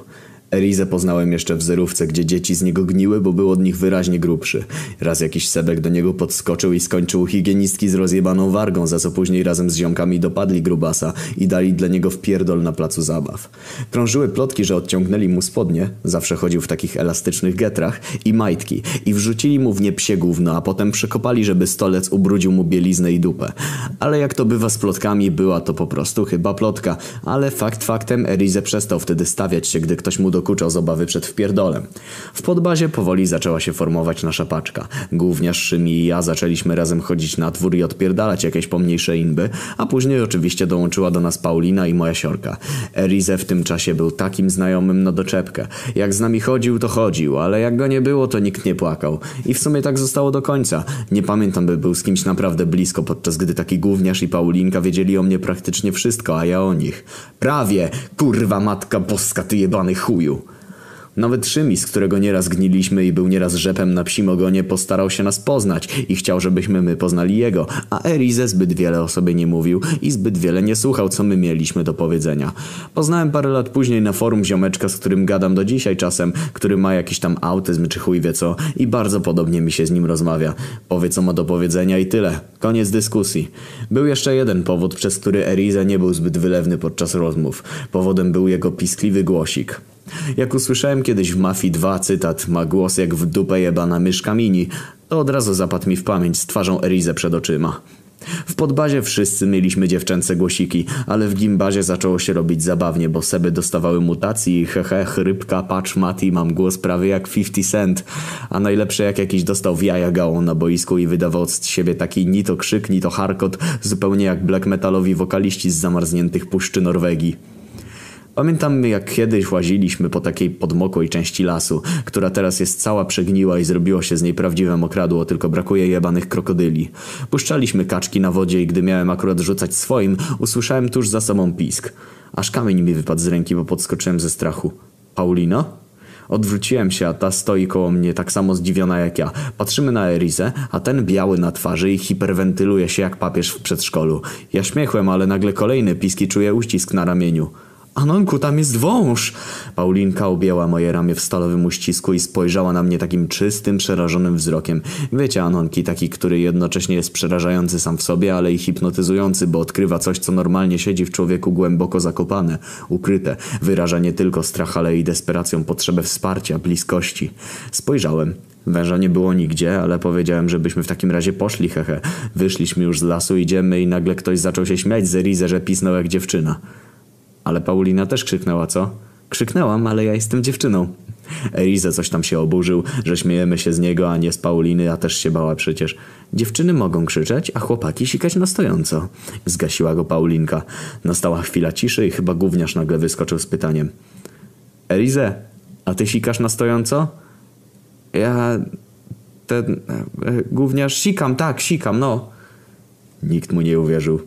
A: Erizę poznałem jeszcze w zerówce, gdzie dzieci z niego gniły, bo był od nich wyraźnie grubszy. Raz jakiś sebek do niego podskoczył i skończył higienistki z rozjebaną wargą, za co później razem z ziomkami dopadli grubasa i dali dla niego wpierdol na placu zabaw. Krążyły plotki, że odciągnęli mu spodnie, zawsze chodził w takich elastycznych getrach, i majtki i wrzucili mu w nie psie gówno, a potem przekopali, żeby stolec ubrudził mu bieliznę i dupę. Ale jak to bywa z plotkami, była to po prostu chyba plotka. Ale fakt faktem Erize przestał wtedy stawiać się, gdy ktoś mu dokuczał z obawy przed wpierdolem. W podbazie powoli zaczęła się formować nasza paczka. Gówniarz Szymi i ja zaczęliśmy razem chodzić na dwór i odpierdalać jakieś pomniejsze inby, a później oczywiście dołączyła do nas Paulina i moja siorka. Erize w tym czasie był takim znajomym na doczepkę. Jak z nami chodził, to chodził, ale jak go nie było, to nikt nie płakał. I w sumie tak zostało do końca. Nie pamiętam, by był z kimś naprawdę blisko, podczas gdy taki gówniarz i Paulinka wiedzieli o mnie praktycznie wszystko, a ja o nich. Prawie! Kurwa matka boska, ty jebany chuju! Nawet Szymis, którego nieraz gniliśmy i był nieraz rzepem na psim ogonie, postarał się nas poznać i chciał, żebyśmy my poznali jego, a Erize zbyt wiele o sobie nie mówił i zbyt wiele nie słuchał, co my mieliśmy do powiedzenia. Poznałem parę lat później na forum ziomeczka, z którym gadam do dzisiaj czasem, który ma jakiś tam autyzm czy chuj wie co i bardzo podobnie mi się z nim rozmawia. Powie co ma do powiedzenia i tyle. Koniec dyskusji. Był jeszcze jeden powód, przez który Erize nie był zbyt wylewny podczas rozmów. Powodem był jego piskliwy głosik. Jak usłyszałem kiedyś w Mafii 2 cytat ma głos jak w dupę jebana myszka mini, to od razu zapadł mi w pamięć z twarzą Erizę przed oczyma. W podbazie wszyscy mieliśmy dziewczęce głosiki, ale w gimbazie zaczęło się robić zabawnie, bo seby dostawały mutacji i hehe, chrypka, patrz Mati, mam głos prawie jak 50 Cent. A najlepsze jak jakiś dostał w jaja gałą na boisku i wydawał z siebie taki ni to krzyk, ni to harkot, zupełnie jak black metalowi wokaliści z zamarzniętych puszczy Norwegii. Pamiętam jak kiedyś łaziliśmy po takiej podmokłej części lasu, która teraz jest cała przegniła i zrobiło się z niej prawdziwe mokradło, tylko brakuje jebanych krokodyli. Puszczaliśmy kaczki na wodzie i gdy miałem akurat rzucać swoim, usłyszałem tuż za sobą pisk. Aż kamień mi wypadł z ręki, bo podskoczyłem ze strachu. Paulino? Odwróciłem się, a ta stoi koło mnie tak samo zdziwiona jak ja. Patrzymy na Erizę, a ten biały na twarzy i hiperwentyluje się jak papież w przedszkolu. Ja śmiechłem, ale nagle kolejny pisk i czuję uścisk na ramieniu. Anonku, tam jest wąż! Paulinka objęła moje ramię w stalowym uścisku i spojrzała na mnie takim czystym, przerażonym wzrokiem. Wiecie, Anonki, taki, który jednocześnie jest przerażający sam w sobie, ale i hipnotyzujący, bo odkrywa coś, co normalnie siedzi w człowieku głęboko zakopane, ukryte. Wyraża nie tylko strach, ale i desperacją potrzebę wsparcia, bliskości. Spojrzałem. Węża nie było nigdzie, ale powiedziałem, żebyśmy w takim razie poszli, hehe. Wyszliśmy już z lasu, idziemy i nagle ktoś zaczął się śmiać z Elizy, że pisnął jak dziewczyna. Ale Paulina też krzyknęła, co? Krzyknęłam, ale ja jestem dziewczyną. Eliza coś tam się oburzył, że śmiejemy się z niego, a nie z Pauliny, a też się bała przecież. Dziewczyny mogą krzyczeć, a chłopaki sikać na stojąco. Zgasiła go Paulinka. Nastała chwila ciszy i chyba gówniarz nagle wyskoczył z pytaniem. Elize, a ty sikasz na stojąco? Ja... Ten... e, Gówniarz sikam, tak, sikam, no. Nikt mu nie uwierzył.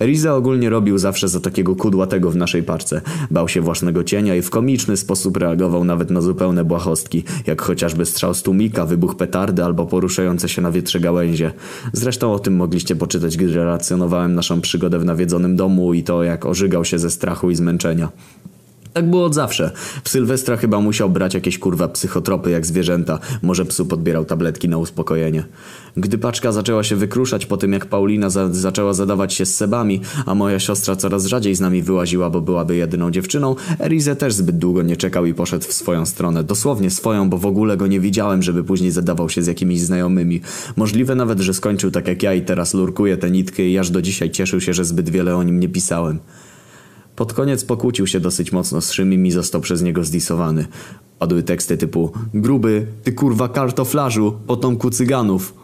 A: Riza ogólnie robił zawsze za takiego kudłatego w naszej parce. Bał się własnego cienia i w komiczny sposób reagował nawet na zupełne błahostki, jak chociażby strzał z tłumika, wybuch petardy albo poruszające się na wietrze gałęzie. Zresztą o tym mogliście poczytać, gdy relacjonowałem naszą przygodę w nawiedzonym domu i to, jak ożygał się ze strachu i zmęczenia. Tak było od zawsze. W Sylwestra chyba musiał brać jakieś kurwa psychotropy jak zwierzęta. Może psu podbierał tabletki na uspokojenie. Gdy paczka zaczęła się wykruszać po tym jak Paulina za zaczęła zadawać się z Sebami, a moja siostra coraz rzadziej z nami wyłaziła, bo byłaby jedyną dziewczyną, Erize też zbyt długo nie czekał i poszedł w swoją stronę. Dosłownie swoją, bo w ogóle go nie widziałem, żeby później zadawał się z jakimiś znajomymi. Możliwe nawet, że skończył tak jak ja i teraz lurkuje tę nitkę i aż do dzisiaj cieszył się, że zbyt wiele o nim nie pisałem. Pod koniec pokłócił się dosyć mocno z Szymim i został przez niego zdisowany. Padły teksty typu Gruby, ty kurwa kartoflarzu, potomku cyganów.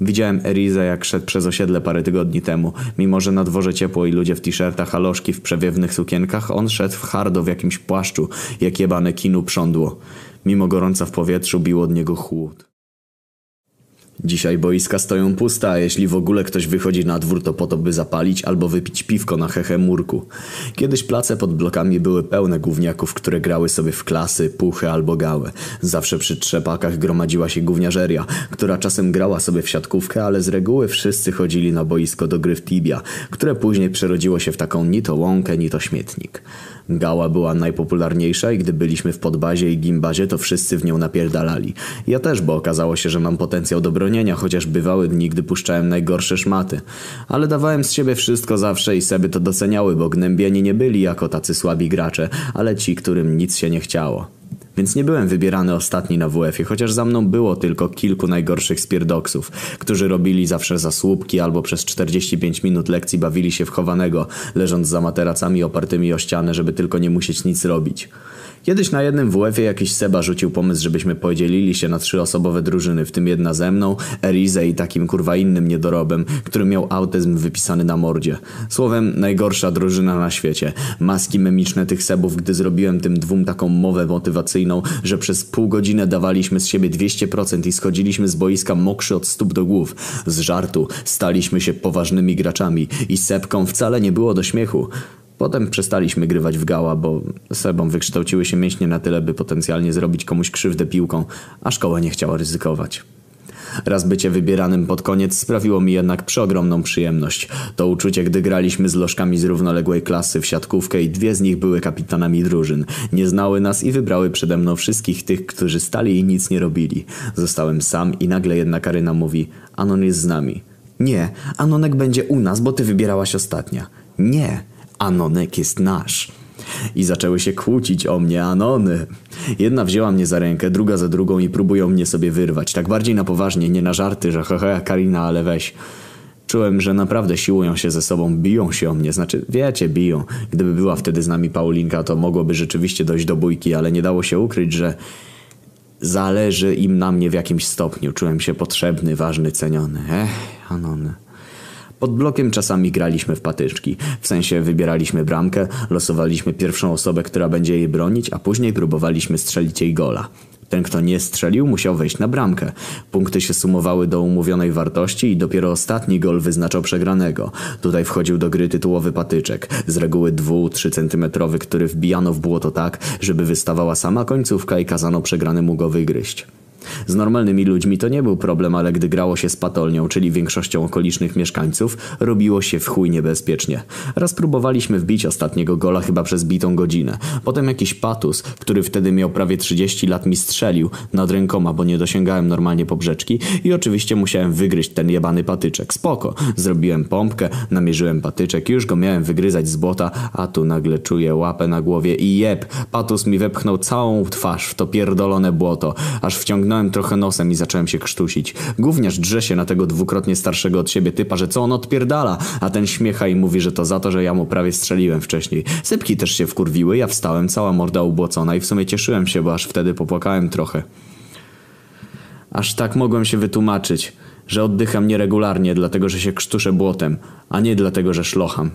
A: Widziałem Erizę jak szedł przez osiedle parę tygodni temu. Mimo, że na dworze ciepło i ludzie w t-shirtach, a w przewiewnych sukienkach, on szedł w hardo w jakimś płaszczu, jak jebane kinu prządło. Mimo gorąca w powietrzu bił od niego chłód. Dzisiaj boiska stoją puste, a jeśli w ogóle ktoś wychodzi na dwór, to po to, by zapalić albo wypić piwko na hehe murku. Kiedyś place pod blokami były pełne gówniaków, które grały sobie w klasy, puchy albo gałę. Zawsze przy trzepakach gromadziła się gówniarzeria, która czasem grała sobie w siatkówkę, ale z reguły wszyscy chodzili na boisko do gry w tibia, które później przerodziło się w taką ni to łąkę, ni to śmietnik. Gała była najpopularniejsza i gdy byliśmy w podbazie i gimbazie, to wszyscy w nią napierdalali. Ja też, bo okazało się, że mam potencjał do bronienia, chociaż bywały dni, gdy puszczałem najgorsze szmaty. Ale dawałem z siebie wszystko zawsze i seby to doceniały, bo gnębieni nie byli jako tacy słabi gracze, ale ci, którym nic się nie chciało. Więc nie byłem wybierany ostatni na WF-ie, chociaż za mną było tylko kilku najgorszych spierdoksów, którzy robili zawsze zasłupki albo przez 45 minut lekcji bawili się w chowanego, leżąc za materacami opartymi o ścianę, żeby tylko nie musieć nic robić. Kiedyś na jednym WF-ie jakiś Seba rzucił pomysł, żebyśmy podzielili się na trzyosobowe drużyny, w tym jedna ze mną, Erizę i takim kurwa innym niedorobem, który miał autyzm wypisany na mordzie. Słowem, najgorsza drużyna na świecie. Maski memiczne tych Sebów, gdy zrobiłem tym dwóm taką mowę motywacyjną, że przez pół godziny dawaliśmy z siebie 200% i schodziliśmy z boiska mokrzy od stóp do głów. Z żartu staliśmy się poważnymi graczami i Sebkom wcale nie było do śmiechu. Potem przestaliśmy grywać w gała, bo Sebom wykształciły się mięśnie na tyle, by potencjalnie zrobić komuś krzywdę piłką, a szkoła nie chciała ryzykować. Raz bycie wybieranym pod koniec sprawiło mi jednak przeogromną przyjemność. To uczucie, gdy graliśmy z lożkami z równoległej klasy w siatkówkę i dwie z nich były kapitanami drużyn. Nie znały nas i wybrały przede mną wszystkich tych, którzy stali i nic nie robili. Zostałem sam i nagle jedna Karyna mówi Anon jest z nami. Nie, Anonek będzie u nas, bo ty wybierałaś ostatnia. Nie, Anonek jest nasz. I zaczęły się kłócić o mnie Anony. Jedna wzięła mnie za rękę, druga za drugą i próbują mnie sobie wyrwać. Tak bardziej na poważnie, nie na żarty, że haha Karina, ale weź. Czułem, że naprawdę siłują się ze sobą, biją się o mnie, znaczy wiecie, biją. Gdyby była wtedy z nami Paulinka, to mogłoby rzeczywiście dojść do bójki, ale nie dało się ukryć, że zależy im na mnie w jakimś stopniu. Czułem się potrzebny, ważny, ceniony. Ech, Anony. Pod blokiem czasami graliśmy w patyczki. W sensie wybieraliśmy bramkę, losowaliśmy pierwszą osobę, która będzie jej bronić, a później próbowaliśmy strzelić jej gola. Ten, kto nie strzelił, musiał wejść na bramkę. Punkty się sumowały do umówionej wartości i dopiero ostatni gol wyznaczał przegranego. Tutaj wchodził do gry tytułowy patyczek, z reguły 2-3 centymetrowy, który wbijano w błoto tak, żeby wystawała sama końcówka i kazano przegranemu go wygryźć. Z normalnymi ludźmi to nie był problem, ale gdy grało się z patolnią, czyli większością okolicznych mieszkańców, robiło się w chuj niebezpiecznie. Raz próbowaliśmy wbić ostatniego gola chyba przez bitą godzinę. Potem jakiś patus, który wtedy miał prawie 30 lat mi strzelił nad rękoma, bo nie dosięgałem normalnie poprzeczki i oczywiście musiałem wygryźć ten jebany patyczek. Spoko. Zrobiłem pompkę, namierzyłem patyczek, już go miałem wygryzać z błota, a tu nagle czuję łapę na głowie i jeb, patus mi wepchnął całą twarz w to pierdolone błoto, aż wciągnąłem trochę nosem i zacząłem się krztusić. Gówniarz drze się na tego dwukrotnie starszego od siebie typa, że co on odpierdala, a ten śmiecha i mówi, że to za to, że ja mu prawie strzeliłem wcześniej. Sypki też się wkurwiły, ja wstałem, cała morda ubłocona i w sumie cieszyłem się, bo aż wtedy popłakałem trochę. Aż tak mogłem się wytłumaczyć, że oddycham nieregularnie, dlatego że się krztuszę błotem, a nie dlatego, że szlocham.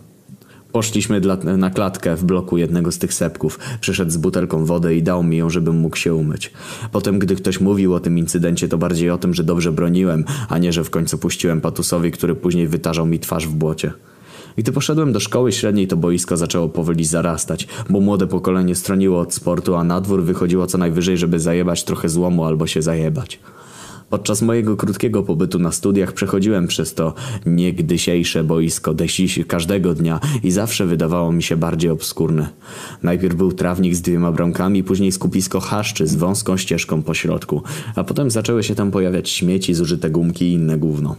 A: Poszliśmy dla, na klatkę w bloku jednego z tych sepków. Przyszedł z butelką wody i dał mi ją, żebym mógł się umyć. Potem, gdy ktoś mówił o tym incydencie, to bardziej o tym, że dobrze broniłem, a nie, że w końcu puściłem patusowi, który później wytarzał mi twarz w błocie. Gdy poszedłem do szkoły średniej, to boisko zaczęło powoli zarastać, bo młode pokolenie stroniło od sportu, a na dwór wychodziło co najwyżej, żeby zajebać trochę złomu albo się zajebać. Podczas mojego krótkiego pobytu na studiach przechodziłem przez to niegdysiejsze boisko desiś każdego dnia i zawsze wydawało mi się bardziej obskurne. Najpierw był trawnik z dwiema bramkami, później skupisko chaszczy z wąską ścieżką po środku, a potem zaczęły się tam pojawiać śmieci, zużyte gumki i inne gówno.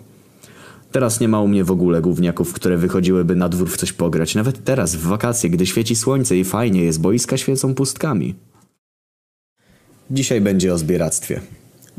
A: Teraz nie ma u mnie w ogóle gówniaków, które wychodziłyby na dwór w coś pograć. Nawet teraz, w wakacje, gdy świeci słońce i fajnie jest, boiska świecą pustkami. Dzisiaj będzie o zbieractwie.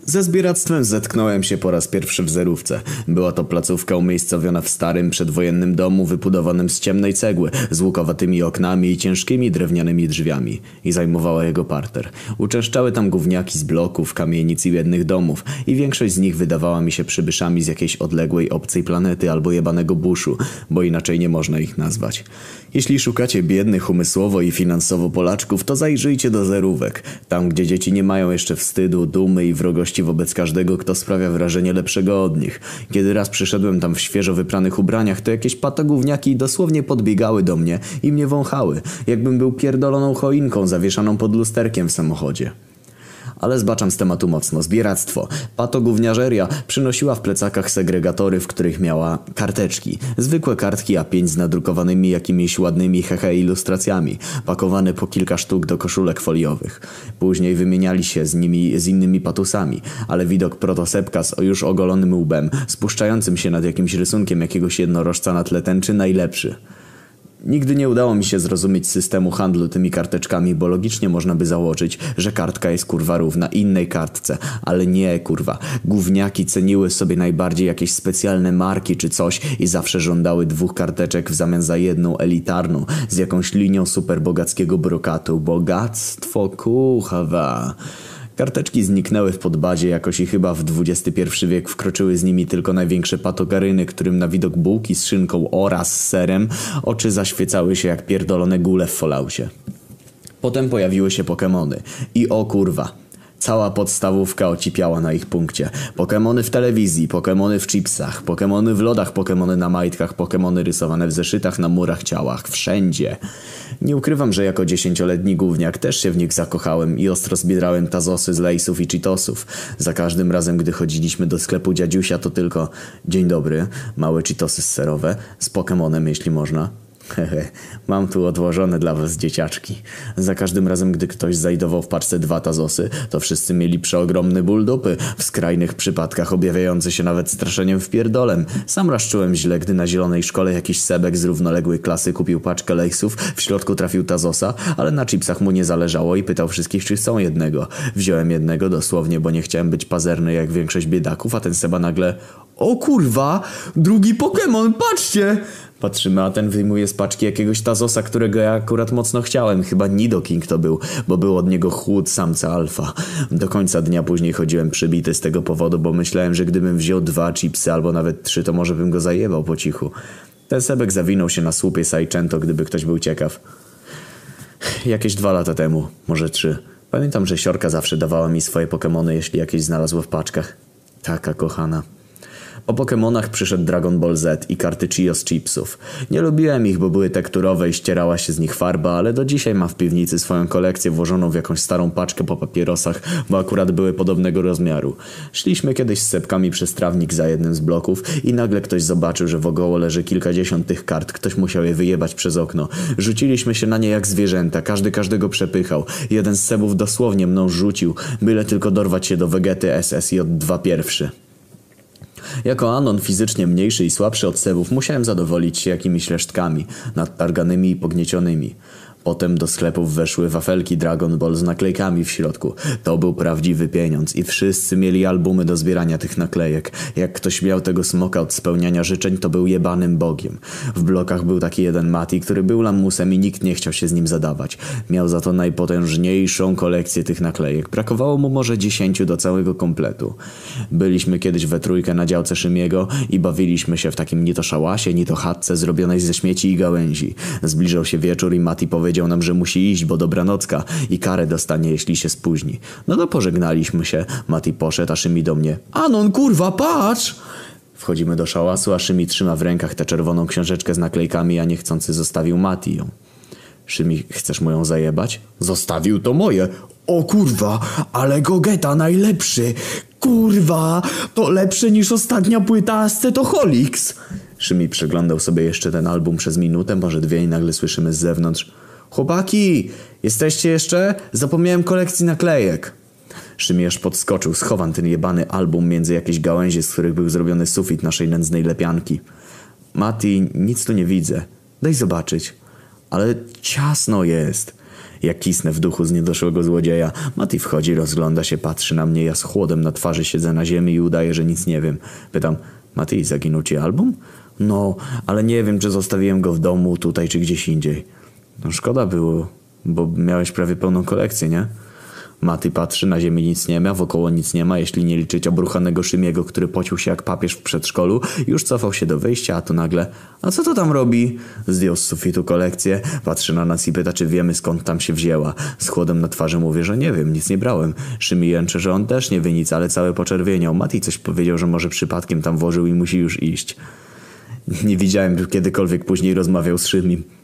A: Ze zbieractwem zetknąłem się po raz pierwszy w zerówce. Była to placówka umiejscowiona w starym, przedwojennym domu wybudowanym z ciemnej cegły, z łukowatymi oknami i ciężkimi drewnianymi drzwiami. I zajmowała jego parter. Uczęszczały tam gówniaki z bloków, kamienic i jednych domów i większość z nich wydawała mi się przybyszami z jakiejś odległej, obcej planety albo jebanego buszu, bo inaczej nie można ich nazwać. Jeśli szukacie biednych umysłowo i finansowo Polaczków, to zajrzyjcie do zerówek. Tam, gdzie dzieci nie mają jeszcze wstydu, dumy i wrogości wobec każdego, kto sprawia wrażenie lepszego od nich. Kiedy raz przyszedłem tam w świeżo wypranych ubraniach, to jakieś patogówniaki dosłownie podbiegały do mnie i mnie wąchały, jakbym był pierdoloną choinką zawieszaną pod lusterkiem w samochodzie. Ale zbaczam z tematu mocno. Zbieractwo. Patogówniarzeria przynosiła w plecakach segregatory, w których miała karteczki. Zwykłe kartki A5 z nadrukowanymi jakimiś ładnymi hehe ilustracjami, pakowane po kilka sztuk do koszulek foliowych. Później wymieniali się z nimi z innymi patusami, ale widok protosepka z już ogolonym łbem, spuszczającym się nad jakimś rysunkiem jakiegoś jednorożca na tle tęczy najlepszy. Nigdy nie udało mi się zrozumieć systemu handlu tymi karteczkami, bo logicznie można by założyć, że kartka jest kurwa równa innej kartce, ale nie kurwa. Gówniaki ceniły sobie najbardziej jakieś specjalne marki czy coś i zawsze żądały dwóch karteczek w zamian za jedną elitarną z jakąś linią superbogackiego brokatu. Bogactwo kuchawa. Karteczki zniknęły w podbazie jakoś i chyba w XXI wiek wkroczyły z nimi tylko największe patogaryny, którym na widok bułki z szynką oraz serem oczy zaświecały się jak pierdolone gule w folaucie. Potem pojawiły się Pokemony. I o kurwa. Cała podstawówka ocipiała na ich punkcie. Pokemony w telewizji, Pokemony w chipsach, Pokemony w lodach, Pokemony na majtkach, Pokemony rysowane w zeszytach, na murach, ciałach, wszędzie. Nie ukrywam, że jako dziesięcioletni gówniak też się w nich zakochałem i ostro zbierałem tazosy z lejsów i cheetosów. Za każdym razem, gdy chodziliśmy do sklepu dziadziusia, to tylko dzień dobry, małe cheetosy serowe, z Pokemonem jeśli można. Mam tu odłożone dla was dzieciaczki. Za każdym razem, gdy ktoś znajdował w paczce dwa tazosy, to wszyscy mieli przeogromny ból dupy, w skrajnych przypadkach objawiający się nawet straszeniem w pierdolem. Sam raz czułem źle, gdy na zielonej szkole jakiś sebek z równoległej klasy kupił paczkę lejsów, w środku trafił tazosa, ale na chipsach mu nie zależało i pytał wszystkich, czy chcą jednego. Wziąłem jednego dosłownie, bo nie chciałem być pazerny jak większość biedaków, a ten seba nagle... O kurwa! Drugi Pokémon, patrzcie! Patrzymy, a ten wyjmuje z paczki jakiegoś tazosa, którego ja akurat mocno chciałem. Chyba Nidoking to był, bo był od niego chłód samca alfa. Do końca dnia później chodziłem przybity z tego powodu, bo myślałem, że gdybym wziął dwa chipsy albo nawet trzy, to może bym go zajebał po cichu. Ten sebek zawinął się na słupie Saicento, gdyby ktoś był ciekaw. Jakieś dwa lata temu, może trzy. Pamiętam, że siorka zawsze dawała mi swoje Pokemony, jeśli jakieś znalazło w paczkach. Taka kochana. O Pokémonach przyszedł Dragon Ball Z i karty Chio z chipsów. Nie lubiłem ich, bo były tekturowe i ścierała się z nich farba, ale do dzisiaj mam w piwnicy swoją kolekcję włożoną w jakąś starą paczkę po papierosach, bo akurat były podobnego rozmiaru. Szliśmy kiedyś z sepkami przez trawnik za jednym z bloków i nagle ktoś zobaczył, że wokoło leży kilkadziesiąt tych kart. Ktoś musiał je wyjebać przez okno. Rzuciliśmy się na nie jak zwierzęta, każdy każdego przepychał. Jeden z sebów dosłownie mną rzucił, byle tylko dorwać się do Wegety SSJ-2 pierwszy. Jako Anon fizycznie mniejszy i słabszy od Sebów musiałem zadowolić się jakimiś resztkami, nadtarganymi i pogniecionymi. Potem do sklepów weszły wafelki Dragon Ball z naklejkami w środku. To był prawdziwy pieniądz i wszyscy mieli albumy do zbierania tych naklejek. Jak ktoś miał tego smoka od spełniania życzeń, to był jebanym bogiem. W blokach był taki jeden Mati, który był lamusem i nikt nie chciał się z nim zadawać. Miał za to najpotężniejszą kolekcję tych naklejek. Brakowało mu może dziesięciu do całego kompletu. Byliśmy kiedyś we trójkę na działce Szymiego i bawiliśmy się w takim ni to szałasie, ni to chatce zrobionej ze śmieci i gałęzi. Zbliżał się wieczór i Mati powiedział nam, że musi iść, bo dobranocka i karę dostanie, jeśli się spóźni. No to pożegnaliśmy się. Mati poszedł, a Szymi do mnie. Anon, kurwa, patrz! Wchodzimy do szałasu, a Szymi trzyma w rękach tę czerwoną książeczkę z naklejkami, a niechcący zostawił Mati ją. Szymi, chcesz mu ją zajebać? Zostawił to moje.
B: O kurwa, ale Gogeta najlepszy. Kurwa, to lepsze niż ostatnia płyta Ascetoholics.
A: Szymi przeglądał sobie jeszcze ten album przez minutę, może dwie i nagle słyszymy z zewnątrz. Chłopaki, jesteście jeszcze? Zapomniałem kolekcji naklejek. Szymi aż podskoczył, schowam ten jebany album między jakieś gałęzie, z których był zrobiony sufit naszej nędznej lepianki. Mati, nic tu nie widzę. Daj zobaczyć. Ale ciasno jest. Jak kisnę w duchu z niedoszłego złodzieja. Mati wchodzi, rozgląda się, patrzy na mnie, ja z chłodem na twarzy siedzę na ziemi i udaję, że nic nie wiem. Pytam, Mati, zaginął ci album? No, ale nie wiem, czy zostawiłem go w domu, tutaj, czy gdzieś indziej. No szkoda było, bo miałeś prawie pełną kolekcję, nie? Maty patrzy, na ziemi nic nie ma, wokoło nic nie ma, jeśli nie liczyć obruchanego Szymiego, który pocił się jak papież w przedszkolu, już cofał się do wyjścia, a tu nagle A co to tam robi? Zdjął z sufitu kolekcję, patrzy na nas i pyta, czy wiemy skąd tam się wzięła. Z chłodem na twarzy mówię, że nie wiem, nic nie brałem. Szymi jęczy, że on też nie wie nic, ale całe poczerwieniał. Mati coś powiedział, że może przypadkiem tam włożył i musi już iść. Nie widziałem, by kiedykolwiek później rozmawiał z Szymim.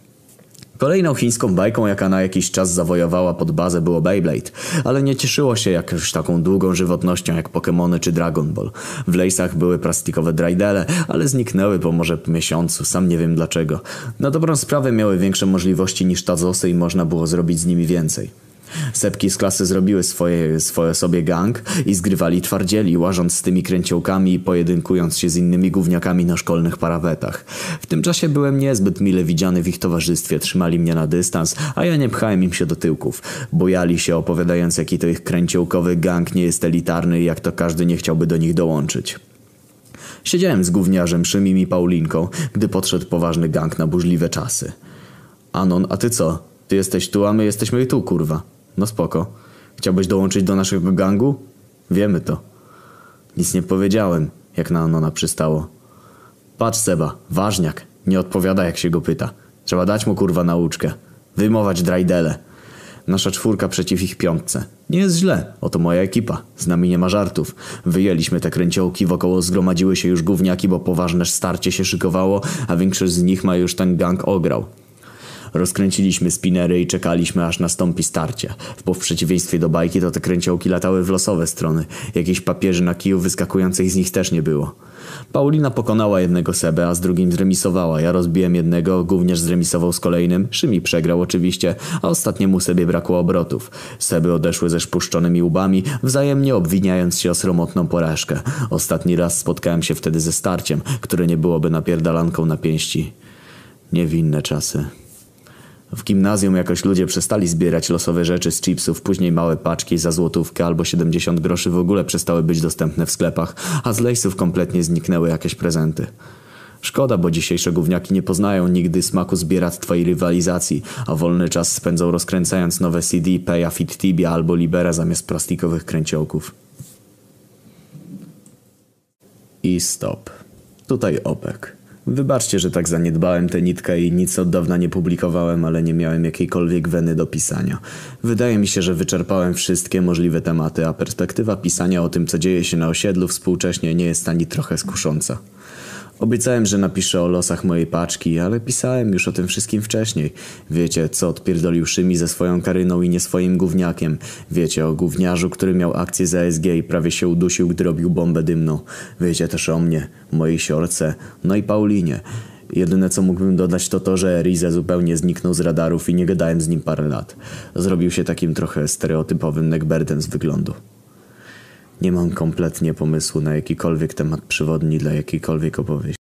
A: Kolejną chińską bajką, jaka na jakiś czas zawojowała pod bazę było Beyblade, ale nie cieszyło się jakąś taką długą żywotnością jak Pokémony czy Dragon Ball. W lejsach były plastikowe drajdele, ale zniknęły po może miesiącu, sam nie wiem dlaczego. Na dobrą sprawę miały większe możliwości niż tazosy i można było zrobić z nimi więcej. Sepki z klasy zrobiły swoje, swoje sobie gang i zgrywali twardzieli, łażąc z tymi kręciołkami i pojedynkując się z innymi gówniakami na szkolnych parapetach. W tym czasie byłem niezbyt mile widziany w ich towarzystwie, trzymali mnie na dystans, a ja nie pchałem im się do tyłków. Bojali się opowiadając jaki to ich kręciołkowy gang nie jest elitarny i jak to każdy nie chciałby do nich dołączyć. Siedziałem z gówniarzem Szymim i Paulinką, gdy podszedł poważny gang na burzliwe czasy. Anon, a ty co? Ty jesteś tu, a my jesteśmy tu, kurwa. No spoko. Chciałbyś dołączyć do naszego gangu? Wiemy to. Nic nie powiedziałem, jak na Anona przystało. Patrz Seba, ważniak. Nie odpowiada jak się go pyta. Trzeba dać mu kurwa nauczkę. Wyjmować drajdele. Nasza czwórka przeciw ich piątce. Nie jest źle, oto moja ekipa. Z nami nie ma żartów. Wyjęliśmy te kręciołki, wokoło zgromadziły się już gówniaki, bo poważne starcie się szykowało, a większość z nich ma już ten gang ograł. Rozkręciliśmy spinery i czekaliśmy aż nastąpi starcie. W przeciwieństwie do bajki to te kręciołki latały w losowe strony. Jakiejś papieży na kiju wyskakujących z nich też nie było. Paulina pokonała jednego Sebę, a z drugim zremisowała. Ja rozbiłem jednego, gówniarz zremisował z kolejnym. Szymi przegrał oczywiście, a ostatniemu Sebie brakło obrotów. Seby odeszły ze szpuszczonymi łbami, wzajemnie obwiniając się o sromotną porażkę. Ostatni raz spotkałem się wtedy ze starciem, które nie byłoby napierdalanką na pięści. Niewinne czasy. W gimnazjum jakoś ludzie przestali zbierać losowe rzeczy z chipsów, później małe paczki za złotówkę albo 70 groszy w ogóle przestały być dostępne w sklepach, a z lejsów kompletnie zniknęły jakieś prezenty. Szkoda, bo dzisiejsze gówniaki nie poznają nigdy smaku zbieractwa i rywalizacji, a wolny czas spędzą rozkręcając nowe CD, Peja, Fit Tibia albo Libera zamiast plastikowych kręciołków. I stop. Tutaj Opek. Wybaczcie, że tak zaniedbałem tę nitkę i nic od dawna nie publikowałem, ale nie miałem jakiejkolwiek weny do pisania. Wydaje mi się, że wyczerpałem wszystkie możliwe tematy, a perspektywa pisania o tym, co dzieje się na osiedlu współcześnie nie jest ani trochę skusząca. Obiecałem, że napiszę o losach mojej paczki, ale pisałem już o tym wszystkim wcześniej. Wiecie, co odpierdolił Szymi ze swoją Karyną i nie swoim gówniakiem. Wiecie o gówniarzu, który miał akcję za SG i prawie się udusił, gdy robił bombę dymną. Wiecie też o mnie, mojej siorce, no i Paulinie. Jedyne co mógłbym dodać to to, że Rize zupełnie zniknął z radarów i nie gadałem z nim parę lat. Zrobił się takim trochę stereotypowym neckberdem z wyglądu. Nie mam kompletnie pomysłu na jakikolwiek temat przewodni dla jakiejkolwiek opowieści.